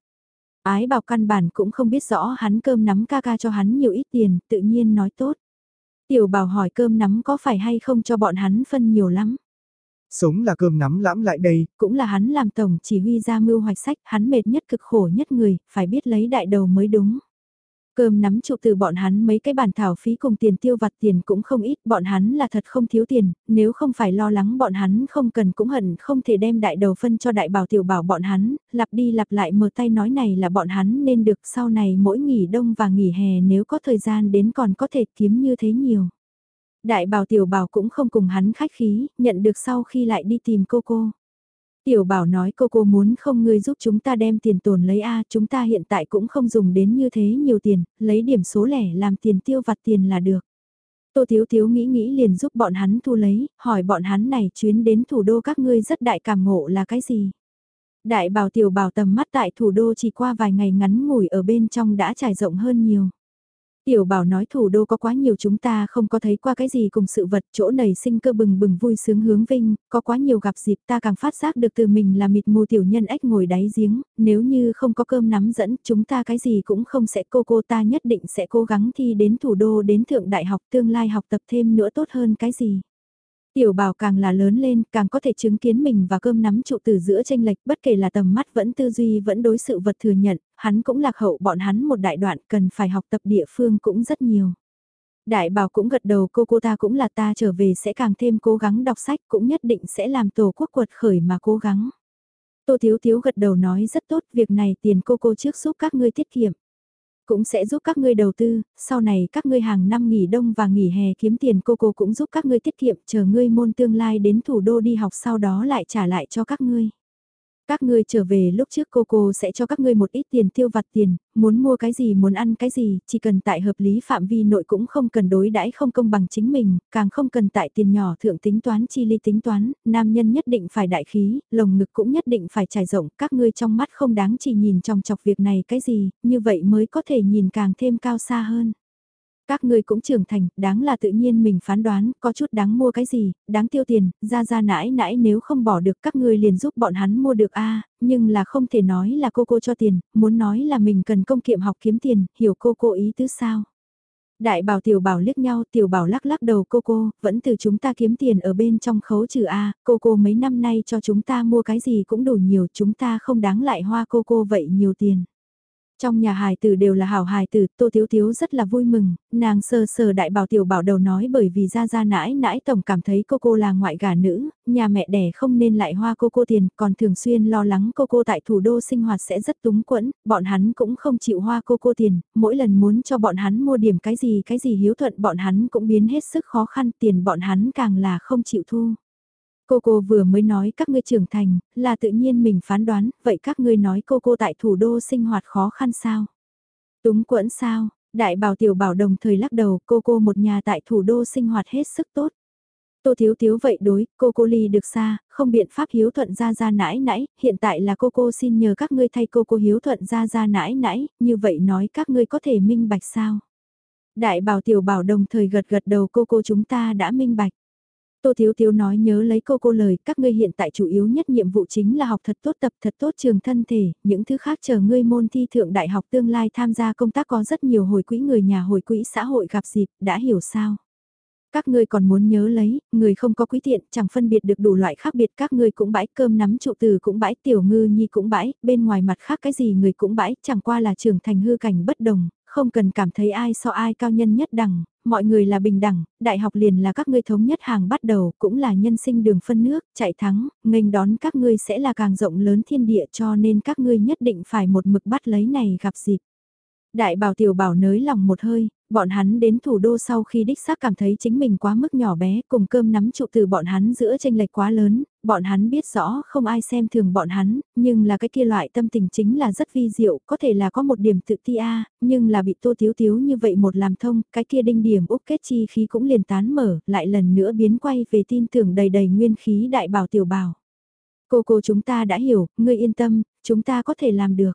A: Ái bảo căn bản cũng không biết rõ hắn cơm nắm ca ca cho hắn nhiều ít tiền, tự nhiên nói tốt. Tiểu bảo hỏi cơm nắm có phải hay không cho bọn hắn phân nhiều lắm.
B: Sống là cơm nắm lãm lại đây.
A: Cũng là hắn làm tổng chỉ huy ra mưu hoạch sách, hắn mệt nhất cực khổ nhất người, phải biết lấy đại đầu mới đúng. Cơm nắm trụ từ bọn hắn mấy cái bản thảo phí cùng tiền tiêu vặt tiền cũng không ít, bọn hắn là thật không thiếu tiền, nếu không phải lo lắng bọn hắn không cần cũng hận không thể đem đại đầu phân cho đại bảo tiểu bảo bọn hắn, lặp đi lặp lại mở tay nói này là bọn hắn nên được sau này mỗi nghỉ đông và nghỉ hè nếu có thời gian đến còn có thể kiếm như thế nhiều. Đại bảo tiểu bảo cũng không cùng hắn khách khí, nhận được sau khi lại đi tìm cô cô. Tiểu bảo nói cô cô muốn không ngươi giúp chúng ta đem tiền tồn lấy A, chúng ta hiện tại cũng không dùng đến như thế nhiều tiền, lấy điểm số lẻ làm tiền tiêu vặt tiền là được. Tô Thiếu Thiếu nghĩ nghĩ liền giúp bọn hắn thu lấy, hỏi bọn hắn này chuyến đến thủ đô các ngươi rất đại cảm ngộ là cái gì? Đại bảo tiểu bảo tầm mắt tại thủ đô chỉ qua vài ngày ngắn ngủi ở bên trong đã trải rộng hơn nhiều. Tiểu bảo nói thủ đô có quá nhiều chúng ta không có thấy qua cái gì cùng sự vật chỗ này sinh cơ bừng bừng vui sướng hướng vinh, có quá nhiều gặp dịp ta càng phát giác được từ mình là mịt mù tiểu nhân ếch ngồi đáy giếng, nếu như không có cơm nắm dẫn chúng ta cái gì cũng không sẽ cô cô ta nhất định sẽ cố gắng thi đến thủ đô đến thượng đại học tương lai học tập thêm nữa tốt hơn cái gì. Tiểu bảo càng là lớn lên, càng có thể chứng kiến mình và cơm nắm trụ từ giữa tranh lệch, bất kể là tầm mắt vẫn tư duy vẫn đối sự vật thừa nhận, hắn cũng lạc hậu bọn hắn một đại đoạn cần phải học tập địa phương cũng rất nhiều. Đại bảo cũng gật đầu cô cô ta cũng là ta trở về sẽ càng thêm cố gắng đọc sách cũng nhất định sẽ làm tổ quốc quật khởi mà cố gắng. Tô Thiếu Thiếu gật đầu nói rất tốt việc này tiền cô cô trước giúp các ngươi tiết kiệm. Cũng sẽ giúp các ngươi đầu tư, sau này các ngươi hàng năm nghỉ đông và nghỉ hè kiếm tiền cô cô cũng giúp các ngươi tiết kiệm chờ ngươi môn tương lai đến thủ đô đi học sau đó lại trả lại cho các ngươi. Các ngươi trở về lúc trước cô cô sẽ cho các ngươi một ít tiền tiêu vặt tiền, muốn mua cái gì muốn ăn cái gì, chỉ cần tại hợp lý phạm vi nội cũng không cần đối đãi không công bằng chính mình, càng không cần tại tiền nhỏ thượng tính toán chi ly tính toán, nam nhân nhất định phải đại khí, lồng ngực cũng nhất định phải trải rộng, các ngươi trong mắt không đáng chỉ nhìn trong chọc việc này cái gì, như vậy mới có thể nhìn càng thêm cao xa hơn. Các ngươi cũng trưởng thành, đáng là tự nhiên mình phán đoán, có chút đáng mua cái gì, đáng tiêu tiền, ra ra nãi nãi nếu không bỏ được các ngươi liền giúp bọn hắn mua được a nhưng là không thể nói là cô cô cho tiền, muốn nói là mình cần công kiệm học kiếm tiền, hiểu cô cô ý tứ sao. Đại bảo tiểu bảo liếc nhau, tiểu bảo lắc lắc đầu cô cô, vẫn từ chúng ta kiếm tiền ở bên trong khấu trừ A, cô cô mấy năm nay cho chúng ta mua cái gì cũng đủ nhiều, chúng ta không đáng lại hoa cô cô vậy nhiều tiền. Trong nhà hài tử đều là hảo hài tử, Tô Thiếu Thiếu rất là vui mừng, nàng sờ sờ đại bảo tiểu bảo đầu nói bởi vì ra ra nãi nãi tổng cảm thấy cô cô là ngoại gà nữ, nhà mẹ đẻ không nên lại hoa cô cô tiền, còn thường xuyên lo lắng cô cô tại thủ đô sinh hoạt sẽ rất túng quẫn, bọn hắn cũng không chịu hoa cô cô tiền, mỗi lần muốn cho bọn hắn mua điểm cái gì cái gì hiếu thuận bọn hắn cũng biến hết sức khó khăn tiền bọn hắn càng là không chịu thu. Cô cô vừa mới nói các ngươi trưởng thành, là tự nhiên mình phán đoán, vậy các ngươi nói cô cô tại thủ đô sinh hoạt khó khăn sao? Túng quẫn sao? Đại bảo tiểu bảo đồng thời lắc đầu cô cô một nhà tại thủ đô sinh hoạt hết sức tốt. Tô Thiếu Thiếu vậy đối, cô cô ly được xa, không biện pháp hiếu thuận ra ra nãi nãi, hiện tại là cô cô xin nhờ các ngươi thay cô cô hiếu thuận ra ra nãi nãi, như vậy nói các ngươi có thể minh bạch sao. Đại bảo tiểu bảo đồng thời gật gật đầu cô cô chúng ta đã minh bạch. Tô Thiếu Thiếu nói nhớ lấy cô cô lời, các ngươi hiện tại chủ yếu nhất nhiệm vụ chính là học thật tốt tập thật tốt trường thân thể, những thứ khác chờ ngươi môn thi thượng đại học tương lai tham gia công tác có rất nhiều hồi quỹ người nhà hồi quỹ xã hội gặp dịp, đã hiểu sao? Các ngươi còn muốn nhớ lấy, người không có quý tiện, chẳng phân biệt được đủ loại khác biệt, các ngươi cũng bãi, cơm nắm trụ từ cũng bãi, tiểu ngư nhi cũng bãi, bên ngoài mặt khác cái gì người cũng bãi, chẳng qua là trưởng thành hư cảnh bất đồng, không cần cảm thấy ai so ai cao nhân nhất đẳng, mọi người là bình đẳng, đại học liền là các ngươi thống nhất hàng bắt đầu, cũng là nhân sinh đường phân nước, chạy thắng, nghênh đón các ngươi sẽ là càng rộng lớn thiên địa cho nên các ngươi nhất định phải một mực bắt lấy này gặp dịp. Đại bảo tiểu bảo nới lòng một hơi, bọn hắn đến thủ đô sau khi đích xác cảm thấy chính mình quá mức nhỏ bé, cùng cơm nắm trụ từ bọn hắn giữa tranh lệch quá lớn, bọn hắn biết rõ không ai xem thường bọn hắn, nhưng là cái kia loại tâm tình chính là rất vi diệu, có thể là có một điểm tự ti a, nhưng là bị tô thiếu thiếu như vậy một làm thông, cái kia đinh điểm úc kết chi khí cũng liền tán mở, lại lần nữa biến quay về tin tưởng đầy đầy nguyên khí đại bảo tiểu bảo. Cô cô chúng ta đã hiểu, ngươi yên tâm, chúng ta có thể làm được.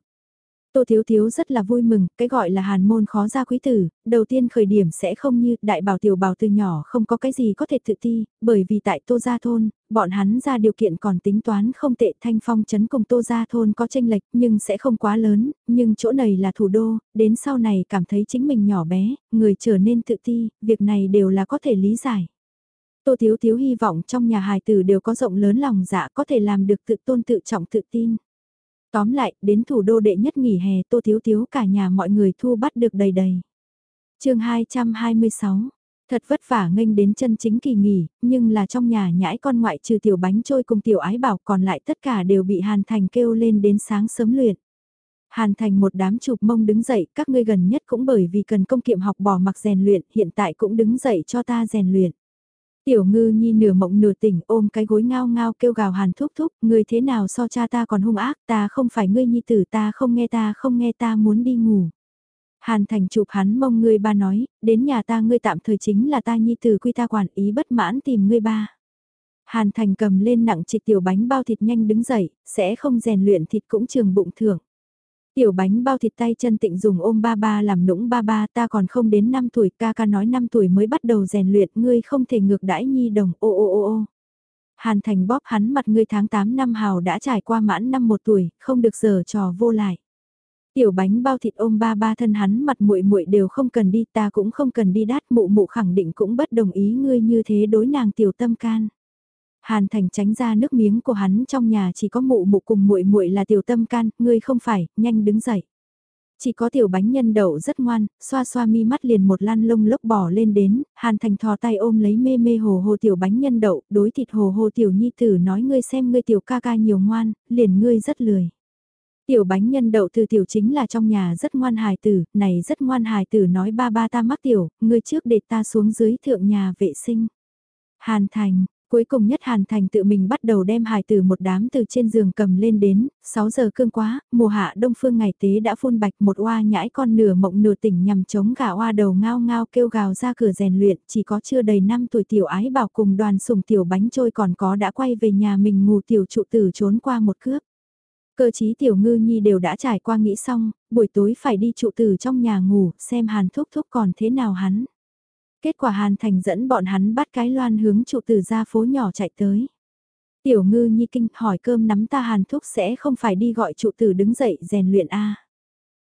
A: Tô Thiếu Thiếu rất là vui mừng, cái gọi là hàn môn khó ra quý tử, đầu tiên khởi điểm sẽ không như đại bảo tiểu bảo từ nhỏ không có cái gì có thể tự ti, bởi vì tại Tô Gia Thôn, bọn hắn ra điều kiện còn tính toán không tệ thanh phong chấn cùng Tô Gia Thôn có tranh lệch nhưng sẽ không quá lớn, nhưng chỗ này là thủ đô, đến sau này cảm thấy chính mình nhỏ bé, người trở nên tự ti, việc này đều là có thể lý giải. Tô Thiếu Thiếu hy vọng trong nhà hài tử đều có rộng lớn lòng dạ có thể làm được tự tôn tự trọng tự tin. Tóm lại, đến thủ đô đệ nhất nghỉ hè tô thiếu thiếu cả nhà mọi người thu bắt được đầy đầy. chương 226 Thật vất vả nghênh đến chân chính kỳ nghỉ, nhưng là trong nhà nhãi con ngoại trừ tiểu bánh trôi cùng tiểu ái bảo còn lại tất cả đều bị Hàn Thành kêu lên đến sáng sớm luyện. Hàn Thành một đám chụp mông đứng dậy, các ngươi gần nhất cũng bởi vì cần công kiệm học bỏ mặc rèn luyện, hiện tại cũng đứng dậy cho ta rèn luyện. Tiểu ngư nhi nửa mộng nửa tỉnh ôm cái gối ngao ngao kêu gào hàn thúc thúc, người thế nào so cha ta còn hung ác, ta không phải ngươi nhi tử ta không nghe ta không nghe ta muốn đi ngủ. Hàn thành chụp hắn mông ngươi ba nói, đến nhà ta ngươi tạm thời chính là ta nhi tử quy ta quản ý bất mãn tìm ngươi ba. Hàn thành cầm lên nặng trịch tiểu bánh bao thịt nhanh đứng dậy, sẽ không rèn luyện thịt cũng trường bụng thưởng. Tiểu bánh bao thịt tay chân tịnh dùng ôm ba ba làm nũng ba ba ta còn không đến 5 tuổi ca ca nói 5 tuổi mới bắt đầu rèn luyện ngươi không thể ngược đãi nhi đồng ô ô ô ô. Hàn thành bóp hắn mặt ngươi tháng 8 năm hào đã trải qua mãn năm một tuổi, không được giờ trò vô lại. Tiểu bánh bao thịt ôm ba ba thân hắn mặt muội muội đều không cần đi ta cũng không cần đi đát mụ mụ khẳng định cũng bất đồng ý ngươi như thế đối nàng tiểu tâm can. Hàn Thành tránh ra nước miếng của hắn trong nhà chỉ có mụ mụ cùng muội muội là tiểu tâm can, ngươi không phải, nhanh đứng dậy. Chỉ có tiểu bánh nhân đậu rất ngoan, xoa xoa mi mắt liền một lan lông lốc bỏ lên đến, Hàn Thành thò tay ôm lấy mê mê hồ hồ tiểu bánh nhân đậu, đối thịt hồ hồ tiểu nhi tử nói ngươi xem ngươi tiểu ca ca nhiều ngoan, liền ngươi rất lười. Tiểu bánh nhân đậu từ tiểu chính là trong nhà rất ngoan hài tử, này rất ngoan hài tử nói ba ba ta mắc tiểu, ngươi trước để ta xuống dưới thượng nhà vệ sinh. Hàn Thành, Cuối cùng nhất Hàn Thành tự mình bắt đầu đem hài từ một đám từ trên giường cầm lên đến, 6 giờ cương quá, mùa hạ đông phương ngày tế đã phun bạch một oa nhãi con nửa mộng nửa tỉnh nhằm chống gà oa đầu ngao ngao kêu gào ra cửa rèn luyện, chỉ có chưa đầy năm tuổi tiểu ái bảo cùng đoàn sùng tiểu bánh trôi còn có đã quay về nhà mình ngủ tiểu trụ tử trốn qua một cướp. Cơ chí tiểu ngư nhi đều đã trải qua nghĩ xong, buổi tối phải đi trụ tử trong nhà ngủ, xem hàn thúc thúc còn thế nào hắn. Kết quả Hàn Thành dẫn bọn hắn bắt cái loan hướng trụ tử ra phố nhỏ chạy tới. Tiểu ngư nhi kinh hỏi cơm nắm ta Hàn Thúc sẽ không phải đi gọi trụ tử đứng dậy rèn luyện A.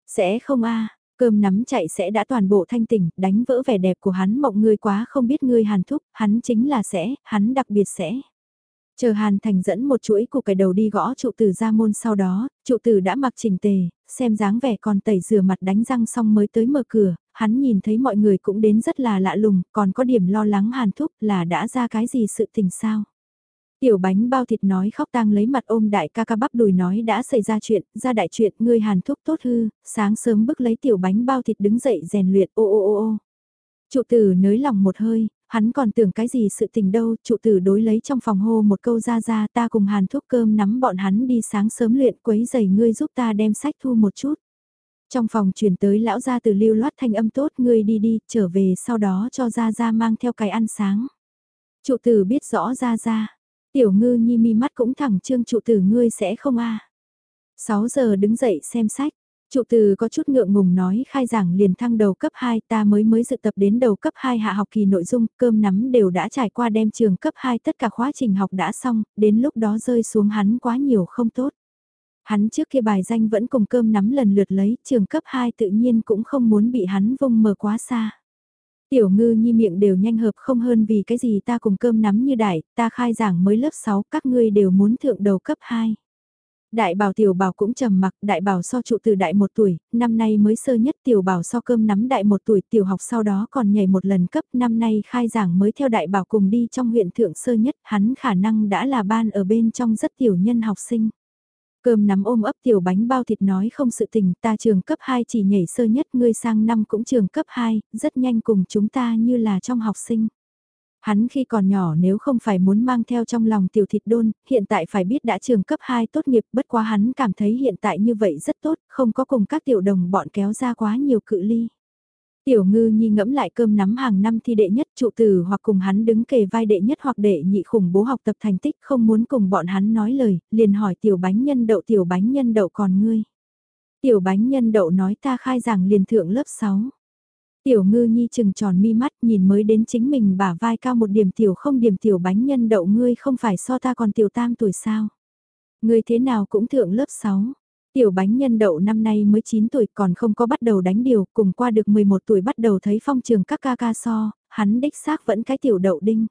A: Sẽ không A, cơm nắm chạy sẽ đã toàn bộ thanh tỉnh, đánh vỡ vẻ đẹp của hắn mộng người quá không biết người Hàn Thúc, hắn chính là sẽ, hắn đặc biệt sẽ. Chờ Hàn Thành dẫn một chuỗi của cái đầu đi gõ trụ tử ra môn sau đó, trụ tử đã mặc chỉnh tề, xem dáng vẻ còn tẩy rửa mặt đánh răng xong mới tới mở cửa, hắn nhìn thấy mọi người cũng đến rất là lạ lùng, còn có điểm lo lắng hàn thúc là đã ra cái gì sự tình sao. Tiểu bánh bao thịt nói khóc tang lấy mặt ôm đại ca ca bắp đùi nói đã xảy ra chuyện, ra đại chuyện, ngươi hàn thúc tốt hư, sáng sớm bức lấy tiểu bánh bao thịt đứng dậy rèn luyện ô ô ô ô. Trụ tử nới lòng một hơi, hắn còn tưởng cái gì sự tình đâu, trụ tử đối lấy trong phòng hô một câu ra ra ta cùng hàn thúc cơm nắm bọn hắn đi sáng sớm luyện quấy giày ngươi giúp ta đem sách thu một chút. Trong phòng truyền tới lão gia từ lưu loát thanh âm tốt ngươi đi đi, trở về sau đó cho gia gia mang theo cái ăn sáng. Trụ tử biết rõ gia gia tiểu ngư nhi mi mắt cũng thẳng trương trụ tử ngươi sẽ không a 6 giờ đứng dậy xem sách, Trụ từ có chút ngượng ngùng nói khai giảng liền thăng đầu cấp 2 ta mới mới dự tập đến đầu cấp 2 hạ học kỳ nội dung, cơm nắm đều đã trải qua đem trường cấp 2 tất cả khóa trình học đã xong, đến lúc đó rơi xuống hắn quá nhiều không tốt. Hắn trước kia bài danh vẫn cùng cơm nắm lần lượt lấy, trường cấp 2 tự nhiên cũng không muốn bị hắn vung mờ quá xa. Tiểu ngư nhi miệng đều nhanh hợp không hơn vì cái gì ta cùng cơm nắm như đại, ta khai giảng mới lớp 6 các ngươi đều muốn thượng đầu cấp 2. Đại bảo tiểu bảo cũng trầm mặc, đại bảo so trụ từ đại một tuổi, năm nay mới sơ nhất tiểu bảo so cơm nắm đại một tuổi tiểu học sau đó còn nhảy một lần cấp năm nay khai giảng mới theo đại bảo cùng đi trong huyện thượng sơ nhất, hắn khả năng đã là ban ở bên trong rất tiểu nhân học sinh. Cơm nắm ôm ấp tiểu bánh bao thịt nói không sự tình ta trường cấp 2 chỉ nhảy sơ nhất ngươi sang năm cũng trường cấp 2, rất nhanh cùng chúng ta như là trong học sinh. Hắn khi còn nhỏ nếu không phải muốn mang theo trong lòng tiểu thịt đôn, hiện tại phải biết đã trường cấp 2 tốt nghiệp bất quá hắn cảm thấy hiện tại như vậy rất tốt, không có cùng các tiểu đồng bọn kéo ra quá nhiều cự ly. Tiểu ngư nhi ngẫm lại cơm nắm hàng năm thi đệ nhất trụ tử hoặc cùng hắn đứng kề vai đệ nhất hoặc đệ nhị khủng bố học tập thành tích không muốn cùng bọn hắn nói lời, liền hỏi tiểu bánh nhân đậu tiểu bánh nhân đậu còn ngươi. Tiểu bánh nhân đậu nói ta khai giảng liền thượng lớp 6. Tiểu ngư nhi chừng tròn mi mắt nhìn mới đến chính mình bả vai cao một điểm tiểu không điểm tiểu bánh nhân đậu ngươi không phải so ta còn tiểu tam tuổi sao. Ngươi thế nào cũng thượng lớp 6. Tiểu bánh nhân đậu năm nay mới 9 tuổi còn không có bắt đầu đánh điều, cùng qua được 11 tuổi bắt đầu thấy phong trường các ca ca so, hắn đích xác vẫn cái tiểu đậu đinh.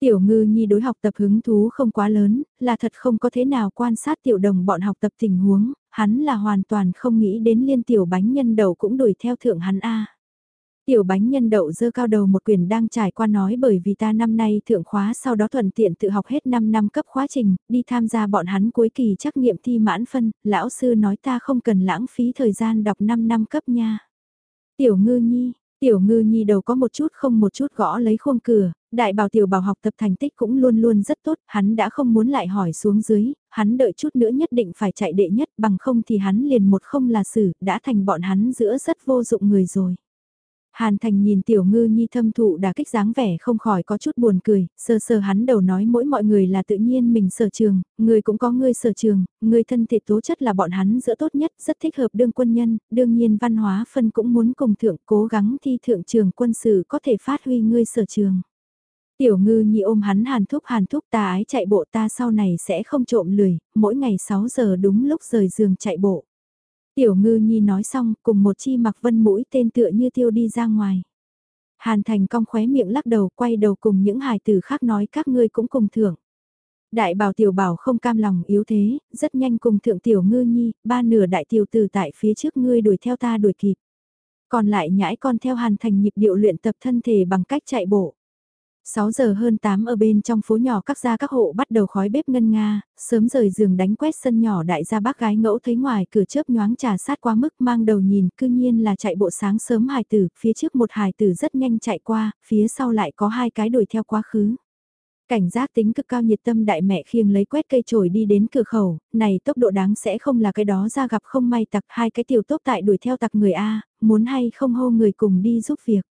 A: Tiểu ngư nhi đối học tập hứng thú không quá lớn, là thật không có thế nào quan sát tiểu đồng bọn học tập tình huống, hắn là hoàn toàn không nghĩ đến liên tiểu bánh nhân đậu cũng đuổi theo thượng hắn A. Tiểu bánh nhân đậu dơ cao đầu một quyền đang trải qua nói bởi vì ta năm nay thượng khóa sau đó thuận tiện tự học hết 5 năm cấp khóa trình, đi tham gia bọn hắn cuối kỳ trắc nghiệm thi mãn phân, lão sư nói ta không cần lãng phí thời gian đọc 5 năm cấp nha. Tiểu ngư nhi, tiểu ngư nhi đầu có một chút không một chút gõ lấy khuôn cửa, đại bảo tiểu bảo học tập thành tích cũng luôn luôn rất tốt, hắn đã không muốn lại hỏi xuống dưới, hắn đợi chút nữa nhất định phải chạy đệ nhất bằng không thì hắn liền một không là xử, đã thành bọn hắn giữa rất vô dụng người rồi. Hàn Thành nhìn tiểu ngư nhi thâm thụ đã kích dáng vẻ không khỏi có chút buồn cười, sơ sơ hắn đầu nói mỗi mọi người là tự nhiên mình sở trường, người cũng có người sở trường, người thân thể tố chất là bọn hắn giữa tốt nhất, rất thích hợp đương quân nhân, đương nhiên văn hóa phân cũng muốn cùng thượng cố gắng thi thượng trường quân sự có thể phát huy ngươi sở trường. Tiểu ngư nhi ôm hắn hàn thúc hàn thúc ta ái chạy bộ ta sau này sẽ không trộm lười, mỗi ngày 6 giờ đúng lúc rời giường chạy bộ. Tiểu ngư nhi nói xong cùng một chi mặc vân mũi tên tựa như tiêu đi ra ngoài. Hàn thành cong khóe miệng lắc đầu quay đầu cùng những hài tử khác nói các ngươi cũng cùng thưởng. Đại bảo tiểu bảo không cam lòng yếu thế, rất nhanh cùng thượng tiểu ngư nhi, ba nửa đại tiểu tử tại phía trước ngươi đuổi theo ta đuổi kịp. Còn lại nhãi con theo hàn thành nhịp điệu luyện tập thân thể bằng cách chạy bộ. 6 giờ hơn 8 ở bên trong phố nhỏ các gia các hộ bắt đầu khói bếp ngân nga, sớm rời giường đánh quét sân nhỏ đại gia bác gái ngẫu thấy ngoài cửa chớp nhoáng trà sát qua mức mang đầu nhìn cư nhiên là chạy bộ sáng sớm hài tử, phía trước một hài tử rất nhanh chạy qua, phía sau lại có hai cái đuổi theo quá khứ. Cảnh giác tính cực cao nhiệt tâm đại mẹ khiêng lấy quét cây trổi đi đến cửa khẩu, này tốc độ đáng sẽ không là cái đó ra gặp không may tặc hai cái tiểu tốt tại đuổi theo tặc người A, muốn hay không hô người cùng đi giúp việc.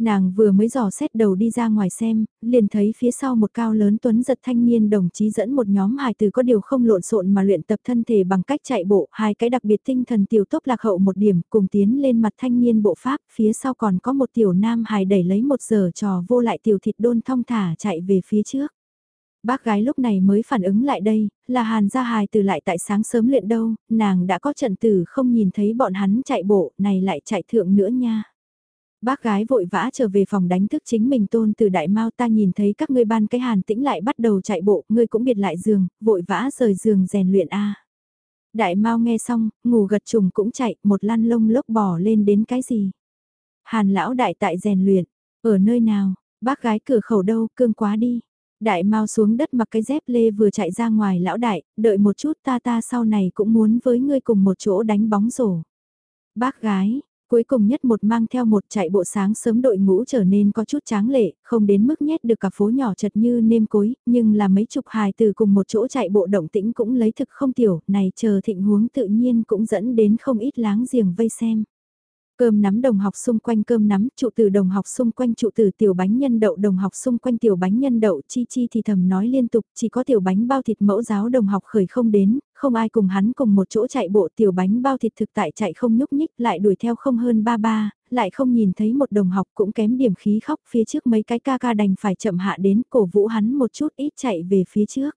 A: Nàng vừa mới dò xét đầu đi ra ngoài xem, liền thấy phía sau một cao lớn tuấn giật thanh niên đồng chí dẫn một nhóm hài từ có điều không lộn xộn mà luyện tập thân thể bằng cách chạy bộ, hai cái đặc biệt tinh thần tiểu tốc lạc hậu một điểm cùng tiến lên mặt thanh niên bộ pháp, phía sau còn có một tiểu nam hài đẩy lấy một giờ trò vô lại tiểu thịt đôn thong thả chạy về phía trước. Bác gái lúc này mới phản ứng lại đây, là hàn gia hài từ lại tại sáng sớm luyện đâu, nàng đã có trận tử không nhìn thấy bọn hắn chạy bộ, này lại chạy thượng nữa nha. Bác gái vội vã trở về phòng đánh thức chính mình tôn từ đại mau ta nhìn thấy các ngươi ban cái hàn tĩnh lại bắt đầu chạy bộ, ngươi cũng biệt lại giường, vội vã rời giường rèn luyện a. Đại mau nghe xong, ngủ gật trùng cũng chạy, một lăn lông lốc bò lên đến cái gì. Hàn lão đại tại rèn luyện, ở nơi nào, bác gái cửa khẩu đâu, cương quá đi. Đại mau xuống đất mặc cái dép lê vừa chạy ra ngoài lão đại, đợi một chút ta ta sau này cũng muốn với ngươi cùng một chỗ đánh bóng rổ. Bác gái, Cuối cùng nhất một mang theo một chạy bộ sáng sớm đội ngũ trở nên có chút tráng lệ, không đến mức nhét được cả phố nhỏ chật như nêm cối, nhưng là mấy chục hài từ cùng một chỗ chạy bộ động tĩnh cũng lấy thực không tiểu, này chờ thịnh huống tự nhiên cũng dẫn đến không ít láng giềng vây xem. Cơm nắm đồng học xung quanh cơm nắm, trụ từ đồng học xung quanh trụ từ tiểu bánh nhân đậu đồng học xung quanh tiểu bánh nhân đậu chi chi thì thầm nói liên tục chỉ có tiểu bánh bao thịt mẫu giáo đồng học khởi không đến, không ai cùng hắn cùng một chỗ chạy bộ tiểu bánh bao thịt thực tại chạy không nhúc nhích lại đuổi theo không hơn ba ba, lại không nhìn thấy một đồng học cũng kém điểm khí khóc phía trước mấy cái ca ca đành phải chậm hạ đến cổ vũ hắn một chút ít chạy về phía trước.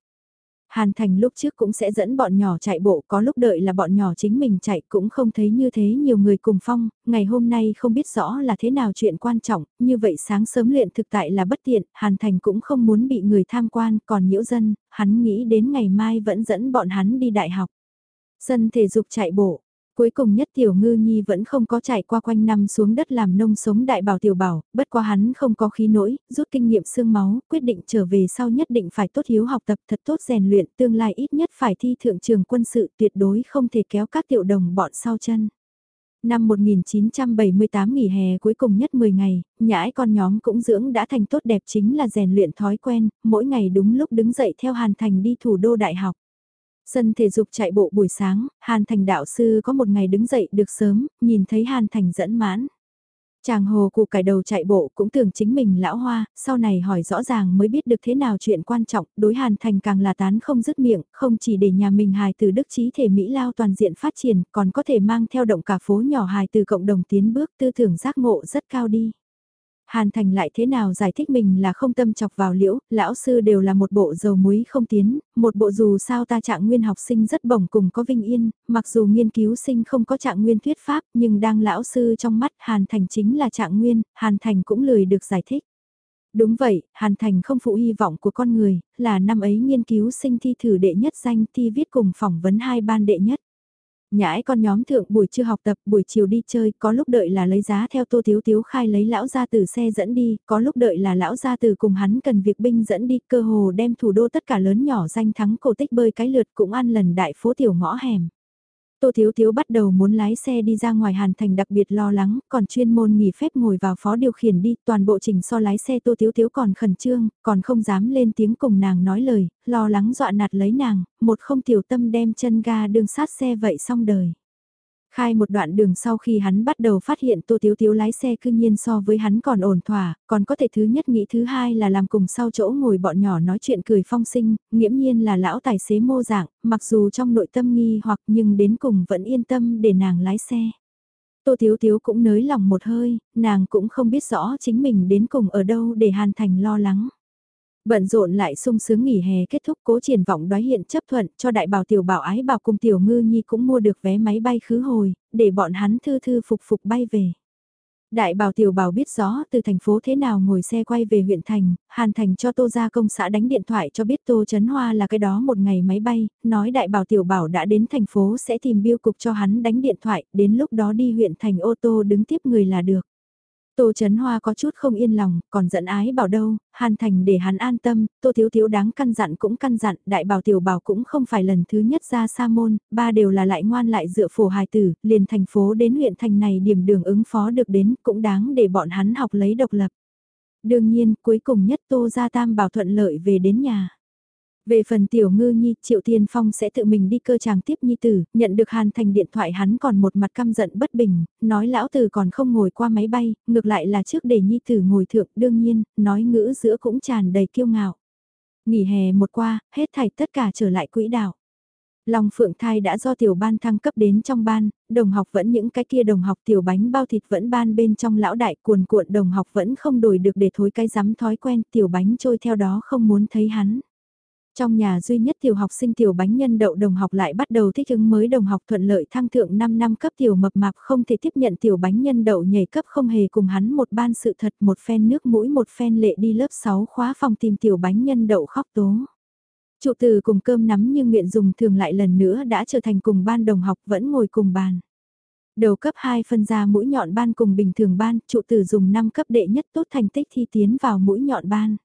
A: Hàn Thành lúc trước cũng sẽ dẫn bọn nhỏ chạy bộ, có lúc đợi là bọn nhỏ chính mình chạy cũng không thấy như thế nhiều người cùng phong, ngày hôm nay không biết rõ là thế nào chuyện quan trọng, như vậy sáng sớm luyện thực tại là bất tiện, Hàn Thành cũng không muốn bị người tham quan, còn nhiễu dân, hắn nghĩ đến ngày mai vẫn dẫn bọn hắn đi đại học. Sân thể dục chạy bộ, Cuối cùng nhất tiểu ngư nhi vẫn không có chạy qua quanh năm xuống đất làm nông sống đại bảo tiểu bảo, bất quá hắn không có khí nỗi, rút kinh nghiệm xương máu, quyết định trở về sau nhất định phải tốt hiếu học tập thật tốt rèn luyện, tương lai ít nhất phải thi thượng trường quân sự tuyệt đối không thể kéo các tiểu đồng bọn sau chân. Năm 1978 nghỉ hè cuối cùng nhất 10 ngày, nhãi con nhóm cũng dưỡng đã thành tốt đẹp chính là rèn luyện thói quen, mỗi ngày đúng lúc đứng dậy theo Hàn Thành đi thủ đô đại học. Sân thể dục chạy bộ buổi sáng, Hàn Thành đạo sư có một ngày đứng dậy được sớm, nhìn thấy Hàn Thành dẫn mãn. Chàng hồ cụ cải đầu chạy bộ cũng tưởng chính mình lão hoa, sau này hỏi rõ ràng mới biết được thế nào chuyện quan trọng, đối Hàn Thành càng là tán không dứt miệng, không chỉ để nhà mình hài từ đức trí thể Mỹ lao toàn diện phát triển, còn có thể mang theo động cả phố nhỏ hài từ cộng đồng tiến bước tư tưởng giác ngộ rất cao đi. Hàn Thành lại thế nào giải thích mình là không tâm chọc vào liễu, lão sư đều là một bộ dầu muối không tiến, một bộ dù sao ta trạng nguyên học sinh rất bổng cùng có vinh yên, mặc dù nghiên cứu sinh không có trạng nguyên thuyết pháp nhưng đang lão sư trong mắt Hàn Thành chính là trạng nguyên, Hàn Thành cũng lười được giải thích. Đúng vậy, Hàn Thành không phụ hy vọng của con người, là năm ấy nghiên cứu sinh thi thử đệ nhất danh thi viết cùng phỏng vấn hai ban đệ nhất. Nhãi con nhóm thượng buổi trưa học tập, buổi chiều đi chơi, có lúc đợi là lấy giá theo tô thiếu thiếu khai lấy lão gia từ xe dẫn đi, có lúc đợi là lão gia từ cùng hắn cần việc binh dẫn đi, cơ hồ đem thủ đô tất cả lớn nhỏ danh thắng cổ tích bơi cái lượt cũng ăn lần đại phố tiểu ngõ hẻm. Tô Thiếu Thiếu bắt đầu muốn lái xe đi ra ngoài Hàn Thành đặc biệt lo lắng, còn chuyên môn nghỉ phép ngồi vào phó điều khiển đi, toàn bộ trình so lái xe Tô Thiếu Thiếu còn khẩn trương, còn không dám lên tiếng cùng nàng nói lời, lo lắng dọa nạt lấy nàng, một không tiểu tâm đem chân ga đường sát xe vậy xong đời. Khai một đoạn đường sau khi hắn bắt đầu phát hiện Tô Tiếu Tiếu lái xe cư nhiên so với hắn còn ổn thỏa, còn có thể thứ nhất nghĩ thứ hai là làm cùng sau chỗ ngồi bọn nhỏ nói chuyện cười phong sinh, nghiễm nhiên là lão tài xế mô dạng, mặc dù trong nội tâm nghi hoặc nhưng đến cùng vẫn yên tâm để nàng lái xe. Tô Tiếu Tiếu cũng nới lòng một hơi, nàng cũng không biết rõ chính mình đến cùng ở đâu để Hàn Thành lo lắng. Bận rộn lại sung sướng nghỉ hè kết thúc cố triển vọng đoái hiện chấp thuận cho đại bảo tiểu bảo ái bảo cùng tiểu ngư nhi cũng mua được vé máy bay khứ hồi, để bọn hắn thư thư phục phục bay về. Đại bảo tiểu bảo biết rõ từ thành phố thế nào ngồi xe quay về huyện thành, Hàn Thành cho Tô gia công xã đánh điện thoại cho biết Tô chấn Hoa là cái đó một ngày máy bay, nói đại bảo tiểu bảo đã đến thành phố sẽ tìm biêu cục cho hắn đánh điện thoại, đến lúc đó đi huyện thành ô tô đứng tiếp người là được. Tô Trấn Hoa có chút không yên lòng, còn giận ái bảo đâu, Hàn Thành để hắn an tâm, Tô Thiếu Thiếu đáng căn dặn cũng căn dặn, đại bảo tiểu bảo cũng không phải lần thứ nhất ra sa môn, ba đều là lại ngoan lại dựa phổ hài tử, liền thành phố đến huyện thành này điểm đường ứng phó được đến, cũng đáng để bọn hắn học lấy độc lập. Đương nhiên, cuối cùng nhất Tô Gia Tam bảo thuận lợi về đến nhà. Về phần tiểu ngư nhi, Triệu Tiên Phong sẽ tự mình đi cơ chàng tiếp nhi tử, nhận được Hàn Thành điện thoại hắn còn một mặt căm giận bất bình, nói lão tử còn không ngồi qua máy bay, ngược lại là trước để nhi tử ngồi thượng, đương nhiên, nói ngữ giữa cũng tràn đầy kiêu ngạo. Nghỉ hè một qua, hết thảy tất cả trở lại quỹ đạo. Long Phượng Thai đã do tiểu ban thăng cấp đến trong ban, đồng học vẫn những cái kia đồng học tiểu bánh bao thịt vẫn ban bên trong lão đại cuồn cuộn đồng học vẫn không đổi được để thối cái dám thói quen tiểu bánh trôi theo đó không muốn thấy hắn. Trong nhà duy nhất tiểu học sinh tiểu bánh nhân đậu đồng học lại bắt đầu thích ứng mới đồng học thuận lợi thăng thượng 5 năm cấp tiểu mập mạp không thể tiếp nhận tiểu bánh nhân đậu nhảy cấp không hề cùng hắn một ban sự thật một phen nước mũi một phen lệ đi lớp 6 khóa phòng tìm tiểu bánh nhân đậu khóc tố. Trụ từ cùng cơm nắm như nguyện dùng thường lại lần nữa đã trở thành cùng ban đồng học vẫn ngồi cùng bàn. Đầu cấp 2 phân ra mũi nhọn ban cùng bình thường ban, trụ tử dùng 5 cấp đệ nhất tốt thành tích thi tiến vào mũi nhọn ban.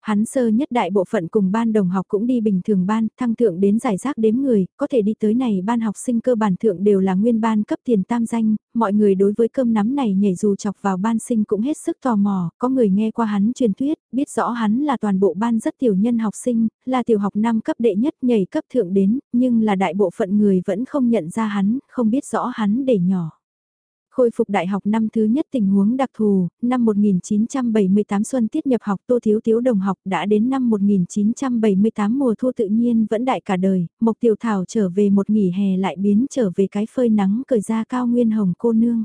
A: Hắn sơ nhất đại bộ phận cùng ban đồng học cũng đi bình thường ban, thăng thượng đến giải rác đếm người, có thể đi tới này ban học sinh cơ bản thượng đều là nguyên ban cấp tiền tam danh, mọi người đối với cơm nắm này nhảy dù chọc vào ban sinh cũng hết sức tò mò, có người nghe qua hắn truyền thuyết, biết rõ hắn là toàn bộ ban rất tiểu nhân học sinh, là tiểu học năm cấp đệ nhất nhảy cấp thượng đến, nhưng là đại bộ phận người vẫn không nhận ra hắn, không biết rõ hắn để nhỏ. Khôi phục đại học năm thứ nhất tình huống đặc thù, năm 1978 xuân tiết nhập học Tô Thiếu Thiếu đồng học đã đến năm 1978 mùa thu tự nhiên vẫn đại cả đời, Mộc Tiểu Thảo trở về một nghỉ hè lại biến trở về cái phơi nắng cởi ra cao nguyên hồng cô nương.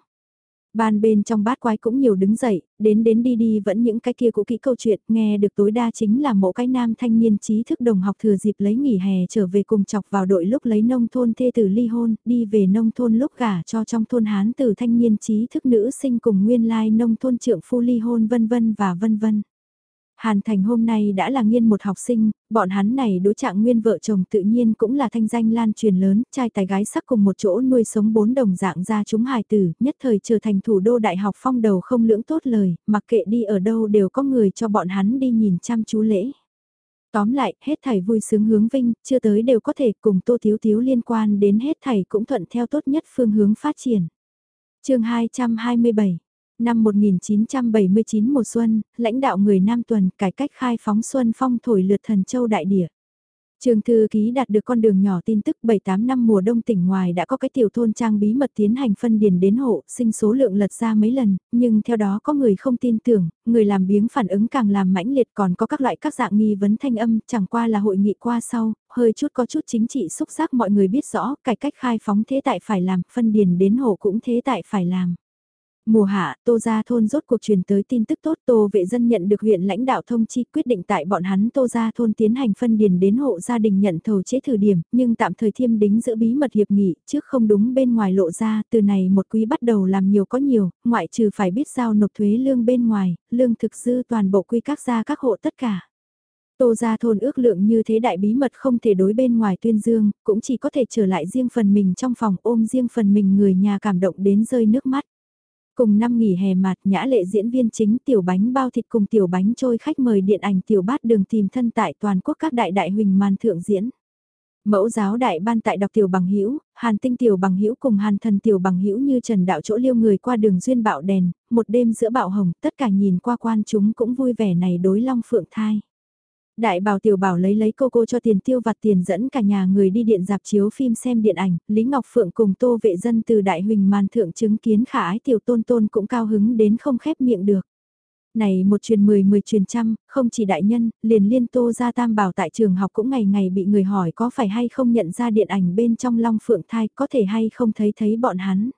A: Ban bên trong bát quái cũng nhiều đứng dậy, đến đến đi đi vẫn những cái kia cũ kỹ câu chuyện, nghe được tối đa chính là mỗi cái nam thanh niên trí thức đồng học thừa dịp lấy nghỉ hè trở về cùng chọc vào đội lúc lấy nông thôn thê tử ly hôn, đi về nông thôn lúc gả cho trong thôn Hán từ thanh niên trí thức nữ sinh cùng nguyên lai nông thôn trượng phu ly hôn vân vân và vân vân. Hàn Thành hôm nay đã là nghiên một học sinh, bọn hắn này đối trạng nguyên vợ chồng tự nhiên cũng là thanh danh lan truyền lớn, trai tài gái sắc cùng một chỗ nuôi sống bốn đồng dạng ra chúng hài tử, nhất thời trở thành thủ đô đại học phong đầu không lưỡng tốt lời, mặc kệ đi ở đâu đều có người cho bọn hắn đi nhìn chăm chú lễ. Tóm lại, hết thảy vui sướng hướng vinh, chưa tới đều có thể cùng tô thiếu thiếu liên quan đến hết thảy cũng thuận theo tốt nhất phương hướng phát triển. chương 227 Năm 1979 mùa xuân, lãnh đạo người Nam Tuần cải cách khai phóng xuân phong thổi lượt thần châu đại địa. Trường thư ký đạt được con đường nhỏ tin tức 7-8 năm mùa đông tỉnh ngoài đã có cái tiểu thôn trang bí mật tiến hành phân điền đến hộ, sinh số lượng lật ra mấy lần, nhưng theo đó có người không tin tưởng, người làm biếng phản ứng càng làm mãnh liệt còn có các loại các dạng nghi vấn thanh âm, chẳng qua là hội nghị qua sau, hơi chút có chút chính trị xúc giác mọi người biết rõ, cải cách khai phóng thế tại phải làm, phân điền đến hộ cũng thế tại phải làm. Mùa hạ, Tô Gia Thôn rốt cuộc truyền tới tin tức tốt Tô vệ dân nhận được huyện lãnh đạo thông chi quyết định tại bọn hắn Tô Gia Thôn tiến hành phân điền đến hộ gia đình nhận thầu chế thử điểm, nhưng tạm thời thiêm đính giữ bí mật hiệp nghị, trước không đúng bên ngoài lộ ra, từ này một quý bắt đầu làm nhiều có nhiều, ngoại trừ phải biết giao nộp thuế lương bên ngoài, lương thực dư toàn bộ quy các gia các hộ tất cả. Tô gia thôn ước lượng như thế đại bí mật không thể đối bên ngoài tuyên dương, cũng chỉ có thể trở lại riêng phần mình trong phòng ôm riêng phần mình người nhà cảm động đến rơi nước mắt. Cùng năm nghỉ hè mạt nhã lệ diễn viên chính tiểu bánh bao thịt cùng tiểu bánh trôi khách mời điện ảnh tiểu bát đường tìm thân tại toàn quốc các đại đại huỳnh màn thượng diễn. Mẫu giáo đại ban tại đọc tiểu bằng hữu hàn tinh tiểu bằng hữu cùng hàn thần tiểu bằng hữu như trần đạo chỗ liêu người qua đường duyên bạo đèn, một đêm giữa bạo hồng, tất cả nhìn qua quan chúng cũng vui vẻ này đối long phượng thai. Đại bảo tiểu bảo lấy lấy cô cô cho tiền tiêu vặt tiền dẫn cả nhà người đi điện dạp chiếu phim xem điện ảnh, Lý Ngọc Phượng cùng tô vệ dân từ đại huỳnh màn thượng chứng kiến khả ái tiểu tôn tôn cũng cao hứng đến không khép miệng được. Này một truyền mười mười truyền trăm, không chỉ đại nhân, liền liên tô ra tam bảo tại trường học cũng ngày ngày bị người hỏi có phải hay không nhận ra điện ảnh bên trong long phượng thai có thể hay không thấy thấy bọn hắn.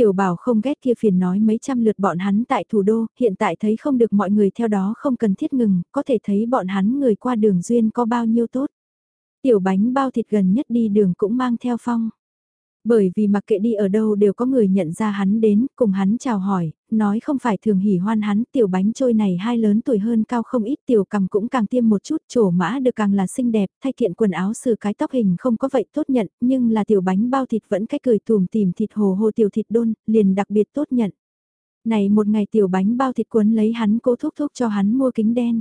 A: Tiểu bảo không ghét kia phiền nói mấy trăm lượt bọn hắn tại thủ đô, hiện tại thấy không được mọi người theo đó không cần thiết ngừng, có thể thấy bọn hắn người qua đường duyên có bao nhiêu tốt. Tiểu bánh bao thịt gần nhất đi đường cũng mang theo phong. Bởi vì mặc kệ đi ở đâu đều có người nhận ra hắn đến, cùng hắn chào hỏi, nói không phải thường hỉ hoan hắn, tiểu bánh trôi này hai lớn tuổi hơn cao không ít, tiểu cầm cũng càng tiêm một chút, trổ mã được càng là xinh đẹp, thay kiện quần áo sửa cái tóc hình không có vậy tốt nhận, nhưng là tiểu bánh bao thịt vẫn cách cười tùm tìm thịt hồ hồ tiểu thịt đôn, liền đặc biệt tốt nhận. Này một ngày tiểu bánh bao thịt cuốn lấy hắn cố thúc thúc cho hắn mua kính đen.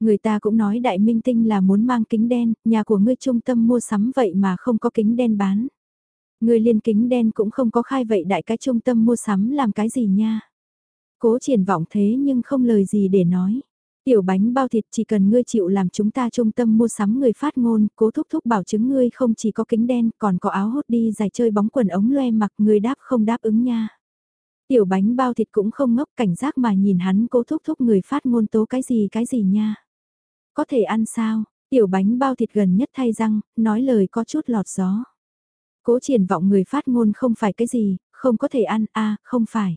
A: Người ta cũng nói đại minh tinh là muốn mang kính đen, nhà của ngươi trung tâm mua sắm vậy mà không có kính đen bán. Người liên kính đen cũng không có khai vậy đại cái trung tâm mua sắm làm cái gì nha. Cố triển vọng thế nhưng không lời gì để nói. Tiểu bánh bao thịt chỉ cần ngươi chịu làm chúng ta trung tâm mua sắm người phát ngôn, cố thúc thúc bảo chứng ngươi không chỉ có kính đen còn có áo hốt đi giải chơi bóng quần ống loe mặc ngươi đáp không đáp ứng nha. Tiểu bánh bao thịt cũng không ngốc cảnh giác mà nhìn hắn cố thúc thúc người phát ngôn tố cái gì cái gì nha. Có thể ăn sao, tiểu bánh bao thịt gần nhất thay răng, nói lời có chút lọt gió. Cố triển vọng người phát ngôn không phải cái gì, không có thể ăn, a không phải.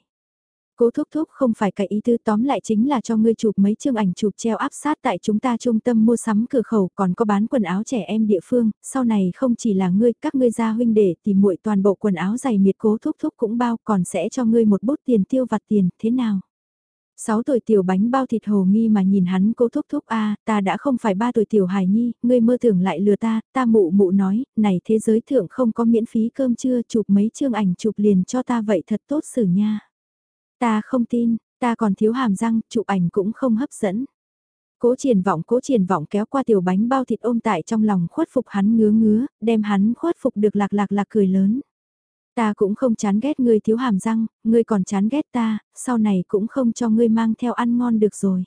A: Cố thúc thúc không phải cái ý tư tóm lại chính là cho ngươi chụp mấy chương ảnh chụp treo áp sát tại chúng ta trung tâm mua sắm cửa khẩu còn có bán quần áo trẻ em địa phương, sau này không chỉ là ngươi, các ngươi gia huynh để tìm muội toàn bộ quần áo giày miệt cố thúc thúc cũng bao còn sẽ cho ngươi một bút tiền tiêu vặt tiền, thế nào? Sáu tuổi tiểu bánh bao thịt hồ nghi mà nhìn hắn cố thúc thúc a ta đã không phải ba tuổi tiểu hài nhi, ngươi mơ tưởng lại lừa ta, ta mụ mụ nói, này thế giới thượng không có miễn phí cơm trưa chụp mấy chương ảnh chụp liền cho ta vậy thật tốt xử nha. Ta không tin, ta còn thiếu hàm răng, chụp ảnh cũng không hấp dẫn. Cố triển vọng cố triển vọng kéo qua tiểu bánh bao thịt ôm tại trong lòng khuất phục hắn ngứa ngứa, đem hắn khuất phục được lạc lạc lạc cười lớn. Ta cũng không chán ghét ngươi thiếu hàm răng, ngươi còn chán ghét ta, sau này cũng không cho ngươi mang theo ăn ngon được rồi.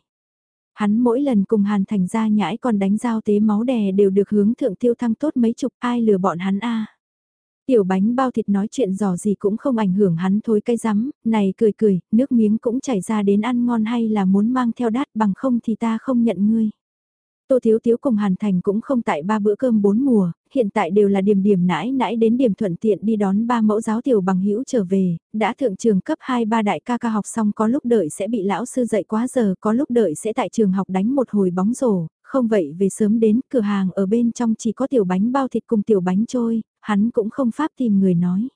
A: Hắn mỗi lần cùng Hàn Thành ra nhãi còn đánh giao tế máu đè đều được hướng thượng tiêu thăng tốt mấy chục ai lừa bọn hắn a Tiểu bánh bao thịt nói chuyện giò gì cũng không ảnh hưởng hắn thối cay rắm, này cười cười, nước miếng cũng chảy ra đến ăn ngon hay là muốn mang theo đát bằng không thì ta không nhận ngươi. Tô Thiếu Thiếu cùng Hàn Thành cũng không tại ba bữa cơm bốn mùa, hiện tại đều là điểm điểm nãi nãi đến điểm thuận tiện đi đón ba mẫu giáo tiểu bằng hữu trở về, đã thượng trường cấp 2 ba đại ca ca học xong có lúc đợi sẽ bị lão sư dạy quá giờ, có lúc đợi sẽ tại trường học đánh một hồi bóng rổ, không vậy về sớm đến cửa hàng ở bên trong chỉ có tiểu bánh bao thịt cùng tiểu bánh trôi, hắn cũng không pháp tìm người nói.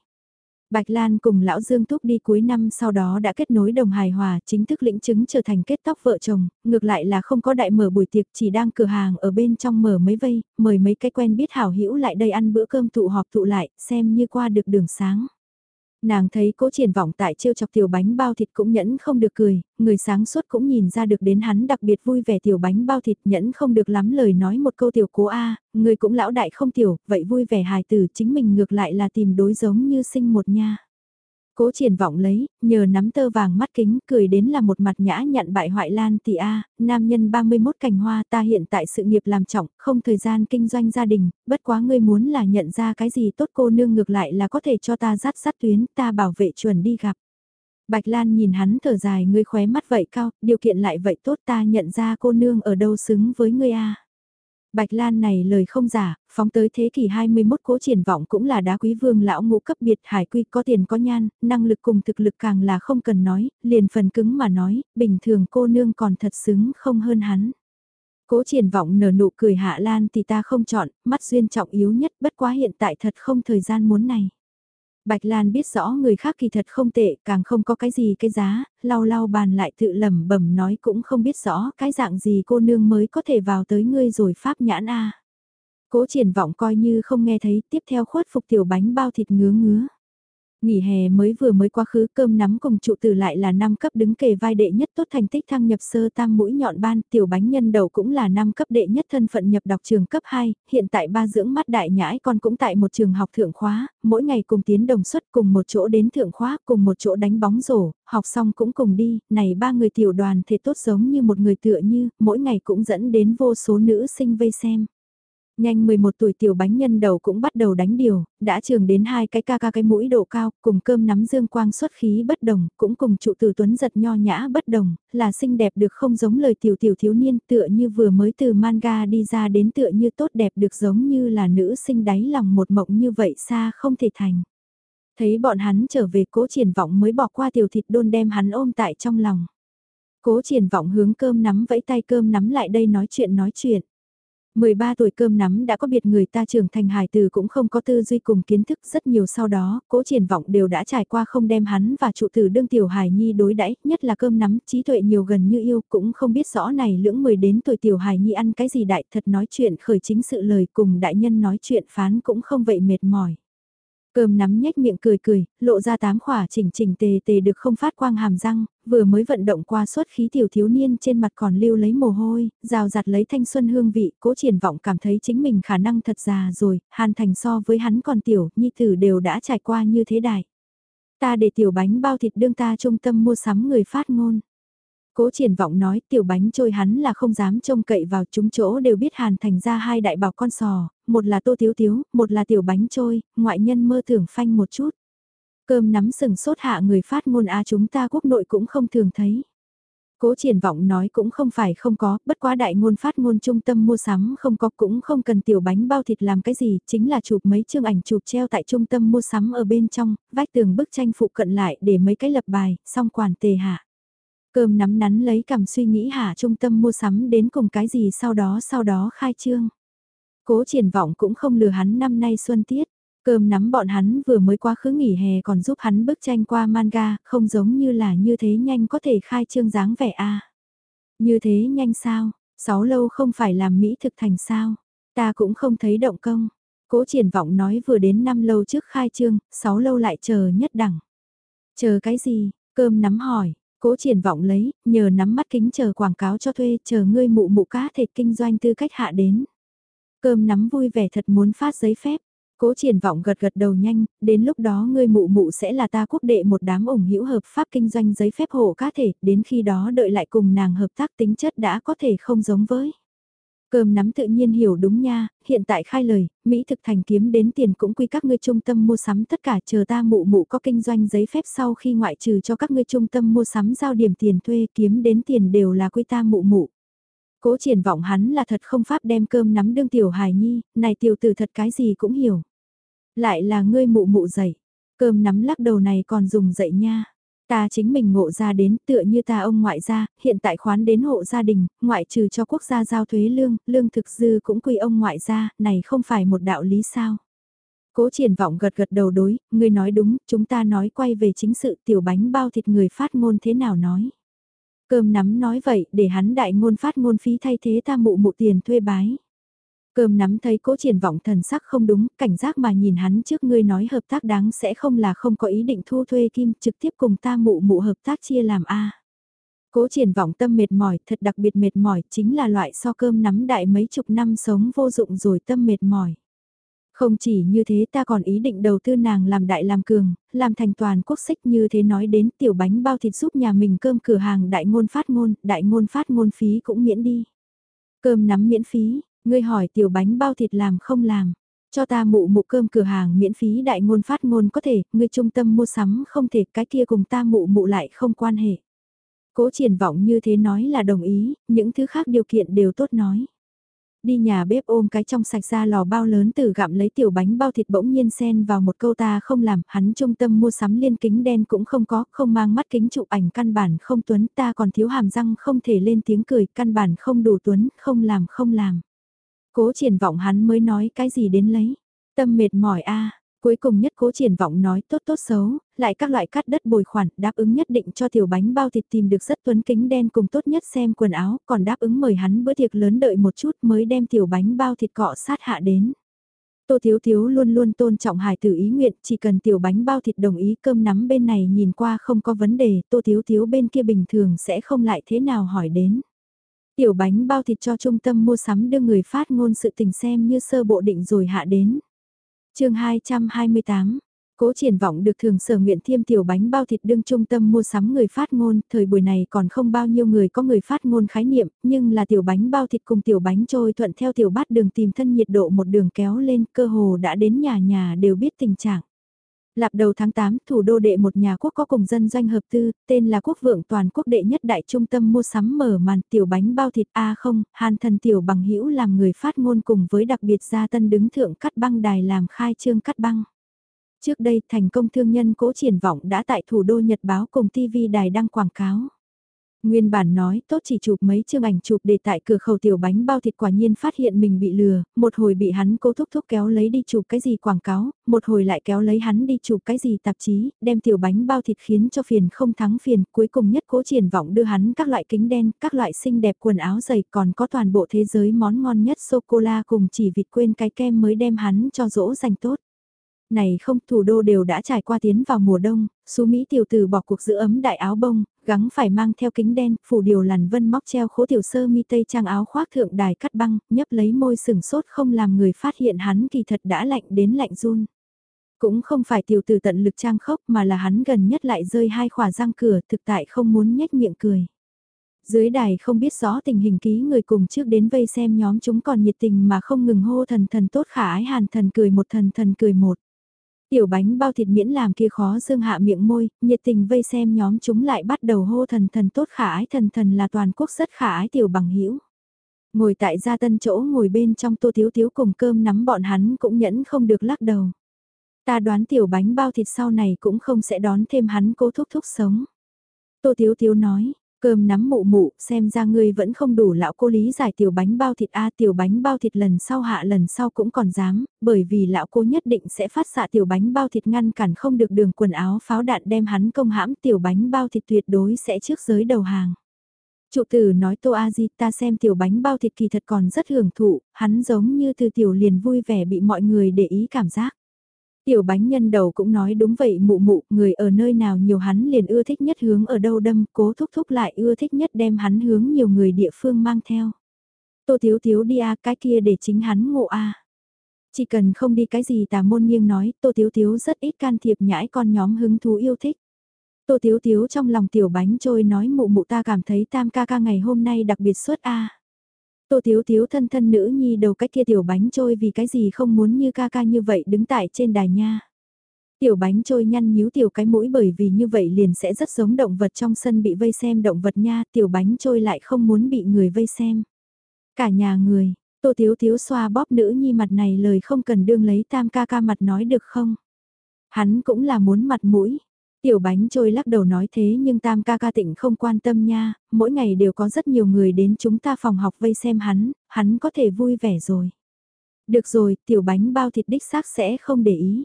A: Bạch Lan cùng Lão Dương Thúc đi cuối năm sau đó đã kết nối đồng hài hòa, chính thức lĩnh chứng trở thành kết tóc vợ chồng, ngược lại là không có đại mở buổi tiệc chỉ đang cửa hàng ở bên trong mở mấy vây, mời mấy cái quen biết hảo hữu lại đây ăn bữa cơm tụ họp tụ lại, xem như qua được đường sáng. Nàng thấy cố triển vọng tại trêu chọc tiểu bánh bao thịt cũng nhẫn không được cười, người sáng suốt cũng nhìn ra được đến hắn đặc biệt vui vẻ tiểu bánh bao thịt nhẫn không được lắm lời nói một câu tiểu cố A, người cũng lão đại không tiểu, vậy vui vẻ hài tử chính mình ngược lại là tìm đối giống như sinh một nha. Cố triển vọng lấy, nhờ nắm tơ vàng mắt kính, cười đến là một mặt nhã nhặn bại hoại lan tỷ A, nam nhân 31 cành hoa ta hiện tại sự nghiệp làm trọng, không thời gian kinh doanh gia đình, bất quá ngươi muốn là nhận ra cái gì tốt cô nương ngược lại là có thể cho ta dắt dắt tuyến, ta bảo vệ chuẩn đi gặp. Bạch Lan nhìn hắn thở dài ngươi khóe mắt vậy cao, điều kiện lại vậy tốt ta nhận ra cô nương ở đâu xứng với ngươi A. Bạch Lan này lời không giả, phóng tới thế kỷ 21 cố triển vọng cũng là đá quý vương lão ngũ cấp biệt hải quy có tiền có nhan, năng lực cùng thực lực càng là không cần nói, liền phần cứng mà nói, bình thường cô nương còn thật xứng không hơn hắn. Cố triển vọng nở nụ cười hạ lan thì ta không chọn, mắt duyên trọng yếu nhất bất quá hiện tại thật không thời gian muốn này. Bạch Lan biết rõ người khác kỳ thật không tệ, càng không có cái gì cái giá, lau lau bàn lại tự lẩm bẩm nói cũng không biết rõ cái dạng gì cô nương mới có thể vào tới ngươi rồi pháp nhãn a. Cố triển vọng coi như không nghe thấy, tiếp theo khuất phục tiểu bánh bao thịt ngứa ngứa. Nghỉ hè mới vừa mới qua khứ cơm nắm cùng trụ tử lại là năm cấp đứng kề vai đệ nhất tốt thành tích thăng nhập sơ tam mũi nhọn ban, tiểu bánh nhân đầu cũng là năm cấp đệ nhất thân phận nhập đọc trường cấp 2, hiện tại ba dưỡng mắt đại nhãi con cũng tại một trường học thượng khóa, mỗi ngày cùng tiến đồng xuất cùng một chỗ đến thượng khóa, cùng một chỗ đánh bóng rổ, học xong cũng cùng đi, này ba người tiểu đoàn thể tốt giống như một người tựa như, mỗi ngày cũng dẫn đến vô số nữ sinh vây xem. Nhanh 11 tuổi tiểu bánh nhân đầu cũng bắt đầu đánh điều, đã trường đến hai cái ca ca cái mũi độ cao, cùng cơm nắm dương quang xuất khí bất đồng, cũng cùng trụ tử tuấn giật nho nhã bất đồng, là xinh đẹp được không giống lời tiểu tiểu thiếu niên tựa như vừa mới từ manga đi ra đến tựa như tốt đẹp được giống như là nữ sinh đáy lòng một mộng như vậy xa không thể thành. Thấy bọn hắn trở về cố triển vọng mới bỏ qua tiểu thịt đôn đem hắn ôm tại trong lòng. Cố triển vọng hướng cơm nắm vẫy tay cơm nắm lại đây nói chuyện nói chuyện. 13 tuổi cơm nắm đã có biệt người ta trưởng thành hài từ cũng không có tư duy cùng kiến thức rất nhiều sau đó, cố triển vọng đều đã trải qua không đem hắn và trụ tử đương tiểu hài nhi đối đãi nhất là cơm nắm trí tuệ nhiều gần như yêu cũng không biết rõ này lưỡng 10 đến tuổi tiểu hài nhi ăn cái gì đại thật nói chuyện khởi chính sự lời cùng đại nhân nói chuyện phán cũng không vậy mệt mỏi. Cơm nắm nhếch miệng cười cười, lộ ra tám khỏa chỉnh chỉnh tề tề được không phát quang hàm răng, vừa mới vận động qua suốt khí tiểu thiếu niên trên mặt còn lưu lấy mồ hôi, rào rạt lấy thanh xuân hương vị, cố triển vọng cảm thấy chính mình khả năng thật già rồi, hàn thành so với hắn còn tiểu, nhi tử đều đã trải qua như thế đại. Ta để tiểu bánh bao thịt đương ta trung tâm mua sắm người phát ngôn. Cố triển vọng nói tiểu bánh trôi hắn là không dám trông cậy vào chúng chỗ đều biết hàn thành ra hai đại bảo con sò, một là tô thiếu thiếu, một là tiểu bánh trôi, ngoại nhân mơ tưởng phanh một chút. Cơm nắm sừng sốt hạ người phát ngôn á chúng ta quốc nội cũng không thường thấy. Cố triển vọng nói cũng không phải không có, bất quá đại ngôn phát ngôn trung tâm mua sắm không có cũng không cần tiểu bánh bao thịt làm cái gì, chính là chụp mấy chương ảnh chụp treo tại trung tâm mua sắm ở bên trong, vách tường bức tranh phụ cận lại để mấy cái lập bài, xong quản tề hạ. Cơm nắm nắn lấy cầm suy nghĩ hả trung tâm mua sắm đến cùng cái gì sau đó sau đó khai trương. Cố triển vọng cũng không lừa hắn năm nay xuân tiết. Cơm nắm bọn hắn vừa mới qua khứ nghỉ hè còn giúp hắn bức tranh qua manga, không giống như là như thế nhanh có thể khai trương dáng vẻ a Như thế nhanh sao, sáu lâu không phải làm Mỹ thực thành sao, ta cũng không thấy động công. Cố triển vọng nói vừa đến năm lâu trước khai trương, sáu lâu lại chờ nhất đẳng. Chờ cái gì, cơm nắm hỏi, Cố triển vọng lấy, nhờ nắm mắt kính chờ quảng cáo cho thuê, chờ ngươi mụ mụ cá thể kinh doanh tư cách hạ đến. Cơm nắm vui vẻ thật muốn phát giấy phép. Cố triển vọng gật gật đầu nhanh, đến lúc đó ngươi mụ mụ sẽ là ta quốc đệ một đám ủng hữu hợp pháp kinh doanh giấy phép hộ cá thể, đến khi đó đợi lại cùng nàng hợp tác tính chất đã có thể không giống với. Cơm nắm tự nhiên hiểu đúng nha, hiện tại khai lời, Mỹ thực thành kiếm đến tiền cũng quy các ngươi trung tâm mua sắm tất cả chờ ta mụ mụ có kinh doanh giấy phép sau khi ngoại trừ cho các ngươi trung tâm mua sắm giao điểm tiền thuê kiếm đến tiền đều là quy ta mụ mụ. Cố triển vọng hắn là thật không pháp đem cơm nắm đương tiểu hài nhi, này tiểu tử thật cái gì cũng hiểu. Lại là ngươi mụ mụ dậy, cơm nắm lắc đầu này còn dùng dậy nha. Ta chính mình ngộ ra đến tựa như ta ông ngoại gia, hiện tại khoán đến hộ gia đình, ngoại trừ cho quốc gia giao thuế lương, lương thực dư cũng quy ông ngoại gia, này không phải một đạo lý sao. Cố triển vọng gật gật đầu đối, ngươi nói đúng, chúng ta nói quay về chính sự tiểu bánh bao thịt người phát ngôn thế nào nói. Cơm nắm nói vậy để hắn đại ngôn phát ngôn phí thay thế ta mụ mụ tiền thuê bái. Cơm nắm thấy cố triển vọng thần sắc không đúng, cảnh giác mà nhìn hắn trước ngươi nói hợp tác đáng sẽ không là không có ý định thu thuê kim trực tiếp cùng ta mụ mụ hợp tác chia làm A. Cố triển vọng tâm mệt mỏi, thật đặc biệt mệt mỏi, chính là loại so cơm nắm đại mấy chục năm sống vô dụng rồi tâm mệt mỏi. Không chỉ như thế ta còn ý định đầu tư nàng làm đại làm cường, làm thành toàn quốc sách như thế nói đến tiểu bánh bao thịt giúp nhà mình cơm cửa hàng đại ngôn phát ngôn, đại ngôn phát ngôn phí cũng miễn đi. Cơm nắm miễn phí, ngươi hỏi tiểu bánh bao thịt làm không làm, cho ta mụ mụ cơm cửa hàng miễn phí đại ngôn phát ngôn có thể, ngươi trung tâm mua sắm không thể, cái kia cùng ta mụ mụ lại không quan hệ. Cố triển vọng như thế nói là đồng ý, những thứ khác điều kiện đều tốt nói đi nhà bếp ôm cái trong sạch ra lò bao lớn từ gặm lấy tiểu bánh bao thịt bỗng nhiên xen vào một câu ta không làm, hắn trung tâm mua sắm liên kính đen cũng không có, không mang mắt kính chụp ảnh căn bản không tuấn, ta còn thiếu hàm răng không thể lên tiếng cười, căn bản không đủ tuấn, không làm không làm. Cố triển vọng hắn mới nói cái gì đến lấy, tâm mệt mỏi a Cuối cùng nhất cố triển vọng nói tốt tốt xấu, lại các loại cắt đất bồi khoản đáp ứng nhất định cho tiểu bánh bao thịt tìm được rất tuấn kính đen cùng tốt nhất xem quần áo, còn đáp ứng mời hắn bữa tiệc lớn đợi một chút mới đem tiểu bánh bao thịt cọ sát hạ đến. Tô Thiếu Thiếu luôn luôn tôn trọng hài tử ý nguyện, chỉ cần tiểu bánh bao thịt đồng ý cơm nắm bên này nhìn qua không có vấn đề, Tô Thiếu Thiếu bên kia bình thường sẽ không lại thế nào hỏi đến. Tiểu bánh bao thịt cho trung tâm mua sắm đưa người phát ngôn sự tình xem như sơ bộ định rồi hạ đến chương 228 Cố triển vọng được thường sở nguyện thiêm tiểu bánh bao thịt đương trung tâm mua sắm người phát ngôn, thời buổi này còn không bao nhiêu người có người phát ngôn khái niệm, nhưng là tiểu bánh bao thịt cùng tiểu bánh trôi thuận theo tiểu bát đường tìm thân nhiệt độ một đường kéo lên cơ hồ đã đến nhà nhà đều biết tình trạng. Lạp đầu tháng 8, thủ đô đệ một nhà quốc có cùng dân doanh hợp tư, tên là quốc vượng toàn quốc đệ nhất đại trung tâm mua sắm mở màn tiểu bánh bao thịt A không, hàn thần tiểu bằng hữu làm người phát ngôn cùng với đặc biệt gia tân đứng thượng cắt băng đài làm khai trương cắt băng. Trước đây thành công thương nhân cố triển vọng đã tại thủ đô Nhật báo cùng TV đài đăng quảng cáo. Nguyên bản nói tốt chỉ chụp mấy chương ảnh chụp để tại cửa khẩu tiểu bánh bao thịt quả nhiên phát hiện mình bị lừa, một hồi bị hắn cố thúc thúc kéo lấy đi chụp cái gì quảng cáo, một hồi lại kéo lấy hắn đi chụp cái gì tạp chí, đem tiểu bánh bao thịt khiến cho phiền không thắng phiền, cuối cùng nhất cố triển vọng đưa hắn các loại kính đen, các loại xinh đẹp quần áo dày còn có toàn bộ thế giới món ngon nhất sô-cô-la cùng chỉ vịt quên cái kem mới đem hắn cho dỗ dành tốt. Này không, thủ đô đều đã trải qua tiến vào mùa đông, số Mỹ tiểu tử bỏ cuộc giữ ấm đại áo bông, gắng phải mang theo kính đen, phủ điều lằn vân móc treo khố tiểu sơ mi tây trang áo khoác thượng đài cắt băng, nhấp lấy môi sừng sốt không làm người phát hiện hắn kỳ thật đã lạnh đến lạnh run. Cũng không phải tiểu tử tận lực trang khốc mà là hắn gần nhất lại rơi hai khỏa răng cửa thực tại không muốn nhếch miệng cười. Dưới đài không biết rõ tình hình ký người cùng trước đến vây xem nhóm chúng còn nhiệt tình mà không ngừng hô thần thần tốt khả ái hàn thần cười một thần thần cười một. Tiểu bánh bao thịt miễn làm kia khó dương hạ miệng môi, nhiệt tình vây xem nhóm chúng lại bắt đầu hô thần thần tốt khả ái thần thần là toàn quốc rất khả ái tiểu bằng hữu Ngồi tại gia tân chỗ ngồi bên trong tô thiếu thiếu cùng cơm nắm bọn hắn cũng nhẫn không được lắc đầu. Ta đoán tiểu bánh bao thịt sau này cũng không sẽ đón thêm hắn cố thúc thúc sống. Tô thiếu thiếu nói, Cơm nắm mụ mụ, xem ra ngươi vẫn không đủ lão cô lý giải tiểu bánh bao thịt a tiểu bánh bao thịt lần sau hạ lần sau cũng còn dám, bởi vì lão cô nhất định sẽ phát xạ tiểu bánh bao thịt ngăn cản không được đường quần áo pháo đạn đem hắn công hãm tiểu bánh bao thịt tuyệt đối sẽ trước giới đầu hàng. Trụ tử nói Tô A Di ta xem tiểu bánh bao thịt kỳ thật còn rất hưởng thụ, hắn giống như từ tiểu liền vui vẻ bị mọi người để ý cảm giác. Tiểu bánh nhân đầu cũng nói đúng vậy mụ mụ, người ở nơi nào nhiều hắn liền ưa thích nhất hướng ở đâu đâm, cố thúc thúc lại ưa thích nhất đem hắn hướng nhiều người địa phương mang theo. Tô Thiếu Thiếu đi a cái kia để chính hắn ngộ a Chỉ cần không đi cái gì tà môn nghiêng nói, Tô Thiếu Thiếu rất ít can thiệp nhãi con nhóm hứng thú yêu thích. Tô Thiếu Thiếu trong lòng tiểu bánh trôi nói mụ mụ ta cảm thấy tam ca ca ngày hôm nay đặc biệt suốt a Tô Thiếu Thiếu thân thân nữ nhi đầu cách kia tiểu bánh trôi vì cái gì không muốn như ca ca như vậy đứng tại trên đài nha. Tiểu bánh trôi nhăn nhíu tiểu cái mũi bởi vì như vậy liền sẽ rất giống động vật trong sân bị vây xem động vật nha, tiểu bánh trôi lại không muốn bị người vây xem. Cả nhà người, Tô Thiếu Thiếu xoa bóp nữ nhi mặt này lời không cần đương lấy tam ca ca mặt nói được không? Hắn cũng là muốn mặt mũi, Tiểu bánh trôi lắc đầu nói thế nhưng tam ca ca tịnh không quan tâm nha, mỗi ngày đều có rất nhiều người đến chúng ta phòng học vây xem hắn, hắn có thể vui vẻ rồi. Được rồi, tiểu bánh bao thịt đích xác sẽ không để ý.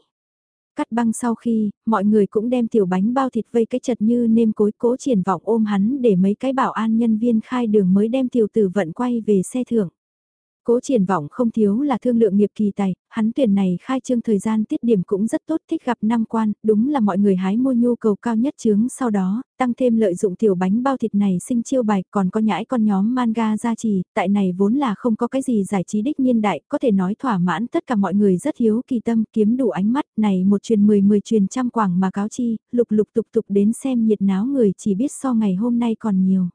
A: Cắt băng sau khi, mọi người cũng đem tiểu bánh bao thịt vây cái chật như nêm cối cố triển vọng ôm hắn để mấy cái bảo an nhân viên khai đường mới đem tiểu tử vận quay về xe thưởng. Cố triển vọng không thiếu là thương lượng nghiệp kỳ tài, hắn tuyển này khai trương thời gian tiết điểm cũng rất tốt thích gặp năm quan, đúng là mọi người hái mua nhu cầu cao nhất chướng sau đó, tăng thêm lợi dụng tiểu bánh bao thịt này sinh chiêu bài còn có nhãi con nhóm manga gia trì, tại này vốn là không có cái gì giải trí đích niên đại, có thể nói thỏa mãn tất cả mọi người rất hiếu kỳ tâm kiếm đủ ánh mắt này một truyền mười mười truyền trăm quảng mà cáo chi, lục lục tục tục đến xem nhiệt náo người chỉ biết so ngày hôm nay còn nhiều.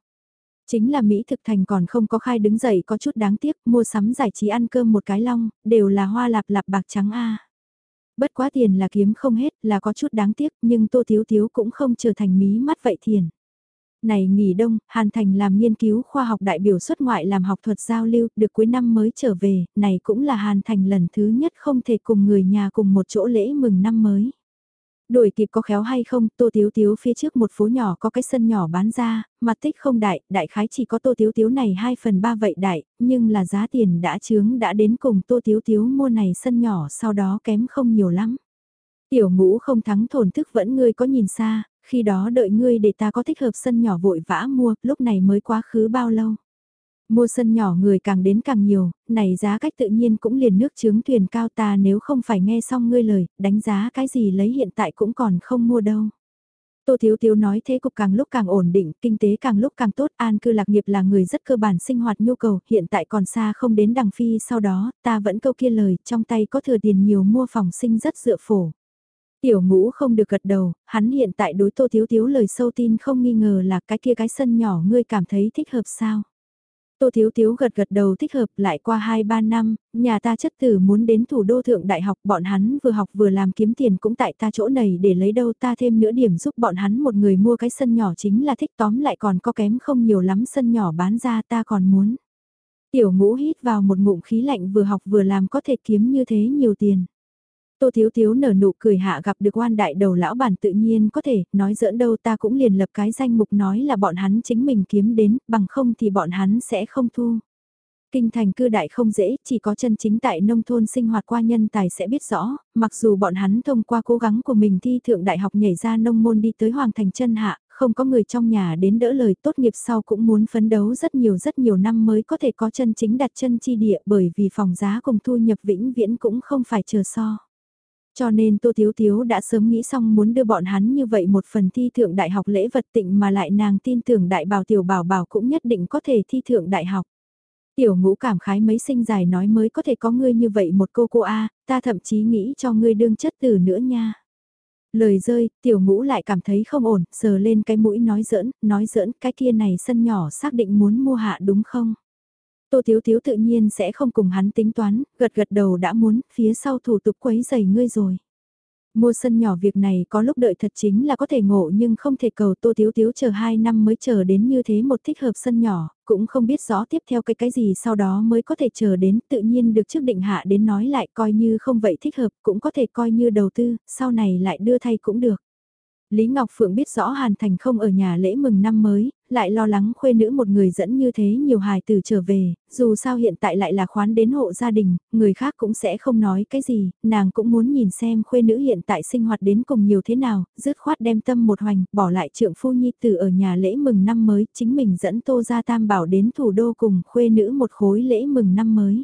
A: Chính là Mỹ thực thành còn không có khai đứng dậy có chút đáng tiếc, mua sắm giải trí ăn cơm một cái long, đều là hoa lạp lạp bạc trắng A. Bất quá tiền là kiếm không hết, là có chút đáng tiếc, nhưng Tô Thiếu Thiếu cũng không trở thành mí mắt vậy thiền. Này nghỉ đông, Hàn Thành làm nghiên cứu khoa học đại biểu xuất ngoại làm học thuật giao lưu, được cuối năm mới trở về, này cũng là Hàn Thành lần thứ nhất không thể cùng người nhà cùng một chỗ lễ mừng năm mới. Đuổi kịp có khéo hay không, Tô Tiếu Tiếu phía trước một phố nhỏ có cái sân nhỏ bán ra, mặt tích không đại, đại khái chỉ có Tô Tiếu Tiếu này 2 phần 3 vậy đại, nhưng là giá tiền đã chướng đã đến cùng Tô Tiếu Tiếu mua này sân nhỏ sau đó kém không nhiều lắm. Tiểu ngũ không thắng thổn thức vẫn ngươi có nhìn xa, khi đó đợi ngươi để ta có thích hợp sân nhỏ vội vã mua, lúc này mới quá khứ bao lâu. Mua sân nhỏ người càng đến càng nhiều, này giá cách tự nhiên cũng liền nước chướng thuyền cao ta nếu không phải nghe xong ngươi lời, đánh giá cái gì lấy hiện tại cũng còn không mua đâu. Tô Thiếu Thiếu nói thế cục càng lúc càng ổn định, kinh tế càng lúc càng tốt, an cư lạc nghiệp là người rất cơ bản sinh hoạt nhu cầu, hiện tại còn xa không đến đằng phi sau đó, ta vẫn câu kia lời, trong tay có thừa tiền nhiều mua phòng sinh rất dựa phổ. Tiểu ngũ không được gật đầu, hắn hiện tại đối Tô Thiếu Thiếu lời sâu tin không nghi ngờ là cái kia cái sân nhỏ ngươi cảm thấy thích hợp sao. Tô Thiếu Thiếu gật gật đầu thích hợp lại qua 2-3 năm, nhà ta chất tử muốn đến thủ đô thượng đại học bọn hắn vừa học vừa làm kiếm tiền cũng tại ta chỗ này để lấy đâu ta thêm nữa điểm giúp bọn hắn một người mua cái sân nhỏ chính là thích tóm lại còn có kém không nhiều lắm sân nhỏ bán ra ta còn muốn. Tiểu ngũ hít vào một ngụm khí lạnh vừa học vừa làm có thể kiếm như thế nhiều tiền. Tô Thiếu Thiếu nở nụ cười hạ gặp được oan đại đầu lão bản tự nhiên có thể, nói giỡn đâu ta cũng liền lập cái danh mục nói là bọn hắn chính mình kiếm đến, bằng không thì bọn hắn sẽ không thu. Kinh thành cư đại không dễ, chỉ có chân chính tại nông thôn sinh hoạt qua nhân tài sẽ biết rõ, mặc dù bọn hắn thông qua cố gắng của mình thi thượng đại học nhảy ra nông môn đi tới hoàng thành chân hạ, không có người trong nhà đến đỡ lời tốt nghiệp sau cũng muốn phấn đấu rất nhiều rất nhiều năm mới có thể có chân chính đặt chân chi địa bởi vì phòng giá cùng thu nhập vĩnh viễn cũng không phải chờ so. Cho nên Tô Thiếu Thiếu đã sớm nghĩ xong muốn đưa bọn hắn như vậy một phần thi thượng đại học lễ vật tịnh mà lại nàng tin tưởng đại bảo tiểu bảo bảo cũng nhất định có thể thi thượng đại học. Tiểu ngũ cảm khái mấy sinh dài nói mới có thể có ngươi như vậy một cô cô A, ta thậm chí nghĩ cho ngươi đương chất từ nữa nha. Lời rơi, tiểu ngũ lại cảm thấy không ổn, sờ lên cái mũi nói giỡn, nói giỡn cái kia này sân nhỏ xác định muốn mua hạ đúng không? Tô Thiếu Thiếu tự nhiên sẽ không cùng hắn tính toán, gật gật đầu đã muốn, phía sau thủ tục quấy giày ngươi rồi. Mua sân nhỏ việc này có lúc đợi thật chính là có thể ngộ nhưng không thể cầu Tô Thiếu Thiếu chờ 2 năm mới chờ đến như thế một thích hợp sân nhỏ, cũng không biết rõ tiếp theo cái cái gì sau đó mới có thể chờ đến tự nhiên được trước định hạ đến nói lại coi như không vậy thích hợp cũng có thể coi như đầu tư, sau này lại đưa thay cũng được. Lý Ngọc Phượng biết rõ Hàn Thành không ở nhà lễ mừng năm mới, lại lo lắng khuê nữ một người dẫn như thế nhiều hài tử trở về, dù sao hiện tại lại là khoán đến hộ gia đình, người khác cũng sẽ không nói cái gì, nàng cũng muốn nhìn xem khuê nữ hiện tại sinh hoạt đến cùng nhiều thế nào, dứt khoát đem tâm một hoành, bỏ lại trượng phu nhi tử ở nhà lễ mừng năm mới, chính mình dẫn tô gia tam bảo đến thủ đô cùng khuê nữ một khối lễ mừng năm mới.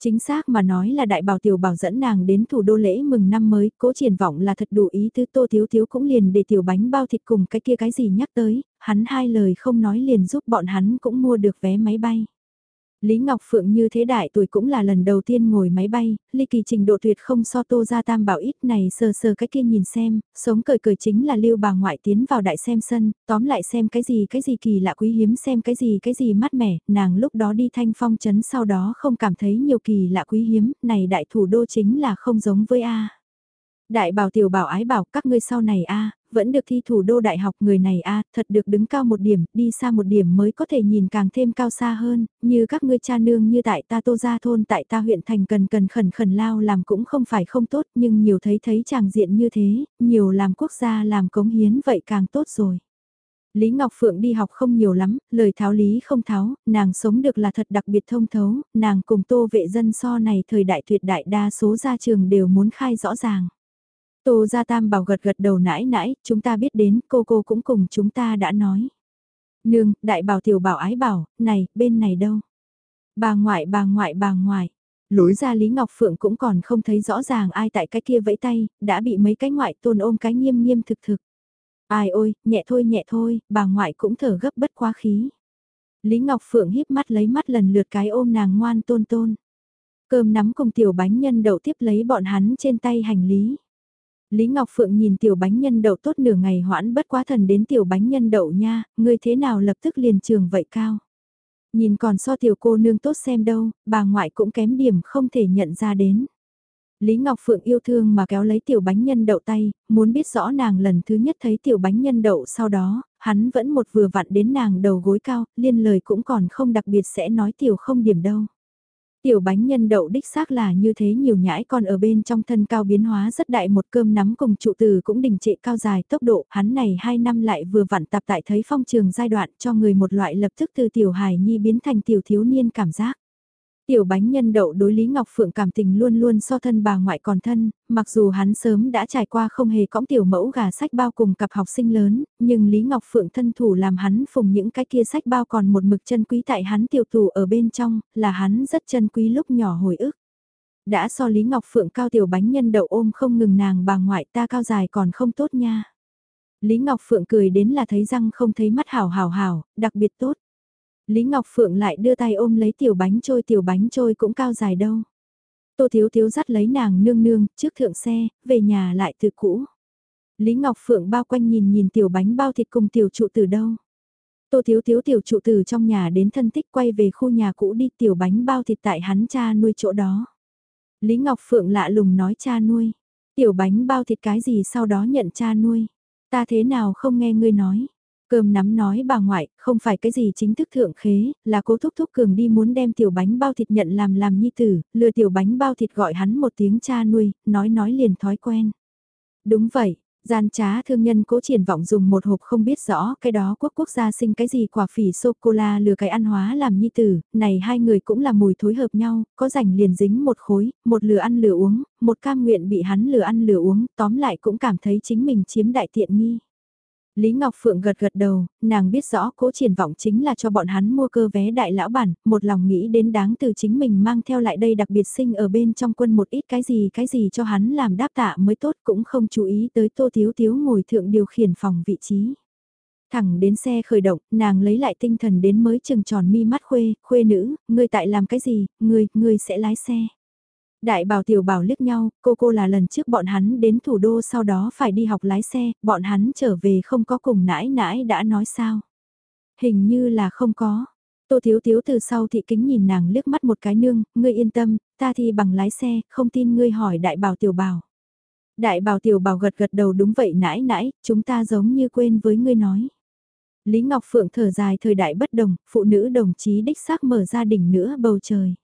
A: Chính xác mà nói là đại bảo tiểu bảo dẫn nàng đến thủ đô lễ mừng năm mới, cố triển vọng là thật đủ ý tứ tô thiếu thiếu cũng liền để tiểu bánh bao thịt cùng cái kia cái gì nhắc tới, hắn hai lời không nói liền giúp bọn hắn cũng mua được vé máy bay. Lý Ngọc Phượng như thế đại tuổi cũng là lần đầu tiên ngồi máy bay, ly kỳ trình độ tuyệt không so tô ra tam bảo ít này sờ sờ cái kia nhìn xem, sống cười cười chính là lưu bà ngoại tiến vào đại xem sân, tóm lại xem cái gì cái gì kỳ lạ quý hiếm xem cái gì cái gì mát mẻ, nàng lúc đó đi thanh phong chấn sau đó không cảm thấy nhiều kỳ lạ quý hiếm, này đại thủ đô chính là không giống với A. Đại bảo tiểu bảo ái bảo các ngươi sau này a vẫn được thi thủ đô đại học người này a thật được đứng cao một điểm, đi xa một điểm mới có thể nhìn càng thêm cao xa hơn, như các ngươi cha nương như tại ta tô gia thôn tại ta huyện thành cần cần khẩn khẩn lao làm cũng không phải không tốt nhưng nhiều thấy thấy chàng diện như thế, nhiều làm quốc gia làm cống hiến vậy càng tốt rồi. Lý Ngọc Phượng đi học không nhiều lắm, lời tháo lý không tháo, nàng sống được là thật đặc biệt thông thấu, nàng cùng tô vệ dân so này thời đại tuyệt đại đa số gia trường đều muốn khai rõ ràng. Tô Gia Tam bảo gật gật đầu nãi nãi, chúng ta biết đến, cô cô cũng cùng chúng ta đã nói. Nương, đại bảo tiểu bảo ái bảo, này, bên này đâu? Bà ngoại bà ngoại bà ngoại. Lối ra Lý Ngọc Phượng cũng còn không thấy rõ ràng ai tại cái kia vẫy tay, đã bị mấy cái ngoại tôn ôm cái nghiêm nghiêm thực thực. Ai ôi, nhẹ thôi nhẹ thôi, bà ngoại cũng thở gấp bất quá khí. Lý Ngọc Phượng híp mắt lấy mắt lần lượt cái ôm nàng ngoan tôn tôn. Cơm nắm cùng tiểu bánh nhân đậu tiếp lấy bọn hắn trên tay hành lý. Lý Ngọc Phượng nhìn tiểu bánh nhân đậu tốt nửa ngày hoãn bất quá thần đến tiểu bánh nhân đậu nha, ngươi thế nào lập tức liền trường vậy cao. Nhìn còn so tiểu cô nương tốt xem đâu, bà ngoại cũng kém điểm không thể nhận ra đến. Lý Ngọc Phượng yêu thương mà kéo lấy tiểu bánh nhân đậu tay, muốn biết rõ nàng lần thứ nhất thấy tiểu bánh nhân đậu sau đó, hắn vẫn một vừa vặn đến nàng đầu gối cao, liên lời cũng còn không đặc biệt sẽ nói tiểu không điểm đâu. Tiểu bánh nhân đậu đích xác là như thế nhiều nhãi còn ở bên trong thân cao biến hóa rất đại một cơm nắm cùng trụ từ cũng đình trệ cao dài tốc độ, hắn này 2 năm lại vừa vặn tập tại thấy phong trường giai đoạn cho người một loại lập tức từ tiểu hài nhi biến thành tiểu thiếu niên cảm giác. Tiểu bánh nhân đậu đối Lý Ngọc Phượng cảm tình luôn luôn so thân bà ngoại còn thân, mặc dù hắn sớm đã trải qua không hề cõng tiểu mẫu gà sách bao cùng cặp học sinh lớn, nhưng Lý Ngọc Phượng thân thủ làm hắn phùng những cái kia sách bao còn một mực chân quý tại hắn tiểu tù ở bên trong, là hắn rất chân quý lúc nhỏ hồi ức. Đã so Lý Ngọc Phượng cao tiểu bánh nhân đậu ôm không ngừng nàng bà ngoại ta cao dài còn không tốt nha. Lý Ngọc Phượng cười đến là thấy răng không thấy mắt hảo hảo hảo, đặc biệt tốt. Lý Ngọc Phượng lại đưa tay ôm lấy tiểu bánh trôi tiểu bánh trôi cũng cao dài đâu. Tô Thiếu Thiếu dắt lấy nàng nương nương trước thượng xe, về nhà lại từ cũ. Lý Ngọc Phượng bao quanh nhìn nhìn tiểu bánh bao thịt cùng tiểu trụ từ đâu. Tô Thiếu Thiếu tiểu trụ từ trong nhà đến thân tích quay về khu nhà cũ đi tiểu bánh bao thịt tại hắn cha nuôi chỗ đó. Lý Ngọc Phượng lạ lùng nói cha nuôi. Tiểu bánh bao thịt cái gì sau đó nhận cha nuôi. Ta thế nào không nghe ngươi nói. Cơm nắm nói bà ngoại, không phải cái gì chính thức thượng khế, là cố thúc thúc cường đi muốn đem tiểu bánh bao thịt nhận làm làm nhi tử, lừa tiểu bánh bao thịt gọi hắn một tiếng cha nuôi, nói nói liền thói quen. Đúng vậy, gian trá thương nhân cố triển vọng dùng một hộp không biết rõ cái đó quốc quốc gia sinh cái gì quả phỉ sô-cô-la lừa cái ăn hóa làm nhi tử, này hai người cũng là mùi thối hợp nhau, có rảnh liền dính một khối, một lừa ăn lừa uống, một cam nguyện bị hắn lừa ăn lừa uống, tóm lại cũng cảm thấy chính mình chiếm đại tiện nghi. Lý Ngọc Phượng gật gật đầu, nàng biết rõ cố triển vọng chính là cho bọn hắn mua cơ vé đại lão bản, một lòng nghĩ đến đáng từ chính mình mang theo lại đây đặc biệt sinh ở bên trong quân một ít cái gì cái gì cho hắn làm đáp tạ mới tốt cũng không chú ý tới tô thiếu thiếu ngồi thượng điều khiển phòng vị trí. Thẳng đến xe khởi động, nàng lấy lại tinh thần đến mới chừng tròn mi mắt khuê, khuê nữ, ngươi tại làm cái gì, ngươi, ngươi sẽ lái xe. Đại bảo tiểu bảo liếc nhau, cô cô là lần trước bọn hắn đến thủ đô sau đó phải đi học lái xe, bọn hắn trở về không có cùng nãi nãi đã nói sao. Hình như là không có. Tô Thiếu Thiếu từ sau thị kính nhìn nàng liếc mắt một cái nương, ngươi yên tâm, ta thì bằng lái xe, không tin ngươi hỏi đại bảo tiểu bảo. Đại bảo tiểu bảo gật gật đầu đúng vậy nãi nãi, chúng ta giống như quên với ngươi nói. Lý Ngọc Phượng thở dài thời đại bất đồng, phụ nữ đồng chí đích xác mở ra đỉnh nữa bầu trời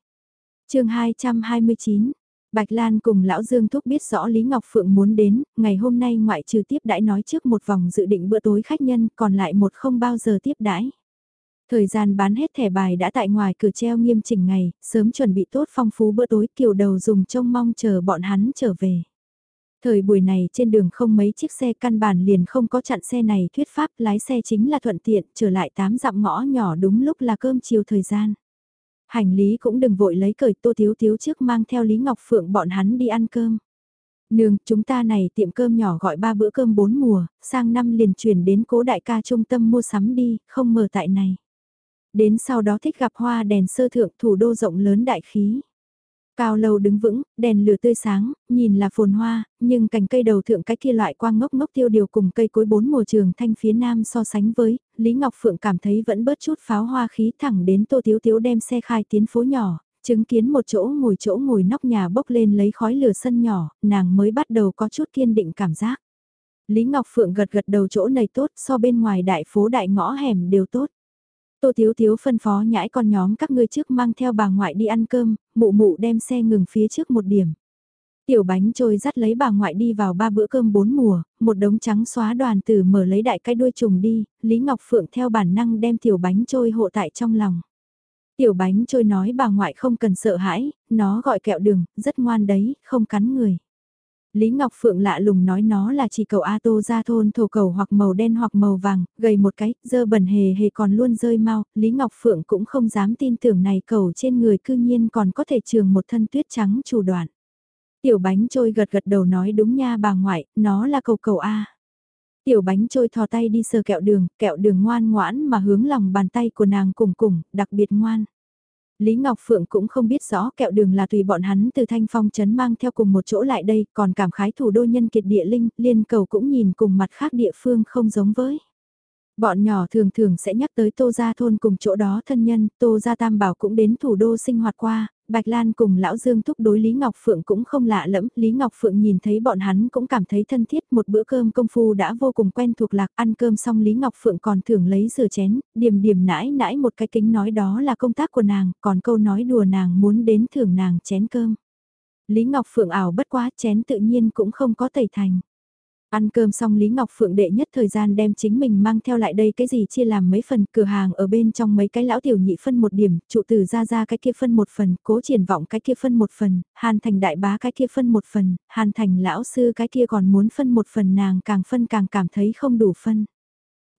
A: chương 229 Bạch Lan cùng Lão Dương Thúc biết rõ Lý Ngọc Phượng muốn đến, ngày hôm nay ngoại trừ tiếp đãi nói trước một vòng dự định bữa tối khách nhân, còn lại một không bao giờ tiếp đãi. Thời gian bán hết thẻ bài đã tại ngoài cửa treo nghiêm chỉnh ngày, sớm chuẩn bị tốt phong phú bữa tối kiều đầu dùng trông mong chờ bọn hắn trở về. Thời buổi này trên đường không mấy chiếc xe căn bản liền không có chặn xe này thuyết pháp lái xe chính là thuận tiện trở lại tám dặm ngõ nhỏ đúng lúc là cơm chiều thời gian. Hành lý cũng đừng vội lấy cởi Tô Thiếu Thiếu trước mang theo Lý Ngọc Phượng bọn hắn đi ăn cơm. Nương, chúng ta này tiệm cơm nhỏ gọi ba bữa cơm bốn mùa, sang năm liền chuyển đến cố đại ca trung tâm mua sắm đi, không mở tại này. Đến sau đó thích gặp hoa đèn sơ thượng thủ đô rộng lớn đại khí. Cao lâu đứng vững, đèn lửa tươi sáng, nhìn là phồn hoa, nhưng cành cây đầu thượng cái kia loại quang ngốc ngốc tiêu điều cùng cây cối bốn mùa trường thanh phía nam so sánh với, Lý Ngọc Phượng cảm thấy vẫn bớt chút pháo hoa khí thẳng đến Tô Tiếu Tiếu đem xe khai tiến phố nhỏ, chứng kiến một chỗ ngồi chỗ ngồi nóc nhà bốc lên lấy khói lửa sân nhỏ, nàng mới bắt đầu có chút kiên định cảm giác. Lý Ngọc Phượng gật gật đầu chỗ này tốt so bên ngoài đại phố đại ngõ hẻm đều tốt. Tô Thiếu Thiếu phân phó nhãi con nhóm các ngươi trước mang theo bà ngoại đi ăn cơm, mụ mụ đem xe ngừng phía trước một điểm. Tiểu bánh trôi dắt lấy bà ngoại đi vào ba bữa cơm bốn mùa, một đống trắng xóa đoàn tử mở lấy đại cái đuôi trùng đi, Lý Ngọc Phượng theo bản năng đem tiểu bánh trôi hộ tại trong lòng. Tiểu bánh trôi nói bà ngoại không cần sợ hãi, nó gọi kẹo đường, rất ngoan đấy, không cắn người. Lý Ngọc Phượng lạ lùng nói nó là chỉ cầu A Tô ra thôn thổ cầu hoặc màu đen hoặc màu vàng, gầy một cái, dơ bẩn hề hề còn luôn rơi mau, Lý Ngọc Phượng cũng không dám tin tưởng này cầu trên người cư nhiên còn có thể trường một thân tuyết trắng chủ đoạn. Tiểu bánh trôi gật gật đầu nói đúng nha bà ngoại, nó là cầu cầu A. Tiểu bánh trôi thò tay đi sờ kẹo đường, kẹo đường ngoan ngoãn mà hướng lòng bàn tay của nàng cùng cùng, đặc biệt ngoan. Lý Ngọc Phượng cũng không biết rõ kẹo đường là tùy bọn hắn từ thanh phong chấn mang theo cùng một chỗ lại đây, còn cảm khái thủ đô nhân kiệt địa linh, liên cầu cũng nhìn cùng mặt khác địa phương không giống với. Bọn nhỏ thường thường sẽ nhắc tới Tô Gia Thôn cùng chỗ đó thân nhân, Tô Gia Tam Bảo cũng đến thủ đô sinh hoạt qua, Bạch Lan cùng Lão Dương thúc đối Lý Ngọc Phượng cũng không lạ lẫm, Lý Ngọc Phượng nhìn thấy bọn hắn cũng cảm thấy thân thiết, một bữa cơm công phu đã vô cùng quen thuộc lạc, ăn cơm xong Lý Ngọc Phượng còn thường lấy rửa chén, điểm điểm nãi nãi một cái kính nói đó là công tác của nàng, còn câu nói đùa nàng muốn đến thưởng nàng chén cơm. Lý Ngọc Phượng ảo bất quá chén tự nhiên cũng không có tẩy thành. Ăn cơm xong Lý Ngọc Phượng đệ nhất thời gian đem chính mình mang theo lại đây cái gì chia làm mấy phần cửa hàng ở bên trong mấy cái lão tiểu nhị phân một điểm, trụ tử ra ra cái kia phân một phần, cố triển vọng cái kia phân một phần, hàn thành đại bá cái kia phân một phần, hàn thành lão sư cái kia còn muốn phân một phần nàng càng phân càng cảm thấy không đủ phân.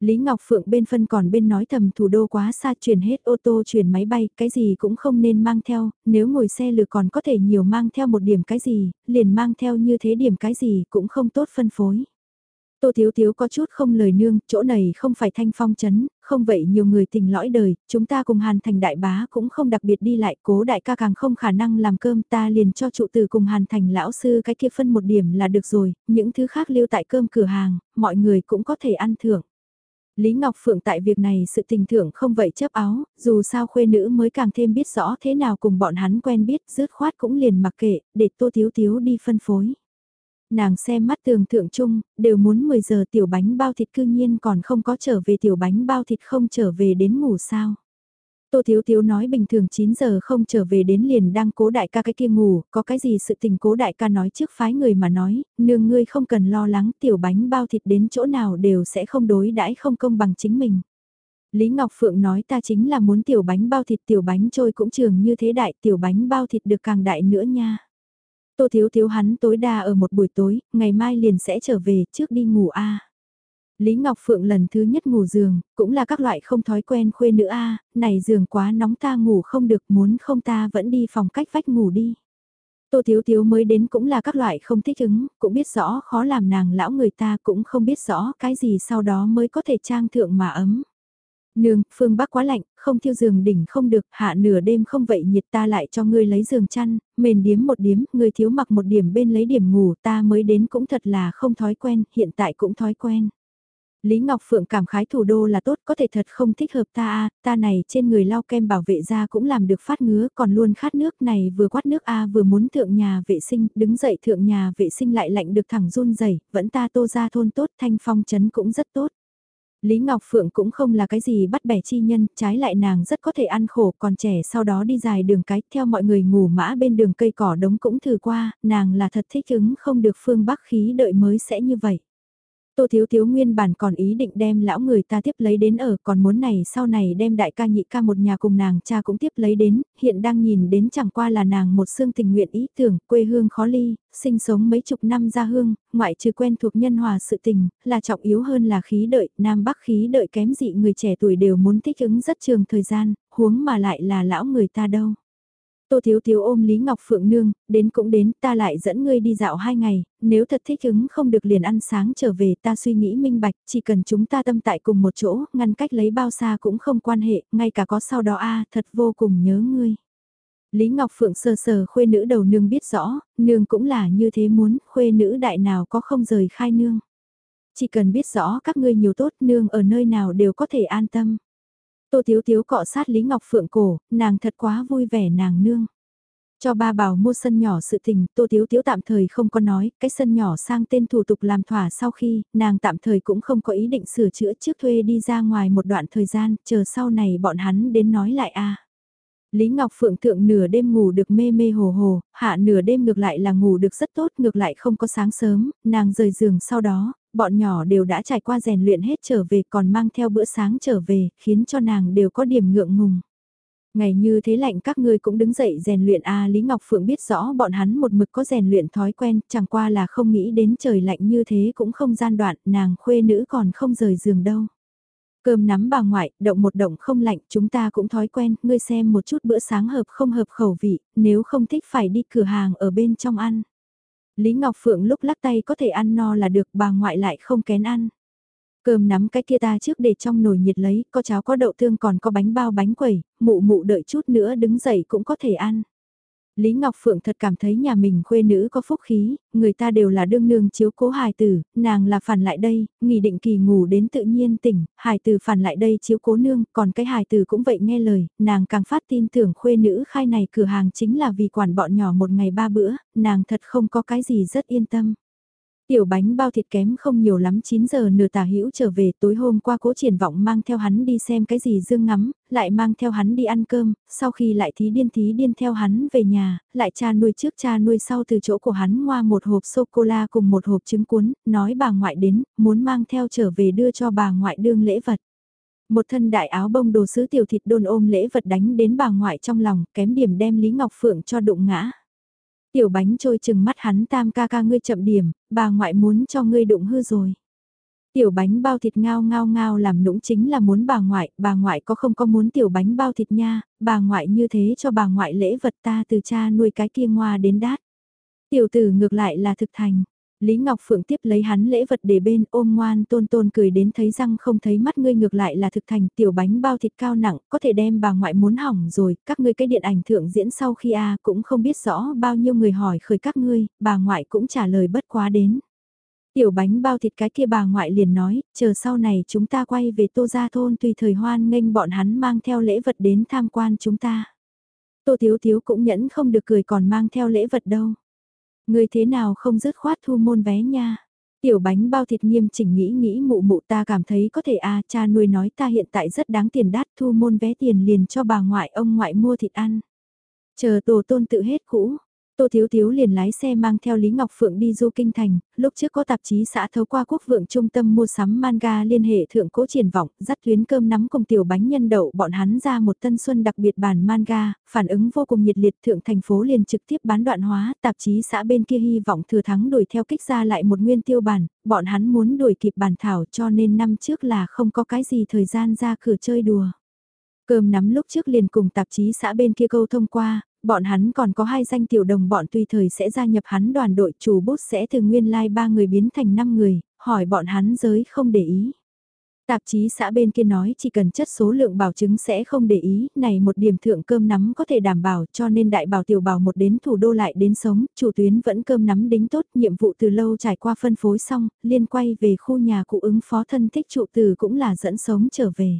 A: Lý Ngọc Phượng bên phân còn bên nói thầm thủ đô quá xa chuyển hết ô tô chuyển máy bay, cái gì cũng không nên mang theo, nếu ngồi xe lừa còn có thể nhiều mang theo một điểm cái gì, liền mang theo như thế điểm cái gì cũng không tốt phân phối. Tô Thiếu Thiếu có chút không lời nương, chỗ này không phải thanh phong chấn, không vậy nhiều người tình lõi đời, chúng ta cùng hàn thành đại bá cũng không đặc biệt đi lại, cố đại ca càng không khả năng làm cơm ta liền cho trụ từ cùng hàn thành lão sư cái kia phân một điểm là được rồi, những thứ khác lưu tại cơm cửa hàng, mọi người cũng có thể ăn thưởng. Lý Ngọc Phượng tại việc này sự tình thưởng không vậy chấp áo, dù sao khuê nữ mới càng thêm biết rõ thế nào cùng bọn hắn quen biết, rứt khoát cũng liền mặc kệ, để Tô Thiếu Thiếu đi phân phối. Nàng xem mắt tường thượng chung, đều muốn 10 giờ tiểu bánh bao thịt cư nhiên còn không có trở về tiểu bánh bao thịt không trở về đến ngủ sao. Tô Thiếu Thiếu nói bình thường 9 giờ không trở về đến liền đang cố đại ca cái kia ngủ, có cái gì sự tình cố đại ca nói trước phái người mà nói, nương ngươi không cần lo lắng tiểu bánh bao thịt đến chỗ nào đều sẽ không đối đãi không công bằng chính mình. Lý Ngọc Phượng nói ta chính là muốn tiểu bánh bao thịt tiểu bánh trôi cũng trường như thế đại tiểu bánh bao thịt được càng đại nữa nha. Tô Thiếu Thiếu hắn tối đa ở một buổi tối, ngày mai liền sẽ trở về trước đi ngủ a. Lý Ngọc Phượng lần thứ nhất ngủ giường, cũng là các loại không thói quen khuê nữ a, này giường quá nóng ta ngủ không được muốn không ta vẫn đi phòng cách vách ngủ đi. Tô Thiếu Thiếu mới đến cũng là các loại không thích ứng, cũng biết rõ khó làm nàng lão người ta cũng không biết rõ cái gì sau đó mới có thể trang thượng mà ấm. Nương, phương Bắc quá lạnh, không thiêu giường đỉnh không được, hạ nửa đêm không vậy nhiệt ta lại cho ngươi lấy giường chăn, mền điếm một điếm, ngươi thiếu mặc một điểm bên lấy điểm ngủ ta mới đến cũng thật là không thói quen, hiện tại cũng thói quen. Lý Ngọc Phượng cảm khái thủ đô là tốt có thể thật không thích hợp ta a ta này trên người lau kem bảo vệ da cũng làm được phát ngứa còn luôn khát nước này vừa quát nước a vừa muốn thượng nhà vệ sinh đứng dậy thượng nhà vệ sinh lại lạnh được thẳng run rẩy vẫn ta tô ra thôn tốt thanh phong chấn cũng rất tốt. Lý Ngọc Phượng cũng không là cái gì bắt bẻ chi nhân, trái lại nàng rất có thể ăn khổ còn trẻ sau đó đi dài đường cái theo mọi người ngủ mã bên đường cây cỏ đống cũng thử qua, nàng là thật thích ứng không được phương bắc khí đợi mới sẽ như vậy. Tô Thiếu Thiếu nguyên bản còn ý định đem lão người ta tiếp lấy đến ở còn muốn này sau này đem đại ca nhị ca một nhà cùng nàng cha cũng tiếp lấy đến, hiện đang nhìn đến chẳng qua là nàng một xương tình nguyện ý tưởng quê hương khó ly, sinh sống mấy chục năm ra hương, ngoại trừ quen thuộc nhân hòa sự tình, là trọng yếu hơn là khí đợi, nam bắc khí đợi kém dị người trẻ tuổi đều muốn thích ứng rất trường thời gian, huống mà lại là lão người ta đâu. Tô Thiếu Thiếu ôm Lý Ngọc Phượng nương, đến cũng đến, ta lại dẫn ngươi đi dạo hai ngày, nếu thật thích ứng không được liền ăn sáng trở về ta suy nghĩ minh bạch, chỉ cần chúng ta tâm tại cùng một chỗ, ngăn cách lấy bao xa cũng không quan hệ, ngay cả có sau đó a thật vô cùng nhớ ngươi. Lý Ngọc Phượng sờ sờ khuê nữ đầu nương biết rõ, nương cũng là như thế muốn, khuê nữ đại nào có không rời khai nương. Chỉ cần biết rõ các ngươi nhiều tốt nương ở nơi nào đều có thể an tâm. Tô Thiếu Thiếu cọ sát Lý Ngọc Phượng cổ, nàng thật quá vui vẻ nàng nương. Cho ba bảo mua sân nhỏ sự tình, Tô Thiếu Thiếu tạm thời không có nói, cái sân nhỏ sang tên thủ tục làm thỏa sau khi, nàng tạm thời cũng không có ý định sửa chữa trước thuê đi ra ngoài một đoạn thời gian, chờ sau này bọn hắn đến nói lại a Lý Ngọc Phượng thượng nửa đêm ngủ được mê mê hồ hồ, hạ nửa đêm ngược lại là ngủ được rất tốt, ngược lại không có sáng sớm, nàng rời giường sau đó, bọn nhỏ đều đã trải qua rèn luyện hết trở về còn mang theo bữa sáng trở về, khiến cho nàng đều có điểm ngượng ngùng. Ngày như thế lạnh các ngươi cũng đứng dậy rèn luyện a Lý Ngọc Phượng biết rõ bọn hắn một mực có rèn luyện thói quen, chẳng qua là không nghĩ đến trời lạnh như thế cũng không gian đoạn, nàng khuê nữ còn không rời giường đâu. Cơm nắm bà ngoại, động một động không lạnh, chúng ta cũng thói quen, ngươi xem một chút bữa sáng hợp không hợp khẩu vị, nếu không thích phải đi cửa hàng ở bên trong ăn. Lý Ngọc Phượng lúc lắc tay có thể ăn no là được, bà ngoại lại không kén ăn. Cơm nắm cái kia ta trước để trong nồi nhiệt lấy, có cháo có đậu tương còn có bánh bao bánh quẩy, mụ mụ đợi chút nữa đứng dậy cũng có thể ăn. Lý Ngọc Phượng thật cảm thấy nhà mình khuê nữ có phúc khí, người ta đều là đương nương chiếu cố hài tử, nàng là phản lại đây, nghỉ định kỳ ngủ đến tự nhiên tỉnh, hài tử phản lại đây chiếu cố nương, còn cái hài tử cũng vậy nghe lời, nàng càng phát tin tưởng khuê nữ khai này cửa hàng chính là vì quản bọn nhỏ một ngày ba bữa, nàng thật không có cái gì rất yên tâm. Tiểu bánh bao thịt kém không nhiều lắm 9 giờ nửa tà hữu trở về tối hôm qua cố triển vọng mang theo hắn đi xem cái gì dương ngắm, lại mang theo hắn đi ăn cơm, sau khi lại thí điên thí điên theo hắn về nhà, lại cha nuôi trước cha nuôi sau từ chỗ của hắn ngoa một hộp sô-cô-la cùng một hộp trứng cuốn, nói bà ngoại đến, muốn mang theo trở về đưa cho bà ngoại đương lễ vật. Một thân đại áo bông đồ sứ tiểu thịt đôn ôm lễ vật đánh đến bà ngoại trong lòng, kém điểm đem Lý Ngọc Phượng cho đụng ngã. Tiểu bánh trôi chừng mắt hắn tam ca ca ngươi chậm điểm, bà ngoại muốn cho ngươi đụng hư rồi. Tiểu bánh bao thịt ngao ngao ngao làm nũng chính là muốn bà ngoại, bà ngoại có không có muốn tiểu bánh bao thịt nha, bà ngoại như thế cho bà ngoại lễ vật ta từ cha nuôi cái kia ngoa đến đát. Tiểu tử ngược lại là thực thành, Lý Ngọc Phượng tiếp lấy hắn lễ vật để bên ôm ngoan tôn tôn cười đến thấy răng không thấy mắt ngươi ngược lại là thực thành tiểu bánh bao thịt cao nặng có thể đem bà ngoại muốn hỏng rồi, các ngươi cái điện ảnh thượng diễn sau khi a cũng không biết rõ bao nhiêu người hỏi khởi các ngươi, bà ngoại cũng trả lời bất quá đến. Tiểu bánh bao thịt cái kia bà ngoại liền nói, chờ sau này chúng ta quay về tô gia thôn tùy thời hoan nghênh bọn hắn mang theo lễ vật đến tham quan chúng ta. Tô Thiếu Thiếu cũng nhẫn không được cười còn mang theo lễ vật đâu. Người thế nào không dứt khoát thu môn vé nha. Tiểu bánh bao thịt nghiêm chỉnh nghĩ nghĩ mụ mụ ta cảm thấy có thể a cha nuôi nói ta hiện tại rất đáng tiền đắt thu môn vé tiền liền cho bà ngoại ông ngoại mua thịt ăn. Chờ tổ tôn tự hết cũ, Tô Thiếu Thiếu liền lái xe mang theo Lý Ngọc Phượng đi du kinh thành, lúc trước có tạp chí xã thấu qua quốc vượng trung tâm mua sắm manga liên hệ thượng cố triển vọng, dắt tuyến cơm nắm cùng tiểu bánh nhân đậu bọn hắn ra một tân xuân đặc biệt bản manga, phản ứng vô cùng nhiệt liệt thượng thành phố liền trực tiếp bán đoạn hóa, tạp chí xã bên kia hy vọng thừa thắng đuổi theo kích ra lại một nguyên tiêu bản, bọn hắn muốn đuổi kịp bản thảo cho nên năm trước là không có cái gì thời gian ra cửa chơi đùa. Cơm nắm lúc trước liền cùng tạp chí xã bên kia câu thông qua, bọn hắn còn có hai danh tiểu đồng bọn tùy thời sẽ gia nhập hắn đoàn đội chủ bút sẽ từ nguyên lai like ba người biến thành năm người, hỏi bọn hắn giới không để ý. Tạp chí xã bên kia nói chỉ cần chất số lượng bảo chứng sẽ không để ý, này một điểm thượng cơm nắm có thể đảm bảo cho nên đại bảo tiểu bảo một đến thủ đô lại đến sống, chủ tuyến vẫn cơm nắm đính tốt, nhiệm vụ từ lâu trải qua phân phối xong, liên quay về khu nhà cụ ứng phó thân thích trụ từ cũng là dẫn sống trở về.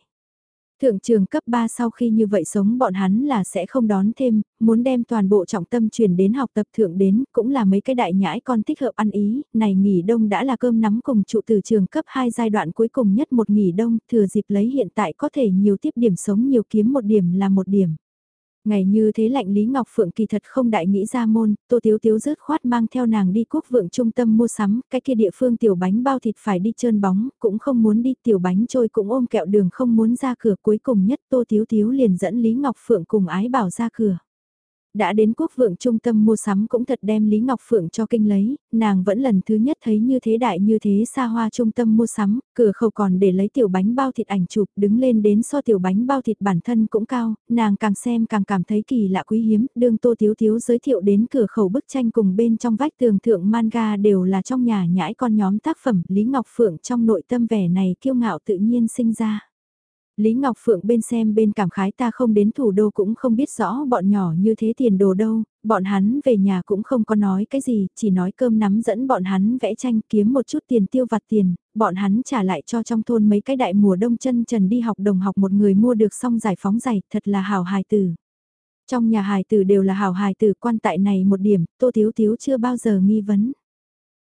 A: Thượng trường cấp 3 sau khi như vậy sống bọn hắn là sẽ không đón thêm, muốn đem toàn bộ trọng tâm chuyển đến học tập thượng đến, cũng là mấy cái đại nhãi con thích hợp ăn ý, này nghỉ đông đã là cơm nắm cùng trụ từ trường cấp 2 giai đoạn cuối cùng nhất một nghỉ đông, thừa dịp lấy hiện tại có thể nhiều tiếp điểm sống nhiều kiếm một điểm là một điểm. Ngày như thế lạnh Lý Ngọc Phượng kỳ thật không đại nghĩ ra môn, Tô Tiếu Tiếu rớt khoát mang theo nàng đi quốc vượng trung tâm mua sắm, cái kia địa phương tiểu bánh bao thịt phải đi trơn bóng, cũng không muốn đi tiểu bánh trôi cũng ôm kẹo đường không muốn ra cửa cuối cùng nhất Tô Tiếu Tiếu liền dẫn Lý Ngọc Phượng cùng ái bảo ra cửa. Đã đến quốc vượng trung tâm mua sắm cũng thật đem Lý Ngọc Phượng cho kinh lấy, nàng vẫn lần thứ nhất thấy như thế đại như thế xa hoa trung tâm mua sắm, cửa khẩu còn để lấy tiểu bánh bao thịt ảnh chụp đứng lên đến so tiểu bánh bao thịt bản thân cũng cao, nàng càng xem càng cảm thấy kỳ lạ quý hiếm, đương Tô Thiếu Thiếu giới thiệu đến cửa khẩu bức tranh cùng bên trong vách tường thượng manga đều là trong nhà nhãi con nhóm tác phẩm Lý Ngọc Phượng trong nội tâm vẻ này kiêu ngạo tự nhiên sinh ra. Lý Ngọc Phượng bên xem bên cảm khái ta không đến thủ đô cũng không biết rõ bọn nhỏ như thế tiền đồ đâu, bọn hắn về nhà cũng không có nói cái gì, chỉ nói cơm nắm dẫn bọn hắn vẽ tranh kiếm một chút tiền tiêu vặt tiền, bọn hắn trả lại cho trong thôn mấy cái đại mùa đông chân trần đi học đồng học một người mua được xong giải phóng giày, thật là hào hài tử. Trong nhà hài tử đều là hào hài tử quan tại này một điểm, Tô Thiếu Thiếu chưa bao giờ nghi vấn.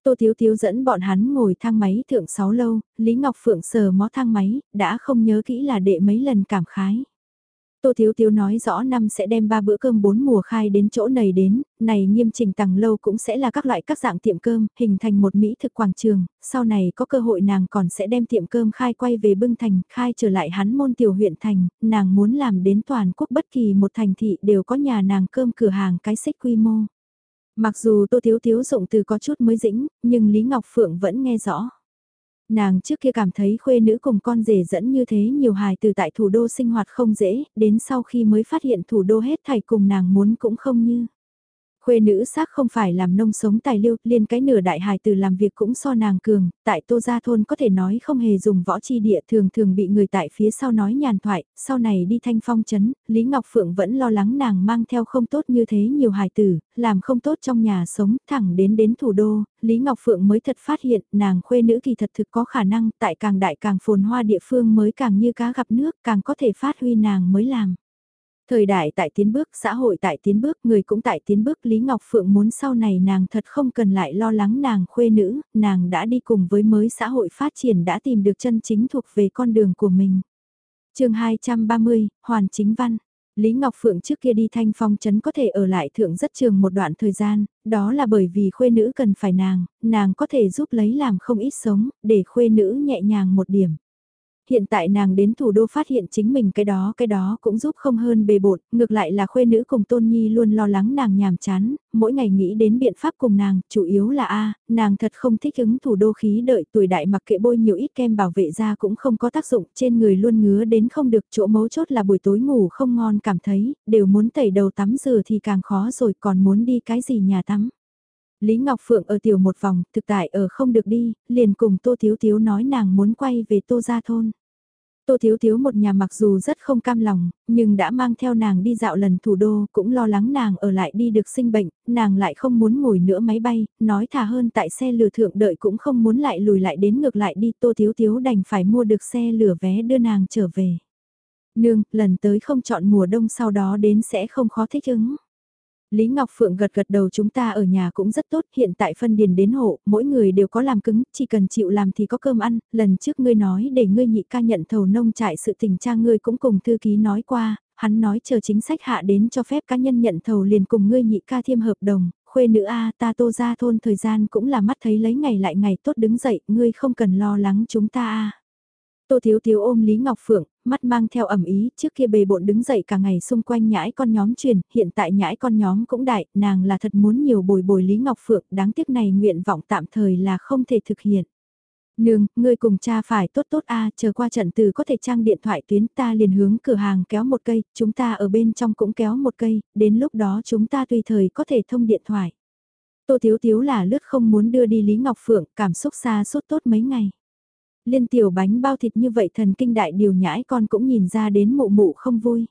A: Tô Thiếu Thiếu dẫn bọn hắn ngồi thang máy thượng 6 lâu, Lý Ngọc Phượng sờ mó thang máy, đã không nhớ kỹ là đệ mấy lần cảm khái. Tô Thiếu Thiếu nói rõ năm sẽ đem ba bữa cơm bốn mùa khai đến chỗ này đến, này nghiêm trình tầng lâu cũng sẽ là các loại các dạng tiệm cơm, hình thành một mỹ thực quảng trường, sau này có cơ hội nàng còn sẽ đem tiệm cơm khai quay về bưng thành, khai trở lại hắn môn tiểu huyện thành, nàng muốn làm đến toàn quốc bất kỳ một thành thị đều có nhà nàng cơm cửa hàng cái xích quy mô. Mặc dù Tô Thiếu Thiếu dụng từ có chút mới dĩnh, nhưng Lý Ngọc Phượng vẫn nghe rõ. Nàng trước kia cảm thấy khuê nữ cùng con rể dẫn như thế nhiều hài từ tại thủ đô sinh hoạt không dễ, đến sau khi mới phát hiện thủ đô hết thảy cùng nàng muốn cũng không như. Khuê nữ xác không phải làm nông sống tài liêu, liên cái nửa đại hài từ làm việc cũng so nàng cường, tại tô gia thôn có thể nói không hề dùng võ chi địa thường thường bị người tại phía sau nói nhàn thoại, sau này đi thanh phong chấn, Lý Ngọc Phượng vẫn lo lắng nàng mang theo không tốt như thế nhiều hài tử, làm không tốt trong nhà sống, thẳng đến đến thủ đô, Lý Ngọc Phượng mới thật phát hiện nàng khuê nữ kỳ thật thực có khả năng tại càng đại càng phồn hoa địa phương mới càng như cá gặp nước, càng có thể phát huy nàng mới làm. Thời đại tại tiến bước, xã hội tại tiến bước, người cũng tại tiến bước, Lý Ngọc Phượng muốn sau này nàng thật không cần lại lo lắng nàng khuê nữ, nàng đã đi cùng với mới xã hội phát triển đã tìm được chân chính thuộc về con đường của mình. chương 230, Hoàn Chính Văn Lý Ngọc Phượng trước kia đi thanh phong trấn có thể ở lại thượng rất trường một đoạn thời gian, đó là bởi vì khuê nữ cần phải nàng, nàng có thể giúp lấy làm không ít sống, để khuê nữ nhẹ nhàng một điểm. Hiện tại nàng đến thủ đô phát hiện chính mình cái đó cái đó cũng giúp không hơn bề bộn, ngược lại là khuê nữ cùng Tôn Nhi luôn lo lắng nàng nhàm chán, mỗi ngày nghĩ đến biện pháp cùng nàng, chủ yếu là A, nàng thật không thích ứng thủ đô khí đợi tuổi đại mặc kệ bôi nhiều ít kem bảo vệ da cũng không có tác dụng, trên người luôn ngứa đến không được chỗ mấu chốt là buổi tối ngủ không ngon cảm thấy, đều muốn tẩy đầu tắm rửa thì càng khó rồi còn muốn đi cái gì nhà tắm. Lý Ngọc Phượng ở tiểu một vòng, thực tại ở không được đi, liền cùng Tô Thiếu Thiếu nói nàng muốn quay về Tô Gia Thôn. Tô Thiếu Thiếu một nhà mặc dù rất không cam lòng, nhưng đã mang theo nàng đi dạo lần thủ đô, cũng lo lắng nàng ở lại đi được sinh bệnh, nàng lại không muốn ngồi nữa máy bay, nói thà hơn tại xe lửa thượng đợi cũng không muốn lại lùi lại đến ngược lại đi, Tô Thiếu Thiếu đành phải mua được xe lửa vé đưa nàng trở về. Nương, lần tới không chọn mùa đông sau đó đến sẽ không khó thích ứng. Lý Ngọc Phượng gật gật đầu chúng ta ở nhà cũng rất tốt, hiện tại phân điền đến hộ, mỗi người đều có làm cứng, chỉ cần chịu làm thì có cơm ăn, lần trước ngươi nói để ngươi nhị ca nhận thầu nông trại sự tình cha ngươi cũng cùng thư ký nói qua, hắn nói chờ chính sách hạ đến cho phép cá nhân nhận thầu liền cùng ngươi nhị ca thiêm hợp đồng, khuê nữ A ta tô ra thôn thời gian cũng là mắt thấy lấy ngày lại ngày tốt đứng dậy, ngươi không cần lo lắng chúng ta A. Tô Thiếu Thiếu ôm Lý Ngọc Phượng, mắt mang theo ẩm ý, trước kia bề bộn đứng dậy cả ngày xung quanh nhãi con nhóm truyền, hiện tại nhãi con nhóm cũng đại, nàng là thật muốn nhiều bồi bồi Lý Ngọc Phượng, đáng tiếc này nguyện vọng tạm thời là không thể thực hiện. Nương, ngươi cùng cha phải tốt tốt a chờ qua trận từ có thể trang điện thoại tuyến ta liền hướng cửa hàng kéo một cây, chúng ta ở bên trong cũng kéo một cây, đến lúc đó chúng ta tùy thời có thể thông điện thoại. Tô Thiếu Thiếu là lướt không muốn đưa đi Lý Ngọc Phượng, cảm xúc xa suốt tốt mấy ngày liên tiểu bánh bao thịt như vậy thần kinh đại điều nhãi con cũng nhìn ra đến mụ mụ không vui.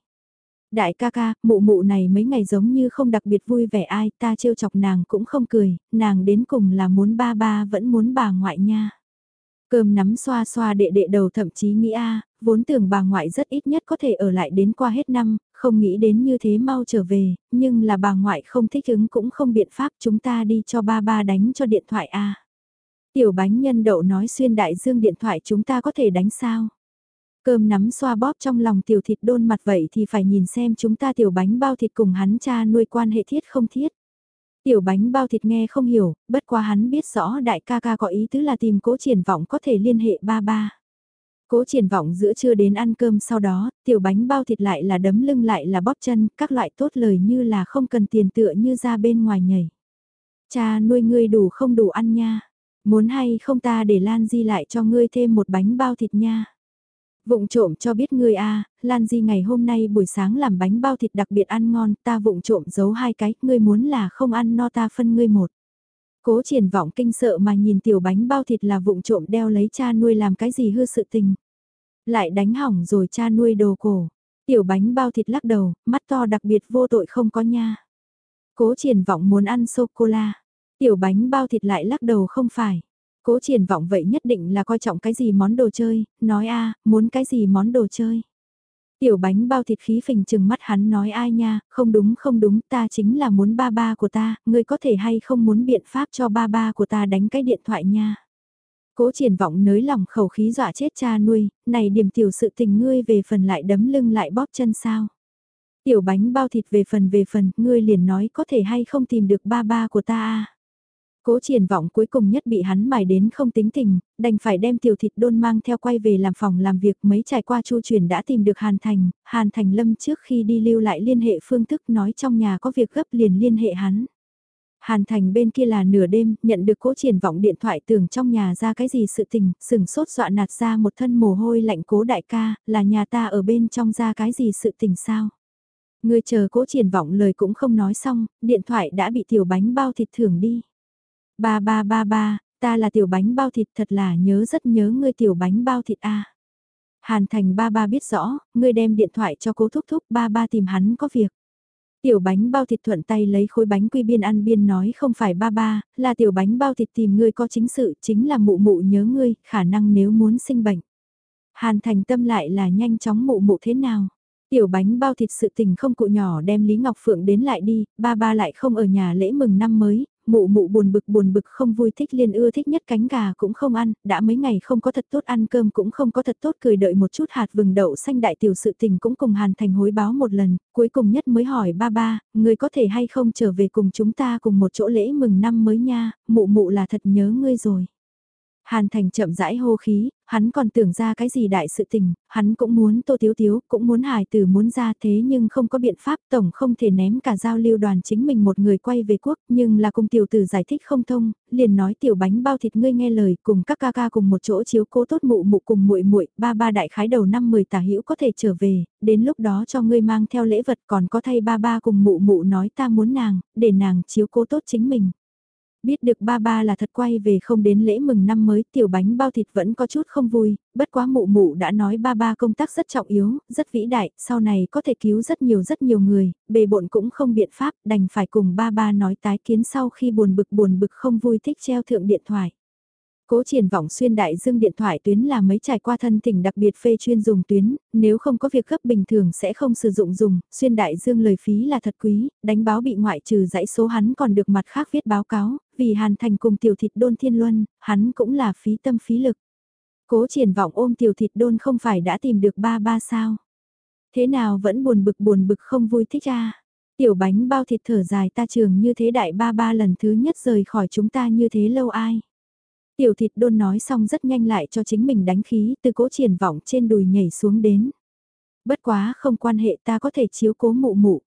A: Đại ca ca, mụ mụ này mấy ngày giống như không đặc biệt vui vẻ ai, ta trêu chọc nàng cũng không cười, nàng đến cùng là muốn ba ba vẫn muốn bà ngoại nha. Cơm nắm xoa xoa đệ đệ đầu thậm chí nghĩ a vốn tưởng bà ngoại rất ít nhất có thể ở lại đến qua hết năm, không nghĩ đến như thế mau trở về, nhưng là bà ngoại không thích ứng cũng không biện pháp chúng ta đi cho ba ba đánh cho điện thoại a Tiểu bánh nhân đậu nói xuyên đại dương điện thoại chúng ta có thể đánh sao? Cơm nắm xoa bóp trong lòng tiểu thịt đôn mặt vậy thì phải nhìn xem chúng ta tiểu bánh bao thịt cùng hắn cha nuôi quan hệ thiết không thiết. Tiểu bánh bao thịt nghe không hiểu, bất quá hắn biết rõ đại ca ca có ý tứ là tìm cố triển vọng có thể liên hệ ba ba. Cố triển vọng giữa trưa đến ăn cơm sau đó, tiểu bánh bao thịt lại là đấm lưng lại là bóp chân, các loại tốt lời như là không cần tiền tựa như ra bên ngoài nhảy. Cha nuôi ngươi đủ không đủ ăn nha, muốn hay không ta để Lan Di lại cho ngươi thêm một bánh bao thịt nha. Vụng trộm cho biết ngươi a, Lan Di ngày hôm nay buổi sáng làm bánh bao thịt đặc biệt ăn ngon, ta vụng trộm giấu hai cái, ngươi muốn là không ăn no ta phân ngươi một. Cố triển vọng kinh sợ mà nhìn tiểu bánh bao thịt là vụng trộm đeo lấy cha nuôi làm cái gì hư sự tình. Lại đánh hỏng rồi cha nuôi đồ cổ. Tiểu bánh bao thịt lắc đầu, mắt to đặc biệt vô tội không có nha. Cố triển vọng muốn ăn sô-cô-la. Tiểu bánh bao thịt lại lắc đầu không phải. Cố triển vọng vậy nhất định là coi trọng cái gì món đồ chơi, nói a muốn cái gì món đồ chơi. Tiểu bánh bao thịt khí phình chừng mắt hắn nói ai nha, không đúng không đúng, ta chính là muốn ba ba của ta, ngươi có thể hay không muốn biện pháp cho ba ba của ta đánh cái điện thoại nha. Cố triển vọng nới lòng khẩu khí dọa chết cha nuôi, này điểm tiểu sự tình ngươi về phần lại đấm lưng lại bóp chân sao. Tiểu bánh bao thịt về phần về phần, ngươi liền nói có thể hay không tìm được ba ba của ta à. Cố triển vọng cuối cùng nhất bị hắn mài đến không tính tình, đành phải đem tiểu thịt đôn mang theo quay về làm phòng làm việc mấy trải qua chu truyền đã tìm được Hàn Thành, Hàn Thành lâm trước khi đi lưu lại liên hệ phương thức nói trong nhà có việc gấp liền liên hệ hắn. Hàn Thành bên kia là nửa đêm, nhận được cố triển vọng điện thoại tưởng trong nhà ra cái gì sự tình, sừng sốt dọa nạt ra một thân mồ hôi lạnh cố đại ca, là nhà ta ở bên trong ra cái gì sự tình sao. Người chờ cố triển vọng lời cũng không nói xong, điện thoại đã bị tiểu bánh bao thịt thưởng đi. Ba ba ba ba, ta là tiểu bánh bao thịt thật là nhớ rất nhớ ngươi tiểu bánh bao thịt a. Hàn Thành ba ba biết rõ, ngươi đem điện thoại cho cố thúc thúc ba ba tìm hắn có việc. Tiểu bánh bao thịt thuận tay lấy khối bánh quy biên ăn biên nói không phải ba ba, là tiểu bánh bao thịt tìm ngươi có chính sự, chính là mụ mụ nhớ ngươi, khả năng nếu muốn sinh bệnh. Hàn thành tâm lại là nhanh chóng mụ mụ thế nào. Tiểu bánh bao thịt sự tình không cụ nhỏ đem Lý Ngọc Phượng đến lại đi, ba ba lại không ở nhà lễ mừng năm mới, mụ mụ buồn bực buồn bực không vui thích liên ưa thích nhất cánh gà cũng không ăn, đã mấy ngày không có thật tốt ăn cơm cũng không có thật tốt cười đợi một chút hạt vừng đậu xanh đại tiểu sự tình cũng cùng Hàn Thành hối báo một lần, cuối cùng nhất mới hỏi ba ba, người có thể hay không trở về cùng chúng ta cùng một chỗ lễ mừng năm mới nha, mụ mụ là thật nhớ ngươi rồi. Hàn Thành chậm rãi hô khí, hắn còn tưởng ra cái gì đại sự tình, hắn cũng muốn Tô Tiếu Tiếu, cũng muốn hài tử muốn ra thế nhưng không có biện pháp tổng không thể ném cả giao lưu đoàn chính mình một người quay về quốc, nhưng là cùng tiểu tử giải thích không thông, liền nói tiểu bánh bao thịt ngươi nghe lời cùng các ca ca cùng một chỗ chiếu cố tốt mụ mụ cùng muội muội ba ba đại khái đầu năm 10 tả hữu có thể trở về, đến lúc đó cho ngươi mang theo lễ vật còn có thay ba ba cùng mụ mụ nói ta muốn nàng, để nàng chiếu cố tốt chính mình. Biết được ba ba là thật quay về không đến lễ mừng năm mới tiểu bánh bao thịt vẫn có chút không vui, bất quá mụ mụ đã nói ba ba công tác rất trọng yếu, rất vĩ đại, sau này có thể cứu rất nhiều rất nhiều người, bề bộn cũng không biện pháp, đành phải cùng ba ba nói tái kiến sau khi buồn bực buồn bực không vui thích treo thượng điện thoại. Cố triển vọng xuyên đại dương điện thoại tuyến là mấy trải qua thân tỉnh đặc biệt phê chuyên dùng tuyến, nếu không có việc gấp bình thường sẽ không sử dụng dùng, xuyên đại dương lời phí là thật quý, đánh báo bị ngoại trừ dãy số hắn còn được mặt khác viết báo cáo, vì hàn thành cùng tiểu thịt đôn thiên luân, hắn cũng là phí tâm phí lực. Cố triển vọng ôm tiểu thịt đôn không phải đã tìm được ba ba sao. Thế nào vẫn buồn bực buồn bực không vui thích ra. Tiểu bánh bao thịt thở dài ta trường như thế đại ba ba lần thứ nhất rời khỏi chúng ta như thế lâu ai. Tiểu thịt đôn nói xong rất nhanh lại cho chính mình đánh khí từ cố triển vọng trên đùi nhảy xuống đến. Bất quá không quan hệ ta có thể chiếu cố mụ mụ.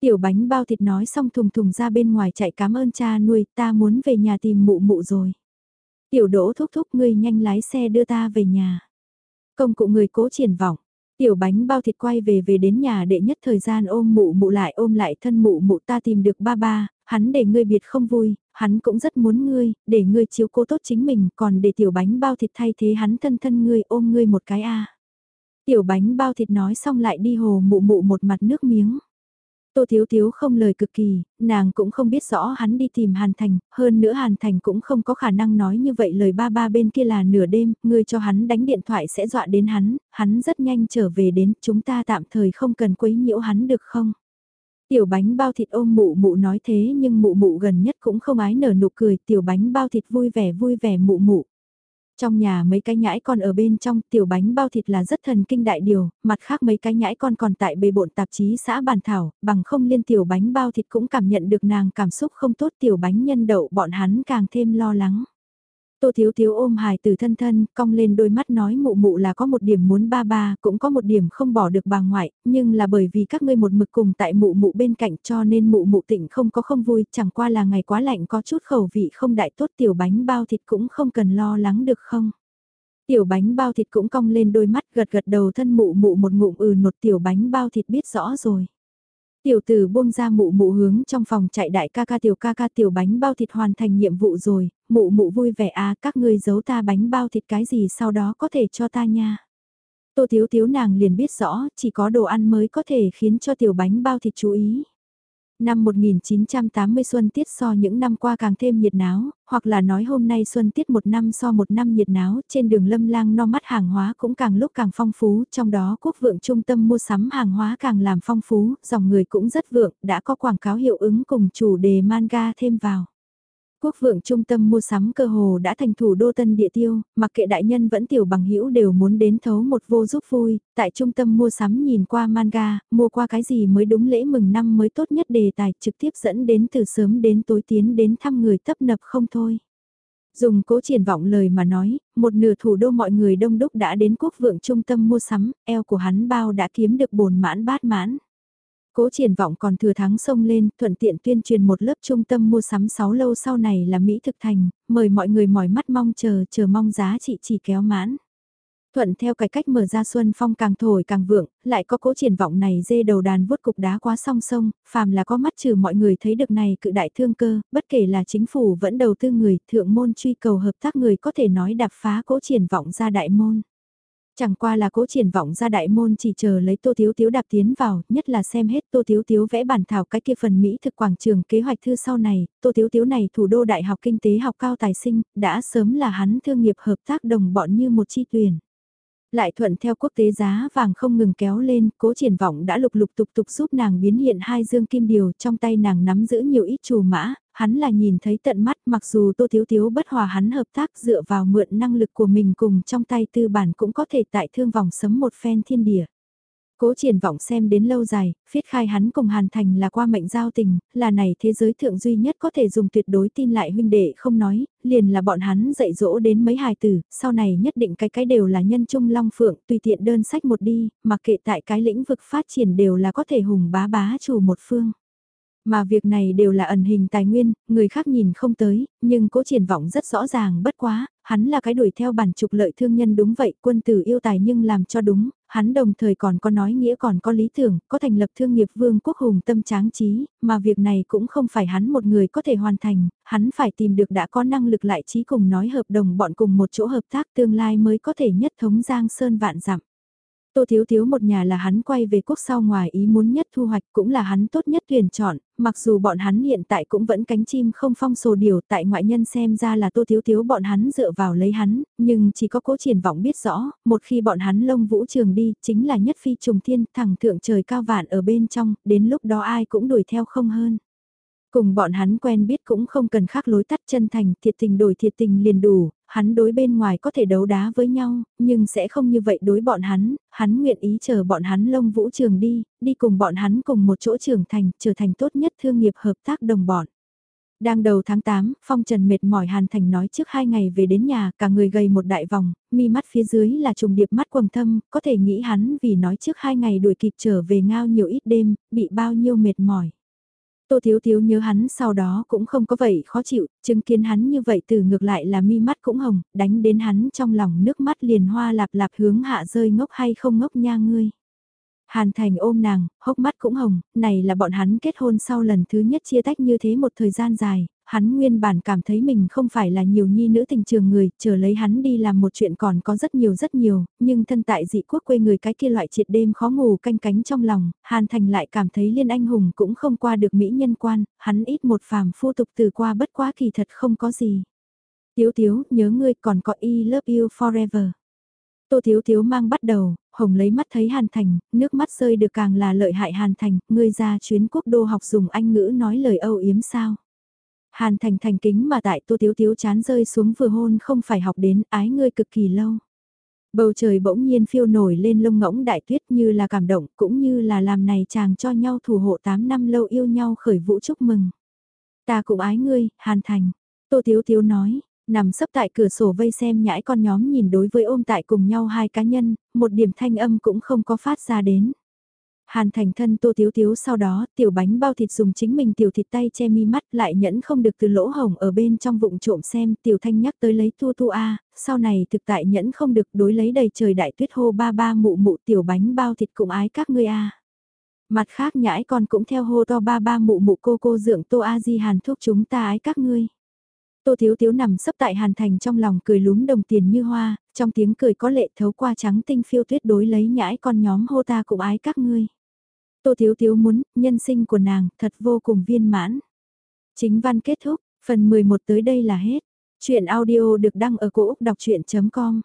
A: Tiểu bánh bao thịt nói xong thùng thùng ra bên ngoài chạy cảm ơn cha nuôi ta muốn về nhà tìm mụ mụ rồi. Tiểu đỗ thúc thúc ngươi nhanh lái xe đưa ta về nhà. Công cụ người cố triển vọng. Tiểu bánh bao thịt quay về về đến nhà để nhất thời gian ôm mụ mụ lại ôm lại thân mụ mụ ta tìm được ba ba, hắn để ngươi biệt không vui, hắn cũng rất muốn ngươi, để ngươi chiếu cố tốt chính mình, còn để tiểu bánh bao thịt thay thế hắn thân thân ngươi ôm ngươi một cái a. Tiểu bánh bao thịt nói xong lại đi hồ mụ mụ một mặt nước miếng. Tô Thiếu Thiếu không lời cực kỳ, nàng cũng không biết rõ hắn đi tìm Hàn Thành, hơn nữa Hàn Thành cũng không có khả năng nói như vậy lời ba ba bên kia là nửa đêm, ngươi cho hắn đánh điện thoại sẽ dọa đến hắn, hắn rất nhanh trở về đến, chúng ta tạm thời không cần quấy nhiễu hắn được không? Tiểu bánh bao thịt ôm mụ mụ nói thế nhưng mụ mụ gần nhất cũng không ái nở nụ cười, tiểu bánh bao thịt vui vẻ vui vẻ mụ mụ. Trong nhà mấy cái nhãi con ở bên trong tiểu bánh bao thịt là rất thần kinh đại điều, mặt khác mấy cái nhãi con còn tại bề bộn tạp chí xã bàn thảo, bằng không liên tiểu bánh bao thịt cũng cảm nhận được nàng cảm xúc không tốt tiểu bánh nhân đậu bọn hắn càng thêm lo lắng. Tô Thiếu Thiếu ôm hài từ thân thân, cong lên đôi mắt nói mụ mụ là có một điểm muốn ba ba, cũng có một điểm không bỏ được bà ngoại, nhưng là bởi vì các ngươi một mực cùng tại mụ mụ bên cạnh cho nên mụ mụ tịnh không có không vui, chẳng qua là ngày quá lạnh có chút khẩu vị không đại tốt tiểu bánh bao thịt cũng không cần lo lắng được không. Tiểu bánh bao thịt cũng cong lên đôi mắt gật gật đầu thân mụ mụ một ngụm ừ nột tiểu bánh bao thịt biết rõ rồi. Tiểu tử buông ra mụ mụ hướng trong phòng chạy đại ca ca tiểu ca ca tiểu bánh bao thịt hoàn thành nhiệm vụ rồi, mụ mụ vui vẻ à các ngươi giấu ta bánh bao thịt cái gì sau đó có thể cho ta nha. Tô thiếu thiếu nàng liền biết rõ, chỉ có đồ ăn mới có thể khiến cho tiểu bánh bao thịt chú ý. Năm 1980 Xuân Tiết so những năm qua càng thêm nhiệt náo, hoặc là nói hôm nay Xuân Tiết một năm so một năm nhiệt náo, trên đường lâm lang no mắt hàng hóa cũng càng lúc càng phong phú, trong đó quốc vượng trung tâm mua sắm hàng hóa càng làm phong phú, dòng người cũng rất vượng, đã có quảng cáo hiệu ứng cùng chủ đề manga thêm vào quốc vượng trung tâm mua sắm cơ hồ đã thành thủ đô tân địa tiêu, mặc kệ đại nhân vẫn tiểu bằng hữu đều muốn đến thấu một vô giúp vui, tại trung tâm mua sắm nhìn qua manga, mua qua cái gì mới đúng lễ mừng năm mới tốt nhất đề tài trực tiếp dẫn đến từ sớm đến tối tiến đến thăm người tấp nập không thôi. Dùng cố triển vọng lời mà nói, một nửa thủ đô mọi người đông đúc đã đến quốc vượng trung tâm mua sắm, eo của hắn bao đã kiếm được bồn mãn bát mãn. Cố triển vọng còn thừa thắng sông lên, thuận tiện tuyên truyền một lớp trung tâm mua sắm 6 lâu sau này là Mỹ thực thành, mời mọi người mỏi mắt mong chờ, chờ mong giá trị chỉ kéo mãn. Thuận theo cái cách mở ra xuân phong càng thổi càng vượng, lại có cố triển vọng này dê đầu đàn vuốt cục đá quá song song phàm là có mắt trừ mọi người thấy được này cự đại thương cơ, bất kể là chính phủ vẫn đầu tư người, thượng môn truy cầu hợp tác người có thể nói đạp phá cố triển vọng ra đại môn. Chẳng qua là cố triển vọng ra đại môn chỉ chờ lấy Tô Thiếu Thiếu đạp tiến vào, nhất là xem hết Tô Thiếu Thiếu vẽ bản thảo cái kia phần Mỹ thực quảng trường kế hoạch thư sau này, Tô Thiếu Thiếu này thủ đô đại học kinh tế học cao tài sinh, đã sớm là hắn thương nghiệp hợp tác đồng bọn như một chi tuyển. Lại thuận theo quốc tế giá vàng không ngừng kéo lên, cố triển vọng đã lục lục tục tục giúp nàng biến hiện hai dương kim điều trong tay nàng nắm giữ nhiều ít trù mã, hắn là nhìn thấy tận mắt mặc dù tô thiếu thiếu bất hòa hắn hợp tác dựa vào mượn năng lực của mình cùng trong tay tư bản cũng có thể tại thương vòng sấm một phen thiên địa. Cố triển vọng xem đến lâu dài, phiết khai hắn cùng Hàn Thành là qua mệnh giao tình, là này thế giới thượng duy nhất có thể dùng tuyệt đối tin lại huynh đệ không nói, liền là bọn hắn dạy dỗ đến mấy hài tử, sau này nhất định cái cái đều là nhân trung long phượng, tùy tiện đơn sách một đi, mặc kệ tại cái lĩnh vực phát triển đều là có thể hùng bá bá chủ một phương. Mà việc này đều là ẩn hình tài nguyên, người khác nhìn không tới, nhưng cố triển vọng rất rõ ràng bất quá, hắn là cái đuổi theo bản trục lợi thương nhân đúng vậy, quân tử yêu tài nhưng làm cho đúng, hắn đồng thời còn có nói nghĩa còn có lý tưởng, có thành lập thương nghiệp vương quốc hùng tâm tráng trí, mà việc này cũng không phải hắn một người có thể hoàn thành, hắn phải tìm được đã có năng lực lại trí cùng nói hợp đồng bọn cùng một chỗ hợp tác tương lai mới có thể nhất thống giang sơn vạn dặm. Tô Thiếu Thiếu một nhà là hắn quay về quốc sau ngoài ý muốn nhất thu hoạch cũng là hắn tốt nhất tuyển chọn, mặc dù bọn hắn hiện tại cũng vẫn cánh chim không phong sồ điều tại ngoại nhân xem ra là Tô Thiếu Thiếu bọn hắn dựa vào lấy hắn, nhưng chỉ có cố triển vọng biết rõ, một khi bọn hắn lông vũ trường đi, chính là nhất phi trùng thiên, thẳng thượng trời cao vạn ở bên trong, đến lúc đó ai cũng đuổi theo không hơn. Cùng bọn hắn quen biết cũng không cần khác lối tắt chân thành, thiệt tình đổi thiệt tình liền đủ, hắn đối bên ngoài có thể đấu đá với nhau, nhưng sẽ không như vậy đối bọn hắn, hắn nguyện ý chờ bọn hắn lông vũ trường đi, đi cùng bọn hắn cùng một chỗ trưởng thành, trở thành tốt nhất thương nghiệp hợp tác đồng bọn. Đang đầu tháng 8, Phong Trần mệt mỏi Hàn Thành nói trước hai ngày về đến nhà, cả người gầy một đại vòng, mi mắt phía dưới là trùng điệp mắt quầng thâm, có thể nghĩ hắn vì nói trước hai ngày đuổi kịp trở về ngao nhiều ít đêm, bị bao nhiêu mệt mỏi. Tô Thiếu Thiếu nhớ hắn sau đó cũng không có vậy khó chịu, chứng kiến hắn như vậy từ ngược lại là mi mắt cũng hồng, đánh đến hắn trong lòng nước mắt liền hoa lạp lạp hướng hạ rơi ngốc hay không ngốc nha ngươi. Hàn Thành ôm nàng, hốc mắt cũng hồng, này là bọn hắn kết hôn sau lần thứ nhất chia tách như thế một thời gian dài, hắn nguyên bản cảm thấy mình không phải là nhiều nhi nữ tình trường người, chờ lấy hắn đi làm một chuyện còn có rất nhiều rất nhiều, nhưng thân tại dị quốc quê người cái kia loại triệt đêm khó ngủ canh cánh trong lòng, Hàn Thành lại cảm thấy liên anh hùng cũng không qua được mỹ nhân quan, hắn ít một phàm phu tục từ qua bất quá kỳ thật không có gì. Tiếu tiếu, nhớ ngươi còn có I love you forever. Tô Thiếu Thiếu mang bắt đầu, Hồng lấy mắt thấy Hàn Thành, nước mắt rơi được càng là lợi hại Hàn Thành, ngươi ra chuyến quốc đô học dùng Anh ngữ nói lời âu yếm sao. Hàn Thành thành kính mà tại Tô Thiếu Thiếu chán rơi xuống vừa hôn không phải học đến ái ngươi cực kỳ lâu. Bầu trời bỗng nhiên phiêu nổi lên lông ngỗng đại tuyết như là cảm động cũng như là làm này chàng cho nhau thủ hộ 8 năm lâu yêu nhau khởi vũ chúc mừng. Ta cũng ái ngươi, Hàn Thành. Tô Thiếu Thiếu nói, Nằm sấp tại cửa sổ vây xem nhãi con nhóm nhìn đối với ôm tại cùng nhau hai cá nhân, một điểm thanh âm cũng không có phát ra đến. Hàn thành thân tô thiếu thiếu sau đó tiểu bánh bao thịt dùng chính mình tiểu thịt tay che mi mắt lại nhẫn không được từ lỗ hồng ở bên trong vụng trộm xem tiểu thanh nhắc tới lấy tu tu a sau này thực tại nhẫn không được đối lấy đầy trời đại tuyết hô ba ba mụ mụ tiểu bánh bao thịt cũng ái các ngươi a Mặt khác nhãi con cũng theo hô to ba ba mụ mụ cô cô dưỡng tô a di hàn thuốc chúng ta ái các ngươi. Tô Thiếu Thiếu nằm sấp tại Hàn Thành trong lòng cười lúm đồng tiền như hoa, trong tiếng cười có lệ thấu qua trắng tinh phiêu tuyết đối lấy nhãi con nhóm hô ta cũng ái các ngươi. Tô Thiếu Thiếu muốn, nhân sinh của nàng thật vô cùng viên mãn. Chính văn kết thúc, phần 11 tới đây là hết. Chuyện audio được đăng ở cổ Úc đọc chuyện.com